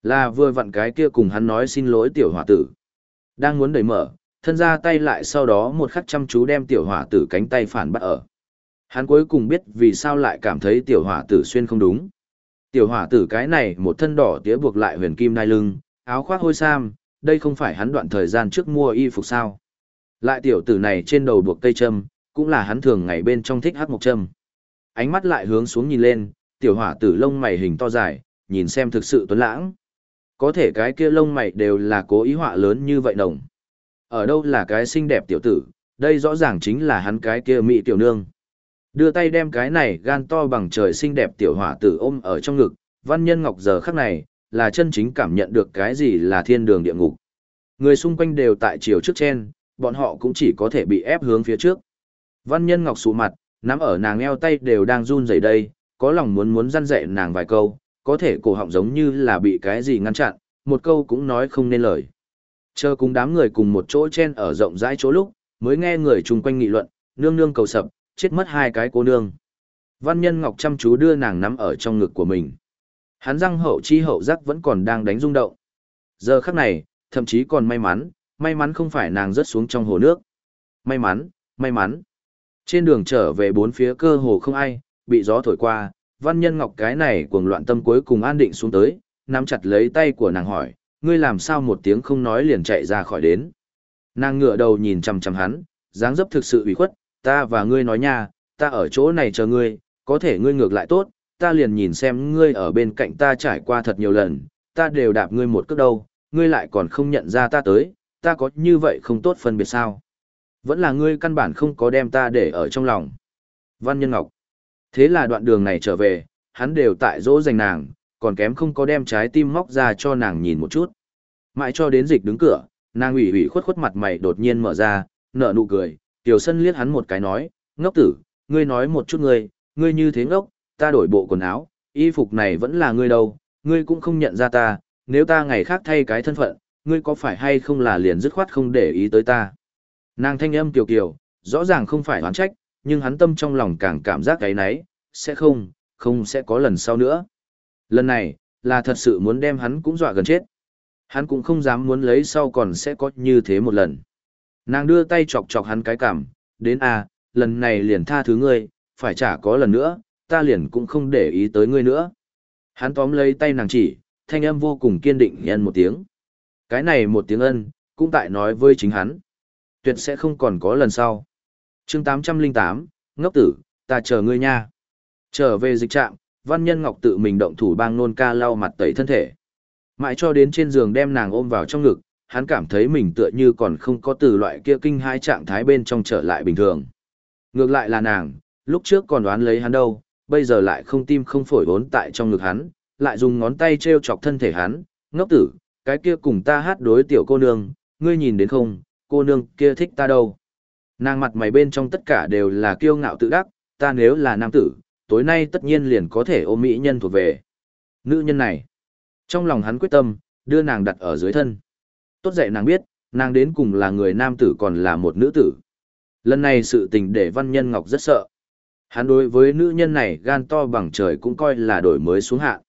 Là vừa vặn cái kia cùng hắn nói xin lỗi tiểu hỏa tử. Đang muốn đẩy mở, thân ra tay lại sau đó một khắc chăm chú đem tiểu hỏa tử cánh tay phản bắt ở. Hắn cuối cùng biết vì sao lại cảm thấy tiểu hỏa tử xuyên không đúng. Tiểu hỏa tử cái này một thân đỏ tía buộc lại huyền kim nai lưng, áo khoác hôi sam, đây không phải hắn đoạn thời gian trước mua y phục sao. Lại tiểu tử này trên đầu buộc tây châm, cũng là hắn thường ngày bên trong thích hát mộc châm. Ánh mắt lại hướng xuống nhìn lên, tiểu hỏa tử lông mày hình to dài, nhìn xem thực sự tuấn lãng. Có thể cái kia lông mày đều là cố ý họa lớn như vậy đồng. Ở đâu là cái xinh đẹp tiểu tử, đây rõ ràng chính là hắn cái kia mỹ tiểu nương. Đưa tay đem cái này gan to bằng trời xinh đẹp tiểu hỏa tử ôm ở trong ngực, văn nhân ngọc giờ khắc này, là chân chính cảm nhận được cái gì là thiên đường địa ngục. Người xung quanh đều tại chiều trước trên, bọn họ cũng chỉ có thể bị ép hướng phía trước. Văn nhân ngọc sụ mặt, nắm ở nàng eo tay đều đang run rẩy đây, có lòng muốn muốn răn dạy nàng vài câu, có thể cổ họng giống như là bị cái gì ngăn chặn, một câu cũng nói không nên lời. Chờ cùng đám người cùng một chỗ chen ở rộng rãi chỗ lúc, mới nghe người chung quanh nghị luận, nương nương cầu sập, chết mất hai cái cô nương. Văn nhân ngọc chăm chú đưa nàng nắm ở trong ngực của mình. Hắn răng hậu chi hậu giác vẫn còn đang đánh rung động. Giờ khắc này, thậm chí còn may mắn, may mắn không phải nàng rớt xuống trong hồ nước. May mắn, may mắn. Trên đường trở về bốn phía cơ hồ không ai, bị gió thổi qua, văn nhân ngọc cái này cuồng loạn tâm cuối cùng an định xuống tới, nắm chặt lấy tay của nàng hỏi, ngươi làm sao một tiếng không nói liền chạy ra khỏi đến. Nàng ngựa đầu nhìn chằm chằm hắn, dáng dấp thực sự ủy khuất, ta và ngươi nói nha, ta ở chỗ này chờ ngươi, có thể ngươi ngược lại tốt, ta liền nhìn xem ngươi ở bên cạnh ta trải qua thật nhiều lần, ta đều đạp ngươi một cước đâu, ngươi lại còn không nhận ra ta tới, ta có như vậy không tốt phân biệt sao. Vẫn là ngươi căn bản không có đem ta để ở trong lòng. Văn Nhân Ngọc. Thế là đoạn đường này trở về, hắn đều tại dỗ dành nàng, còn kém không có đem trái tim móc ra cho nàng nhìn một chút. Mãi cho đến dịch đứng cửa, nàng ủy ủy khuất khuất mặt mày đột nhiên mở ra, nở nụ cười, tiểu sân liếc hắn một cái nói, ngốc tử, ngươi nói một chút ngươi, ngươi như thế ngốc, ta đổi bộ quần áo, y phục này vẫn là ngươi đâu, ngươi cũng không nhận ra ta, nếu ta ngày khác thay cái thân phận, ngươi có phải hay không là liền dứt khoát không để ý tới ta. Nàng thanh âm kiều kiều, rõ ràng không phải oán trách, nhưng hắn tâm trong lòng càng cảm giác cái nấy, sẽ không, không sẽ có lần sau nữa. Lần này, là thật sự muốn đem hắn cũng dọa gần chết. Hắn cũng không dám muốn lấy sau còn sẽ có như thế một lần. Nàng đưa tay chọc chọc hắn cái cảm, đến à, lần này liền tha thứ ngươi, phải chả có lần nữa, ta liền cũng không để ý tới ngươi nữa. Hắn tóm lấy tay nàng chỉ, thanh âm vô cùng kiên định nhân một tiếng. Cái này một tiếng ân, cũng tại nói với chính hắn. Tuyệt sẽ không còn có lần sau. chương 808, ngốc tử, ta chờ ngươi nha. Trở về dịch trạm, văn nhân ngọc tự mình động thủ bang nôn ca lau mặt tẩy thân thể. Mãi cho đến trên giường đem nàng ôm vào trong ngực, hắn cảm thấy mình tựa như còn không có từ loại kia kinh hai trạng thái bên trong trở lại bình thường. Ngược lại là nàng, lúc trước còn đoán lấy hắn đâu, bây giờ lại không tim không phổi vốn tại trong ngực hắn, lại dùng ngón tay treo chọc thân thể hắn, ngốc tử, cái kia cùng ta hát đối tiểu cô nương, ngươi nhìn đến không, cô nương kia thích ta đâu. Nàng mặt mày bên trong tất cả đều là kiêu ngạo tự đắc, ta nếu là nam tử, tối nay tất nhiên liền có thể ôm mỹ nhân thuộc về. Nữ nhân này. Trong lòng hắn quyết tâm, đưa nàng đặt ở dưới thân. Tốt dạy nàng biết, nàng đến cùng là người nam tử còn là một nữ tử. Lần này sự tình để Văn Nhân Ngọc rất sợ. Hắn đối với nữ nhân này gan to bằng trời cũng coi là đổi mới xuống hạ.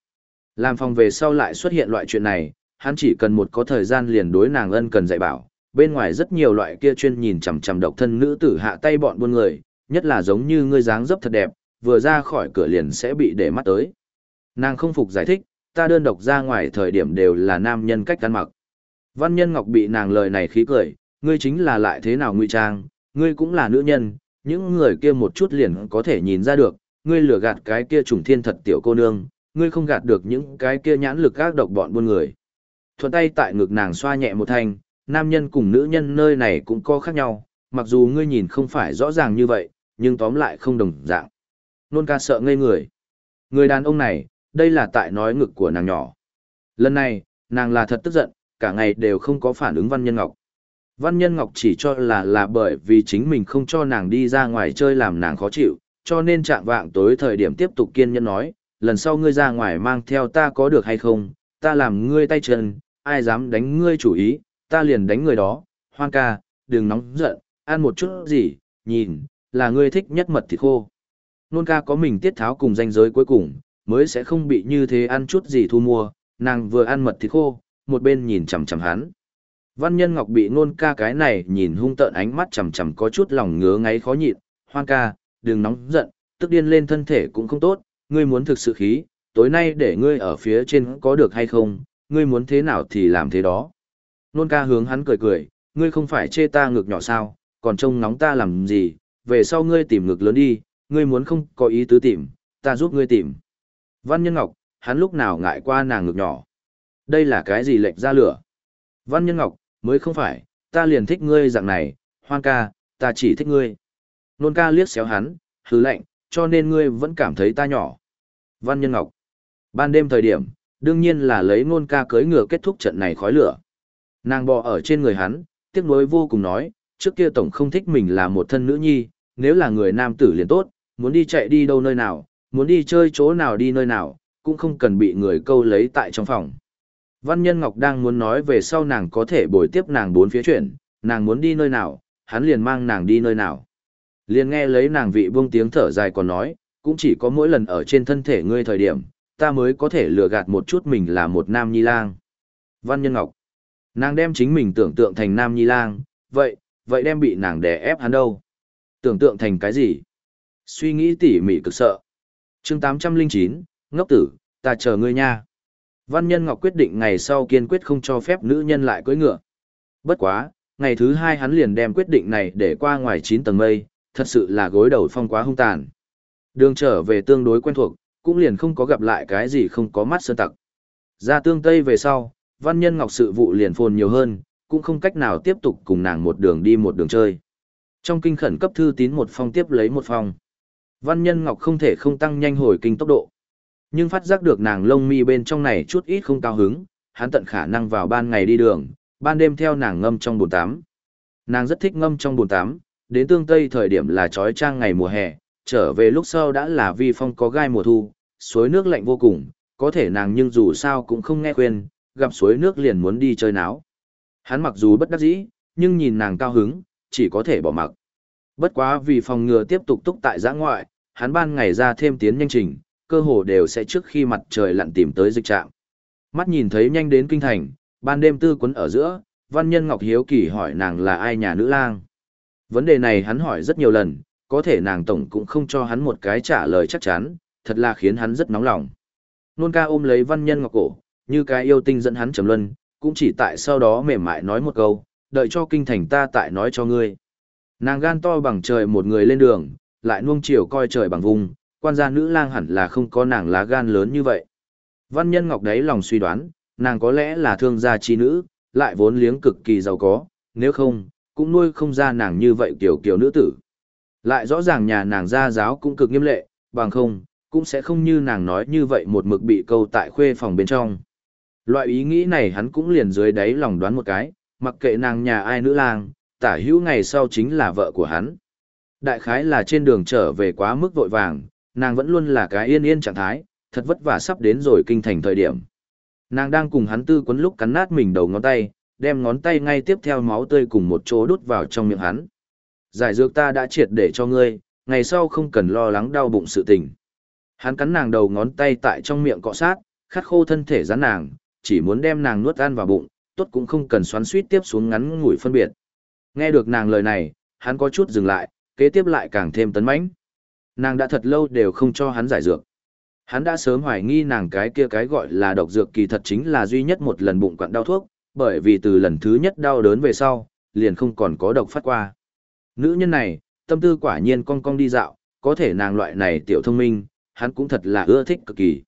Làm phòng về sau lại xuất hiện loại chuyện này, hắn chỉ cần một có thời gian liền đối nàng ân cần dạy bảo. Bên ngoài rất nhiều loại kia chuyên nhìn chằm chằm độc thân nữ tử hạ tay bọn buôn người, nhất là giống như ngươi dáng dấp thật đẹp, vừa ra khỏi cửa liền sẽ bị để mắt tới. Nàng không phục giải thích, ta đơn độc ra ngoài thời điểm đều là nam nhân cách ăn mặc. Văn nhân ngọc bị nàng lời này khí cười, ngươi chính là lại thế nào ngụy trang, ngươi cũng là nữ nhân, những người kia một chút liền có thể nhìn ra được, ngươi lừa gạt cái kia trùng thiên thật tiểu cô nương, ngươi không gạt được những cái kia nhãn lực các độc bọn buôn người. Thuận tay tại ngực nàng xoa nhẹ một thanh, nam nhân cùng nữ nhân nơi này cũng có khác nhau, mặc dù ngươi nhìn không phải rõ ràng như vậy, nhưng tóm lại không đồng dạng. Nôn ca sợ ngây người. Người đàn ông này, đây là tại nói ngực của nàng nhỏ. Lần này, nàng là thật tức giận, cả ngày đều không có phản ứng Văn Nhân Ngọc. Văn Nhân Ngọc chỉ cho là là bởi vì chính mình không cho nàng đi ra ngoài chơi làm nàng khó chịu, cho nên chạm vạng tối thời điểm tiếp tục kiên nhẫn nói, lần sau ngươi ra ngoài mang theo ta có được hay không, ta làm ngươi tay chân, ai dám đánh ngươi chủ ý, ta liền đánh người đó, hoang ca, đừng nóng giận, ăn một chút gì, nhìn, là ngươi thích nhất mật thịt khô. Nôn ca có mình tiết tháo cùng danh giới cuối cùng, mới sẽ không bị như thế ăn chút gì thu mua, nàng vừa ăn mật thịt khô, một bên nhìn chằm chằm hắn. Văn nhân ngọc bị nôn ca cái này nhìn hung tợn ánh mắt chằm chằm có chút lòng ngứa ngáy khó nhịn, hoan ca, đừng nóng giận, tức điên lên thân thể cũng không tốt, ngươi muốn thực sự khí, tối nay để ngươi ở phía trên có được hay không, ngươi muốn thế nào thì làm thế đó. Nôn ca hướng hắn cười cười, ngươi không phải chê ta ngực nhỏ sao, còn trông nóng ta làm gì, về sau ngươi tìm ngực lớn đi, ngươi muốn không có ý tứ tìm, ta giúp ngươi tìm. Văn Nhân Ngọc, hắn lúc nào ngại qua nàng ngực nhỏ. Đây là cái gì lệnh ra lửa? Văn Nhân Ngọc, mới không phải, ta liền thích ngươi dạng này, hoan ca, ta chỉ thích ngươi. Nôn ca liếc xéo hắn, hứ lạnh, cho nên ngươi vẫn cảm thấy ta nhỏ. Văn Nhân Ngọc, ban đêm thời điểm, đương nhiên là lấy nôn ca cưới ngựa kết thúc trận này khói lửa. Nàng bò ở trên người hắn, tiếc nuối vô cùng nói, trước kia tổng không thích mình là một thân nữ nhi, nếu là người nam tử liền tốt, muốn đi chạy đi đâu nơi nào, muốn đi chơi chỗ nào đi nơi nào, cũng không cần bị người câu lấy tại trong phòng. Văn Nhân Ngọc đang muốn nói về sau nàng có thể bồi tiếp nàng bốn phía chuyển, nàng muốn đi nơi nào, hắn liền mang nàng đi nơi nào. Liền nghe lấy nàng vị buông tiếng thở dài còn nói, cũng chỉ có mỗi lần ở trên thân thể ngươi thời điểm, ta mới có thể lừa gạt một chút mình là một nam nhi lang. Văn Nhân Ngọc, nàng đem chính mình tưởng tượng thành nam nhi lang, vậy, vậy đem bị nàng đè ép hắn đâu? Tưởng tượng thành cái gì? Suy nghĩ tỉ mỉ cực sợ. chương 809, ngốc tử, ta chờ ngươi nha. Văn Nhân Ngọc quyết định ngày sau kiên quyết không cho phép nữ nhân lại cưỡi ngựa. Bất quá, ngày thứ hai hắn liền đem quyết định này để qua ngoài 9 tầng mây, thật sự là gối đầu phong quá hung tàn. Đường trở về tương đối quen thuộc, cũng liền không có gặp lại cái gì không có mắt sơn tặc. Ra tương Tây về sau, Văn Nhân Ngọc sự vụ liền phồn nhiều hơn, cũng không cách nào tiếp tục cùng nàng một đường đi một đường chơi. Trong kinh khẩn cấp thư tín một phong tiếp lấy một phong. Văn Nhân Ngọc không thể không tăng nhanh hồi kinh tốc độ. Nhưng phát giác được nàng lông mi bên trong này chút ít không cao hứng, hắn tận khả năng vào ban ngày đi đường, ban đêm theo nàng ngâm trong bồn tắm. Nàng rất thích ngâm trong bồn tắm, đến tương tây thời điểm là trói trang ngày mùa hè, trở về lúc sau đã là vi phong có gai mùa thu, suối nước lạnh vô cùng, có thể nàng nhưng dù sao cũng không nghe khuyên, gặp suối nước liền muốn đi chơi náo. Hắn mặc dù bất đắc dĩ, nhưng nhìn nàng cao hứng, chỉ có thể bỏ mặc. Bất quá vì phòng ngừa tiếp tục túc tại giã ngoại, hắn ban ngày ra thêm tiến nhanh trình, cơ hồ đều sẽ trước khi mặt trời lặn tìm tới dịch trạm. Mắt nhìn thấy nhanh đến kinh thành, ban đêm tư quấn ở giữa, văn nhân Ngọc Hiếu Kỳ hỏi nàng là ai nhà nữ lang. Vấn đề này hắn hỏi rất nhiều lần, có thể nàng tổng cũng không cho hắn một cái trả lời chắc chắn, thật là khiến hắn rất nóng lòng. Nôn ca ôm lấy văn nhân ngọc cổ, như cái yêu tinh dẫn hắn trầm luân, cũng chỉ tại sau đó mềm mại nói một câu, đợi cho kinh thành ta tại nói cho ngươi. Nàng gan to bằng trời một người lên đường, lại nuông chiều coi trời bằng vùng, quan gia nữ lang hẳn là không có nàng lá gan lớn như vậy. Văn nhân ngọc đấy lòng suy đoán, nàng có lẽ là thương gia chi nữ, lại vốn liếng cực kỳ giàu có, nếu không, cũng nuôi không ra nàng như vậy kiểu kiểu nữ tử. Lại rõ ràng nhà nàng gia giáo cũng cực nghiêm lệ, bằng không, cũng sẽ không như nàng nói như vậy một mực bị câu tại khuê phòng bên trong. Loại ý nghĩ này hắn cũng liền dưới đáy lòng đoán một cái, mặc kệ nàng nhà ai nữ lang, tả hữu ngày sau chính là vợ của hắn. Đại khái là trên đường trở về quá mức vội vàng, nàng vẫn luôn là cái yên yên trạng thái, thật vất vả sắp đến rồi kinh thành thời điểm. Nàng đang cùng hắn tư quấn lúc cắn nát mình đầu ngón tay, đem ngón tay ngay tiếp theo máu tươi cùng một chỗ đút vào trong miệng hắn. Giải dược ta đã triệt để cho ngươi, ngày sau không cần lo lắng đau bụng sự tình. Hắn cắn nàng đầu ngón tay tại trong miệng cọ sát, khát khô thân thể rắn nàng, chỉ muốn đem nàng nuốt ăn vào bụng, tốt cũng không cần xoắn suýt tiếp xuống ngắn ngủi phân biệt. Nghe được nàng lời này, hắn có chút dừng lại, kế tiếp lại càng thêm tấn mãnh. Nàng đã thật lâu đều không cho hắn giải dược. Hắn đã sớm hoài nghi nàng cái kia cái gọi là độc dược kỳ thật chính là duy nhất một lần bụng quặn đau thuốc, bởi vì từ lần thứ nhất đau đớn về sau, liền không còn có độc phát qua. Nữ nhân này, tâm tư quả nhiên cong cong đi dạo, có thể nàng loại này tiểu thông minh, hắn cũng thật là ưa thích cực kỳ.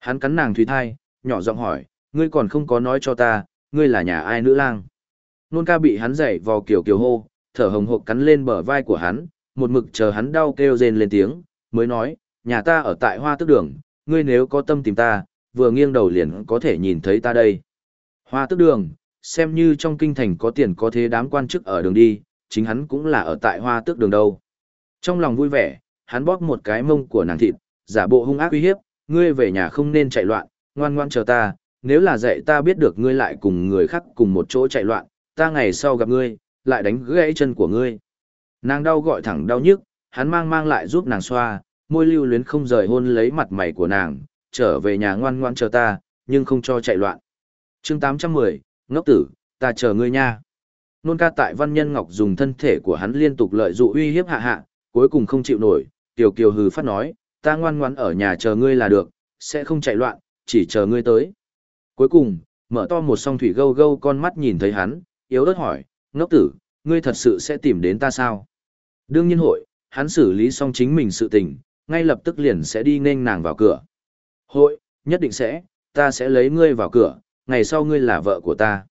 Hắn cắn nàng thủy thai, nhỏ giọng hỏi, ngươi còn không có nói cho ta, ngươi là nhà ai nữ lang. Nôn ca bị hắn dậy vò kiểu kiểu hô, thở hồng hộc cắn lên bờ vai của hắn, một mực chờ hắn đau kêu rên lên tiếng, mới nói, nhà ta ở tại hoa tức đường, ngươi nếu có tâm tìm ta, vừa nghiêng đầu liền có thể nhìn thấy ta đây. Hoa tức đường, xem như trong kinh thành có tiền có thế đám quan chức ở đường đi, chính hắn cũng là ở tại hoa tước đường đâu. Trong lòng vui vẻ, hắn bóp một cái mông của nàng thịt, giả bộ hung ác uy hiếp, ngươi về nhà không nên chạy loạn, ngoan ngoan chờ ta, nếu là dạy ta biết được ngươi lại cùng người khác cùng một chỗ chạy loạn, ta ngày sau gặp ngươi, lại đánh gãy chân của ngươi. Nàng đau gọi thẳng đau nhức, hắn mang mang lại giúp nàng xoa, môi lưu luyến không rời hôn lấy mặt mày của nàng, trở về nhà ngoan ngoan chờ ta, nhưng không cho chạy loạn. chương 810, ngốc tử, ta chờ ngươi nha. Nôn ca tại văn nhân ngọc dùng thân thể của hắn liên tục lợi dụ uy hiếp hạ hạ, cuối cùng không chịu nổi, tiểu kiều hừ phát nói, ta ngoan ngoan ở nhà chờ ngươi là được, sẽ không chạy loạn, chỉ chờ ngươi tới. Cuối cùng, mở to một song thủy gâu gâu con mắt nhìn thấy hắn, yếu ớt hỏi, ngốc tử, ngươi thật sự sẽ tìm đến ta sao? Đương nhiên hội, hắn xử lý xong chính mình sự tình, ngay lập tức liền sẽ đi nên nàng vào cửa. Hội, nhất định sẽ, ta sẽ lấy ngươi vào cửa, ngày sau ngươi là vợ của ta.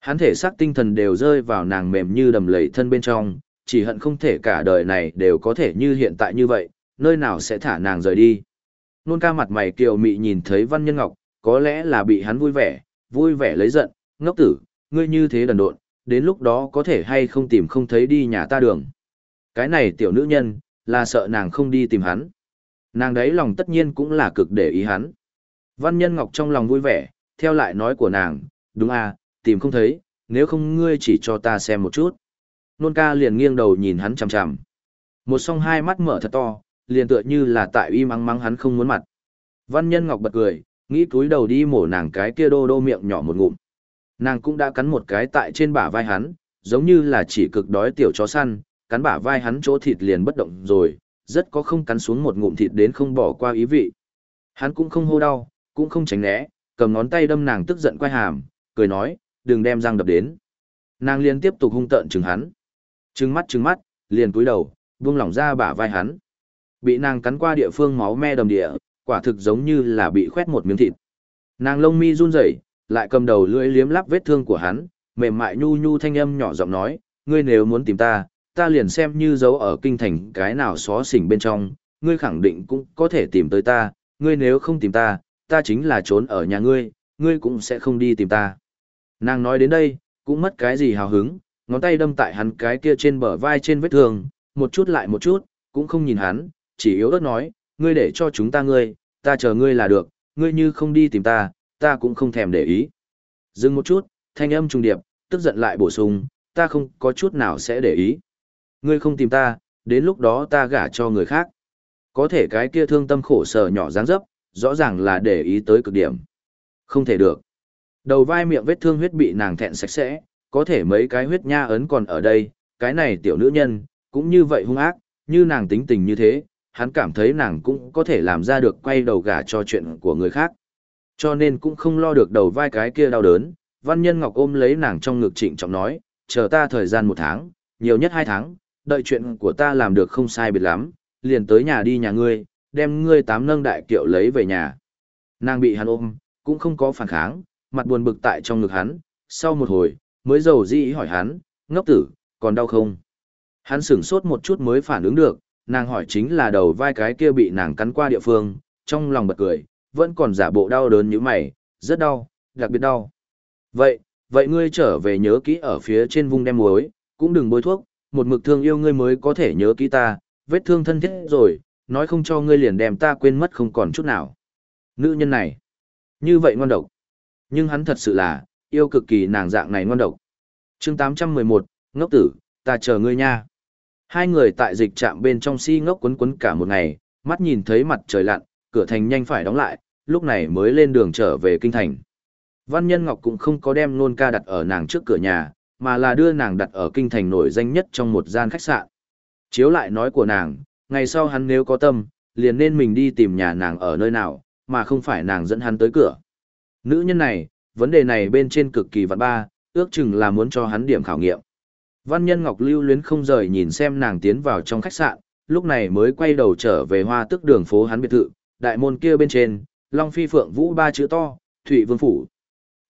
Hắn thể xác tinh thần đều rơi vào nàng mềm như đầm lầy thân bên trong, chỉ hận không thể cả đời này đều có thể như hiện tại như vậy, nơi nào sẽ thả nàng rời đi. Nôn ca mặt mày kiều mị nhìn thấy Văn Nhân Ngọc, có lẽ là bị hắn vui vẻ, vui vẻ lấy giận, ngốc tử, ngươi như thế đần độn, đến lúc đó có thể hay không tìm không thấy đi nhà ta đường. Cái này tiểu nữ nhân, là sợ nàng không đi tìm hắn. Nàng đấy lòng tất nhiên cũng là cực để ý hắn. Văn Nhân Ngọc trong lòng vui vẻ, theo lại nói của nàng, đúng à, tìm không thấy, nếu không ngươi chỉ cho ta xem một chút. Nôn ca liền nghiêng đầu nhìn hắn chằm chằm. Một song hai mắt mở thật to, liền tựa như là tại uy mắng mắng hắn không muốn mặt. Văn Nhân Ngọc bật cười, nghĩ túi đầu đi mổ nàng cái kia đô đô miệng nhỏ một ngụm. Nàng cũng đã cắn một cái tại trên bả vai hắn, giống như là chỉ cực đói tiểu chó săn, cắn bả vai hắn chỗ thịt liền bất động rồi, rất có không cắn xuống một ngụm thịt đến không bỏ qua ý vị. Hắn cũng không hô đau, cũng không tránh né, cầm ngón tay đâm nàng tức giận quay hàm, cười nói, đừng đem răng đập đến. Nàng liền tiếp tục hung tợn chừng hắn. Trừng mắt trừng mắt, liền cúi đầu, buông lỏng ra bả vai hắn. Bị nàng cắn qua địa phương máu me đầm địa, quả thực giống như là bị khoét một miếng thịt. Nàng lông mi run rẩy, lại cầm đầu lưỡi liếm lắp vết thương của hắn, mềm mại nhu nhu thanh âm nhỏ giọng nói, ngươi nếu muốn tìm ta, ta liền xem như giấu ở kinh thành cái nào xó xỉnh bên trong, ngươi khẳng định cũng có thể tìm tới ta, ngươi nếu không tìm ta, ta chính là trốn ở nhà ngươi, ngươi cũng sẽ không đi tìm ta. Nàng nói đến đây, cũng mất cái gì hào hứng, ngón tay đâm tại hắn cái kia trên bờ vai trên vết thương, một chút lại một chút, cũng không nhìn hắn, chỉ yếu ớt nói, ngươi để cho chúng ta ngươi, ta chờ ngươi là được, ngươi như không đi tìm ta, ta cũng không thèm để ý. Dừng một chút, thanh âm trùng điệp, tức giận lại bổ sung, ta không có chút nào sẽ để ý. Ngươi không tìm ta, đến lúc đó ta gả cho người khác. Có thể cái kia thương tâm khổ sở nhỏ dáng dấp, rõ ràng là để ý tới cực điểm. Không thể được. Đầu vai miệng vết thương huyết bị nàng thẹn sạch sẽ, có thể mấy cái huyết nha ấn còn ở đây, cái này tiểu nữ nhân, cũng như vậy hung ác, như nàng tính tình như thế, hắn cảm thấy nàng cũng có thể làm ra được quay đầu gả cho chuyện của người khác. Cho nên cũng không lo được đầu vai cái kia đau đớn, văn nhân ngọc ôm lấy nàng trong ngực trịnh trọng nói, chờ ta thời gian một tháng, nhiều nhất hai tháng, đợi chuyện của ta làm được không sai biệt lắm, liền tới nhà đi nhà ngươi, đem ngươi tám nâng đại kiệu lấy về nhà. Nàng bị hắn ôm, cũng không có phản kháng, mặt buồn bực tại trong ngực hắn, sau một hồi, mới dầu dĩ hỏi hắn, ngốc tử, còn đau không? Hắn sửng sốt một chút mới phản ứng được, nàng hỏi chính là đầu vai cái kia bị nàng cắn qua địa phương, trong lòng bật cười, vẫn còn giả bộ đau đớn như mày, rất đau, đặc biệt đau. Vậy, vậy ngươi trở về nhớ kỹ ở phía trên vùng đem muối, cũng đừng bôi thuốc, một mực thương yêu ngươi mới có thể nhớ kỹ ta, vết thương thân thiết rồi, nói không cho ngươi liền đem ta quên mất không còn chút nào. nữ nhân này, như vậy ngon độc. Nhưng hắn thật sự là, yêu cực kỳ nàng dạng này ngon độc. chương 811, ngốc tử, ta chờ ngươi nha. Hai người tại dịch trạm bên trong si ngốc quấn quấn cả một ngày, mắt nhìn thấy mặt trời lặn, cửa thành nhanh phải đóng lại, lúc này mới lên đường trở về kinh thành. Văn Nhân Ngọc cũng không có đem nôn ca đặt ở nàng trước cửa nhà, mà là đưa nàng đặt ở kinh thành nổi danh nhất trong một gian khách sạn. Chiếu lại nói của nàng, ngày sau hắn nếu có tâm, liền nên mình đi tìm nhà nàng ở nơi nào, mà không phải nàng dẫn hắn tới cửa. Nữ nhân này, vấn đề này bên trên cực kỳ vạn ba, ước chừng là muốn cho hắn điểm khảo nghiệm. Văn nhân Ngọc lưu luyến không rời nhìn xem nàng tiến vào trong khách sạn, lúc này mới quay đầu trở về hoa tức đường phố hắn biệt thự, đại môn kia bên trên, Long Phi Phượng Vũ ba chữ to, Thụy Vương Phủ.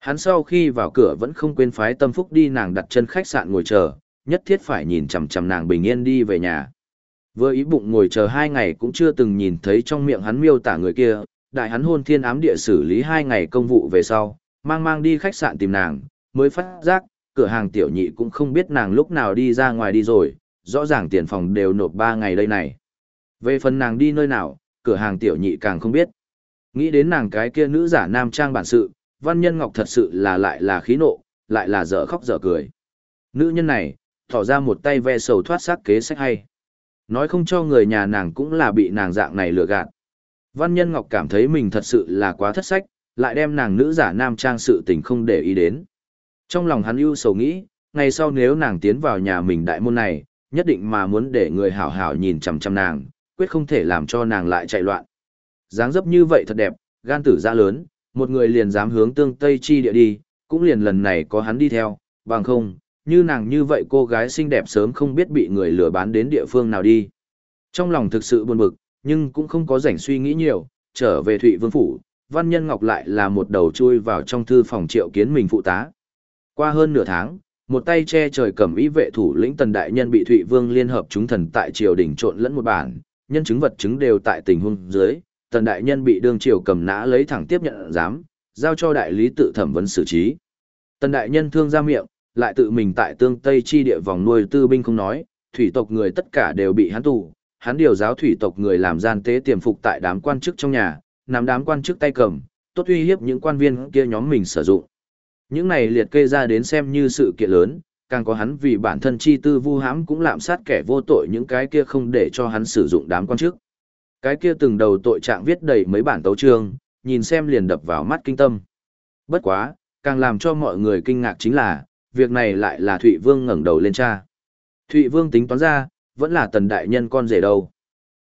Hắn sau khi vào cửa vẫn không quên phái tâm phúc đi nàng đặt chân khách sạn ngồi chờ, nhất thiết phải nhìn chằm chằm nàng bình yên đi về nhà. Vừa ý bụng ngồi chờ hai ngày cũng chưa từng nhìn thấy trong miệng hắn miêu tả người kia, đại hắn hôn thiên ám địa xử lý hai ngày công vụ về sau, mang mang đi khách sạn tìm nàng, mới phát giác, cửa hàng tiểu nhị cũng không biết nàng lúc nào đi ra ngoài đi rồi, rõ ràng tiền phòng đều nộp ba ngày đây này. Về phần nàng đi nơi nào, cửa hàng tiểu nhị càng không biết. Nghĩ đến nàng cái kia nữ giả nam trang bản sự, văn nhân ngọc thật sự là lại là khí nộ, lại là dở khóc dở cười. Nữ nhân này, thỏ ra một tay ve sầu thoát xác kế sách hay. Nói không cho người nhà nàng cũng là bị nàng dạng này lừa gạt. Văn nhân ngọc cảm thấy mình thật sự là quá thất sách, lại đem nàng nữ giả nam trang sự tình không để ý đến. Trong lòng hắn ưu sầu nghĩ, ngày sau nếu nàng tiến vào nhà mình đại môn này, nhất định mà muốn để người hảo hảo nhìn chằm chằm nàng, quyết không thể làm cho nàng lại chạy loạn. dáng dấp như vậy thật đẹp, gan tử ra lớn, một người liền dám hướng tương tây chi địa đi, cũng liền lần này có hắn đi theo, bằng không, như nàng như vậy cô gái xinh đẹp sớm không biết bị người lừa bán đến địa phương nào đi. Trong lòng thực sự buồn bực, nhưng cũng không có rảnh suy nghĩ nhiều, trở về Thụy Vương Phủ, Văn Nhân Ngọc lại là một đầu chui vào trong thư phòng triệu kiến mình phụ tá. Qua hơn nửa tháng, một tay che trời cầm ý vệ thủ lĩnh tần đại nhân bị Thụy Vương liên hợp chúng thần tại triều đình trộn lẫn một bản, nhân chứng vật chứng đều tại tình huống dưới, tần đại nhân bị đương triều cầm nã lấy thẳng tiếp nhận giám, giao cho đại lý tự thẩm vấn xử trí. Tần đại nhân thương ra miệng, lại tự mình tại tương tây chi địa vòng nuôi tư binh không nói, thủy tộc người tất cả đều bị hắn tù, hắn điều giáo thủy tộc người làm gian tế tiềm phục tại đám quan chức trong nhà, nắm đám quan chức tay cầm, tốt uy hiếp những quan viên kia nhóm mình sử dụng. Những này liệt kê ra đến xem như sự kiện lớn, càng có hắn vì bản thân chi tư vu hãm cũng lạm sát kẻ vô tội những cái kia không để cho hắn sử dụng đám quan chức. Cái kia từng đầu tội trạng viết đầy mấy bản tấu chương, nhìn xem liền đập vào mắt kinh tâm. Bất quá, càng làm cho mọi người kinh ngạc chính là, việc này lại là Thụy Vương ngẩng đầu lên cha. Thụy Vương tính toán ra, vẫn là tần đại nhân con rể đâu.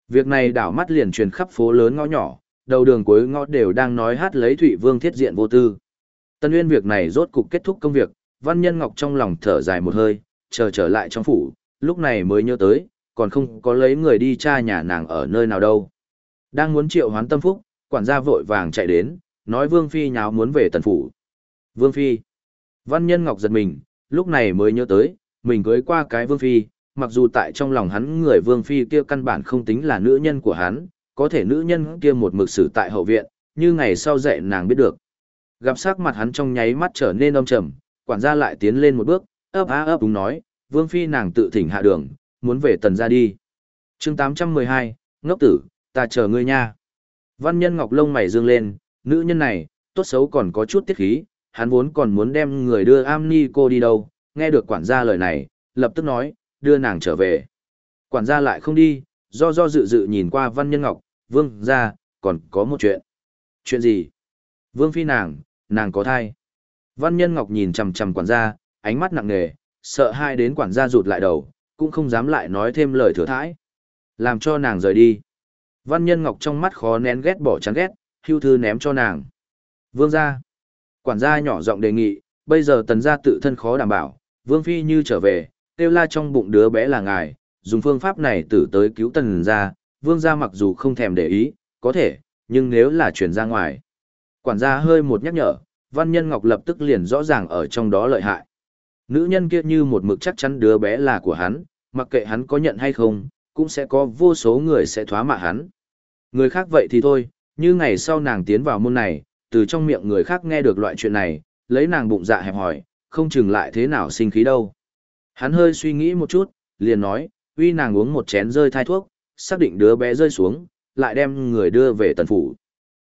Việc này đảo mắt liền truyền khắp phố lớn ngõ nhỏ, đầu đường cuối ngõ đều đang nói hát lấy Thụy Vương thiết diện vô tư. Tân Nguyên việc này rốt cục kết thúc công việc, Văn Nhân Ngọc trong lòng thở dài một hơi, chờ trở lại trong phủ, lúc này mới nhớ tới, còn không có lấy người đi tra nhà nàng ở nơi nào đâu. Đang muốn triệu hoán tâm phúc, quản gia vội vàng chạy đến, nói Vương Phi nháo muốn về tần phủ. Vương Phi. Văn Nhân Ngọc giật mình, lúc này mới nhớ tới, mình cưới qua cái Vương Phi, mặc dù tại trong lòng hắn người Vương Phi kia căn bản không tính là nữ nhân của hắn, có thể nữ nhân kia một mực xử tại hậu viện, như ngày sau dạy nàng biết được. Gặp sắc mặt hắn trong nháy mắt trở nên âm trầm, quản gia lại tiến lên một bước, ấp á ấp đúng nói, Vương Phi nàng tự thỉnh hạ đường, muốn về tần ra đi. chương 812, ngốc tử, ta chờ ngươi nha. Văn nhân ngọc lông mày dương lên, nữ nhân này, tốt xấu còn có chút tiết khí, hắn vốn còn muốn đem người đưa am ni cô đi đâu, nghe được quản gia lời này, lập tức nói, đưa nàng trở về. Quản gia lại không đi, do do dự dự nhìn qua văn nhân ngọc, vương ra, còn có một chuyện. Chuyện gì? Vương phi nàng, nàng có thai. Văn nhân ngọc nhìn chằm chằm quản gia, ánh mắt nặng nề, sợ hai đến quản gia rụt lại đầu, cũng không dám lại nói thêm lời thừa thãi. Làm cho nàng rời đi. Văn nhân ngọc trong mắt khó nén ghét bỏ chán ghét, hưu thư ném cho nàng. Vương gia. Quản gia nhỏ giọng đề nghị, bây giờ tần gia tự thân khó đảm bảo, vương phi như trở về, tiêu la trong bụng đứa bé là ngài, dùng phương pháp này tử tới cứu tần gia, vương gia mặc dù không thèm để ý, có thể, nhưng nếu là chuyển ra ngoài. Quản gia hơi một nhắc nhở, văn nhân ngọc lập tức liền rõ ràng ở trong đó lợi hại. Nữ nhân kia như một mực chắc chắn đứa bé là của hắn, mặc kệ hắn có nhận hay không, cũng sẽ có vô số người sẽ thoá mạ hắn. Người khác vậy thì thôi, như ngày sau nàng tiến vào môn này, từ trong miệng người khác nghe được loại chuyện này, lấy nàng bụng dạ hẹp hỏi, không chừng lại thế nào sinh khí đâu. Hắn hơi suy nghĩ một chút, liền nói, uy nàng uống một chén rơi thai thuốc, xác định đứa bé rơi xuống, lại đem người đưa về tần phủ.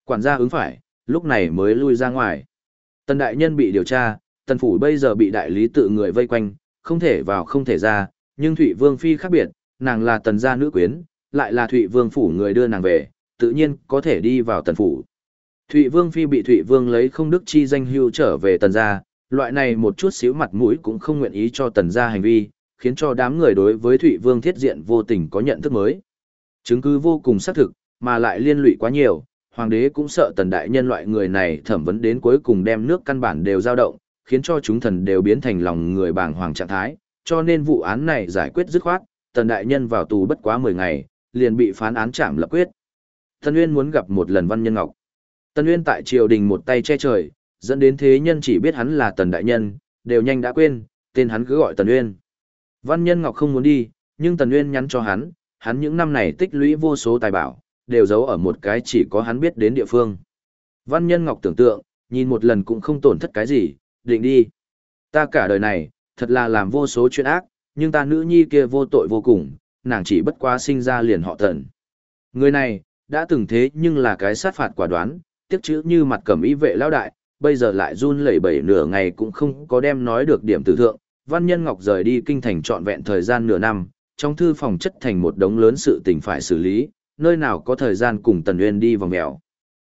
quản gia ứng phải, lúc này mới lui ra ngoài. Tần đại nhân bị điều tra, tần phủ bây giờ bị đại lý tự người vây quanh, không thể vào không thể ra, nhưng Thụy Vương Phi khác biệt, nàng là tần gia nữ quyến, lại là Thụy Vương phủ người đưa nàng về, tự nhiên có thể đi vào tần phủ. Thụy Vương Phi bị Thụy Vương lấy không đức chi danh hưu trở về tần gia, loại này một chút xíu mặt mũi cũng không nguyện ý cho tần gia hành vi, khiến cho đám người đối với Thụy Vương thiết diện vô tình có nhận thức mới. Chứng cứ vô cùng xác thực, mà lại liên lụy quá nhiều, hoàng đế cũng sợ tần đại nhân loại người này thẩm vấn đến cuối cùng đem nước căn bản đều dao động, khiến cho chúng thần đều biến thành lòng người bàng hoàng trạng thái, cho nên vụ án này giải quyết dứt khoát, tần đại nhân vào tù bất quá 10 ngày, liền bị phán án trảm lập quyết. Tần Uyên muốn gặp một lần Văn Nhân Ngọc. Tần Uyên tại triều đình một tay che trời, dẫn đến thế nhân chỉ biết hắn là tần đại nhân, đều nhanh đã quên, tên hắn cứ gọi Tần Uyên. Văn Nhân Ngọc không muốn đi, nhưng Tần Uyên nhắn cho hắn, hắn những năm này tích lũy vô số tài bảo, đều giấu ở một cái chỉ có hắn biết đến địa phương. Văn Nhân Ngọc tưởng tượng, nhìn một lần cũng không tổn thất cái gì, định đi. Ta cả đời này, thật là làm vô số chuyện ác, nhưng ta nữ nhi kia vô tội vô cùng, nàng chỉ bất quá sinh ra liền họ tần. Người này, đã từng thế nhưng là cái sát phạt quả đoán, tiếc chữ như mặt cầm ý vệ lao đại, bây giờ lại run lẩy bẩy nửa ngày cũng không có đem nói được điểm tử thượng. Văn Nhân Ngọc rời đi kinh thành trọn vẹn thời gian nửa năm, trong thư phòng chất thành một đống lớn sự tình phải xử lý, nơi nào có thời gian cùng Tần Uyên đi vòng mèo.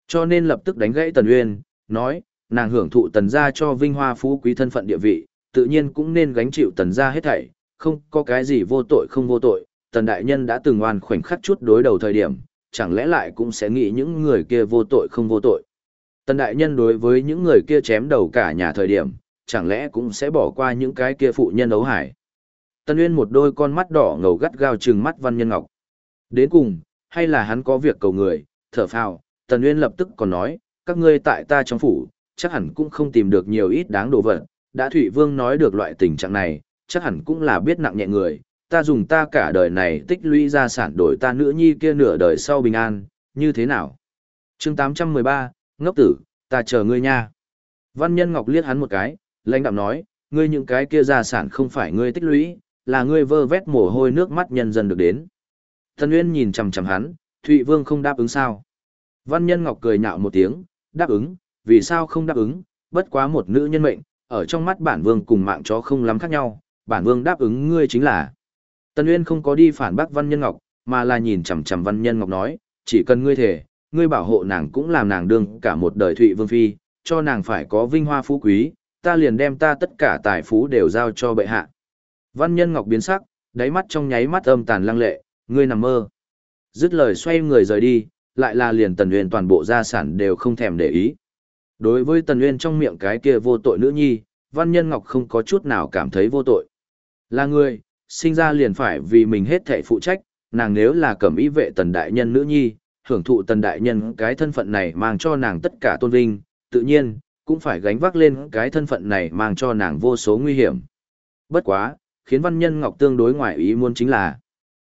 Cho nên lập tức đánh gãy Tần Uyên, nói, nàng hưởng thụ Tần gia cho vinh hoa phú quý thân phận địa vị, tự nhiên cũng nên gánh chịu Tần gia hết thảy, không có cái gì vô tội không vô tội, Tần đại nhân đã từng oan khoảnh khắc chút đối đầu thời điểm, chẳng lẽ lại cũng sẽ nghĩ những người kia vô tội không vô tội. Tần đại nhân đối với những người kia chém đầu cả nhà thời điểm, chẳng lẽ cũng sẽ bỏ qua những cái kia phụ nhân ấu hải. Tần Uyên một đôi con mắt đỏ ngầu gắt gao trừng mắt Văn Nhân Ngọc. Đến cùng, hay là hắn có việc cầu người, thở phào, Tần Uyên lập tức còn nói, các ngươi tại ta trong phủ, chắc hẳn cũng không tìm được nhiều ít đáng đồ vật, đã Thụy Vương nói được loại tình trạng này, chắc hẳn cũng là biết nặng nhẹ người, ta dùng ta cả đời này tích lũy ra sản đổi ta nữ nhi kia nửa đời sau bình an, như thế nào? chương 813, ngốc tử, ta chờ ngươi nha. Văn Nhân Ngọc liếc hắn một cái, lãnh đạm nói, ngươi những cái kia gia sản không phải ngươi tích lũy, là ngươi vơ vét mồ hôi nước mắt nhân dân được đến. Thần Nguyên nhìn chằm chằm hắn, Thụy Vương không đáp ứng sao? Văn Nhân Ngọc cười nhạo một tiếng, đáp ứng, vì sao không đáp ứng, bất quá một nữ nhân mệnh, ở trong mắt bản vương cùng mạng chó không lắm khác nhau, bản vương đáp ứng ngươi chính là. Tần Uyên không có đi phản bác Văn Nhân Ngọc, mà là nhìn chằm chằm Văn Nhân Ngọc nói, chỉ cần ngươi thể, ngươi bảo hộ nàng cũng làm nàng đương cả một đời Thụy Vương Phi, cho nàng phải có vinh hoa phú quý, ta liền đem ta tất cả tài phú đều giao cho bệ hạ. Văn Nhân Ngọc biến sắc, đáy mắt trong nháy mắt âm tàn lăng lệ, ngươi nằm mơ. Dứt lời xoay người rời đi, lại là liền Tần Uyên toàn bộ gia sản đều không thèm để ý. Đối với Tần Uyên trong miệng cái kia vô tội nữ nhi, Văn Nhân Ngọc không có chút nào cảm thấy vô tội. Là người, sinh ra liền phải vì mình hết thảy phụ trách, nàng nếu là cẩm ý vệ Tần Đại Nhân nữ nhi, hưởng thụ Tần Đại Nhân cái thân phận này mang cho nàng tất cả tôn vinh, tự nhiên, cũng phải gánh vác lên cái thân phận này mang cho nàng vô số nguy hiểm. Bất quá, khiến Văn Nhân Ngọc tương đối ngoại ý muốn chính là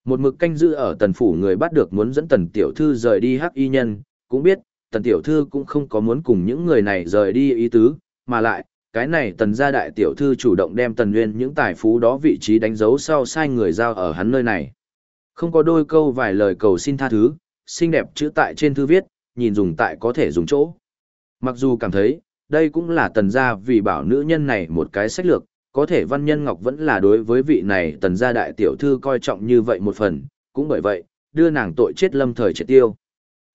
một mực canh giữ ở tần phủ người bắt được muốn dẫn tần tiểu thư rời đi hắc y nhân, cũng biết, tần tiểu thư cũng không có muốn cùng những người này rời đi ý tứ, mà lại, cái này tần gia đại tiểu thư chủ động đem tần nguyên những tài phú đó vị trí đánh dấu sau sai người giao ở hắn nơi này. Không có đôi câu vài lời cầu xin tha thứ, xinh đẹp chữ tại trên thư viết, nhìn dùng tại có thể dùng chỗ. Mặc dù cảm thấy, đây cũng là tần gia vì bảo nữ nhân này một cái sách lược, có thể văn nhân ngọc vẫn là đối với vị này tần gia đại tiểu thư coi trọng như vậy một phần, cũng bởi vậy, đưa nàng tội chết lâm thời triệt tiêu.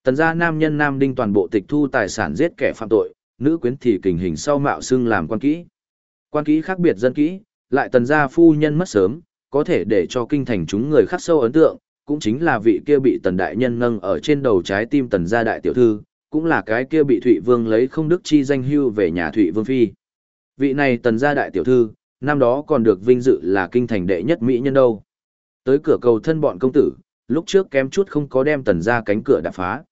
Tần gia nam nhân nam đinh toàn bộ tịch thu tài sản giết kẻ phạm tội, nữ quyến thì kình hình sau mạo xưng làm quan kỹ. Quan kỹ khác biệt dân kỹ, lại tần gia phu nhân mất sớm, có thể để cho kinh thành chúng người khắc sâu ấn tượng, cũng chính là vị kia bị tần đại nhân nâng ở trên đầu trái tim tần gia đại tiểu thư, cũng là cái kia bị Thụy Vương lấy không đức chi danh hưu về nhà Thụy Vương Phi. Vị này tần gia đại tiểu thư, năm đó còn được vinh dự là kinh thành đệ nhất mỹ nhân đâu. Tới cửa cầu thân bọn công tử, lúc trước kém chút không có đem tần gia cánh cửa đạp phá.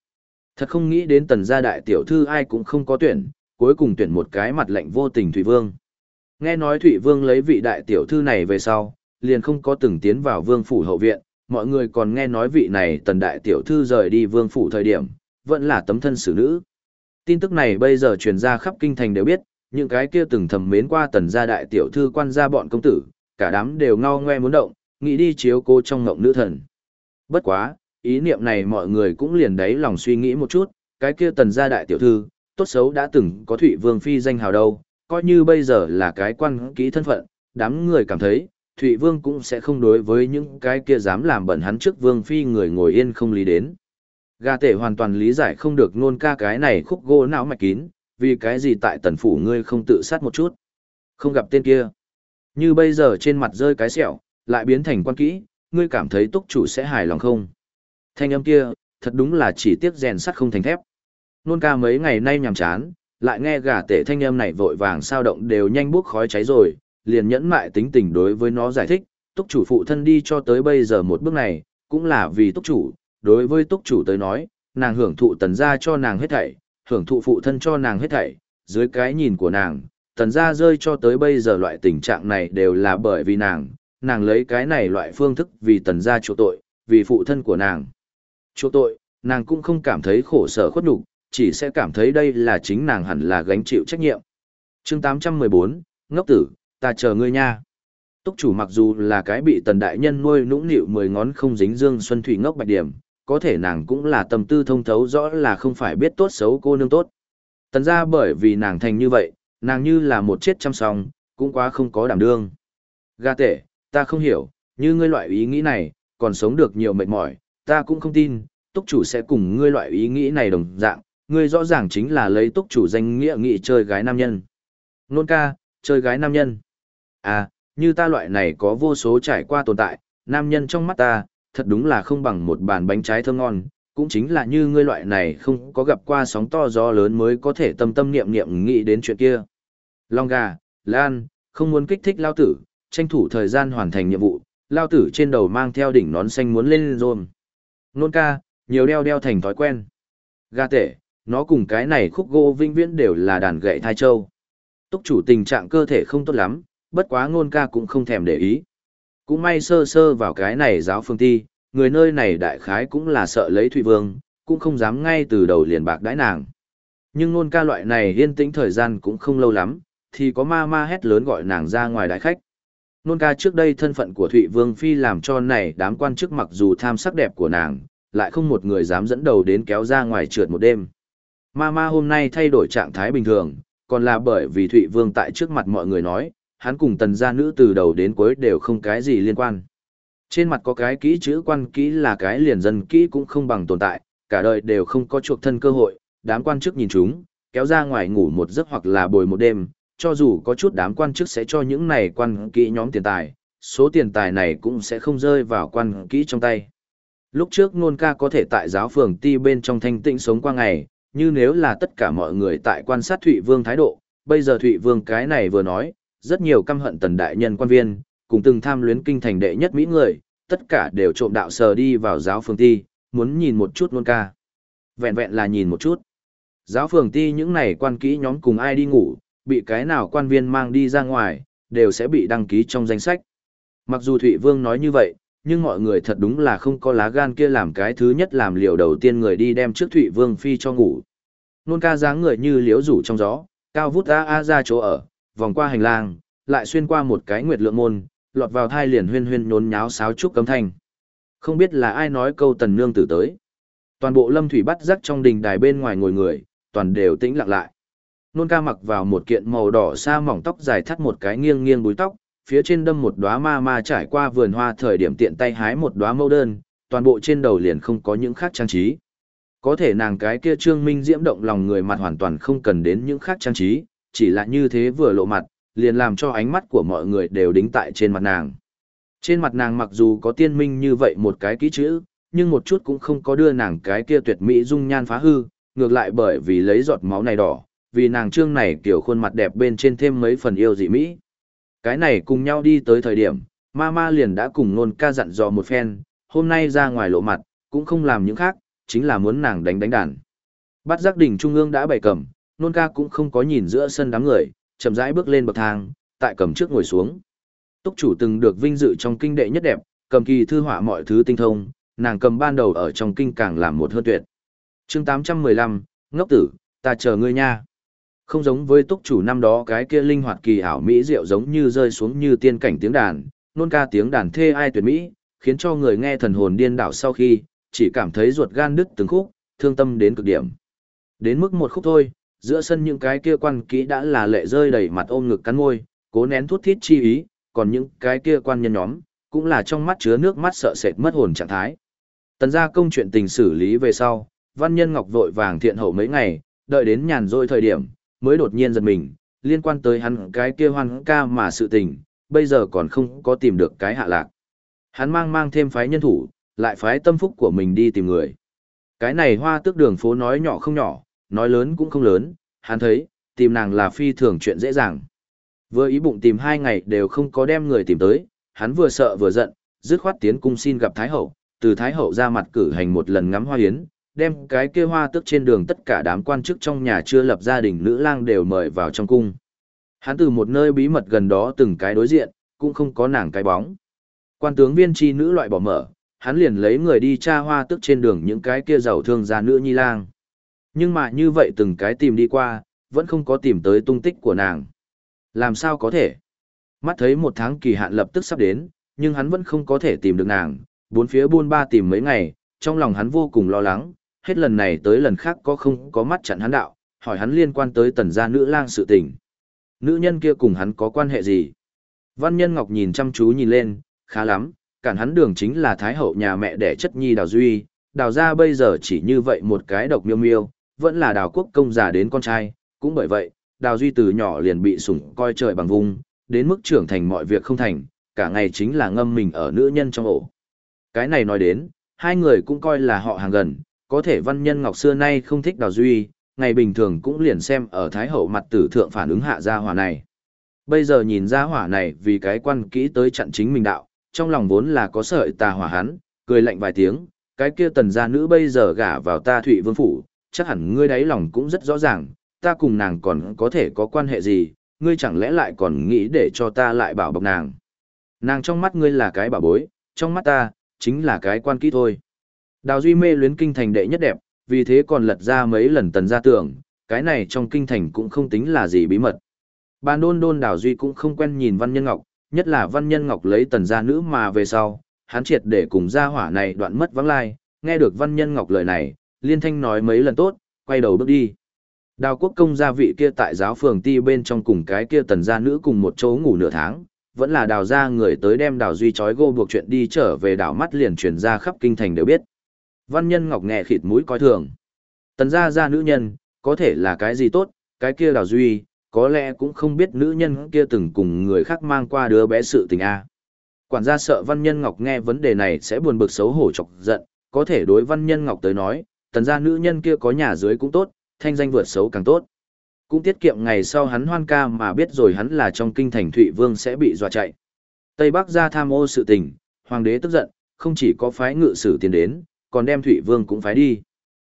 Thật không nghĩ đến tần gia đại tiểu thư ai cũng không có tuyển, cuối cùng tuyển một cái mặt lạnh vô tình Thụy Vương. Nghe nói Thụy Vương lấy vị đại tiểu thư này về sau, liền không có từng tiến vào vương phủ hậu viện, mọi người còn nghe nói vị này tần đại tiểu thư rời đi vương phủ thời điểm, vẫn là tấm thân xử nữ. Tin tức này bây giờ truyền ra khắp kinh thành đều biết, những cái kia từng thầm mến qua tần gia đại tiểu thư quan gia bọn công tử, cả đám đều ngao ngoe muốn động, nghĩ đi chiếu cô trong ngộng nữ thần. Bất quá, ý niệm này mọi người cũng liền đấy lòng suy nghĩ một chút, cái kia tần gia đại tiểu thư, tốt xấu đã từng có Thụy Vương Phi danh hào đâu, coi như bây giờ là cái quan kỹ thân phận, đám người cảm thấy, Thụy Vương cũng sẽ không đối với những cái kia dám làm bẩn hắn trước Vương Phi người ngồi yên không lý đến. Gà tể hoàn toàn lý giải không được nôn ca cái này khúc gỗ não mạch kín, vì cái gì tại tần phủ ngươi không tự sát một chút. Không gặp tên kia. Như bây giờ trên mặt rơi cái sẹo, lại biến thành quan kỹ, ngươi cảm thấy túc chủ sẽ hài lòng không? Thanh âm kia, thật đúng là chỉ tiếc rèn sắt không thành thép. Nôn ca mấy ngày nay nhàm chán, lại nghe gà tể thanh âm này vội vàng sao động đều nhanh buốc khói cháy rồi, liền nhẫn mại tính tình đối với nó giải thích, túc chủ phụ thân đi cho tới bây giờ một bước này, cũng là vì túc chủ, đối với túc chủ tới nói, nàng hưởng thụ tần gia cho nàng hết thảy, hưởng thụ phụ thân cho nàng hết thảy, dưới cái nhìn của nàng, tần gia rơi cho tới bây giờ loại tình trạng này đều là bởi vì nàng, nàng lấy cái này loại phương thức vì tần gia chỗ tội, vì phụ thân của nàng. Chỗ tội, nàng cũng không cảm thấy khổ sở khuất nhục, chỉ sẽ cảm thấy đây là chính nàng hẳn là gánh chịu trách nhiệm. chương 814, ngốc tử, ta chờ ngươi nha. Túc chủ mặc dù là cái bị tần đại nhân nuôi nũng nịu mười ngón không dính dương xuân thủy ngốc bạch điểm, có thể nàng cũng là tâm tư thông thấu rõ là không phải biết tốt xấu cô nương tốt. Tần ra bởi vì nàng thành như vậy, nàng như là một chết chăm song, cũng quá không có đảm đương. Gà tệ, ta không hiểu, như ngươi loại ý nghĩ này, còn sống được nhiều mệt mỏi, ta cũng không tin, túc chủ sẽ cùng ngươi loại ý nghĩ này đồng dạng, ngươi rõ ràng chính là lấy túc chủ danh nghĩa nghị chơi gái nam nhân. Nôn ca, chơi gái nam nhân. À, như ta loại này có vô số trải qua tồn tại, nam nhân trong mắt ta, thật đúng là không bằng một bàn bánh trái thơm ngon, cũng chính là như ngươi loại này không có gặp qua sóng to gió lớn mới có thể tâm tâm niệm niệm nghĩ đến chuyện kia. Long gà, Lan, không muốn kích thích lao tử, tranh thủ thời gian hoàn thành nhiệm vụ, lao tử trên đầu mang theo đỉnh nón xanh muốn lên rôm. Nôn ca, nhiều đeo đeo thành thói quen. Ga tể, nó cùng cái này khúc gỗ vinh viễn đều là đàn gậy thai châu. Túc chủ tình trạng cơ thể không tốt lắm, bất quá ngôn ca cũng không thèm để ý. Cũng may sơ sơ vào cái này giáo phương ti, người nơi này đại khái cũng là sợ lấy Thụy Vương, cũng không dám ngay từ đầu liền bạc đãi nàng. Nhưng ngôn ca loại này yên tĩnh thời gian cũng không lâu lắm, thì có ma ma hét lớn gọi nàng ra ngoài đại khách. Nôn ca trước đây thân phận của Thụy Vương Phi làm cho này đám quan chức mặc dù tham sắc đẹp của nàng, lại không một người dám dẫn đầu đến kéo ra ngoài trượt một đêm. Ma ma hôm nay thay đổi trạng thái bình thường, còn là bởi vì Thụy Vương tại trước mặt mọi người nói, hắn cùng tần gia nữ từ đầu đến cuối đều không cái gì liên quan. Trên mặt có cái kỹ chữ quan kỹ là cái liền dân kỹ cũng không bằng tồn tại, cả đời đều không có chuộc thân cơ hội, đám quan chức nhìn chúng, kéo ra ngoài ngủ một giấc hoặc là bồi một đêm, cho dù có chút đám quan chức sẽ cho những này quan kỹ nhóm tiền tài, số tiền tài này cũng sẽ không rơi vào quan kỹ trong tay. Lúc trước nôn ca có thể tại giáo phường ti bên trong thanh tịnh sống qua ngày, như nếu là tất cả mọi người tại quan sát Thụy Vương thái độ, bây giờ Thụy Vương cái này vừa nói, rất nhiều căm hận tần đại nhân quan viên, cùng từng tham luyến kinh thành đệ nhất Mỹ người, tất cả đều trộm đạo sờ đi vào giáo phường ti, muốn nhìn một chút nôn ca. Vẹn vẹn là nhìn một chút. Giáo phường ti những này quan kỹ nhóm cùng ai đi ngủ, bị cái nào quan viên mang đi ra ngoài, đều sẽ bị đăng ký trong danh sách. Mặc dù Thụy Vương nói như vậy, nhưng mọi người thật đúng là không có lá gan kia làm cái thứ nhất làm liều đầu tiên người đi đem trước Thụy Vương Phi cho ngủ. Nôn ca dáng người như liếu rủ trong gió, cao vút a a ra chỗ ở, vòng qua hành lang, lại xuyên qua một cái nguyệt lượng môn, lọt vào thai liền huyên huyên nhốn nháo sáo trúc cấm thanh. Không biết là ai nói câu tần nương tử tới. Toàn bộ lâm thủy bắt rắc trong đình đài bên ngoài ngồi người, toàn đều tĩnh lặng lại. Nôn ca mặc vào một kiện màu đỏ sa mỏng tóc dài thắt một cái nghiêng nghiêng búi tóc, phía trên đâm một đóa ma ma trải qua vườn hoa thời điểm tiện tay hái một đóa mẫu đơn, toàn bộ trên đầu liền không có những khác trang trí. Có thể nàng cái kia trương minh diễm động lòng người mặt hoàn toàn không cần đến những khác trang trí, chỉ là như thế vừa lộ mặt, liền làm cho ánh mắt của mọi người đều đính tại trên mặt nàng. Trên mặt nàng mặc dù có tiên minh như vậy một cái kỹ chữ, nhưng một chút cũng không có đưa nàng cái kia tuyệt mỹ dung nhan phá hư, ngược lại bởi vì lấy giọt máu này đỏ, vì nàng trương này kiểu khuôn mặt đẹp bên trên thêm mấy phần yêu dị mỹ. Cái này cùng nhau đi tới thời điểm, Mama liền đã cùng nôn ca dặn dò một phen, hôm nay ra ngoài lộ mặt, cũng không làm những khác, chính là muốn nàng đánh đánh đàn. Bắt giác đỉnh trung ương đã bày cầm, nôn ca cũng không có nhìn giữa sân đám người, chậm rãi bước lên bậc thang, tại cầm trước ngồi xuống. Túc chủ từng được vinh dự trong kinh đệ nhất đẹp, cầm kỳ thư họa mọi thứ tinh thông, nàng cầm ban đầu ở trong kinh càng làm một hơn tuyệt. chương 815, ngốc tử, ta chờ ngươi nha. Không giống với túc chủ năm đó cái kia linh hoạt kỳ ảo mỹ diệu giống như rơi xuống như tiên cảnh tiếng đàn, nôn ca tiếng đàn thê ai tuyệt mỹ, khiến cho người nghe thần hồn điên đảo sau khi, chỉ cảm thấy ruột gan đứt từng khúc, thương tâm đến cực điểm. Đến mức một khúc thôi, giữa sân những cái kia quan kỹ đã là lệ rơi đầy mặt ôm ngực cắn môi, cố nén thút thiết chi ý, còn những cái kia quan nhân nhóm, cũng là trong mắt chứa nước mắt sợ sệt mất hồn trạng thái. Tần gia công chuyện tình xử lý về sau, văn nhân ngọc vội vàng thiện hậu mấy ngày, đợi đến nhàn rỗi thời điểm, mới đột nhiên giật mình, liên quan tới hắn cái kia hoan ca mà sự tình, bây giờ còn không có tìm được cái hạ lạc. Hắn mang mang thêm phái nhân thủ, lại phái tâm phúc của mình đi tìm người. Cái này hoa tước đường phố nói nhỏ không nhỏ, nói lớn cũng không lớn, hắn thấy, tìm nàng là phi thường chuyện dễ dàng. Vừa ý bụng tìm hai ngày đều không có đem người tìm tới, hắn vừa sợ vừa giận, dứt khoát tiến cung xin gặp Thái Hậu, từ Thái Hậu ra mặt cử hành một lần ngắm hoa yến, đem cái kia hoa tức trên đường tất cả đám quan chức trong nhà chưa lập gia đình nữ lang đều mời vào trong cung. Hắn từ một nơi bí mật gần đó từng cái đối diện, cũng không có nàng cái bóng. Quan tướng viên chi nữ loại bỏ mở, hắn liền lấy người đi tra hoa tức trên đường những cái kia giàu thương gia nữ nhi lang. Nhưng mà như vậy từng cái tìm đi qua, vẫn không có tìm tới tung tích của nàng. Làm sao có thể? Mắt thấy một tháng kỳ hạn lập tức sắp đến, nhưng hắn vẫn không có thể tìm được nàng, bốn phía buôn ba tìm mấy ngày, trong lòng hắn vô cùng lo lắng, hết lần này tới lần khác có không có mắt chặn hắn đạo, hỏi hắn liên quan tới tần gia nữ lang sự tình. Nữ nhân kia cùng hắn có quan hệ gì? Văn nhân Ngọc nhìn chăm chú nhìn lên, khá lắm, cản hắn đường chính là thái hậu nhà mẹ đẻ chất nhi đào duy, đào ra bây giờ chỉ như vậy một cái độc miêu miêu, vẫn là đào quốc công giả đến con trai, cũng bởi vậy, đào duy từ nhỏ liền bị sủng coi trời bằng vung, đến mức trưởng thành mọi việc không thành, cả ngày chính là ngâm mình ở nữ nhân trong ổ. Cái này nói đến, hai người cũng coi là họ hàng gần, có thể văn nhân ngọc xưa nay không thích đào duy, ngày bình thường cũng liền xem ở thái hậu mặt tử thượng phản ứng hạ gia hỏa này. Bây giờ nhìn ra hỏa này vì cái quan kỹ tới chặn chính mình đạo, trong lòng vốn là có sợi tà hỏa hắn, cười lạnh vài tiếng, cái kia tần gia nữ bây giờ gả vào ta thụy vương phủ, chắc hẳn ngươi đáy lòng cũng rất rõ ràng, ta cùng nàng còn có thể có quan hệ gì, ngươi chẳng lẽ lại còn nghĩ để cho ta lại bảo bọc nàng. Nàng trong mắt ngươi là cái bảo bối, trong mắt ta, chính là cái quan kỹ thôi. Đào Duy mê luyến kinh thành đệ nhất đẹp, vì thế còn lật ra mấy lần tần gia tưởng, cái này trong kinh thành cũng không tính là gì bí mật. Bàn đôn đôn Đào Duy cũng không quen nhìn Văn Nhân Ngọc, nhất là Văn Nhân Ngọc lấy tần gia nữ mà về sau, hắn triệt để cùng gia hỏa này đoạn mất vắng lai, nghe được Văn Nhân Ngọc lời này, liên thanh nói mấy lần tốt, quay đầu bước đi. Đào quốc công gia vị kia tại giáo phường ti bên trong cùng cái kia tần gia nữ cùng một chỗ ngủ nửa tháng, vẫn là đào gia người tới đem đào duy chói gô buộc chuyện đi trở về đảo mắt liền truyền ra khắp kinh thành đều biết. Văn nhân ngọc nghe khịt mũi coi thường. Tần gia gia nữ nhân, có thể là cái gì tốt, cái kia đào duy, có lẽ cũng không biết nữ nhân kia từng cùng người khác mang qua đứa bé sự tình a. Quản gia sợ văn nhân ngọc nghe vấn đề này sẽ buồn bực xấu hổ chọc giận, có thể đối văn nhân ngọc tới nói, tần gia nữ nhân kia có nhà dưới cũng tốt, thanh danh vượt xấu càng tốt. Cũng tiết kiệm ngày sau hắn hoan ca mà biết rồi hắn là trong kinh thành Thụy Vương sẽ bị dọa chạy. Tây Bắc ra tham ô sự tình, hoàng đế tức giận, không chỉ có phái ngự sử tiền đến, còn đem Thụy Vương cũng phái đi.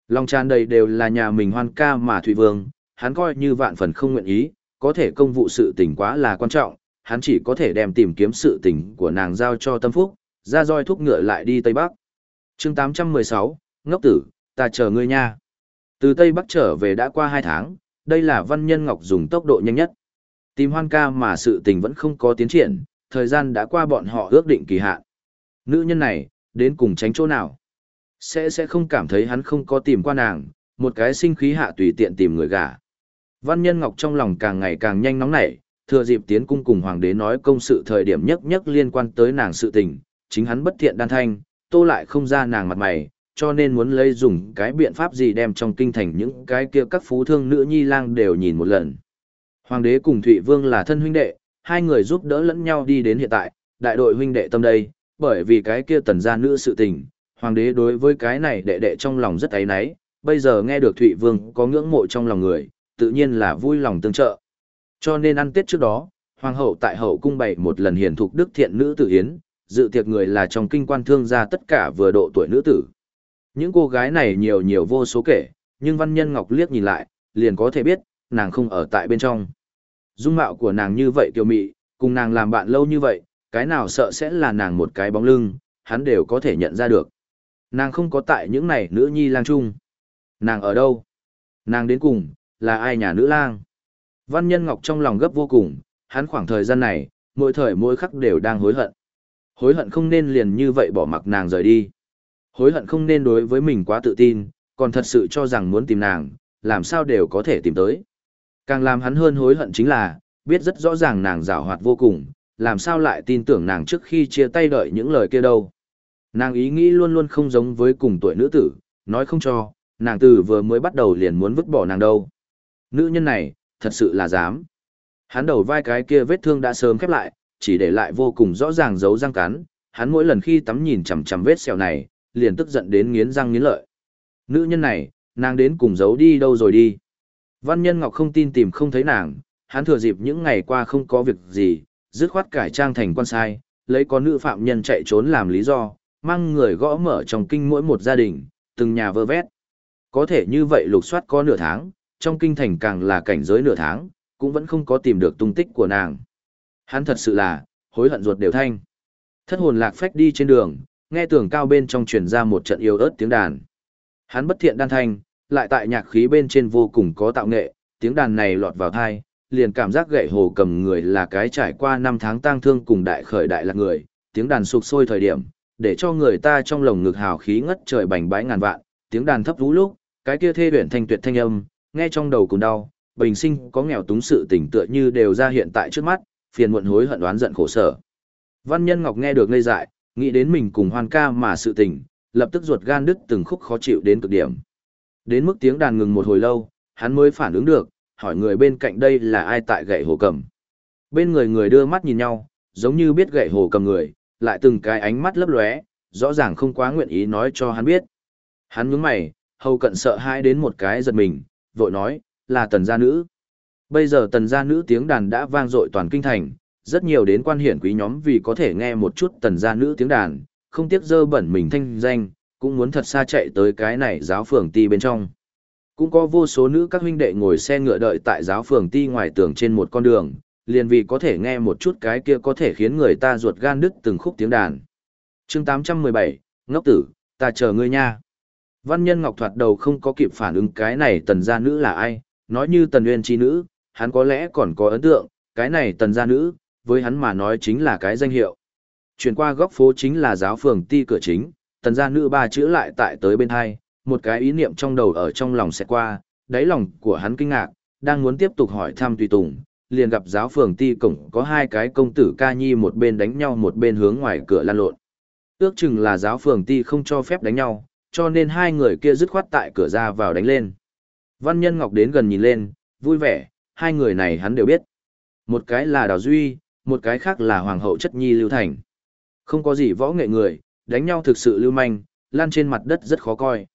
Lòng tràn đầy đều là nhà mình hoan ca mà Thụy Vương, hắn coi như vạn phần không nguyện ý, có thể công vụ sự tình quá là quan trọng, hắn chỉ có thể đem tìm kiếm sự tình của nàng giao cho tâm phúc, ra roi thúc ngựa lại đi Tây Bắc. chương 816, ngốc tử, ta chờ ngươi nha. Từ Tây Bắc trở về đã qua 2 tháng, đây là Văn Nhân Ngọc dùng tốc độ nhanh nhất. Tìm hoan ca mà sự tình vẫn không có tiến triển, thời gian đã qua bọn họ ước định kỳ hạn. Nữ nhân này, đến cùng tránh chỗ nào? Sẽ sẽ không cảm thấy hắn không có tìm qua nàng, một cái sinh khí hạ tùy tiện tìm người gả. Văn Nhân Ngọc trong lòng càng ngày càng nhanh nóng nảy, thừa dịp tiến cung cùng hoàng đế nói công sự thời điểm nhất nhất liên quan tới nàng sự tình, chính hắn bất thiện đan thanh, tô lại không ra nàng mặt mày, cho nên muốn lấy dùng cái biện pháp gì đem trong kinh thành những cái kia các phú thương nữ nhi lang đều nhìn một lần. Hoàng đế cùng Thụy Vương là thân huynh đệ, hai người giúp đỡ lẫn nhau đi đến hiện tại, đại đội huynh đệ tâm đây, bởi vì cái kia tần gia nữ sự tình, hoàng đế đối với cái này đệ đệ trong lòng rất ấy náy, bây giờ nghe được Thụy Vương có ngưỡng mộ trong lòng người, tự nhiên là vui lòng tương trợ. Cho nên ăn Tết trước đó, hoàng hậu tại hậu cung bày một lần hiển thục đức thiện nữ tử yến, dự tiệc người là trong kinh quan thương gia tất cả vừa độ tuổi nữ tử. Những cô gái này nhiều nhiều vô số kể, nhưng Văn Nhân Ngọc liếc nhìn lại, liền có thể biết, nàng không ở tại bên trong. Dung mạo của nàng như vậy kiều mị, cùng nàng làm bạn lâu như vậy, cái nào sợ sẽ là nàng một cái bóng lưng, hắn đều có thể nhận ra được. Nàng không có tại những này nữ nhi lang trung. Nàng ở đâu? Nàng đến cùng, là ai nhà nữ lang? Văn Nhân Ngọc trong lòng gấp vô cùng, hắn khoảng thời gian này, mỗi thời mỗi khắc đều đang hối hận. Hối hận không nên liền như vậy bỏ mặc nàng rời đi. Hối hận không nên đối với mình quá tự tin, còn thật sự cho rằng muốn tìm nàng, làm sao đều có thể tìm tới. Càng làm hắn hơn hối hận chính là, biết rất rõ ràng nàng giảo hoạt vô cùng, làm sao lại tin tưởng nàng trước khi chia tay đợi những lời kia đâu. Nàng ý nghĩ luôn luôn không giống với cùng tuổi nữ tử, nói không cho, nàng từ vừa mới bắt đầu liền muốn vứt bỏ nàng đâu. Nữ nhân này, thật sự là dám. Hắn đầu vai cái kia vết thương đã sớm khép lại, chỉ để lại vô cùng rõ ràng dấu răng cắn, hắn mỗi lần khi tắm nhìn chằm chằm vết sẹo này, liền tức giận đến nghiến răng nghiến lợi. Nữ nhân này, nàng đến cùng giấu đi đâu rồi đi. Văn Nhân Ngọc không tin tìm không thấy nàng, hắn thừa dịp những ngày qua không có việc gì, dứt khoát cải trang thành quan sai, lấy có nữ phạm nhân chạy trốn làm lý do, mang người gõ mở trong kinh mỗi một gia đình, từng nhà vơ vét. Có thể như vậy lục soát có nửa tháng, trong kinh thành càng là cảnh giới nửa tháng, cũng vẫn không có tìm được tung tích của nàng. Hắn thật sự là, hối hận ruột đều thanh. Thất hồn lạc phách đi trên đường, nghe tường cao bên trong truyền ra một trận yếu ớt tiếng đàn. Hắn bất thiện đan thanh, lại tại nhạc khí bên trên vô cùng có tạo nghệ, tiếng đàn này lọt vào thai, liền cảm giác gậy hồ cầm người là cái trải qua năm tháng tang thương cùng đại khởi đại lạc người, tiếng đàn sục sôi thời điểm, để cho người ta trong lồng ngực hào khí ngất trời bành bãi ngàn vạn, tiếng đàn thấp vũ lúc, cái kia thê huyền thanh tuyệt thanh âm, nghe trong đầu cùng đau, bình sinh có nghèo túng sự tỉnh tựa như đều ra hiện tại trước mắt, phiền muộn hối hận đoán giận khổ sở. Văn Nhân Ngọc nghe được ngây dại, nghĩ đến mình cùng Hoan ca mà sự tình, lập tức ruột gan đứt từng khúc khó chịu đến cực điểm. Đến mức tiếng đàn ngừng một hồi lâu, hắn mới phản ứng được, hỏi người bên cạnh đây là ai tại gậy hồ cầm. Bên người người đưa mắt nhìn nhau, giống như biết gậy hồ cầm người, lại từng cái ánh mắt lấp lóe, rõ ràng không quá nguyện ý nói cho hắn biết. Hắn nhướng mày, hầu cận sợ hãi đến một cái giật mình, vội nói, là tần gia nữ. Bây giờ tần gia nữ tiếng đàn đã vang dội toàn kinh thành, rất nhiều đến quan hiển quý nhóm vì có thể nghe một chút tần gia nữ tiếng đàn, không tiếc dơ bẩn mình thanh danh, cũng muốn thật xa chạy tới cái này giáo phường ti bên trong. Cũng có vô số nữ các huynh đệ ngồi xe ngựa đợi tại giáo phường ti ngoài tường trên một con đường, liền vì có thể nghe một chút cái kia có thể khiến người ta ruột gan đứt từng khúc tiếng đàn. chương 817, ngốc tử, ta chờ ngươi nha. Văn nhân ngọc thoạt đầu không có kịp phản ứng cái này tần gia nữ là ai, nói như tần nguyên chi nữ, hắn có lẽ còn có ấn tượng, cái này tần gia nữ, với hắn mà nói chính là cái danh hiệu. Chuyển qua góc phố chính là giáo phường ti cửa chính, tần gia nữ ba chữ lại tại tới bên hai, một cái ý niệm trong đầu ở trong lòng sẽ qua, đáy lòng của hắn kinh ngạc, đang muốn tiếp tục hỏi thăm tùy tùng, liền gặp giáo phường ti cổng có hai cái công tử ca nhi một bên đánh nhau một bên hướng ngoài cửa lan lộn. Ước chừng là giáo phường ti không cho phép đánh nhau, cho nên hai người kia dứt khoát tại cửa ra vào đánh lên. Văn Nhân Ngọc đến gần nhìn lên, vui vẻ, hai người này hắn đều biết. Một cái là Đào Duy, một cái khác là Hoàng hậu chất nhi Lưu Thành. Không có gì võ nghệ người, đánh nhau thực sự lưu manh, lan trên mặt đất rất khó coi.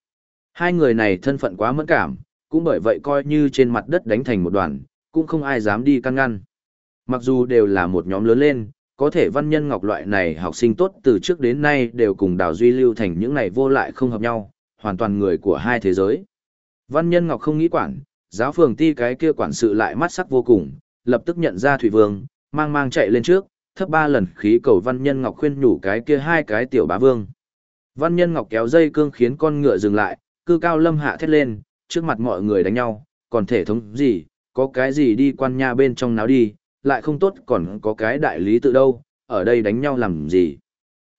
Hai người này thân phận quá mẫn cảm, cũng bởi vậy coi như trên mặt đất đánh thành một đoàn, cũng không ai dám đi căn ngăn. Mặc dù đều là một nhóm lớn lên, có thể văn nhân ngọc loại này học sinh tốt từ trước đến nay đều cùng đào duy lưu thành những này vô lại không hợp nhau, hoàn toàn người của hai thế giới. Văn nhân ngọc không nghĩ quản, giáo phường ti cái kia quản sự lại mắt sắc vô cùng, lập tức nhận ra Thủy Vương, mang mang chạy lên trước, thấp ba lần khí cầu văn nhân ngọc khuyên nhủ cái kia hai cái tiểu bá vương. Văn nhân ngọc kéo dây cương khiến con ngựa dừng lại, cư cao lâm hạ thét lên, trước mặt mọi người đánh nhau, còn thể thống gì, có cái gì đi quan nha bên trong náo đi, lại không tốt còn có cái đại lý tự đâu, ở đây đánh nhau làm gì.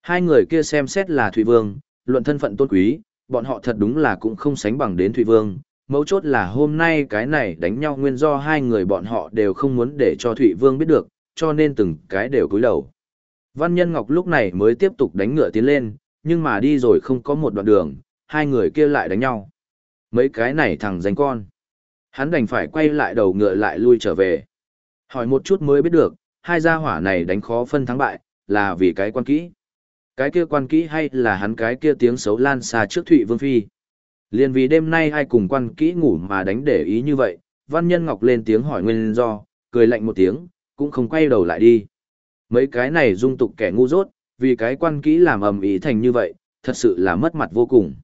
Hai người kia xem xét là Thụy Vương, luận thân phận tôn quý, bọn họ thật đúng là cũng không sánh bằng đến Thụy Vương. Mấu chốt là hôm nay cái này đánh nhau nguyên do hai người bọn họ đều không muốn để cho Thụy Vương biết được, cho nên từng cái đều cúi đầu. Văn Nhân Ngọc lúc này mới tiếp tục đánh ngựa tiến lên, nhưng mà đi rồi không có một đoạn đường, hai người kia lại đánh nhau. Mấy cái này thằng danh con. Hắn đành phải quay lại đầu ngựa lại lui trở về. Hỏi một chút mới biết được, hai gia hỏa này đánh khó phân thắng bại, là vì cái quan kỹ. Cái kia quan kỹ hay là hắn cái kia tiếng xấu lan xa trước Thụy Vương Phi. Liên vì đêm nay ai cùng quan kỹ ngủ mà đánh để ý như vậy, Văn Nhân Ngọc lên tiếng hỏi nguyên do, cười lạnh một tiếng, cũng không quay đầu lại đi. Mấy cái này dung tục kẻ ngu dốt, vì cái quan kỹ làm ầm ý thành như vậy, thật sự là mất mặt vô cùng.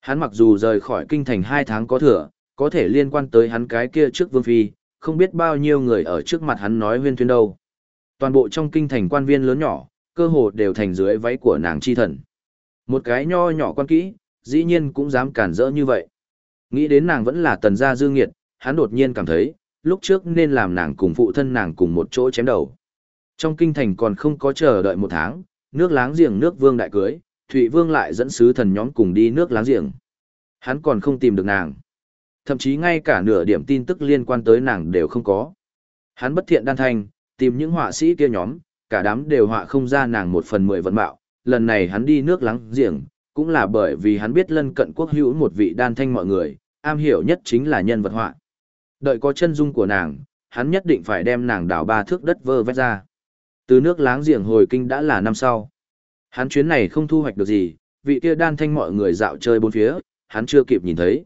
Hắn mặc dù rời khỏi kinh thành hai tháng có thừa, có thể liên quan tới hắn cái kia trước vương phi, không biết bao nhiêu người ở trước mặt hắn nói huyên thuyên đâu. Toàn bộ trong kinh thành quan viên lớn nhỏ, cơ hồ đều thành dưới váy của nàng chi thần. Một cái nho nhỏ quan kỹ, dĩ nhiên cũng dám cản rỡ như vậy. Nghĩ đến nàng vẫn là tần gia dương nghiệt, hắn đột nhiên cảm thấy, lúc trước nên làm nàng cùng phụ thân nàng cùng một chỗ chém đầu. Trong kinh thành còn không có chờ đợi một tháng, nước láng giềng nước vương đại cưới, Thụy Vương lại dẫn sứ thần nhóm cùng đi nước láng giềng. Hắn còn không tìm được nàng thậm chí ngay cả nửa điểm tin tức liên quan tới nàng đều không có. Hắn bất thiện đan thanh, tìm những họa sĩ kia nhóm, cả đám đều họa không ra nàng một phần mười vận bạo, lần này hắn đi nước lắng giềng, cũng là bởi vì hắn biết lân cận quốc hữu một vị đan thanh mọi người, am hiểu nhất chính là nhân vật họa. Đợi có chân dung của nàng, hắn nhất định phải đem nàng đào ba thước đất vơ vét ra. Từ nước láng giềng hồi kinh đã là năm sau. Hắn chuyến này không thu hoạch được gì, vị kia đan thanh mọi người dạo chơi bốn phía, hắn chưa kịp nhìn thấy.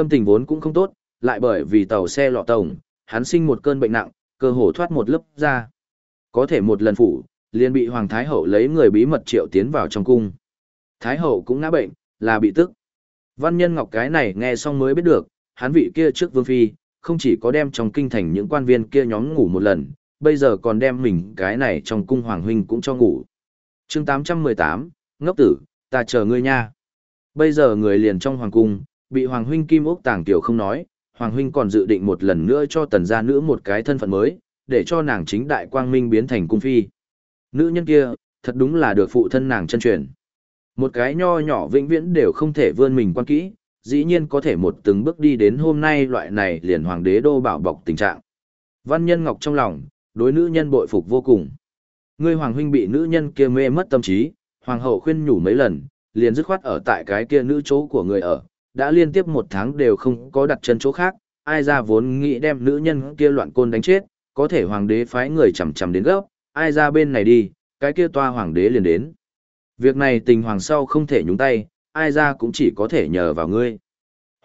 Tâm tình vốn cũng không tốt, lại bởi vì tàu xe lọ tổng, hắn sinh một cơn bệnh nặng, cơ hồ thoát một lớp ra. Có thể một lần phủ, liền bị Hoàng Thái Hậu lấy người bí mật triệu tiến vào trong cung. Thái Hậu cũng ngã bệnh, là bị tức. Văn nhân ngọc cái này nghe xong mới biết được, hắn vị kia trước vương phi, không chỉ có đem trong kinh thành những quan viên kia nhóm ngủ một lần, bây giờ còn đem mình cái này trong cung hoàng huynh cũng cho ngủ. chương 818, ngốc tử, ta chờ ngươi nha. Bây giờ người liền trong hoàng cung, bị hoàng huynh kim ốc tàng tiểu không nói, hoàng huynh còn dự định một lần nữa cho tần gia nữ một cái thân phận mới, để cho nàng chính đại quang minh biến thành cung phi. Nữ nhân kia, thật đúng là được phụ thân nàng chân truyền. Một cái nho nhỏ vĩnh viễn đều không thể vươn mình quan kỹ, dĩ nhiên có thể một từng bước đi đến hôm nay loại này liền hoàng đế đô bảo bọc tình trạng. Văn nhân ngọc trong lòng, đối nữ nhân bội phục vô cùng. Ngươi hoàng huynh bị nữ nhân kia mê mất tâm trí, hoàng hậu khuyên nhủ mấy lần, liền dứt khoát ở tại cái kia nữ chỗ của người ở, đã liên tiếp một tháng đều không có đặt chân chỗ khác, ai ra vốn nghĩ đem nữ nhân kia loạn côn đánh chết, có thể hoàng đế phái người chầm chầm đến gốc, ai ra bên này đi, cái kia toa hoàng đế liền đến. Việc này tình hoàng sau không thể nhúng tay, ai ra cũng chỉ có thể nhờ vào ngươi.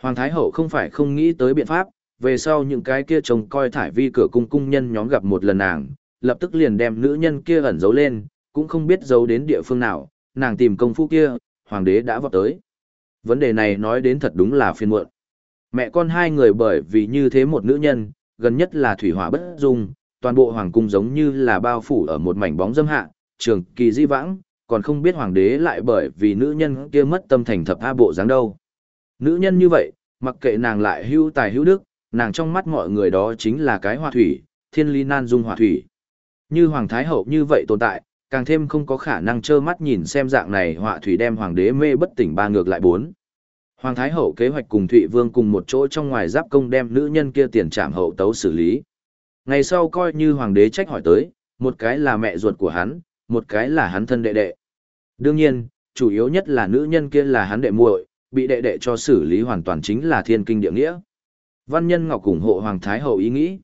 Hoàng Thái Hậu không phải không nghĩ tới biện pháp, về sau những cái kia trông coi thải vi cửa cung cung nhân nhóm gặp một lần nàng, lập tức liền đem nữ nhân kia ẩn giấu lên, cũng không biết giấu đến địa phương nào, nàng tìm công phu kia, hoàng đế đã vọt tới. Vấn đề này nói đến thật đúng là phiền muộn. Mẹ con hai người bởi vì như thế một nữ nhân, gần nhất là thủy hỏa bất dung, toàn bộ hoàng cung giống như là bao phủ ở một mảnh bóng dâm hạ, trường kỳ di vãng, còn không biết hoàng đế lại bởi vì nữ nhân kia mất tâm thành thập a bộ dáng đâu. Nữ nhân như vậy, mặc kệ nàng lại hưu tài hữu đức, nàng trong mắt mọi người đó chính là cái hòa thủy, thiên ly nan dung hòa thủy. Như hoàng thái hậu như vậy tồn tại, càng thêm không có khả năng trơ mắt nhìn xem dạng này họa thủy đem hoàng đế mê bất tỉnh ba ngược lại bốn. Hoàng thái hậu kế hoạch cùng Thụy Vương cùng một chỗ trong ngoài giáp công đem nữ nhân kia tiền trảm hậu tấu xử lý. Ngày sau coi như hoàng đế trách hỏi tới, một cái là mẹ ruột của hắn, một cái là hắn thân đệ đệ. Đương nhiên, chủ yếu nhất là nữ nhân kia là hắn đệ muội, bị đệ đệ cho xử lý hoàn toàn chính là thiên kinh địa nghĩa. Văn nhân Ngọc ủng hộ Hoàng Thái Hậu ý nghĩ.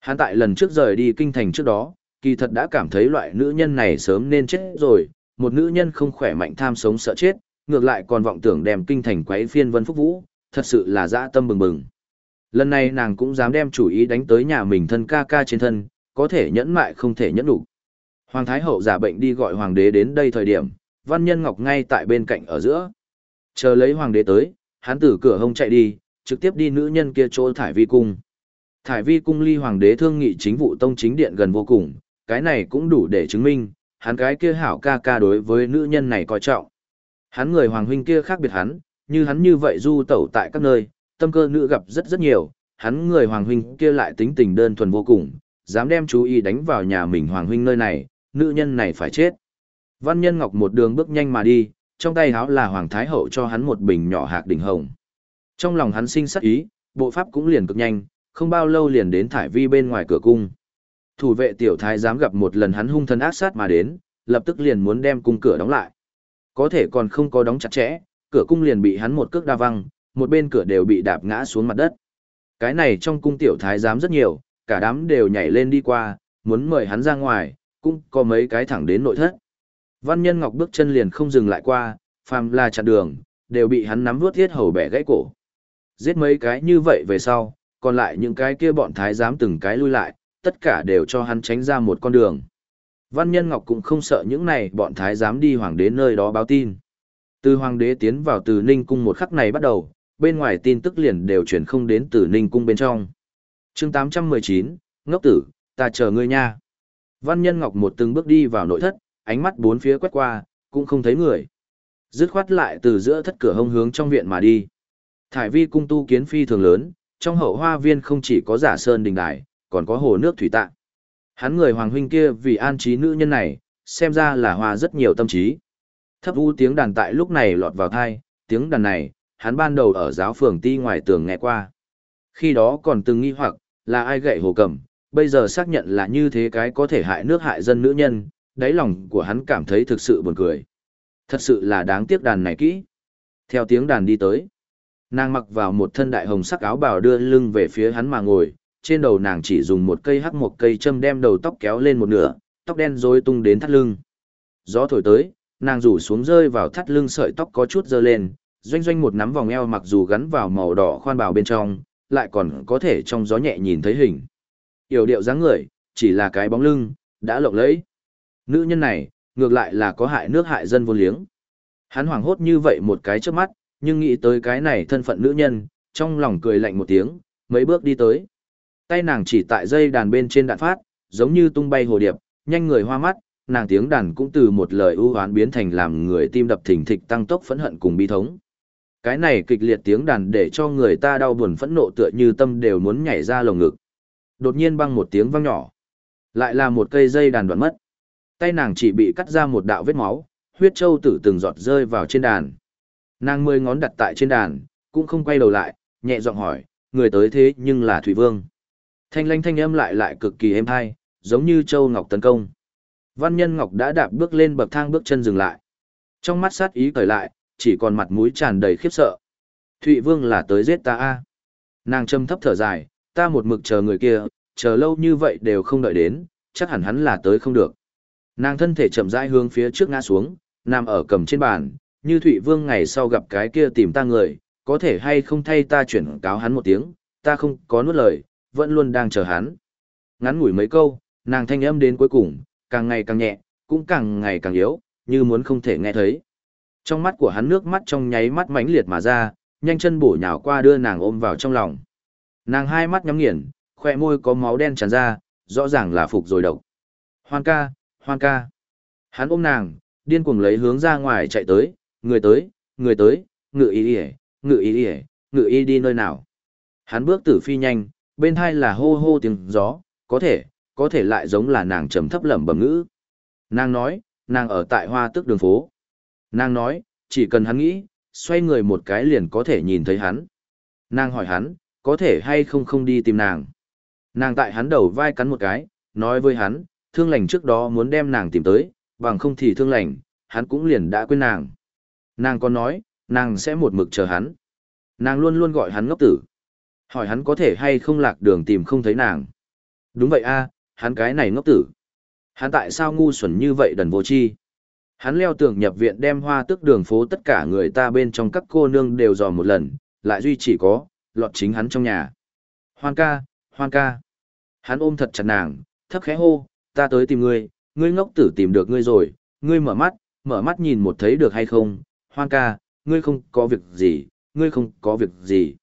Hắn tại lần trước rời đi kinh thành trước đó, kỳ thật đã cảm thấy loại nữ nhân này sớm nên chết rồi, một nữ nhân không khỏe mạnh tham sống sợ chết, ngược lại còn vọng tưởng đem kinh thành quấy phiên vân phúc vũ, thật sự là dã tâm bừng bừng. Lần này nàng cũng dám đem chủ ý đánh tới nhà mình thân ca ca trên thân, có thể nhẫn mại không thể nhẫn đủ. Hoàng Thái Hậu giả bệnh đi gọi Hoàng đế đến đây thời điểm, Văn Nhân Ngọc ngay tại bên cạnh ở giữa. Chờ lấy Hoàng đế tới, hắn từ cửa hông chạy đi, trực tiếp đi nữ nhân kia chỗ Thải Vi Cung. Thải Vi Cung ly Hoàng đế thương nghị chính vụ tông chính điện gần vô cùng, cái này cũng đủ để chứng minh, hắn cái kia hảo ca ca đối với nữ nhân này coi trọng. Hắn người Hoàng huynh kia khác biệt hắn, như hắn như vậy du tẩu tại các nơi, tâm cơ nữ gặp rất rất nhiều, hắn người Hoàng huynh kia lại tính tình đơn thuần vô cùng, dám đem chú ý đánh vào nhà mình Hoàng huynh nơi này, nữ nhân này phải chết. Văn Nhân Ngọc một đường bước nhanh mà đi, trong tay háo là Hoàng Thái Hậu cho hắn một bình nhỏ hạc đỉnh hồng. Trong lòng hắn sinh sắc ý, bộ pháp cũng liền cực nhanh, không bao lâu liền đến thải vi bên ngoài cửa cung. Thủ vệ tiểu thái dám gặp một lần hắn hung thần ác sát mà đến, lập tức liền muốn đem cung cửa đóng lại. Có thể còn không có đóng chặt chẽ, cửa cung liền bị hắn một cước đa văng, một bên cửa đều bị đạp ngã xuống mặt đất. Cái này trong cung tiểu thái giám rất nhiều, cả đám đều nhảy lên đi qua, muốn mời hắn ra ngoài, cũng có mấy cái thẳng đến nội thất. Văn Nhân Ngọc bước chân liền không dừng lại qua, phàm là chặn đường, đều bị hắn nắm vuốt thiết hầu bẻ gãy cổ. Giết mấy cái như vậy về sau, còn lại những cái kia bọn thái giám từng cái lui lại, tất cả đều cho hắn tránh ra một con đường. Văn Nhân Ngọc cũng không sợ những này bọn thái giám đi hoàng đế nơi đó báo tin. Từ hoàng đế tiến vào từ Ninh cung một khắc này bắt đầu, bên ngoài tin tức liền đều chuyển không đến từ Ninh cung bên trong. chương 819, ngốc tử, ta chờ ngươi nha. Văn Nhân Ngọc một từng bước đi vào nội thất, ánh mắt bốn phía quét qua, cũng không thấy người. Dứt khoát lại từ giữa thất cửa hông hướng trong viện mà đi. Thải vi cung tu kiến phi thường lớn, trong hậu hoa viên không chỉ có giả sơn đình đài, còn có hồ nước thủy tạ. Hắn người hoàng huynh kia vì an trí nữ nhân này, xem ra là hoa rất nhiều tâm trí. Thấp u tiếng đàn tại lúc này lọt vào thai, tiếng đàn này, hắn ban đầu ở giáo phường ti ngoài tường nghe qua. Khi đó còn từng nghi hoặc, là ai gậy hồ cầm, bây giờ xác nhận là như thế cái có thể hại nước hại dân nữ nhân, đáy lòng của hắn cảm thấy thực sự buồn cười. Thật sự là đáng tiếc đàn này kỹ. Theo tiếng đàn đi tới, nàng mặc vào một thân đại hồng sắc áo bào đưa lưng về phía hắn mà ngồi, trên đầu nàng chỉ dùng một cây hắc một cây châm đem đầu tóc kéo lên một nửa, tóc đen rối tung đến thắt lưng. Gió thổi tới, nàng rủ xuống rơi vào thắt lưng sợi tóc có chút dơ lên, doanh doanh một nắm vòng eo mặc dù gắn vào màu đỏ khoan bào bên trong, lại còn có thể trong gió nhẹ nhìn thấy hình. Yểu điệu dáng người, chỉ là cái bóng lưng, đã lộng lẫy. Nữ nhân này, ngược lại là có hại nước hại dân vô liếng. Hắn hoảng hốt như vậy một cái trước mắt, nhưng nghĩ tới cái này thân phận nữ nhân, trong lòng cười lạnh một tiếng, mấy bước đi tới. Tay nàng chỉ tại dây đàn bên trên đạn phát, giống như tung bay hồ điệp, nhanh người hoa mắt, nàng tiếng đàn cũng từ một lời ưu hoán biến thành làm người tim đập thình thịch tăng tốc phẫn hận cùng bi thống. Cái này kịch liệt tiếng đàn để cho người ta đau buồn phẫn nộ tựa như tâm đều muốn nhảy ra lồng ngực. Đột nhiên băng một tiếng vang nhỏ. Lại là một cây dây đàn đoạn mất. Tay nàng chỉ bị cắt ra một đạo vết máu, huyết châu tử từng giọt rơi vào trên đàn. Nàng mười ngón đặt tại trên đàn, cũng không quay đầu lại, nhẹ giọng hỏi, người tới thế nhưng là Thủy Vương. Thanh lanh thanh âm lại lại cực kỳ êm thai, giống như châu ngọc tấn công. Văn nhân ngọc đã đạp bước lên bậc thang bước chân dừng lại. Trong mắt sát ý cởi lại, chỉ còn mặt mũi tràn đầy khiếp sợ. Thụy Vương là tới giết ta a. Nàng châm thấp thở dài, ta một mực chờ người kia, chờ lâu như vậy đều không đợi đến, chắc hẳn hắn là tới không được. Nàng thân thể chậm rãi hướng phía trước ngã xuống, nằm ở cầm trên bàn, như Thụy Vương ngày sau gặp cái kia tìm ta người, có thể hay không thay ta chuyển cáo hắn một tiếng, ta không có nuốt lời, vẫn luôn đang chờ hắn. Ngắn ngủi mấy câu, nàng thanh âm đến cuối cùng, càng ngày càng nhẹ, cũng càng ngày càng yếu, như muốn không thể nghe thấy. Trong mắt của hắn nước mắt trong nháy mắt mãnh liệt mà ra, nhanh chân bổ nhào qua đưa nàng ôm vào trong lòng. Nàng hai mắt nhắm nghiền, khoe môi có máu đen tràn ra, rõ ràng là phục rồi độc. Hoan ca, hoan ca. Hắn ôm nàng, điên cuồng lấy hướng ra ngoài chạy tới, người tới, người tới, ngự ý đi ngự ý đi ngự ý đi nơi nào. Hắn bước tử phi nhanh, bên hai là hô hô tiếng gió, có thể, có thể lại giống là nàng trầm thấp lẩm bẩm ngữ. Nàng nói, nàng ở tại hoa tức đường phố. Nàng nói, chỉ cần hắn nghĩ, xoay người một cái liền có thể nhìn thấy hắn. Nàng hỏi hắn, có thể hay không không đi tìm nàng. Nàng tại hắn đầu vai cắn một cái, nói với hắn, thương lành trước đó muốn đem nàng tìm tới, bằng không thì thương lành, hắn cũng liền đã quên nàng. Nàng còn nói, nàng sẽ một mực chờ hắn. Nàng luôn luôn gọi hắn ngốc tử. Hỏi hắn có thể hay không lạc đường tìm không thấy nàng. Đúng vậy a, hắn cái này ngốc tử. Hắn tại sao ngu xuẩn như vậy đần vô chi? Hắn leo tường nhập viện đem hoa tức đường phố tất cả người ta bên trong các cô nương đều dò một lần, lại duy chỉ có, lọt chính hắn trong nhà. Hoan ca, hoan ca. Hắn ôm thật chặt nàng, thấp khẽ hô, ta tới tìm ngươi, ngươi ngốc tử tìm được ngươi rồi, ngươi mở mắt, mở mắt nhìn một thấy được hay không, hoan ca, ngươi không có việc gì, ngươi không có việc gì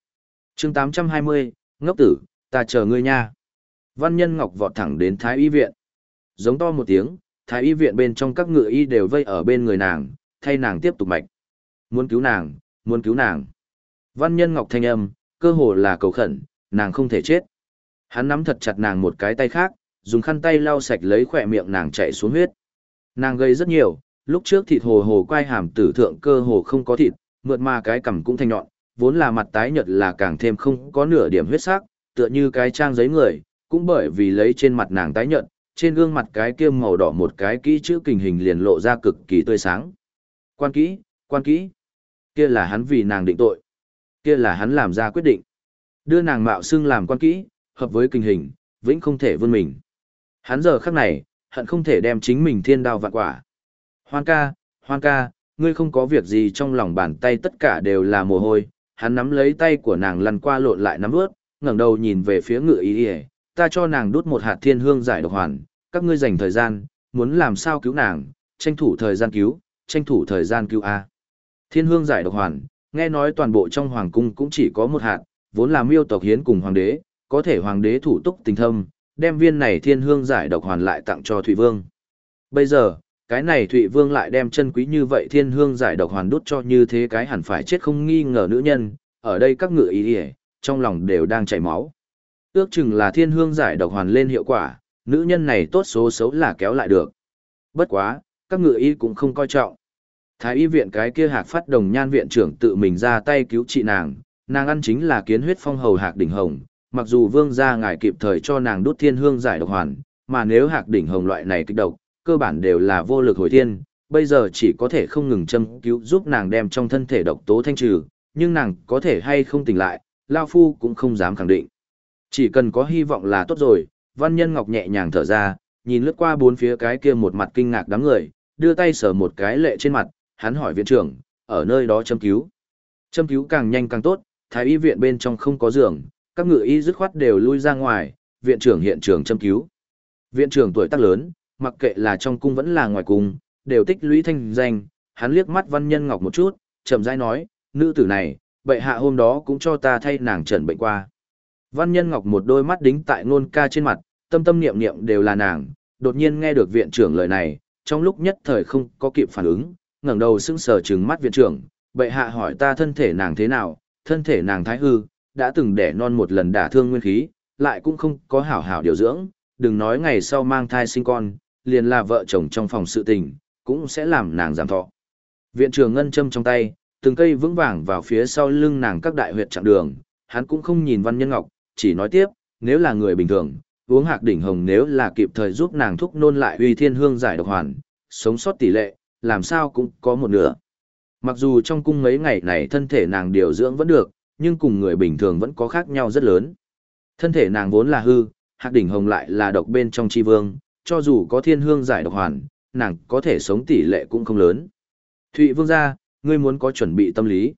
chương 820, ngốc tử, ta chờ ngươi nha. Văn nhân ngọc vọt thẳng đến thái y viện. Giống to một tiếng, thái y viện bên trong các ngựa y đều vây ở bên người nàng, thay nàng tiếp tục mạch. Muốn cứu nàng, muốn cứu nàng. Văn nhân ngọc thanh âm, cơ hồ là cầu khẩn, nàng không thể chết. Hắn nắm thật chặt nàng một cái tay khác, dùng khăn tay lau sạch lấy khỏe miệng nàng chạy xuống huyết. Nàng gây rất nhiều, lúc trước thịt hồ hồ quay hàm tử thượng cơ hồ không có thịt, mượt mà cái cằm cũng thanh nhọn, vốn là mặt tái nhợt là càng thêm không có nửa điểm huyết sắc, tựa như cái trang giấy người, cũng bởi vì lấy trên mặt nàng tái nhợt, trên gương mặt cái kia màu đỏ một cái kỹ chữ kình hình liền lộ ra cực kỳ tươi sáng. Quan kỹ, quan kỹ. Kia là hắn vì nàng định tội. Kia là hắn làm ra quyết định. Đưa nàng mạo xưng làm quan kỹ, hợp với kình hình, vĩnh không thể vươn mình. Hắn giờ khắc này, hận không thể đem chính mình thiên đao vạn quả. Hoan ca, hoan ca, ngươi không có việc gì trong lòng bàn tay tất cả đều là mồ hôi. Hắn nắm lấy tay của nàng lăn qua lộn lại nắm ướt, ngẩng đầu nhìn về phía ngự ý ỉa ta cho nàng đút một hạt thiên hương giải độc hoàn các ngươi dành thời gian muốn làm sao cứu nàng tranh thủ thời gian cứu tranh thủ thời gian cứu a. Thiên hương giải độc hoàn nghe nói toàn bộ trong hoàng cung cũng chỉ có một hạt vốn là miêu tộc hiến cùng hoàng đế có thể hoàng đế thủ túc tình thâm đem viên này thiên hương giải độc hoàn lại tặng cho thụy vương. Bây giờ cái này thụy vương lại đem chân quý như vậy thiên hương giải độc hoàn đút cho như thế cái hẳn phải chết không nghi ngờ nữ nhân ở đây các ngựa ý ỉa trong lòng đều đang chảy máu Ước chừng là thiên hương giải độc hoàn lên hiệu quả, nữ nhân này tốt số xấu là kéo lại được. Bất quá, các ngựa y cũng không coi trọng. Thái y viện cái kia hạc phát đồng nhan viện trưởng tự mình ra tay cứu trị nàng, Nàng ăn chính là kiến huyết phong hầu hạc đỉnh hồng, mặc dù vương gia ngài kịp thời cho nàng đốt thiên hương giải độc hoàn, mà nếu hạc đỉnh hồng loại này kích độc, cơ bản đều là vô lực hồi thiên, bây giờ chỉ có thể không ngừng châm cứu giúp nàng đem trong thân thể độc tố thanh trừ, nhưng nàng có thể hay không tỉnh lại, Lao Phu cũng không dám khẳng định. Chỉ cần có hy vọng là tốt rồi, Văn Nhân Ngọc nhẹ nhàng thở ra, nhìn lướt qua bốn phía cái kia một mặt kinh ngạc đám người, đưa tay sờ một cái lệ trên mặt, hắn hỏi viện trưởng, ở nơi đó châm cứu. Châm cứu càng nhanh càng tốt, thái y viện bên trong không có giường, các ngự y dứt khoát đều lui ra ngoài, viện trưởng hiện trường châm cứu. Viện trưởng tuổi tác lớn, mặc kệ là trong cung vẫn là ngoài cung, đều tích lũy thanh danh, hắn liếc mắt Văn Nhân Ngọc một chút, chậm rãi nói, nữ tử này, bệ hạ hôm đó cũng cho ta thay nàng trần bệnh qua. Văn Nhân Ngọc một đôi mắt đính tại ngôn ca trên mặt, tâm tâm niệm niệm đều là nàng, đột nhiên nghe được viện trưởng lời này, trong lúc nhất thời không có kịp phản ứng, ngẩng đầu sững sờ trừng mắt viện trưởng, bệ hạ hỏi ta thân thể nàng thế nào, thân thể nàng thái hư, đã từng đẻ non một lần đả thương nguyên khí, lại cũng không có hảo hảo điều dưỡng, đừng nói ngày sau mang thai sinh con, liền là vợ chồng trong phòng sự tình, cũng sẽ làm nàng giảm thọ. Viện trưởng ngân châm trong tay, từng cây vững vàng vào phía sau lưng nàng các đại huyệt chặng đường, hắn cũng không nhìn Văn Nhân Ngọc, chỉ nói tiếp, nếu là người bình thường, uống hạc đỉnh hồng nếu là kịp thời giúp nàng thúc nôn lại uy thiên hương giải độc hoàn, sống sót tỷ lệ, làm sao cũng có một nửa. Mặc dù trong cung mấy ngày này thân thể nàng điều dưỡng vẫn được, nhưng cùng người bình thường vẫn có khác nhau rất lớn. Thân thể nàng vốn là hư, hạc đỉnh hồng lại là độc bên trong chi vương, cho dù có thiên hương giải độc hoàn, nàng có thể sống tỷ lệ cũng không lớn. Thụy vương gia, ngươi muốn có chuẩn bị tâm lý.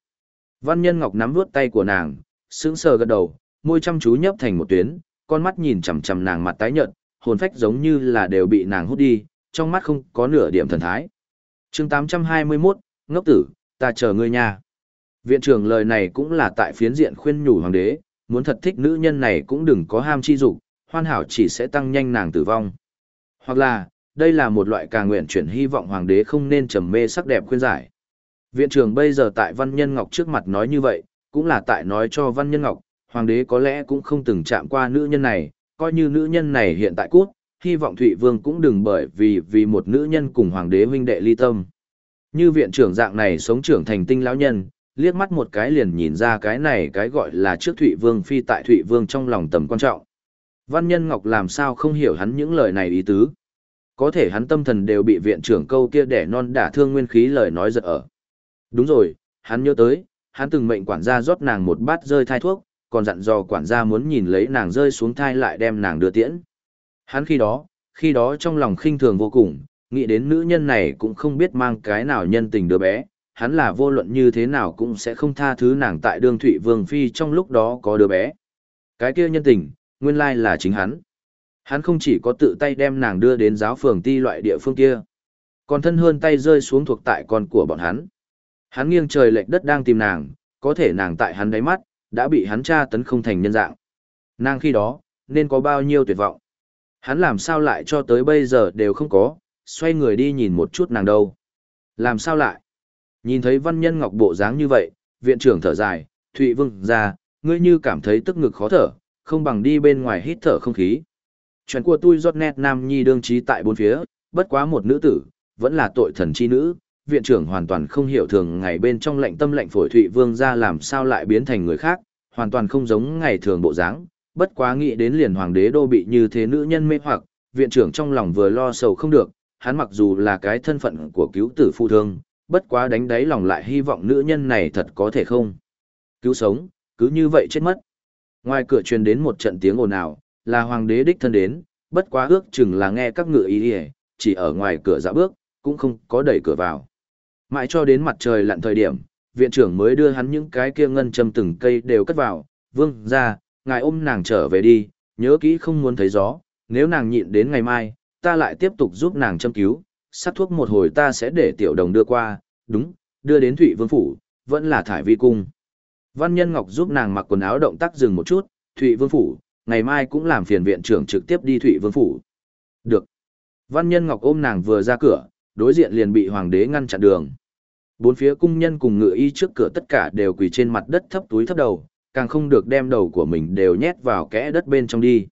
Văn nhân ngọc nắm vuốt tay của nàng, sững sờ gật đầu, môi chăm chú nhấp thành một tuyến, con mắt nhìn chằm chằm nàng mặt tái nhợt, hồn phách giống như là đều bị nàng hút đi, trong mắt không có nửa điểm thần thái. chương 821, ngốc tử, ta chờ ngươi nha. Viện trưởng lời này cũng là tại phiến diện khuyên nhủ hoàng đế, muốn thật thích nữ nhân này cũng đừng có ham chi dục, hoàn hảo chỉ sẽ tăng nhanh nàng tử vong. Hoặc là, đây là một loại càng nguyện chuyển hy vọng hoàng đế không nên trầm mê sắc đẹp khuyên giải. Viện trưởng bây giờ tại Văn Nhân Ngọc trước mặt nói như vậy, cũng là tại nói cho Văn Nhân Ngọc, hoàng đế có lẽ cũng không từng chạm qua nữ nhân này, coi như nữ nhân này hiện tại cút, hy vọng Thụy Vương cũng đừng bởi vì vì một nữ nhân cùng hoàng đế huynh đệ ly tâm. Như viện trưởng dạng này sống trưởng thành tinh lão nhân, liếc mắt một cái liền nhìn ra cái này cái gọi là trước Thụy Vương phi tại Thụy Vương trong lòng tầm quan trọng. Văn Nhân Ngọc làm sao không hiểu hắn những lời này ý tứ. Có thể hắn tâm thần đều bị viện trưởng câu kia đẻ non đả thương nguyên khí lời nói giật ở. Đúng rồi, hắn nhớ tới, hắn từng mệnh quản gia rót nàng một bát rơi thai thuốc, còn dặn dò quản gia muốn nhìn lấy nàng rơi xuống thai lại đem nàng đưa tiễn. Hắn khi đó, khi đó trong lòng khinh thường vô cùng, nghĩ đến nữ nhân này cũng không biết mang cái nào nhân tình đứa bé, hắn là vô luận như thế nào cũng sẽ không tha thứ nàng tại đương thụy vương phi trong lúc đó có đứa bé. Cái kia nhân tình, nguyên lai là chính hắn. Hắn không chỉ có tự tay đem nàng đưa đến giáo phường ti loại địa phương kia, còn thân hơn tay rơi xuống thuộc tại con của bọn hắn. Hắn nghiêng trời lệch đất đang tìm nàng, có thể nàng tại hắn đáy mắt, đã bị hắn tra tấn không thành nhân dạng. Nàng khi đó, nên có bao nhiêu tuyệt vọng. Hắn làm sao lại cho tới bây giờ đều không có, xoay người đi nhìn một chút nàng đâu. Làm sao lại? Nhìn thấy văn nhân ngọc bộ dáng như vậy, viện trưởng thở dài, Thụy Vương ra, ngươi như cảm thấy tức ngực khó thở, không bằng đi bên ngoài hít thở không khí. Chuyện của tôi giọt nét nam nhi đương trí tại bốn phía, bất quá một nữ tử, vẫn là tội thần chi nữ, viện trưởng hoàn toàn không hiểu thường ngày bên trong lệnh tâm lệnh phổi Thụy Vương ra làm sao lại biến thành người khác, hoàn toàn không giống ngày thường bộ dáng, bất quá nghĩ đến liền hoàng đế đô bị như thế nữ nhân mê hoặc, viện trưởng trong lòng vừa lo sầu không được, hắn mặc dù là cái thân phận của cứu tử phụ thương, bất quá đánh đáy lòng lại hy vọng nữ nhân này thật có thể không. Cứu sống, cứ như vậy chết mất. Ngoài cửa truyền đến một trận tiếng ồn ào, là hoàng đế đích thân đến, bất quá ước chừng là nghe các ngựa ý ý, chỉ ở ngoài cửa dạo bước, cũng không có đẩy cửa vào. Mãi cho đến mặt trời lặn thời điểm, viện trưởng mới đưa hắn những cái kia ngân châm từng cây đều cất vào, vương ra, ngài ôm nàng trở về đi, nhớ kỹ không muốn thấy gió, nếu nàng nhịn đến ngày mai, ta lại tiếp tục giúp nàng châm cứu, sát thuốc một hồi ta sẽ để tiểu đồng đưa qua, đúng, đưa đến Thụy Vương Phủ, vẫn là thải vi cung. Văn Nhân Ngọc giúp nàng mặc quần áo động tác dừng một chút, Thụy Vương Phủ, ngày mai cũng làm phiền viện trưởng trực tiếp đi Thụy Vương Phủ. Được. Văn Nhân Ngọc ôm nàng vừa ra cửa, đối diện liền bị hoàng đế ngăn chặn đường. Bốn phía cung nhân cùng ngựa y trước cửa tất cả đều quỳ trên mặt đất thấp túi thấp đầu, càng không được đem đầu của mình đều nhét vào kẽ đất bên trong đi.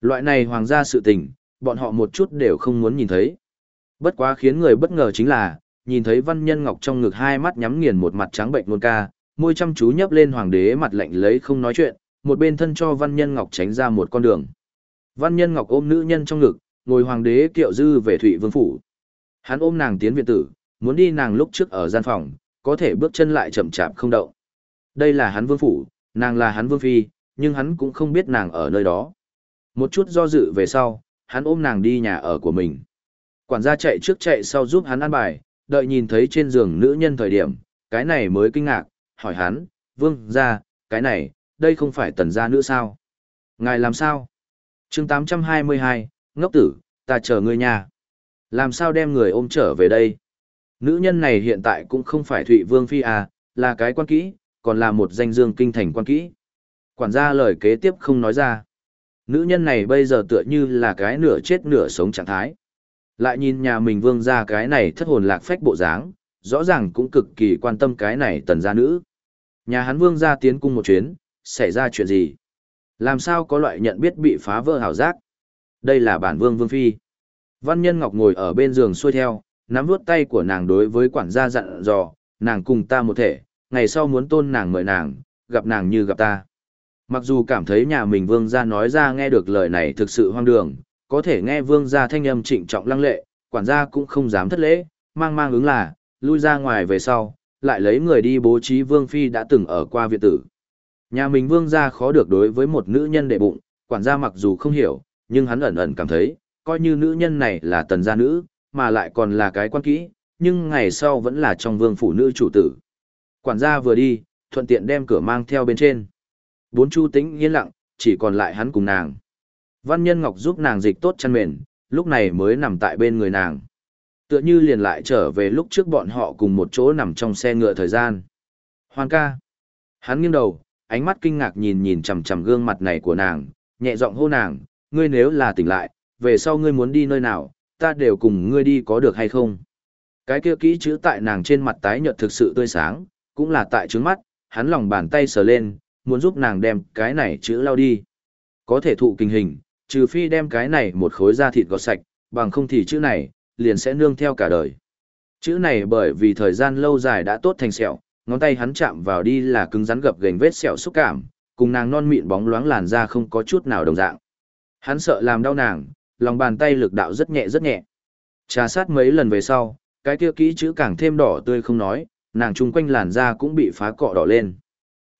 Loại này hoàng gia sự tình, bọn họ một chút đều không muốn nhìn thấy. Bất quá khiến người bất ngờ chính là, nhìn thấy văn nhân ngọc trong ngực hai mắt nhắm nghiền một mặt trắng bệnh luôn ca, môi chăm chú nhấp lên hoàng đế mặt lạnh lấy không nói chuyện, một bên thân cho văn nhân ngọc tránh ra một con đường. Văn nhân ngọc ôm nữ nhân trong ngực, ngồi hoàng đế kiệu dư về thụy vương phủ. Hắn ôm nàng tiến viện tử, muốn đi nàng lúc trước ở gian phòng, có thể bước chân lại chậm chạp không động. Đây là hắn vương phủ, nàng là hắn vương phi, nhưng hắn cũng không biết nàng ở nơi đó. Một chút do dự về sau, hắn ôm nàng đi nhà ở của mình. Quản gia chạy trước chạy sau giúp hắn ăn bài, đợi nhìn thấy trên giường nữ nhân thời điểm, cái này mới kinh ngạc, hỏi hắn, vương ra, cái này, đây không phải tần gia nữa sao? Ngài làm sao? chương 822, ngốc tử, ta chờ ngươi nhà. Làm sao đem người ôm trở về đây? Nữ nhân này hiện tại cũng không phải Thụy Vương Phi à, là cái quan kỹ, còn là một danh dương kinh thành quan kỹ. Quản gia lời kế tiếp không nói ra. Nữ nhân này bây giờ tựa như là cái nửa chết nửa sống trạng thái. Lại nhìn nhà mình vương ra cái này thất hồn lạc phách bộ dáng, rõ ràng cũng cực kỳ quan tâm cái này tần gia nữ. Nhà hắn vương ra tiến cung một chuyến, xảy ra chuyện gì? Làm sao có loại nhận biết bị phá vỡ hào giác? Đây là bản vương vương phi. Văn nhân ngọc ngồi ở bên giường xuôi theo, nắm vuốt tay của nàng đối với quản gia dặn dò, nàng cùng ta một thể, ngày sau muốn tôn nàng mời nàng, gặp nàng như gặp ta. Mặc dù cảm thấy nhà mình vương gia nói ra nghe được lời này thực sự hoang đường, có thể nghe vương gia thanh âm trịnh trọng lăng lệ, quản gia cũng không dám thất lễ, mang mang ứng là, lui ra ngoài về sau, lại lấy người đi bố trí vương phi đã từng ở qua viện tử. Nhà mình vương gia khó được đối với một nữ nhân đệ bụng, quản gia mặc dù không hiểu, nhưng hắn ẩn ẩn cảm thấy, coi như nữ nhân này là tần gia nữ, mà lại còn là cái quan kỹ, nhưng ngày sau vẫn là trong vương phủ nữ chủ tử. Quản gia vừa đi, thuận tiện đem cửa mang theo bên trên. Bốn chu tĩnh yên lặng, chỉ còn lại hắn cùng nàng. Văn nhân ngọc giúp nàng dịch tốt chăn mền, lúc này mới nằm tại bên người nàng. Tựa như liền lại trở về lúc trước bọn họ cùng một chỗ nằm trong xe ngựa thời gian. Hoan ca. Hắn nghiêng đầu, ánh mắt kinh ngạc nhìn nhìn chằm chằm gương mặt này của nàng, nhẹ giọng hô nàng, ngươi nếu là tỉnh lại, về sau ngươi muốn đi nơi nào, ta đều cùng ngươi đi có được hay không? Cái kia kỹ chữ tại nàng trên mặt tái nhợt thực sự tươi sáng, cũng là tại trứng mắt, hắn lòng bàn tay sờ lên, muốn giúp nàng đem cái này chữ lao đi. Có thể thụ kinh hình, trừ phi đem cái này một khối da thịt gọt sạch, bằng không thì chữ này, liền sẽ nương theo cả đời. Chữ này bởi vì thời gian lâu dài đã tốt thành sẹo, ngón tay hắn chạm vào đi là cứng rắn gập gềnh vết sẹo xúc cảm, cùng nàng non mịn bóng loáng làn da không có chút nào đồng dạng. Hắn sợ làm đau nàng, lòng bàn tay lực đạo rất nhẹ rất nhẹ. Trà sát mấy lần về sau, cái kia kỹ chữ càng thêm đỏ tươi không nói, nàng chung quanh làn da cũng bị phá cọ đỏ lên.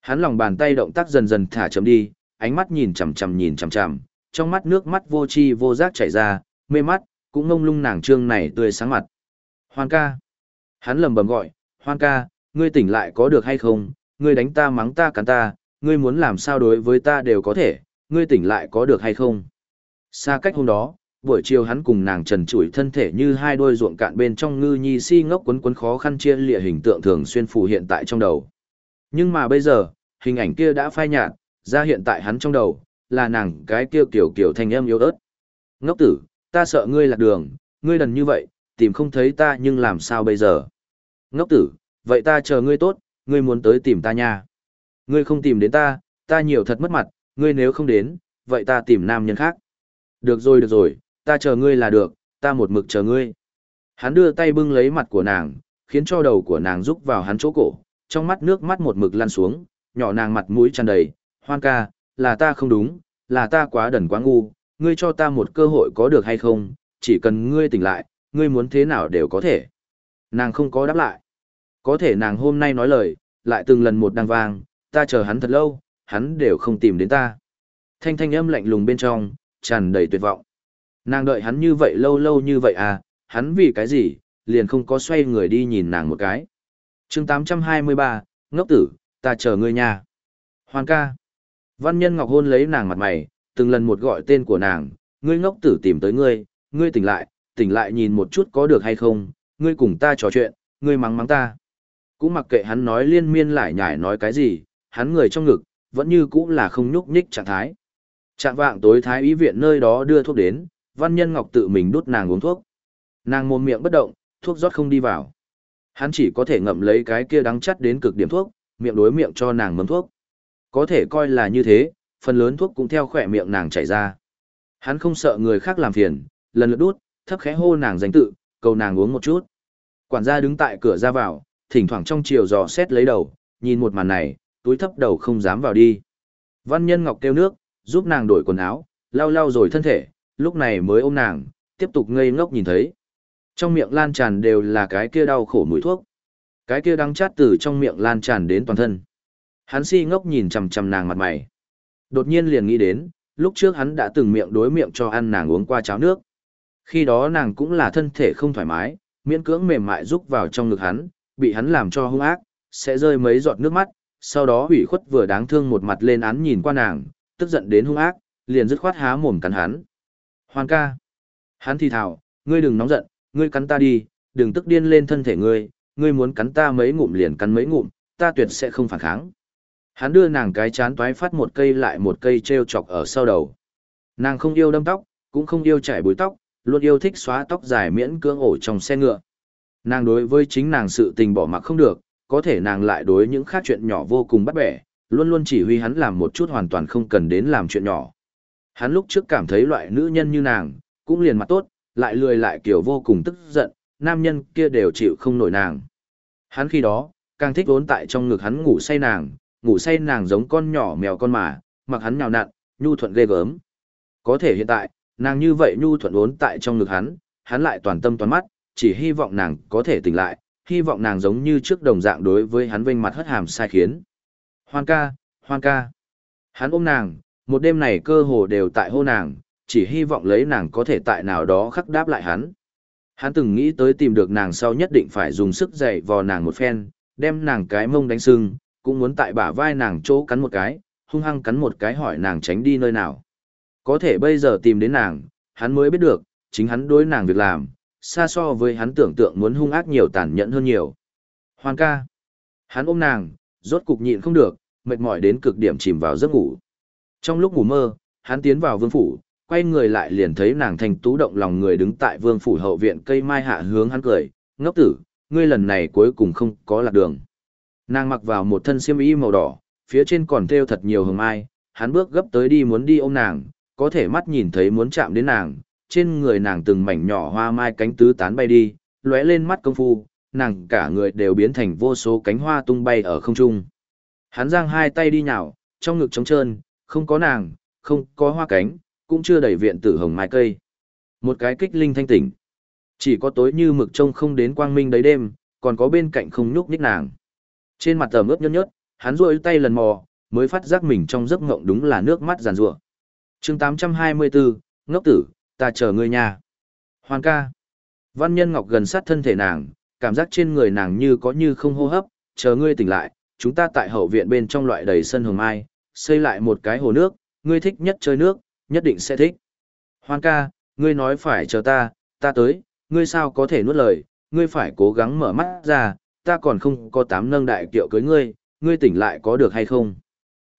Hắn lòng bàn tay động tác dần dần thả chấm đi, ánh mắt nhìn chằm chằm nhìn chằm chằm, trong mắt nước mắt vô chi vô giác chảy ra, mê mắt, cũng ngông lung nàng trương này tươi sáng mặt. Hoan ca. Hắn lầm bầm gọi, Hoan ca, ngươi tỉnh lại có được hay không, ngươi đánh ta mắng ta cắn ta, ngươi muốn làm sao đối với ta đều có thể, ngươi tỉnh lại có được hay không. Xa cách hôm đó, buổi chiều hắn cùng nàng trần trụi thân thể như hai đôi ruộng cạn bên trong ngư nhi si ngốc quấn quấn khó khăn chia lịa hình tượng thường xuyên phù hiện tại trong đầu. Nhưng mà bây giờ, hình ảnh kia đã phai nhạt, ra hiện tại hắn trong đầu, là nàng cái kia kiểu kiểu thanh âm yếu ớt. Ngốc tử, ta sợ ngươi lạc đường, ngươi đần như vậy, tìm không thấy ta nhưng làm sao bây giờ. Ngốc tử, vậy ta chờ ngươi tốt, ngươi muốn tới tìm ta nha. Ngươi không tìm đến ta, ta nhiều thật mất mặt, ngươi nếu không đến, vậy ta tìm nam nhân khác. Được rồi được rồi, ta chờ ngươi là được, ta một mực chờ ngươi. Hắn đưa tay bưng lấy mặt của nàng, khiến cho đầu của nàng rúc vào hắn chỗ cổ, trong mắt nước mắt một mực lăn xuống, nhỏ nàng mặt mũi tràn đầy, hoan ca, là ta không đúng, là ta quá đần quá ngu, ngươi cho ta một cơ hội có được hay không, chỉ cần ngươi tỉnh lại, ngươi muốn thế nào đều có thể. Nàng không có đáp lại. Có thể nàng hôm nay nói lời, lại từng lần một đang vang, ta chờ hắn thật lâu, hắn đều không tìm đến ta. Thanh thanh âm lạnh lùng bên trong, tràn đầy tuyệt vọng. Nàng đợi hắn như vậy lâu lâu như vậy à, hắn vì cái gì, liền không có xoay người đi nhìn nàng một cái. chương 823, ngốc tử, ta chờ ngươi nha. Hoàn ca. Văn nhân ngọc hôn lấy nàng mặt mày, từng lần một gọi tên của nàng, ngươi ngốc tử tìm tới ngươi, ngươi tỉnh lại, tỉnh lại nhìn một chút có được hay không, ngươi cùng ta trò chuyện, ngươi mắng mắng ta. Cũng mặc kệ hắn nói liên miên lại nhải nói cái gì, hắn người trong ngực, vẫn như cũng là không nhúc nhích trạng thái. Trạng vạng tối thái y viện nơi đó đưa thuốc đến, văn nhân ngọc tự mình đút nàng uống thuốc. Nàng mồm miệng bất động, thuốc rót không đi vào. Hắn chỉ có thể ngậm lấy cái kia đắng chắt đến cực điểm thuốc, miệng đối miệng cho nàng mấm thuốc. Có thể coi là như thế, phần lớn thuốc cũng theo khỏe miệng nàng chảy ra. Hắn không sợ người khác làm phiền, lần lượt đút, thấp khẽ hô nàng danh tự, cầu nàng uống một chút. Quản gia đứng tại cửa ra vào, thỉnh thoảng trong chiều dò xét lấy đầu, nhìn một màn này, túi thấp đầu không dám vào đi. Văn nhân ngọc kêu nước, giúp nàng đổi quần áo, lau lau rồi thân thể, lúc này mới ôm nàng, tiếp tục ngây ngốc nhìn thấy. Trong miệng lan tràn đều là cái kia đau khổ mùi thuốc. Cái kia đắng chát từ trong miệng lan tràn đến toàn thân. Hắn si ngốc nhìn chằm chằm nàng mặt mày. Đột nhiên liền nghĩ đến, lúc trước hắn đã từng miệng đối miệng cho ăn nàng uống qua cháo nước. Khi đó nàng cũng là thân thể không thoải mái, miễn cưỡng mềm mại rúc vào trong ngực hắn, bị hắn làm cho hung ác, sẽ rơi mấy giọt nước mắt, sau đó ủy khuất vừa đáng thương một mặt lên án nhìn qua nàng, tức giận đến hung ác, liền dứt khoát há mồm cắn hắn. Hoan ca. Hắn thì thào, ngươi đừng nóng giận, ngươi cắn ta đi, đừng tức điên lên thân thể ngươi, ngươi muốn cắn ta mấy ngụm liền cắn mấy ngụm, ta tuyệt sẽ không phản kháng. Hắn đưa nàng cái chán toái phát một cây lại một cây treo chọc ở sau đầu. Nàng không yêu đâm tóc, cũng không yêu chải búi tóc, luôn yêu thích xóa tóc dài miễn cưỡng ổ trong xe ngựa. Nàng đối với chính nàng sự tình bỏ mặc không được, có thể nàng lại đối những khác chuyện nhỏ vô cùng bắt bẻ, luôn luôn chỉ huy hắn làm một chút hoàn toàn không cần đến làm chuyện nhỏ. Hắn lúc trước cảm thấy loại nữ nhân như nàng, cũng liền mặt tốt, lại lười lại kiểu vô cùng tức giận, nam nhân kia đều chịu không nổi nàng. Hắn khi đó, càng thích vốn tại trong ngực hắn ngủ say nàng, ngủ say nàng giống con nhỏ mèo con mà, mặc hắn nhào nặn, nhu thuận ghê gớm. Có thể hiện tại, nàng như vậy nhu thuận ốn tại trong ngực hắn, hắn lại toàn tâm toàn mắt, chỉ hy vọng nàng có thể tỉnh lại, hy vọng nàng giống như trước đồng dạng đối với hắn vênh mặt hất hàm sai khiến. Hoan ca, hoan ca. Hắn ôm nàng, một đêm này cơ hồ đều tại hô nàng, chỉ hy vọng lấy nàng có thể tại nào đó khắc đáp lại hắn. Hắn từng nghĩ tới tìm được nàng sau nhất định phải dùng sức dậy vò nàng một phen, đem nàng cái mông đánh sưng, cũng muốn tại bả vai nàng chỗ cắn một cái, hung hăng cắn một cái hỏi nàng tránh đi nơi nào. Có thể bây giờ tìm đến nàng, hắn mới biết được, chính hắn đối nàng việc làm, xa so với hắn tưởng tượng muốn hung ác nhiều tàn nhẫn hơn nhiều. Hoan ca. Hắn ôm nàng, rốt cục nhịn không được, mệt mỏi đến cực điểm chìm vào giấc ngủ. Trong lúc ngủ mơ, hắn tiến vào vương phủ, quay người lại liền thấy nàng thành tú động lòng người đứng tại vương phủ hậu viện cây mai hạ hướng hắn cười, ngốc tử, ngươi lần này cuối cùng không có lạc đường. Nàng mặc vào một thân xiêm y màu đỏ, phía trên còn thêu thật nhiều hồng mai, hắn bước gấp tới đi muốn đi ôm nàng, có thể mắt nhìn thấy muốn chạm đến nàng, trên người nàng từng mảnh nhỏ hoa mai cánh tứ tán bay đi, lóe lên mắt công phu, nàng cả người đều biến thành vô số cánh hoa tung bay ở không trung. Hắn giang hai tay đi nhào, trong ngực trống trơn, không có nàng, không có hoa cánh, cũng chưa đầy viện tử hồng mai cây. Một cái kích linh thanh tỉnh. Chỉ có tối như mực trông không đến quang minh đấy đêm, còn có bên cạnh không nhúc nhích nàng. Trên mặt tầm ướp nhớt nhớt, hắn rôi tay lần mò, mới phát giác mình trong giấc ngộng đúng là nước mắt giàn rủa. chương 824, ngốc tử, ta chờ ngươi nhà. Hoàn ca. Văn nhân ngọc gần sát thân thể nàng, cảm giác trên người nàng như có như không hô hấp, chờ ngươi tỉnh lại, chúng ta tại hậu viện bên trong loại đầy sân hồng mai, xây lại một cái hồ nước, ngươi thích nhất chơi nước, nhất định sẽ thích. Hoan ca, ngươi nói phải chờ ta, ta tới, ngươi sao có thể nuốt lời, ngươi phải cố gắng mở mắt ra, ta còn không có tám nâng đại kiệu cưới ngươi, ngươi tỉnh lại có được hay không?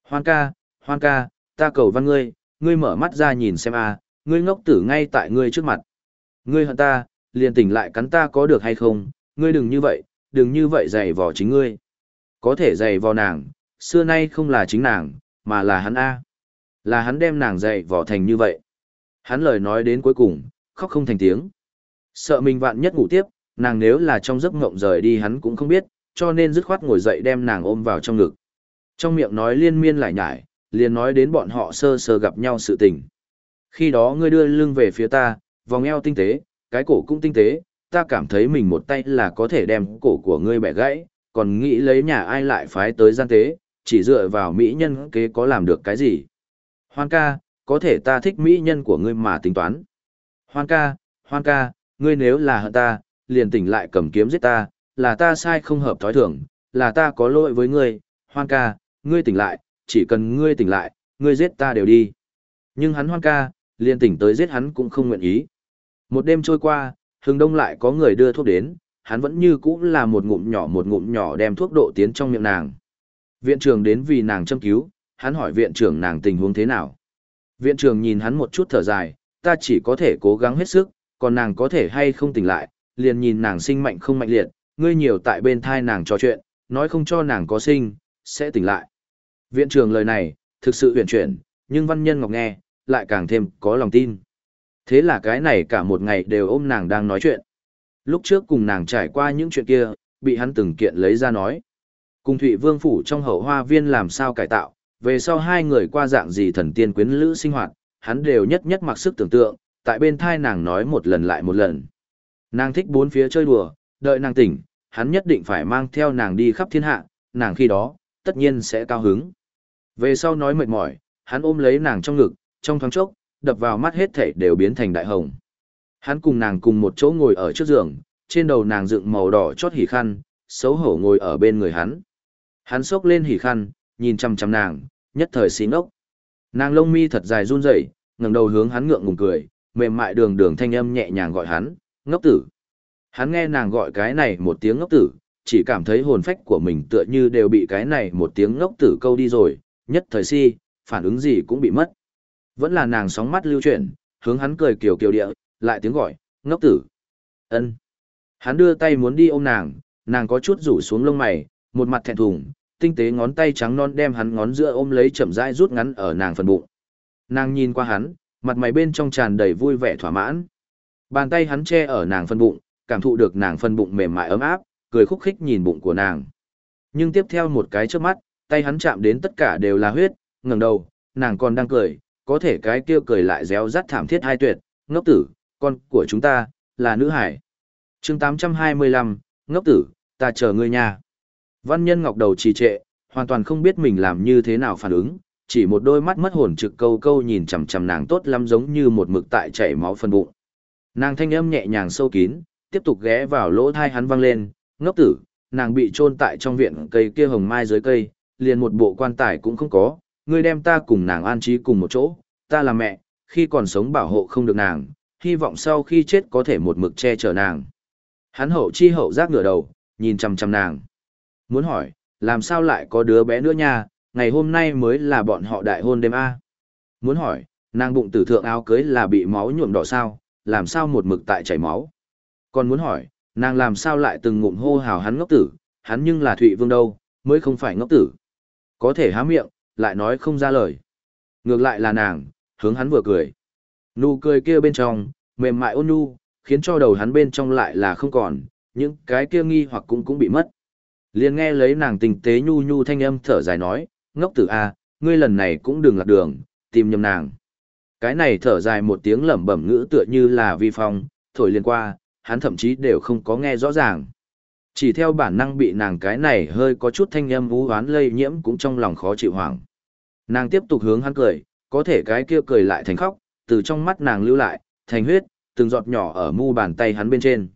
Hoan ca, hoan ca, ta cầu văn ngươi, ngươi mở mắt ra nhìn xem a, à, ngươi ngốc tử ngay tại ngươi trước mặt. Ngươi hận ta, liền tỉnh lại cắn ta có được hay không, ngươi đừng như vậy, đừng như vậy dày vò chính ngươi. Có thể dày vò nàng, xưa nay không là chính nàng, mà là hắn A. Là hắn đem nàng dày vò thành như vậy. Hắn lời nói đến cuối cùng, khóc không thành tiếng. Sợ mình vạn nhất ngủ tiếp, nàng nếu là trong giấc ngộng rời đi hắn cũng không biết, cho nên dứt khoát ngồi dậy đem nàng ôm vào trong ngực. Trong miệng nói liên miên lại nhải, liền nói đến bọn họ sơ sơ gặp nhau sự tình. Khi đó ngươi đưa lưng về phía ta, vòng eo tinh tế, cái cổ cũng tinh tế, ta cảm thấy mình một tay là có thể đem cổ của ngươi bẻ gãy, còn nghĩ lấy nhà ai lại phái tới gian tế, chỉ dựa vào mỹ nhân kế có làm được cái gì. Hoan ca, có thể ta thích mỹ nhân của ngươi mà tính toán. Hoan ca, hoan ca, ngươi nếu là hận ta, liền tỉnh lại cầm kiếm giết ta, là ta sai không hợp thói thường, là ta có lỗi với ngươi, hoan ca, ngươi tỉnh lại, chỉ cần ngươi tỉnh lại, ngươi giết ta đều đi. Nhưng hắn hoan ca, liền tỉnh tới giết hắn cũng không nguyện ý. Một đêm trôi qua, hừng đông lại có người đưa thuốc đến, hắn vẫn như cũ là một ngụm nhỏ một ngụm nhỏ đem thuốc độ tiến trong miệng nàng. Viện trưởng đến vì nàng châm cứu, hắn hỏi viện trưởng nàng tình huống thế nào. Viện trưởng nhìn hắn một chút thở dài, ta chỉ có thể cố gắng hết sức, còn nàng có thể hay không tỉnh lại, liền nhìn nàng sinh mạnh không mạnh liệt, ngươi nhiều tại bên thai nàng trò chuyện, nói không cho nàng có sinh, sẽ tỉnh lại. Viện trưởng lời này, thực sự huyền chuyển, nhưng văn nhân ngọc nghe, lại càng thêm có lòng tin. Thế là cái này cả một ngày đều ôm nàng đang nói chuyện. Lúc trước cùng nàng trải qua những chuyện kia, bị hắn từng kiện lấy ra nói. Cùng Thụy Vương phủ trong hậu hoa viên làm sao cải tạo, về sau hai người qua dạng gì thần tiên quyến lữ sinh hoạt, hắn đều nhất nhất mặc sức tưởng tượng, tại bên thai nàng nói một lần lại một lần. Nàng thích bốn phía chơi đùa, đợi nàng tỉnh, hắn nhất định phải mang theo nàng đi khắp thiên hạ, nàng khi đó, tất nhiên sẽ cao hứng. Về sau nói mệt mỏi, hắn ôm lấy nàng trong ngực, trong thoáng chốc, đập vào mắt hết thảy đều biến thành đại hồng. Hắn cùng nàng cùng một chỗ ngồi ở trước giường, trên đầu nàng dựng màu đỏ chót hỉ khăn, xấu hổ ngồi ở bên người hắn. Hắn xốc lên hỉ khăn, nhìn chăm chăm nàng, nhất thời xí ốc. Nàng lông mi thật dài run rẩy, ngẩng đầu hướng hắn ngượng ngùng cười, mềm mại đường đường thanh âm nhẹ nhàng gọi hắn, ngốc tử. Hắn nghe nàng gọi cái này một tiếng ngốc tử, chỉ cảm thấy hồn phách của mình tựa như đều bị cái này một tiếng ngốc tử câu đi rồi, nhất thời si, phản ứng gì cũng bị mất. Vẫn là nàng sóng mắt lưu chuyển, hướng hắn cười kiều kiều địa, lại tiếng gọi, ngốc tử. ân Hắn đưa tay muốn đi ôm nàng, nàng có chút rủ xuống lông mày, một mặt thẹn thùng, tinh tế ngón tay trắng non đem hắn ngón giữa ôm lấy chậm rãi rút ngắn ở nàng phần bụng. Nàng nhìn qua hắn, mặt mày bên trong tràn đầy vui vẻ thỏa mãn. Bàn tay hắn che ở nàng phân bụng, cảm thụ được nàng phân bụng mềm mại ấm áp, cười khúc khích nhìn bụng của nàng. Nhưng tiếp theo một cái trước mắt, tay hắn chạm đến tất cả đều là huyết, ngẩng đầu, nàng còn đang cười, có thể cái kia cười lại réo rắt thảm thiết hai tuyệt, ngốc tử, con của chúng ta, là nữ hải. chương 825, ngốc tử, ta chờ ngươi nha. Văn nhân ngọc đầu trì trệ, hoàn toàn không biết mình làm như thế nào phản ứng, chỉ một đôi mắt mất hồn trực câu câu nhìn chằm chằm nàng tốt lắm giống như một mực tại chảy máu phân bụng. Nàng thanh âm nhẹ nhàng sâu kín, tiếp tục ghé vào lỗ thai hắn văng lên, ngốc tử, nàng bị chôn tại trong viện cây kia hồng mai dưới cây, liền một bộ quan tài cũng không có, ngươi đem ta cùng nàng an trí cùng một chỗ, ta là mẹ, khi còn sống bảo hộ không được nàng, hy vọng sau khi chết có thể một mực che chở nàng. Hắn hậu chi hậu giác ngửa đầu, nhìn chằm chằm nàng. Muốn hỏi, làm sao lại có đứa bé nữa nha, ngày hôm nay mới là bọn họ đại hôn đêm A. Muốn hỏi, nàng bụng tử thượng áo cưới là bị máu nhuộm đỏ sao, làm sao một mực tại chảy máu. Còn muốn hỏi, nàng làm sao lại từng ngụm hô hào hắn ngốc tử, hắn nhưng là Thụy Vương đâu, mới không phải ngốc tử. Có thể há miệng, lại nói không ra lời. Ngược lại là nàng, hướng hắn vừa cười. Nụ cười kia bên trong, mềm mại ôn nhu, khiến cho đầu hắn bên trong lại là không còn, những cái kia nghi hoặc cũng cũng bị mất. Liền nghe lấy nàng tình tế nhu nhu thanh âm thở dài nói, ngốc tử a, ngươi lần này cũng đừng lạc đường, tìm nhầm nàng. Cái này thở dài một tiếng lẩm bẩm ngữ tựa như là vi phong, thổi liền qua, hắn thậm chí đều không có nghe rõ ràng. Chỉ theo bản năng bị nàng cái này hơi có chút thanh âm vũ hoán lây nhiễm cũng trong lòng khó chịu hoảng. Nàng tiếp tục hướng hắn cười, có thể cái kia cười lại thành khóc, từ trong mắt nàng lưu lại, thành huyết, từng giọt nhỏ ở mu bàn tay hắn bên trên.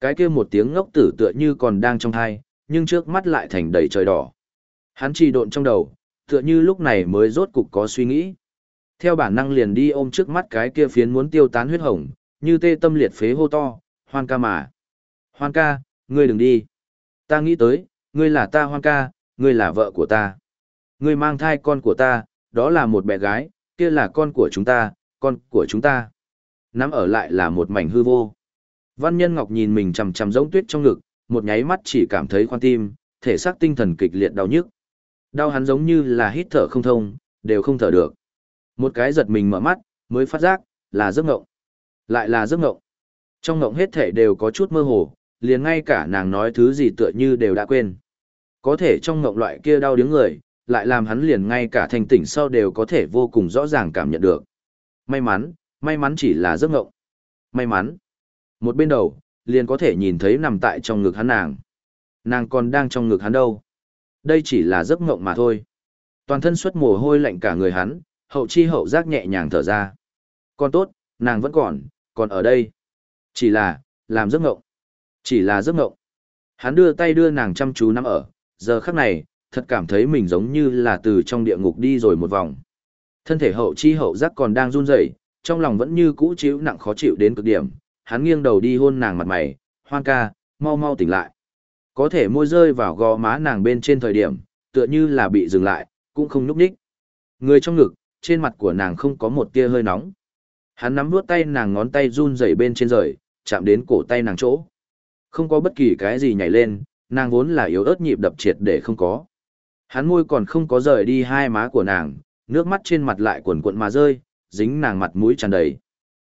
Cái kia một tiếng ngốc tử tựa như còn đang trong thai, nhưng trước mắt lại thành đầy trời đỏ. Hắn trì độn trong đầu, tựa như lúc này mới rốt cục có suy nghĩ. Theo bản năng liền đi ôm trước mắt cái kia phiến muốn tiêu tán huyết hồng, như tê tâm liệt phế hô to, hoan ca mà. Hoan ca, ngươi đừng đi. Ta nghĩ tới, ngươi là ta hoan ca, ngươi là vợ của ta. Ngươi mang thai con của ta, đó là một bé gái, kia là con của chúng ta, con của chúng ta. Nắm ở lại là một mảnh hư vô. Văn Nhân Ngọc nhìn mình chằm chằm giống tuyết trong ngực, một nháy mắt chỉ cảm thấy khoan tim, thể xác tinh thần kịch liệt đau nhức. Đau hắn giống như là hít thở không thông, đều không thở được. Một cái giật mình mở mắt, mới phát giác, là giấc ngộng. Lại là giấc ngộng. Trong ngộng hết thể đều có chút mơ hồ, liền ngay cả nàng nói thứ gì tựa như đều đã quên. Có thể trong ngộng loại kia đau điếng người, lại làm hắn liền ngay cả thành tỉnh sau đều có thể vô cùng rõ ràng cảm nhận được. May mắn, may mắn chỉ là giấc ngộng. May mắn. Một bên đầu, liền có thể nhìn thấy nằm tại trong ngực hắn nàng. Nàng còn đang trong ngực hắn đâu. Đây chỉ là giấc ngộng mà thôi. Toàn thân xuất mồ hôi lạnh cả người hắn, hậu chi hậu giác nhẹ nhàng thở ra. Còn tốt, nàng vẫn còn, còn ở đây. Chỉ là, làm giấc ngộng. Chỉ là giấc ngộng. Hắn đưa tay đưa nàng chăm chú nắm ở, giờ khắc này, thật cảm thấy mình giống như là từ trong địa ngục đi rồi một vòng. Thân thể hậu chi hậu giác còn đang run rẩy, trong lòng vẫn như cũ chịu nặng khó chịu đến cực điểm, hắn nghiêng đầu đi hôn nàng mặt mày, hoan ca, mau mau tỉnh lại. Có thể môi rơi vào gò má nàng bên trên thời điểm, tựa như là bị dừng lại, cũng không núp đích. Người trong ngực, trên mặt của nàng không có một tia hơi nóng. Hắn nắm nuốt tay nàng ngón tay run rẩy bên trên rời, chạm đến cổ tay nàng chỗ. Không có bất kỳ cái gì nhảy lên, nàng vốn là yếu ớt nhịp đập triệt để không có. Hắn môi còn không có rời đi hai má của nàng, nước mắt trên mặt lại cuộn cuộn mà rơi, dính nàng mặt mũi tràn đầy.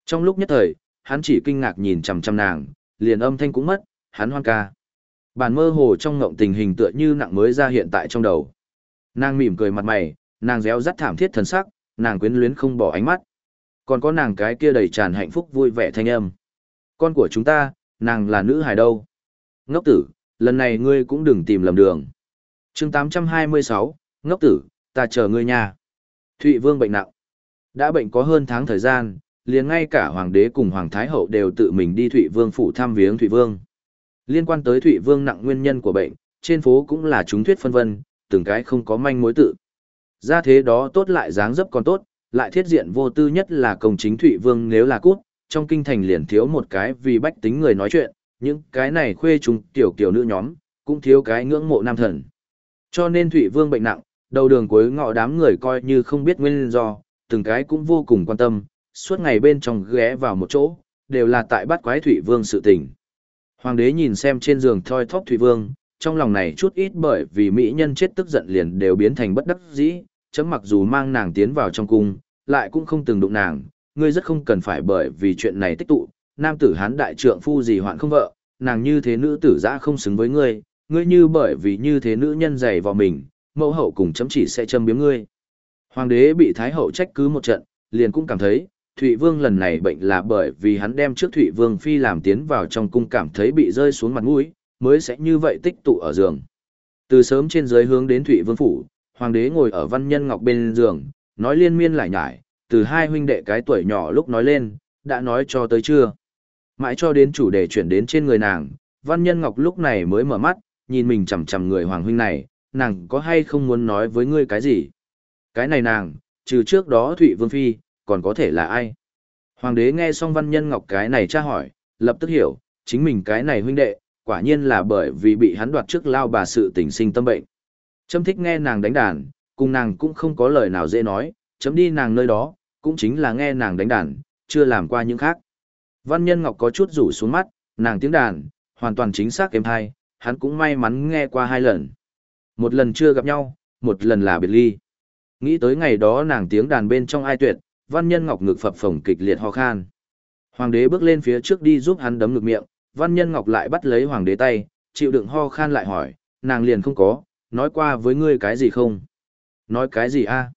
Trong lúc nhất thời, hắn chỉ kinh ngạc nhìn chằm chằm nàng, liền âm thanh cũng mất, hắn hoan ca. Bản mơ hồ trong ngộng tình hình tựa như nặng mới ra hiện tại trong đầu. Nàng mỉm cười mặt mày, nàng réo rắt thảm thiết thần sắc, nàng quyến luyến không bỏ ánh mắt. Còn có nàng cái kia đầy tràn hạnh phúc vui vẻ thanh âm. Con của chúng ta, nàng là nữ hài đâu. Ngốc tử, lần này ngươi cũng đừng tìm lầm đường. chương 826, ngốc tử, ta chờ ngươi nha. Thụy Vương bệnh nặng. Đã bệnh có hơn tháng thời gian, liền ngay cả Hoàng đế cùng Hoàng Thái Hậu đều tự mình đi Thụy Vương phủ thăm viếng Thụy Vương. Liên quan tới Thụy Vương nặng nguyên nhân của bệnh, trên phố cũng là chúng thuyết phân vân, từng cái không có manh mối tự. Ra thế đó tốt lại dáng dấp còn tốt, lại thiết diện vô tư nhất là công chính Thụy Vương nếu là cút, trong kinh thành liền thiếu một cái vì bách tính người nói chuyện, những cái này khuê chúng tiểu kiểu nữ nhóm, cũng thiếu cái ngưỡng mộ nam thần. Cho nên Thụy Vương bệnh nặng, đầu đường cuối ngọ đám người coi như không biết nguyên do, từng cái cũng vô cùng quan tâm, suốt ngày bên trong ghé vào một chỗ, đều là tại bắt quái Thụy Vương sự tình. Hoàng đế nhìn xem trên giường thoi thóp Thụy Vương, trong lòng này chút ít bởi vì mỹ nhân chết tức giận liền đều biến thành bất đắc dĩ, chấm mặc dù mang nàng tiến vào trong cung, lại cũng không từng đụng nàng, ngươi rất không cần phải bởi vì chuyện này tích tụ, nam tử hán đại trượng phu gì hoạn không vợ, nàng như thế nữ tử dã không xứng với ngươi, ngươi như bởi vì như thế nữ nhân dày vào mình, mẫu hậu cùng chấm chỉ sẽ châm biếm ngươi. Hoàng đế bị thái hậu trách cứ một trận, liền cũng cảm thấy, Thụy Vương lần này bệnh là bởi vì hắn đem trước Thụy Vương phi làm tiến vào trong cung cảm thấy bị rơi xuống mặt mũi, mới sẽ như vậy tích tụ ở giường. Từ sớm trên dưới hướng đến Thụy Vương phủ, hoàng đế ngồi ở văn nhân ngọc bên giường, nói liên miên lại nhải, từ hai huynh đệ cái tuổi nhỏ lúc nói lên, đã nói cho tới chưa. Mãi cho đến chủ đề chuyển đến trên người nàng, văn nhân ngọc lúc này mới mở mắt, nhìn mình chằm chằm người hoàng huynh này, nàng có hay không muốn nói với ngươi cái gì? Cái này nàng, trừ trước đó Thụy Vương Phi, còn có thể là ai? Hoàng đế nghe xong văn nhân ngọc cái này tra hỏi, lập tức hiểu, chính mình cái này huynh đệ, quả nhiên là bởi vì bị hắn đoạt trước lao bà sự tình sinh tâm bệnh. Chấm thích nghe nàng đánh đàn, cùng nàng cũng không có lời nào dễ nói, chấm đi nàng nơi đó, cũng chính là nghe nàng đánh đàn, chưa làm qua những khác. Văn nhân ngọc có chút rủ xuống mắt, nàng tiếng đàn, hoàn toàn chính xác êm hai, hắn cũng may mắn nghe qua hai lần. Một lần chưa gặp nhau, một lần là biệt ly. Nghĩ tới ngày đó nàng tiếng đàn bên trong ai tuyệt, văn nhân ngọc ngực phập phồng kịch liệt ho khan. Hoàng đế bước lên phía trước đi giúp hắn đấm ngực miệng, văn nhân ngọc lại bắt lấy hoàng đế tay, chịu đựng ho khan lại hỏi, nàng liền không có, nói qua với ngươi cái gì không? Nói cái gì a?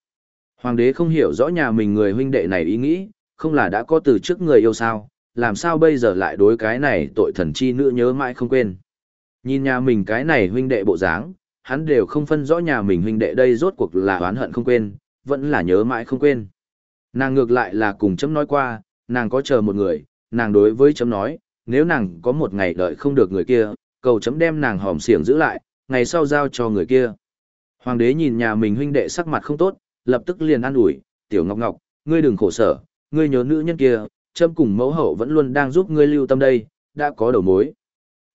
Hoàng đế không hiểu rõ nhà mình người huynh đệ này ý nghĩ, không là đã có từ trước người yêu sao, làm sao bây giờ lại đối cái này tội thần chi nữ nhớ mãi không quên. Nhìn nhà mình cái này huynh đệ bộ dáng, hắn đều không phân rõ nhà mình huynh đệ đây rốt cuộc là oán hận không quên, vẫn là nhớ mãi không quên. Nàng ngược lại là cùng chấm nói qua, nàng có chờ một người, nàng đối với chấm nói, nếu nàng có một ngày đợi không được người kia, cầu chấm đem nàng hòm xiềng giữ lại, ngày sau giao cho người kia. Hoàng đế nhìn nhà mình huynh đệ sắc mặt không tốt, lập tức liền an ủi, tiểu ngọc ngọc, ngươi đừng khổ sở, ngươi nhớ nữ nhân kia, châm cùng mẫu hậu vẫn luôn đang giúp ngươi lưu tâm đây, đã có đầu mối.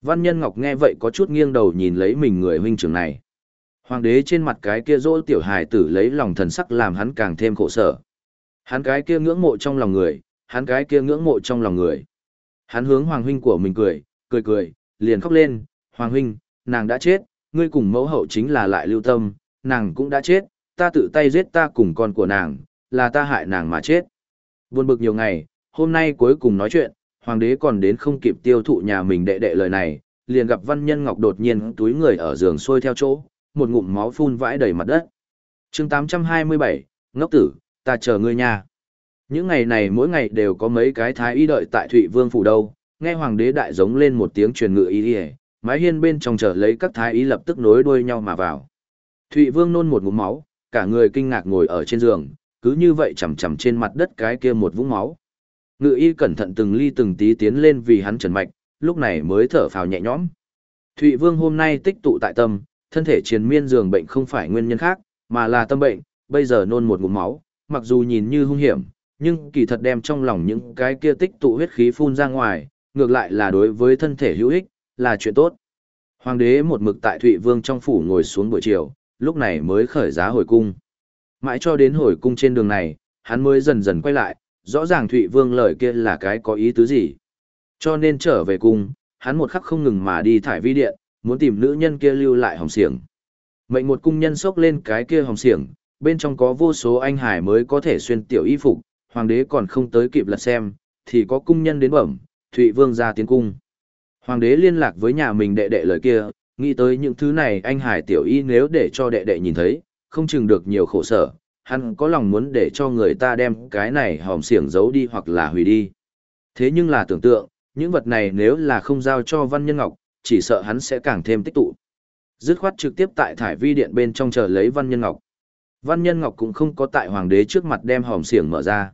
Văn nhân ngọc nghe vậy có chút nghiêng đầu nhìn lấy mình người huynh trưởng này. Hoàng đế trên mặt cái kia dỗ tiểu hài tử lấy lòng thần sắc làm hắn càng thêm khổ sở. Hắn cái kia ngưỡng mộ trong lòng người, hắn cái kia ngưỡng mộ trong lòng người. Hắn hướng hoàng huynh của mình cười, cười cười, liền khóc lên, hoàng huynh, nàng đã chết, ngươi cùng mẫu hậu chính là lại lưu tâm, nàng cũng đã chết, ta tự tay giết ta cùng con của nàng, là ta hại nàng mà chết. Buồn bực nhiều ngày, hôm nay cuối cùng nói chuyện, hoàng đế còn đến không kịp tiêu thụ nhà mình đệ đệ lời này, liền gặp văn nhân ngọc đột nhiên túi người ở giường xôi theo chỗ, một ngụm máu phun vãi đầy mặt đất. chương 827, ngốc tử, ta chờ ngươi nhà. Những ngày này mỗi ngày đều có mấy cái thái y đợi tại Thụy Vương phủ đâu, nghe hoàng đế đại giống lên một tiếng truyền ngự y đi mái hiên bên trong chợ lấy các thái y lập tức nối đuôi nhau mà vào. Thụy Vương nôn một ngụm máu, cả người kinh ngạc ngồi ở trên giường, cứ như vậy chầm chầm trên mặt đất cái kia một vũng máu. Ngự y cẩn thận từng ly từng tí tiến lên vì hắn trần mạch, lúc này mới thở phào nhẹ nhõm. Thụy Vương hôm nay tích tụ tại tâm, thân thể triền miên giường bệnh không phải nguyên nhân khác, mà là tâm bệnh, bây giờ nôn một ngụm máu, mặc dù nhìn như hung hiểm, nhưng kỳ thật đem trong lòng những cái kia tích tụ huyết khí phun ra ngoài, ngược lại là đối với thân thể hữu ích, là chuyện tốt. Hoàng đế một mực tại Thụy Vương trong phủ ngồi xuống buổi chiều, lúc này mới khởi giá hồi cung. Mãi cho đến hồi cung trên đường này, hắn mới dần dần quay lại, rõ ràng Thụy Vương lời kia là cái có ý tứ gì. Cho nên trở về cung, hắn một khắc không ngừng mà đi thải vi điện, muốn tìm nữ nhân kia lưu lại hồng xiềng. Mệnh một cung nhân xốc lên cái kia hồng xiềng, bên trong có vô số anh hải mới có thể xuyên tiểu y phục, hoàng đế còn không tới kịp lật xem, thì có cung nhân đến bẩm, Thụy Vương ra tiến cung. Hoàng đế liên lạc với nhà mình đệ đệ lời kia, nghĩ tới những thứ này anh Hải tiểu y nếu để cho đệ đệ nhìn thấy, không chừng được nhiều khổ sở, hắn có lòng muốn để cho người ta đem cái này hòm xiềng giấu đi hoặc là hủy đi. Thế nhưng là tưởng tượng, những vật này nếu là không giao cho Văn Nhân Ngọc, chỉ sợ hắn sẽ càng thêm tích tụ. Dứt khoát trực tiếp tại thải vi điện bên trong chờ lấy Văn Nhân Ngọc. Văn Nhân Ngọc cũng không có tại hoàng đế trước mặt đem hòm xiềng mở ra.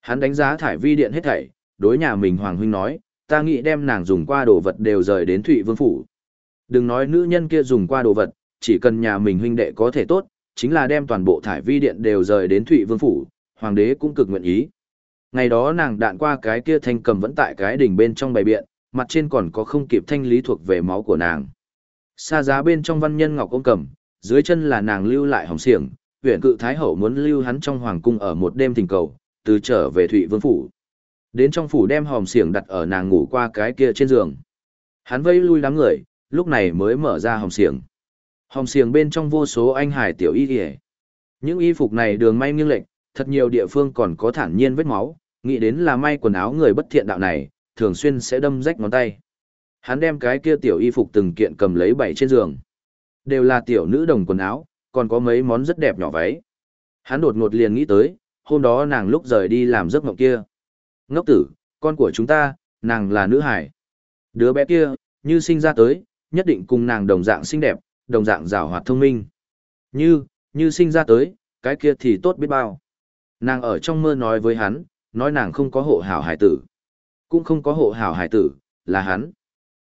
Hắn đánh giá thải vi điện hết thảy, đối nhà mình hoàng huynh nói, ta nghĩ đem nàng dùng qua đồ vật đều rời đến Thụy Vương phủ. Đừng nói nữ nhân kia dùng qua đồ vật, chỉ cần nhà mình huynh đệ có thể tốt, chính là đem toàn bộ thải vi điện đều rời đến Thụy Vương phủ, hoàng đế cũng cực nguyện ý. Ngày đó nàng đạn qua cái kia thanh cầm vẫn tại cái đỉnh bên trong bày biện, mặt trên còn có không kịp thanh lý thuộc về máu của nàng. Xa giá bên trong văn nhân ngọc ôm cầm, dưới chân là nàng lưu lại hồng xiềng, huyện cự thái hậu muốn lưu hắn trong hoàng cung ở một đêm tình cầu, từ trở về Thụy Vương phủ. Đến trong phủ đem hòm xiềng đặt ở nàng ngủ qua cái kia trên giường. Hắn vây lui đám người, lúc này mới mở ra hòm xiềng. Hòm xiềng bên trong vô số anh hải tiểu y y. Những y phục này đường may nghiêng lệch, thật nhiều địa phương còn có thản nhiên vết máu, nghĩ đến là may quần áo người bất thiện đạo này, thường xuyên sẽ đâm rách ngón tay. Hắn đem cái kia tiểu y phục từng kiện cầm lấy bảy trên giường. Đều là tiểu nữ đồng quần áo, còn có mấy món rất đẹp nhỏ váy. Hắn đột ngột liền nghĩ tới, hôm đó nàng lúc rời đi làm giấc mộng kia. Ngốc tử, con của chúng ta, nàng là nữ hải. Đứa bé kia, như sinh ra tới, nhất định cùng nàng đồng dạng xinh đẹp, đồng dạng rào hoạt thông minh. Như, như sinh ra tới, cái kia thì tốt biết bao. Nàng ở trong mơ nói với hắn, nói nàng không có hộ hảo hải tử. Cũng không có hộ hảo hải tử, là hắn.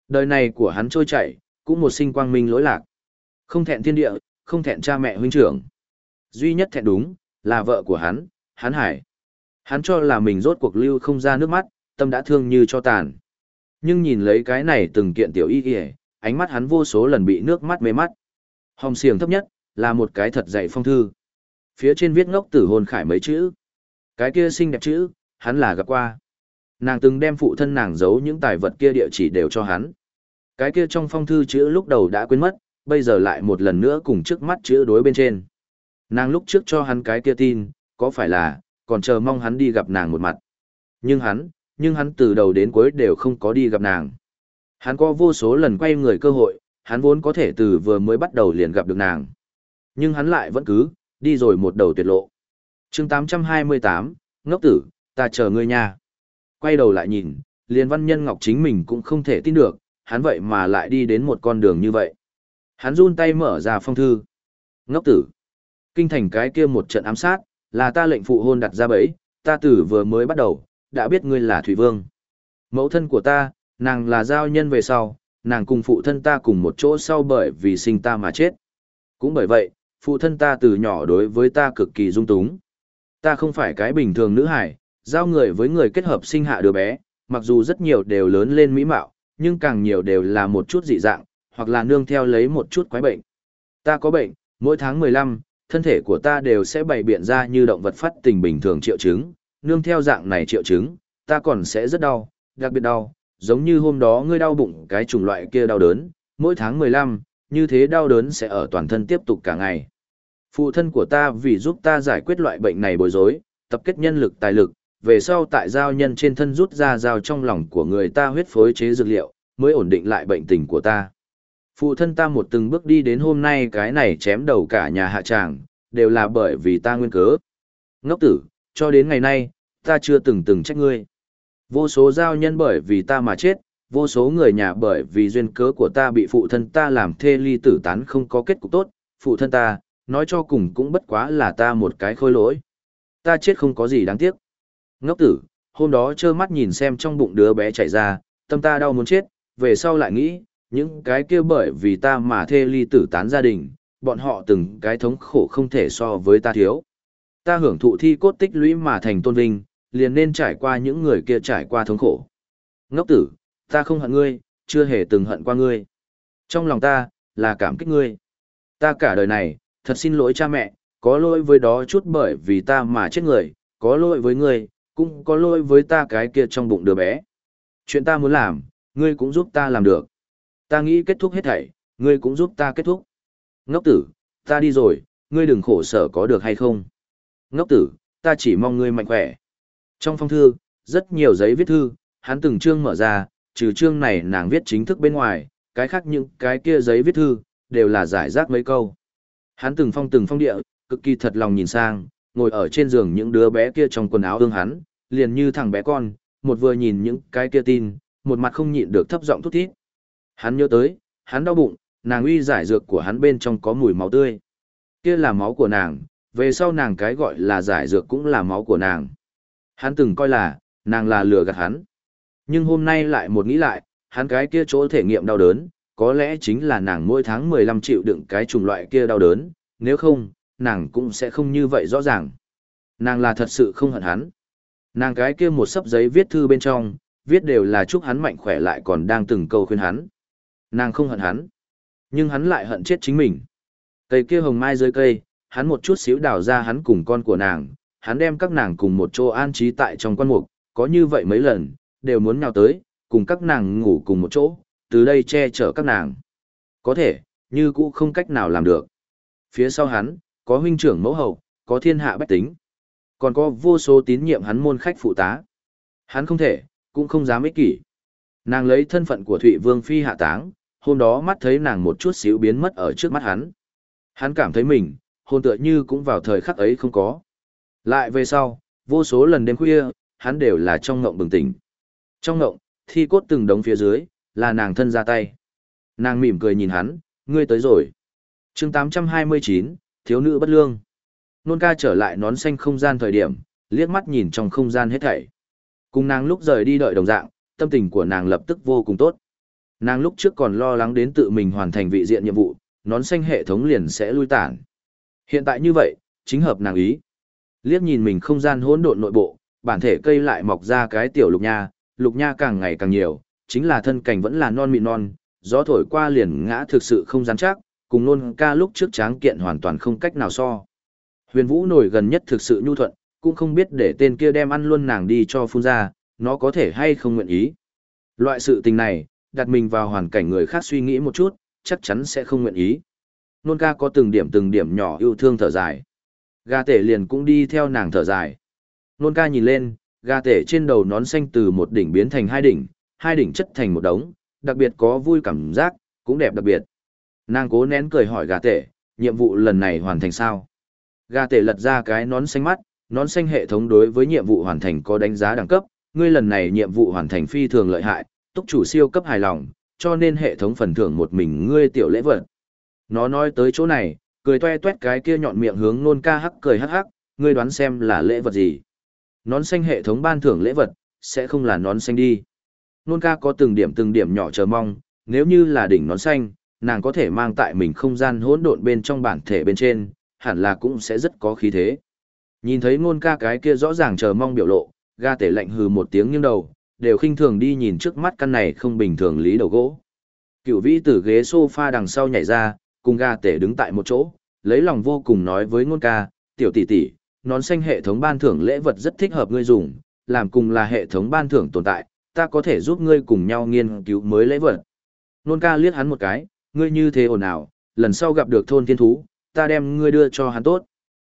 Đời này của hắn trôi chảy, cũng một sinh quang minh lỗi lạc. Không thẹn thiên địa, không thẹn cha mẹ huynh trưởng. Duy nhất thẹn đúng, là vợ của hắn, hắn hải. Hắn cho là mình rốt cuộc lưu không ra nước mắt, tâm đã thương như cho tàn. Nhưng nhìn lấy cái này từng kiện tiểu y kìa, ánh mắt hắn vô số lần bị nước mắt mê mắt. Hồng xiềng thấp nhất, là một cái thật dày phong thư. Phía trên viết ngốc tử hồn khải mấy chữ. Cái kia xinh đẹp chữ, hắn là gặp qua. Nàng từng đem phụ thân nàng giấu những tài vật kia địa chỉ đều cho hắn. Cái kia trong phong thư chữ lúc đầu đã quên mất, bây giờ lại một lần nữa cùng trước mắt chữ đối bên trên. Nàng lúc trước cho hắn cái kia tin, có phải là, còn chờ mong hắn đi gặp nàng một mặt. Nhưng hắn, nhưng hắn từ đầu đến cuối đều không có đi gặp nàng. Hắn có vô số lần quay người cơ hội, hắn vốn có thể từ vừa mới bắt đầu liền gặp được nàng. Nhưng hắn lại vẫn cứ, đi rồi một đầu tuyệt lộ. chương 828, ngốc tử, ta chờ ngươi nha. Quay đầu lại nhìn, liền văn nhân ngọc chính mình cũng không thể tin được, hắn vậy mà lại đi đến một con đường như vậy. Hắn run tay mở ra phong thư. Ngốc tử. Kinh thành cái kia một trận ám sát, là ta lệnh phụ hôn đặt ra bẫy, ta tử vừa mới bắt đầu, đã biết ngươi là Thủy Vương. Mẫu thân của ta, nàng là giao nhân về sau, nàng cùng phụ thân ta cùng một chỗ sau bởi vì sinh ta mà chết. Cũng bởi vậy, phụ thân ta từ nhỏ đối với ta cực kỳ dung túng. Ta không phải cái bình thường nữ hải, giao người với người kết hợp sinh hạ đứa bé, mặc dù rất nhiều đều lớn lên mỹ mạo, nhưng càng nhiều đều là một chút dị dạng, hoặc là nương theo lấy một chút quái bệnh. Ta có bệnh, mỗi tháng 15, thân thể của ta đều sẽ bày biện ra như động vật phát tình bình thường triệu chứng, nương theo dạng này triệu chứng, ta còn sẽ rất đau, đặc biệt đau, giống như hôm đó ngươi đau bụng cái chủng loại kia đau đớn, mỗi tháng 15, như thế đau đớn sẽ ở toàn thân tiếp tục cả ngày. Phụ thân của ta vì giúp ta giải quyết loại bệnh này bối rối, tập kết nhân lực tài lực, về sau tại giao nhân trên thân rút ra giao trong lòng của người ta huyết phối chế dược liệu, mới ổn định lại bệnh tình của ta. Phụ thân ta một từng bước đi đến hôm nay cái này chém đầu cả nhà hạ tràng, đều là bởi vì ta nguyên cớ. Ngốc tử, cho đến ngày nay, ta chưa từng từng trách ngươi. Vô số giao nhân bởi vì ta mà chết, vô số người nhà bởi vì duyên cớ của ta bị phụ thân ta làm thê ly tử tán không có kết cục tốt, phụ thân ta, nói cho cùng cũng bất quá là ta một cái khôi lỗi. Ta chết không có gì đáng tiếc. Ngốc tử, hôm đó trơ mắt nhìn xem trong bụng đứa bé chạy ra, tâm ta đau muốn chết, về sau lại nghĩ, những cái kia bởi vì ta mà thê ly tử tán gia đình, bọn họ từng cái thống khổ không thể so với ta thiếu. Ta hưởng thụ thi cốt tích lũy mà thành tôn vinh, liền nên trải qua những người kia trải qua thống khổ. Ngốc tử, ta không hận ngươi, chưa hề từng hận qua ngươi. Trong lòng ta, là cảm kích ngươi. Ta cả đời này, thật xin lỗi cha mẹ, có lỗi với đó chút bởi vì ta mà chết người, có lỗi với ngươi, cũng có lỗi với ta cái kia trong bụng đứa bé. Chuyện ta muốn làm, ngươi cũng giúp ta làm được. Ta nghĩ kết thúc hết thảy, ngươi cũng giúp ta kết thúc. Ngốc tử, ta đi rồi, ngươi đừng khổ sở có được hay không. Ngốc tử, ta chỉ mong ngươi mạnh khỏe. Trong phong thư, rất nhiều giấy viết thư, hắn từng chương mở ra, trừ chương này nàng viết chính thức bên ngoài, cái khác những cái kia giấy viết thư, đều là giải rác mấy câu. Hắn từng phong từng phong địa, cực kỳ thật lòng nhìn sang, ngồi ở trên giường những đứa bé kia trong quần áo ương hắn, liền như thằng bé con, một vừa nhìn những cái kia tin, một mặt không nhịn được thấp giọng thút thít. Hắn nhớ tới, hắn đau bụng, nàng uy giải dược của hắn bên trong có mùi máu tươi. Kia là máu của nàng, về sau nàng cái gọi là giải dược cũng là máu của nàng. Hắn từng coi là, nàng là lừa gạt hắn. Nhưng hôm nay lại một nghĩ lại, hắn cái kia chỗ thể nghiệm đau đớn, có lẽ chính là nàng mỗi tháng 15 triệu đựng cái chủng loại kia đau đớn, nếu không, nàng cũng sẽ không như vậy rõ ràng. Nàng là thật sự không hận hắn. Nàng cái kia một sấp giấy viết thư bên trong, viết đều là chúc hắn mạnh khỏe lại còn đang từng câu khuyên hắn. Nàng không hận hắn, nhưng hắn lại hận chết chính mình. Cây kia hồng mai dưới cây, hắn một chút xíu đào ra hắn cùng con của nàng, hắn đem các nàng cùng một chỗ an trí tại trong quan mục, có như vậy mấy lần, đều muốn nhào tới, cùng các nàng ngủ cùng một chỗ, từ đây che chở các nàng. Có thể, như cũ không cách nào làm được. Phía sau hắn, có huynh trưởng mẫu hậu, có thiên hạ bách tính. Còn có vô số tín nhiệm hắn môn khách phụ tá. Hắn không thể, cũng không dám ích kỷ. Nàng lấy thân phận của Thụy Vương Phi hạ táng, hôm đó mắt thấy nàng một chút xíu biến mất ở trước mắt hắn. Hắn cảm thấy mình, hôn tựa như cũng vào thời khắc ấy không có. Lại về sau, vô số lần đêm khuya, hắn đều là trong ngộng bừng tỉnh. Trong ngộng, thi cốt từng đống phía dưới, là nàng thân ra tay. Nàng mỉm cười nhìn hắn, ngươi tới rồi. chương 829, thiếu nữ bất lương. Nôn ca trở lại nón xanh không gian thời điểm, liếc mắt nhìn trong không gian hết thảy. Cùng nàng lúc rời đi đợi đồng dạng, tâm tình của nàng lập tức vô cùng tốt. Nàng lúc trước còn lo lắng đến tự mình hoàn thành vị diện nhiệm vụ, nón xanh hệ thống liền sẽ lui tản. Hiện tại như vậy, chính hợp nàng ý. Liếc nhìn mình không gian hỗn độn nội bộ, bản thể cây lại mọc ra cái tiểu lục nha, lục nha càng ngày càng nhiều, chính là thân cảnh vẫn là non mịn non, gió thổi qua liền ngã thực sự không rắn chắc, cùng nôn ca lúc trước tráng kiện hoàn toàn không cách nào so. Huyền Vũ nổi gần nhất thực sự nhu thuận, cũng không biết để tên kia đem ăn luôn nàng đi cho phun ra, nó có thể hay không nguyện ý. Loại sự tình này, đặt mình vào hoàn cảnh người khác suy nghĩ một chút, chắc chắn sẽ không nguyện ý. Nôn ca có từng điểm từng điểm nhỏ yêu thương thở dài. Gà tể liền cũng đi theo nàng thở dài. Nôn ca nhìn lên, gà tể trên đầu nón xanh từ một đỉnh biến thành hai đỉnh, hai đỉnh chất thành một đống, đặc biệt có vui cảm giác, cũng đẹp đặc biệt. Nàng cố nén cười hỏi gà tể, nhiệm vụ lần này hoàn thành sao? Gà tể lật ra cái nón xanh mắt, nón xanh hệ thống đối với nhiệm vụ hoàn thành có đánh giá đẳng cấp, ngươi lần này nhiệm vụ hoàn thành phi thường lợi hại, túc chủ siêu cấp hài lòng, cho nên hệ thống phần thưởng một mình ngươi tiểu lễ vật. Nó nói tới chỗ này, cười toe toét cái kia nhọn miệng hướng nôn ca hắc cười hắc hắc, ngươi đoán xem là lễ vật gì. Nón xanh hệ thống ban thưởng lễ vật, sẽ không là nón xanh đi. Nôn ca có từng điểm từng điểm nhỏ chờ mong, nếu như là đỉnh nón xanh, nàng có thể mang tại mình không gian hỗn độn bên trong bản thể bên trên, hẳn là cũng sẽ rất có khí thế. Nhìn thấy Nôn ca cái kia rõ ràng chờ mong biểu lộ, ga tể lạnh hừ một tiếng nghiêng đầu, đều khinh thường đi nhìn trước mắt căn này không bình thường lý đầu gỗ. Cựu vĩ từ ghế sofa đằng sau nhảy ra, cùng ga tể đứng tại một chỗ, lấy lòng vô cùng nói với ngôn ca, tiểu tỷ tỷ, nón xanh hệ thống ban thưởng lễ vật rất thích hợp ngươi dùng, làm cùng là hệ thống ban thưởng tồn tại, ta có thể giúp ngươi cùng nhau nghiên cứu mới lễ vật. Nôn ca liếc hắn một cái, ngươi như thế ồn ào, lần sau gặp được thôn thiên thú, ta đem ngươi đưa cho hắn tốt.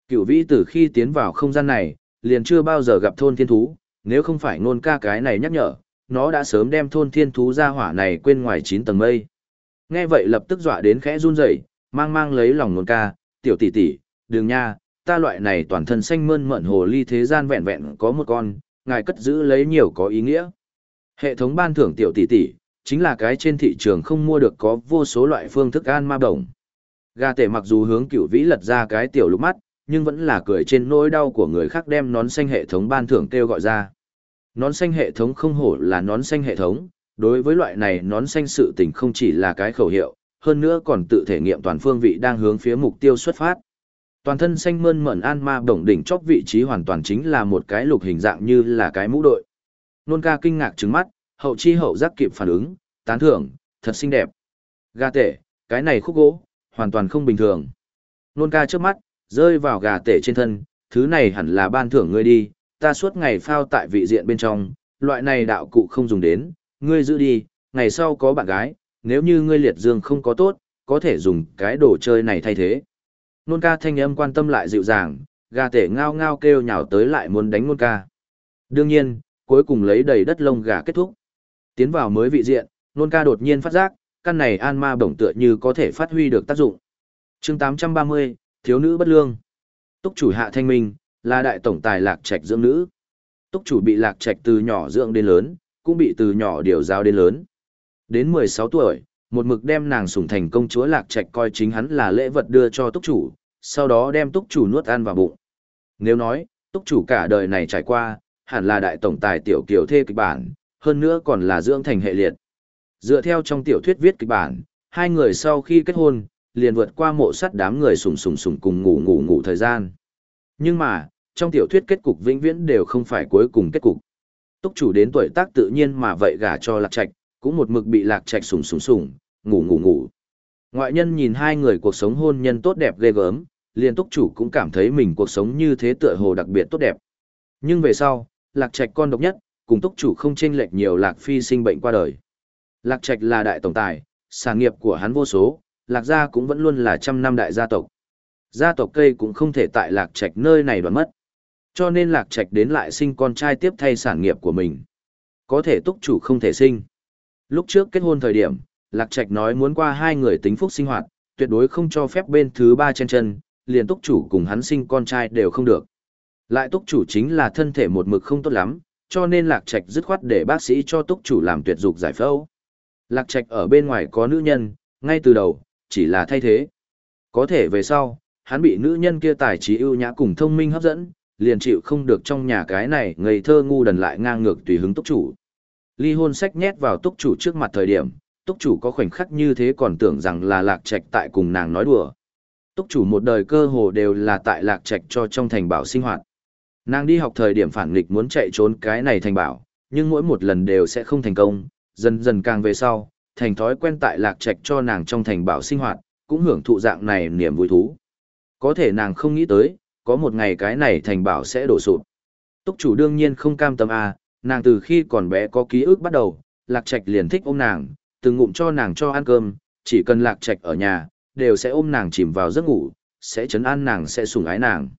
Cựu vĩ từ khi tiến vào không gian này, liền chưa bao giờ gặp thôn thiên thú, nếu không phải nôn ca cái này nhắc nhở, nó đã sớm đem thôn thiên thú ra hỏa này quên ngoài 9 tầng mây. Nghe vậy lập tức dọa đến khẽ run rẩy, mang mang lấy lòng nôn ca, tiểu tỷ tỷ, đường nha, ta loại này toàn thân xanh mơn mận hồ ly thế gian vẹn vẹn có một con, ngài cất giữ lấy nhiều có ý nghĩa. Hệ thống ban thưởng tiểu tỷ tỷ, chính là cái trên thị trường không mua được có vô số loại phương thức an ma đồng. Gà tể mặc dù hướng cửu vĩ lật ra cái tiểu lúc mắt, nhưng vẫn là cười trên nỗi đau của người khác đem nón xanh hệ thống ban thưởng kêu gọi ra. Nón xanh hệ thống không hổ là nón xanh hệ thống, đối với loại này nón xanh sự tình không chỉ là cái khẩu hiệu, hơn nữa còn tự thể nghiệm toàn phương vị đang hướng phía mục tiêu xuất phát. Toàn thân xanh mơn mởn an ma bổng đỉnh chóp vị trí hoàn toàn chính là một cái lục hình dạng như là cái mũ đội. Nôn ca kinh ngạc trứng mắt, hậu chi hậu giác kịp phản ứng, tán thưởng, thật xinh đẹp. Gà tể, cái này khúc gỗ, hoàn toàn không bình thường. Nôn ca trước mắt, rơi vào gà tể trên thân, thứ này hẳn là ban thưởng ngươi đi, ta suốt ngày phao tại vị diện bên trong, loại này đạo cụ không dùng đến, ngươi giữ đi, ngày sau có bạn gái, nếu như ngươi liệt dương không có tốt, có thể dùng cái đồ chơi này thay thế. Nôn ca thanh âm quan tâm lại dịu dàng, gà tể ngao ngao kêu nhào tới lại muốn đánh nôn ca. Đương nhiên, cuối cùng lấy đầy đất lông gà kết thúc. Tiến vào mới vị diện, nôn ca đột nhiên phát giác, căn này an ma bổng tựa như có thể phát huy được tác dụng. chương 830, thiếu nữ bất lương. Túc chủ hạ thanh minh, là đại tổng tài lạc trạch dưỡng nữ. Túc chủ bị lạc trạch từ nhỏ dưỡng đến lớn, cũng bị từ nhỏ điều giáo đến lớn. Đến 16 tuổi, một mực đem nàng sủng thành công chúa lạc trạch coi chính hắn là lễ vật đưa cho túc chủ, sau đó đem túc chủ nuốt ăn vào bụng. Nếu nói, túc chủ cả đời này trải qua, hẳn là đại tổng tài tiểu kiều thê kịch bản, hơn nữa còn là dưỡng thành hệ liệt. Dựa theo trong tiểu thuyết viết kịch bản, hai người sau khi kết hôn, liền vượt qua mộ sắt đám người sùng sùng sùng cùng ngủ ngủ ngủ thời gian. Nhưng mà, trong tiểu thuyết kết cục vĩnh viễn đều không phải cuối cùng kết cục. Túc chủ đến tuổi tác tự nhiên mà vậy gả cho lạc trạch, cũng một mực bị lạc trạch sùng sùng sùng, ngủ ngủ ngủ. Ngoại nhân nhìn hai người cuộc sống hôn nhân tốt đẹp ghê gớm, liền túc chủ cũng cảm thấy mình cuộc sống như thế tựa hồ đặc biệt tốt đẹp. Nhưng về sau, lạc trạch con độc nhất, cùng túc chủ không chênh lệch nhiều lạc phi sinh bệnh qua đời. Lạc trạch là đại tổng tài, sản nghiệp của hắn vô số, lạc gia cũng vẫn luôn là trăm năm đại gia tộc. Gia tộc cây cũng không thể tại lạc trạch nơi này đoán mất. Cho nên lạc trạch đến lại sinh con trai tiếp thay sản nghiệp của mình. Có thể túc chủ không thể sinh. Lúc trước kết hôn thời điểm, lạc trạch nói muốn qua hai người tính phúc sinh hoạt, tuyệt đối không cho phép bên thứ ba chen chân, liền túc chủ cùng hắn sinh con trai đều không được. Lại túc chủ chính là thân thể một mực không tốt lắm, cho nên lạc trạch dứt khoát để bác sĩ cho túc chủ làm tuyệt dục giải phẫu. Lạc trạch ở bên ngoài có nữ nhân, ngay từ đầu, chỉ là thay thế. Có thể về sau, hắn bị nữ nhân kia tài trí ưu nhã cùng thông minh hấp dẫn, liền chịu không được trong nhà cái này ngây thơ ngu đần lại ngang ngược tùy hứng túc chủ. Ly hôn sách nhét vào túc chủ trước mặt thời điểm, túc chủ có khoảnh khắc như thế còn tưởng rằng là lạc trạch tại cùng nàng nói đùa. Túc chủ một đời cơ hồ đều là tại lạc trạch cho trong thành bảo sinh hoạt. Nàng đi học thời điểm phản nghịch muốn chạy trốn cái này thành bảo, nhưng mỗi một lần đều sẽ không thành công, dần dần càng về sau, thành thói quen tại lạc trạch cho nàng trong thành bảo sinh hoạt, cũng hưởng thụ dạng này niềm vui thú. Có thể nàng không nghĩ tới, có một ngày cái này thành bảo sẽ đổ sụp. Túc chủ đương nhiên không cam tâm à, nàng từ khi còn bé có ký ức bắt đầu, lạc trạch liền thích ôm nàng, từng ngụm cho nàng cho ăn cơm, chỉ cần lạc trạch ở nhà, đều sẽ ôm nàng chìm vào giấc ngủ, sẽ chấn an nàng sẽ sủng ái nàng.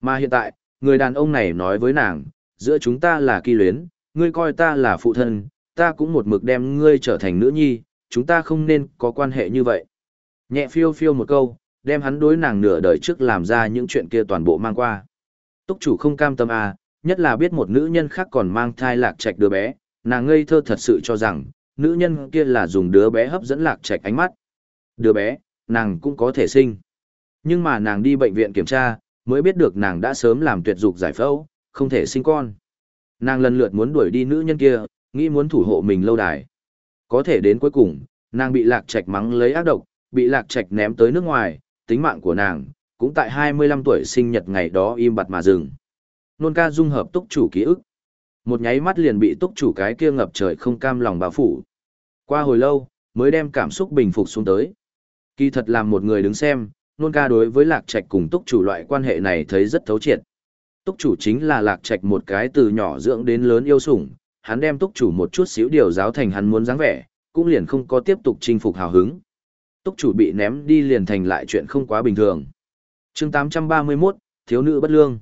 Mà hiện tại, người đàn ông này nói với nàng, giữa chúng ta là kỳ luyến, ngươi coi ta là phụ thân, ta cũng một mực đem ngươi trở thành nữ nhi, chúng ta không nên có quan hệ như vậy. Nhẹ phiêu phiêu một câu, đem hắn đối nàng nửa đời trước làm ra những chuyện kia toàn bộ mang qua. Túc chủ không cam tâm à, nhất là biết một nữ nhân khác còn mang thai lạc trạch đứa bé, nàng ngây thơ thật sự cho rằng, nữ nhân kia là dùng đứa bé hấp dẫn lạc trạch ánh mắt. Đứa bé, nàng cũng có thể sinh. Nhưng mà nàng đi bệnh viện kiểm tra, mới biết được nàng đã sớm làm tuyệt dục giải phẫu, không thể sinh con. Nàng lần lượt muốn đuổi đi nữ nhân kia, nghĩ muốn thủ hộ mình lâu đài. Có thể đến cuối cùng, nàng bị lạc trạch mắng lấy ác độc, bị lạc trạch ném tới nước ngoài, tính mạng của nàng, cũng tại 25 tuổi sinh nhật ngày đó im bặt mà dừng. Nôn ca dung hợp túc chủ ký ức. Một nháy mắt liền bị túc chủ cái kia ngập trời không cam lòng bao phủ. Qua hồi lâu, mới đem cảm xúc bình phục xuống tới. Kỳ thật làm một người đứng xem, nôn ca đối với lạc trạch cùng túc chủ loại quan hệ này thấy rất thấu triệt. Túc chủ chính là lạc trạch một cái từ nhỏ dưỡng đến lớn yêu sủng, hắn đem túc chủ một chút xíu điều giáo thành hắn muốn dáng vẻ, cũng liền không có tiếp tục chinh phục hào hứng. Túc chủ bị ném đi liền thành lại chuyện không quá bình thường. chương 831, thiếu nữ bất lương.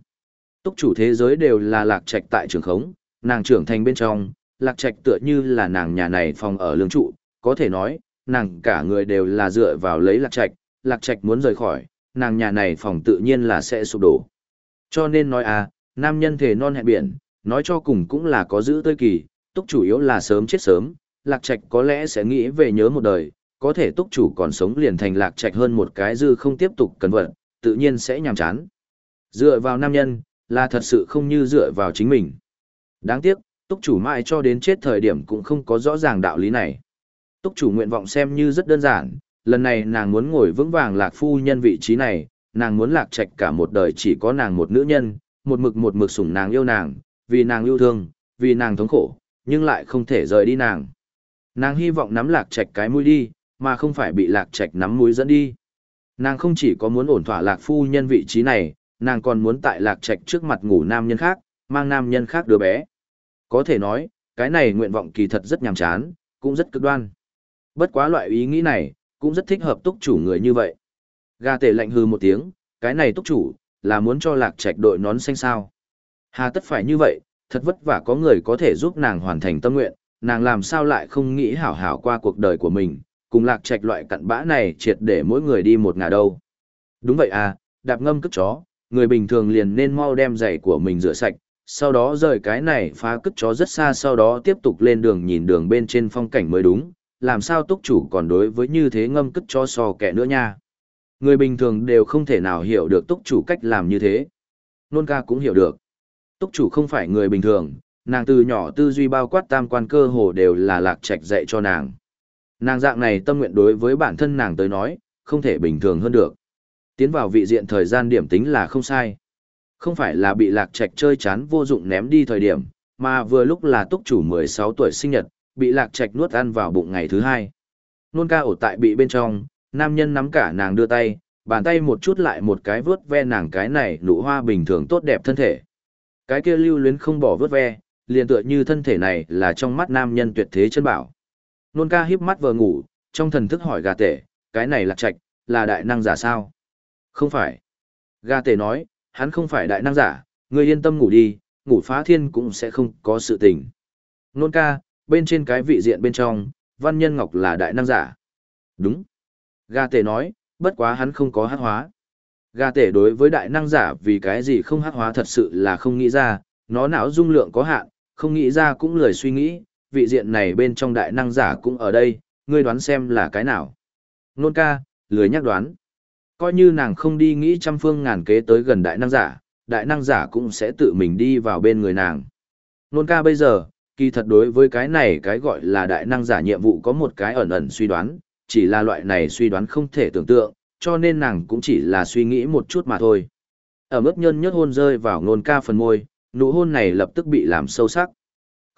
Túc chủ thế giới đều là lạc trạch tại trường khống, nàng trưởng thành bên trong, lạc trạch tựa như là nàng nhà này phòng ở lương trụ, có thể nói, nàng cả người đều là dựa vào lấy lạc trạch, lạc trạch muốn rời khỏi, nàng nhà này phòng tự nhiên là sẽ sụp đổ. Cho nên nói à, nam nhân thể non hẹn biển, nói cho cùng cũng là có giữ tươi kỳ, túc chủ yếu là sớm chết sớm, lạc trạch có lẽ sẽ nghĩ về nhớ một đời, có thể túc chủ còn sống liền thành lạc trạch hơn một cái dư không tiếp tục cần vận, tự nhiên sẽ nhàm chán. Dựa vào nam nhân, là thật sự không như dựa vào chính mình. Đáng tiếc, túc chủ mãi cho đến chết thời điểm cũng không có rõ ràng đạo lý này. Túc chủ nguyện vọng xem như rất đơn giản, lần này nàng muốn ngồi vững vàng lạc phu nhân vị trí này, nàng muốn lạc trạch cả một đời chỉ có nàng một nữ nhân, một mực một mực sủng nàng yêu nàng, vì nàng yêu thương, vì nàng thống khổ, nhưng lại không thể rời đi nàng. Nàng hy vọng nắm lạc trạch cái mũi đi, mà không phải bị lạc trạch nắm mũi dẫn đi. Nàng không chỉ có muốn ổn thỏa lạc phu nhân vị trí này, nàng còn muốn tại lạc trạch trước mặt ngủ nam nhân khác, mang nam nhân khác đứa bé. Có thể nói, cái này nguyện vọng kỳ thật rất nhàm chán, cũng rất cực đoan. Bất quá loại ý nghĩ này, cũng rất thích hợp túc chủ người như vậy. Gà tể lạnh hư một tiếng, cái này túc chủ, là muốn cho lạc trạch đội nón xanh sao. Hà tất phải như vậy, thật vất vả có người có thể giúp nàng hoàn thành tâm nguyện, nàng làm sao lại không nghĩ hảo hảo qua cuộc đời của mình, cùng lạc trạch loại cặn bã này triệt để mỗi người đi một ngả đâu. Đúng vậy à, đạp ngâm cất chó, người bình thường liền nên mau đem giày của mình rửa sạch, sau đó rời cái này phá cất chó rất xa sau đó tiếp tục lên đường nhìn đường bên trên phong cảnh mới đúng, làm sao túc chủ còn đối với như thế ngâm cất chó so kẻ nữa nha. Người bình thường đều không thể nào hiểu được túc chủ cách làm như thế. Nôn ca cũng hiểu được. Túc chủ không phải người bình thường, nàng từ nhỏ tư duy bao quát tam quan cơ hồ đều là lạc trạch dạy cho nàng. Nàng dạng này tâm nguyện đối với bản thân nàng tới nói, không thể bình thường hơn được. Tiến vào vị diện thời gian điểm tính là không sai. Không phải là bị lạc trạch chơi chán vô dụng ném đi thời điểm, mà vừa lúc là túc chủ 16 tuổi sinh nhật, bị lạc trạch nuốt ăn vào bụng ngày thứ hai. Nôn ca ổ tại bị bên trong, nam nhân nắm cả nàng đưa tay, bàn tay một chút lại một cái vướt ve nàng cái này nụ hoa bình thường tốt đẹp thân thể. Cái kia lưu luyến không bỏ vướt ve, liền tựa như thân thể này là trong mắt nam nhân tuyệt thế chân bảo. Nôn ca híp mắt vừa ngủ, trong thần thức hỏi gà tể, cái này lạc trạch, là đại năng giả sao? Không phải. Gà tể nói, hắn không phải đại năng giả, ngươi yên tâm ngủ đi, ngủ phá thiên cũng sẽ không có sự tình. Nôn ca, bên trên cái vị diện bên trong, văn nhân ngọc là đại năng giả. Đúng. Gà tể nói, bất quá hắn không có hát hóa. Gà tể đối với đại năng giả vì cái gì không hát hóa thật sự là không nghĩ ra, nó não dung lượng có hạn, không nghĩ ra cũng lười suy nghĩ, vị diện này bên trong đại năng giả cũng ở đây, ngươi đoán xem là cái nào. Nôn ca, lười nhắc đoán. Coi như nàng không đi nghĩ trăm phương ngàn kế tới gần đại năng giả, đại năng giả cũng sẽ tự mình đi vào bên người nàng. Nôn ca bây giờ, kỳ thật đối với cái này cái gọi là đại năng giả nhiệm vụ có một cái ẩn ẩn suy đoán, chỉ là loại này suy đoán không thể tưởng tượng, cho nên nàng cũng chỉ là suy nghĩ một chút mà thôi. Ở mức nhân nhất hôn rơi vào nôn ca phần môi, nụ hôn này lập tức bị làm sâu sắc.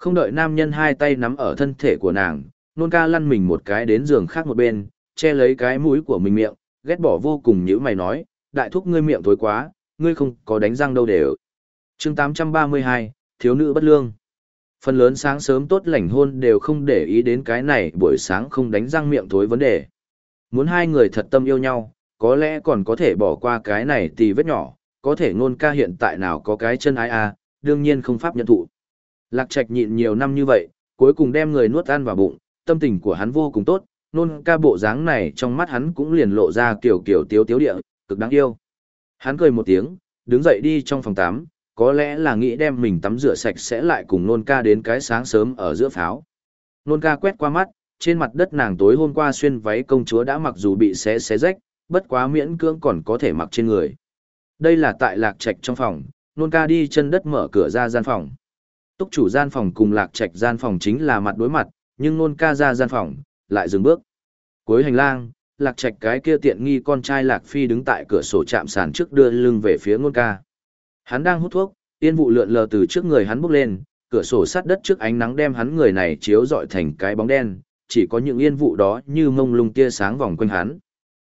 Không đợi nam nhân hai tay nắm ở thân thể của nàng, nôn ca lăn mình một cái đến giường khác một bên, che lấy cái mũi của mình miệng, ghét bỏ vô cùng như mày nói, đại thúc ngươi miệng thối quá, ngươi không có đánh răng đâu đều. chương 832, thiếu nữ bất lương. Phần lớn sáng sớm tốt lành hôn đều không để ý đến cái này buổi sáng không đánh răng miệng thối vấn đề. Muốn hai người thật tâm yêu nhau, có lẽ còn có thể bỏ qua cái này tì vết nhỏ, có thể ngôn ca hiện tại nào có cái chân ai a à, đương nhiên không pháp nhận thụ. Lạc Trạch nhịn nhiều năm như vậy, cuối cùng đem người nuốt ăn vào bụng, tâm tình của hắn vô cùng tốt, nôn ca bộ dáng này trong mắt hắn cũng liền lộ ra kiểu kiểu tiếu tiếu địa, cực đáng yêu. Hắn cười một tiếng, đứng dậy đi trong phòng tắm, có lẽ là nghĩ đem mình tắm rửa sạch sẽ lại cùng nôn ca đến cái sáng sớm ở giữa pháo. Nôn ca quét qua mắt, trên mặt đất nàng tối hôm qua xuyên váy công chúa đã mặc dù bị xé xé rách, bất quá miễn cưỡng còn có thể mặc trên người. Đây là tại lạc trạch trong phòng, nôn ca đi chân đất mở cửa ra gian phòng. Túc chủ gian phòng cùng lạc trạch gian phòng chính là mặt đối mặt, nhưng nôn ca ra gian phòng, lại dừng bước. Cuối hành lang, lạc trạch cái kia tiện nghi con trai lạc phi đứng tại cửa sổ chạm sàn trước đưa lưng về phía nôn ca. Hắn đang hút thuốc, yên vụ lượn lờ từ trước người hắn bốc lên, cửa sổ sát đất trước ánh nắng đem hắn người này chiếu rọi thành cái bóng đen, chỉ có những yên vụ đó như mông lung tia sáng vòng quanh hắn.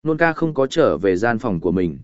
Nôn ca không có trở về gian phòng của mình.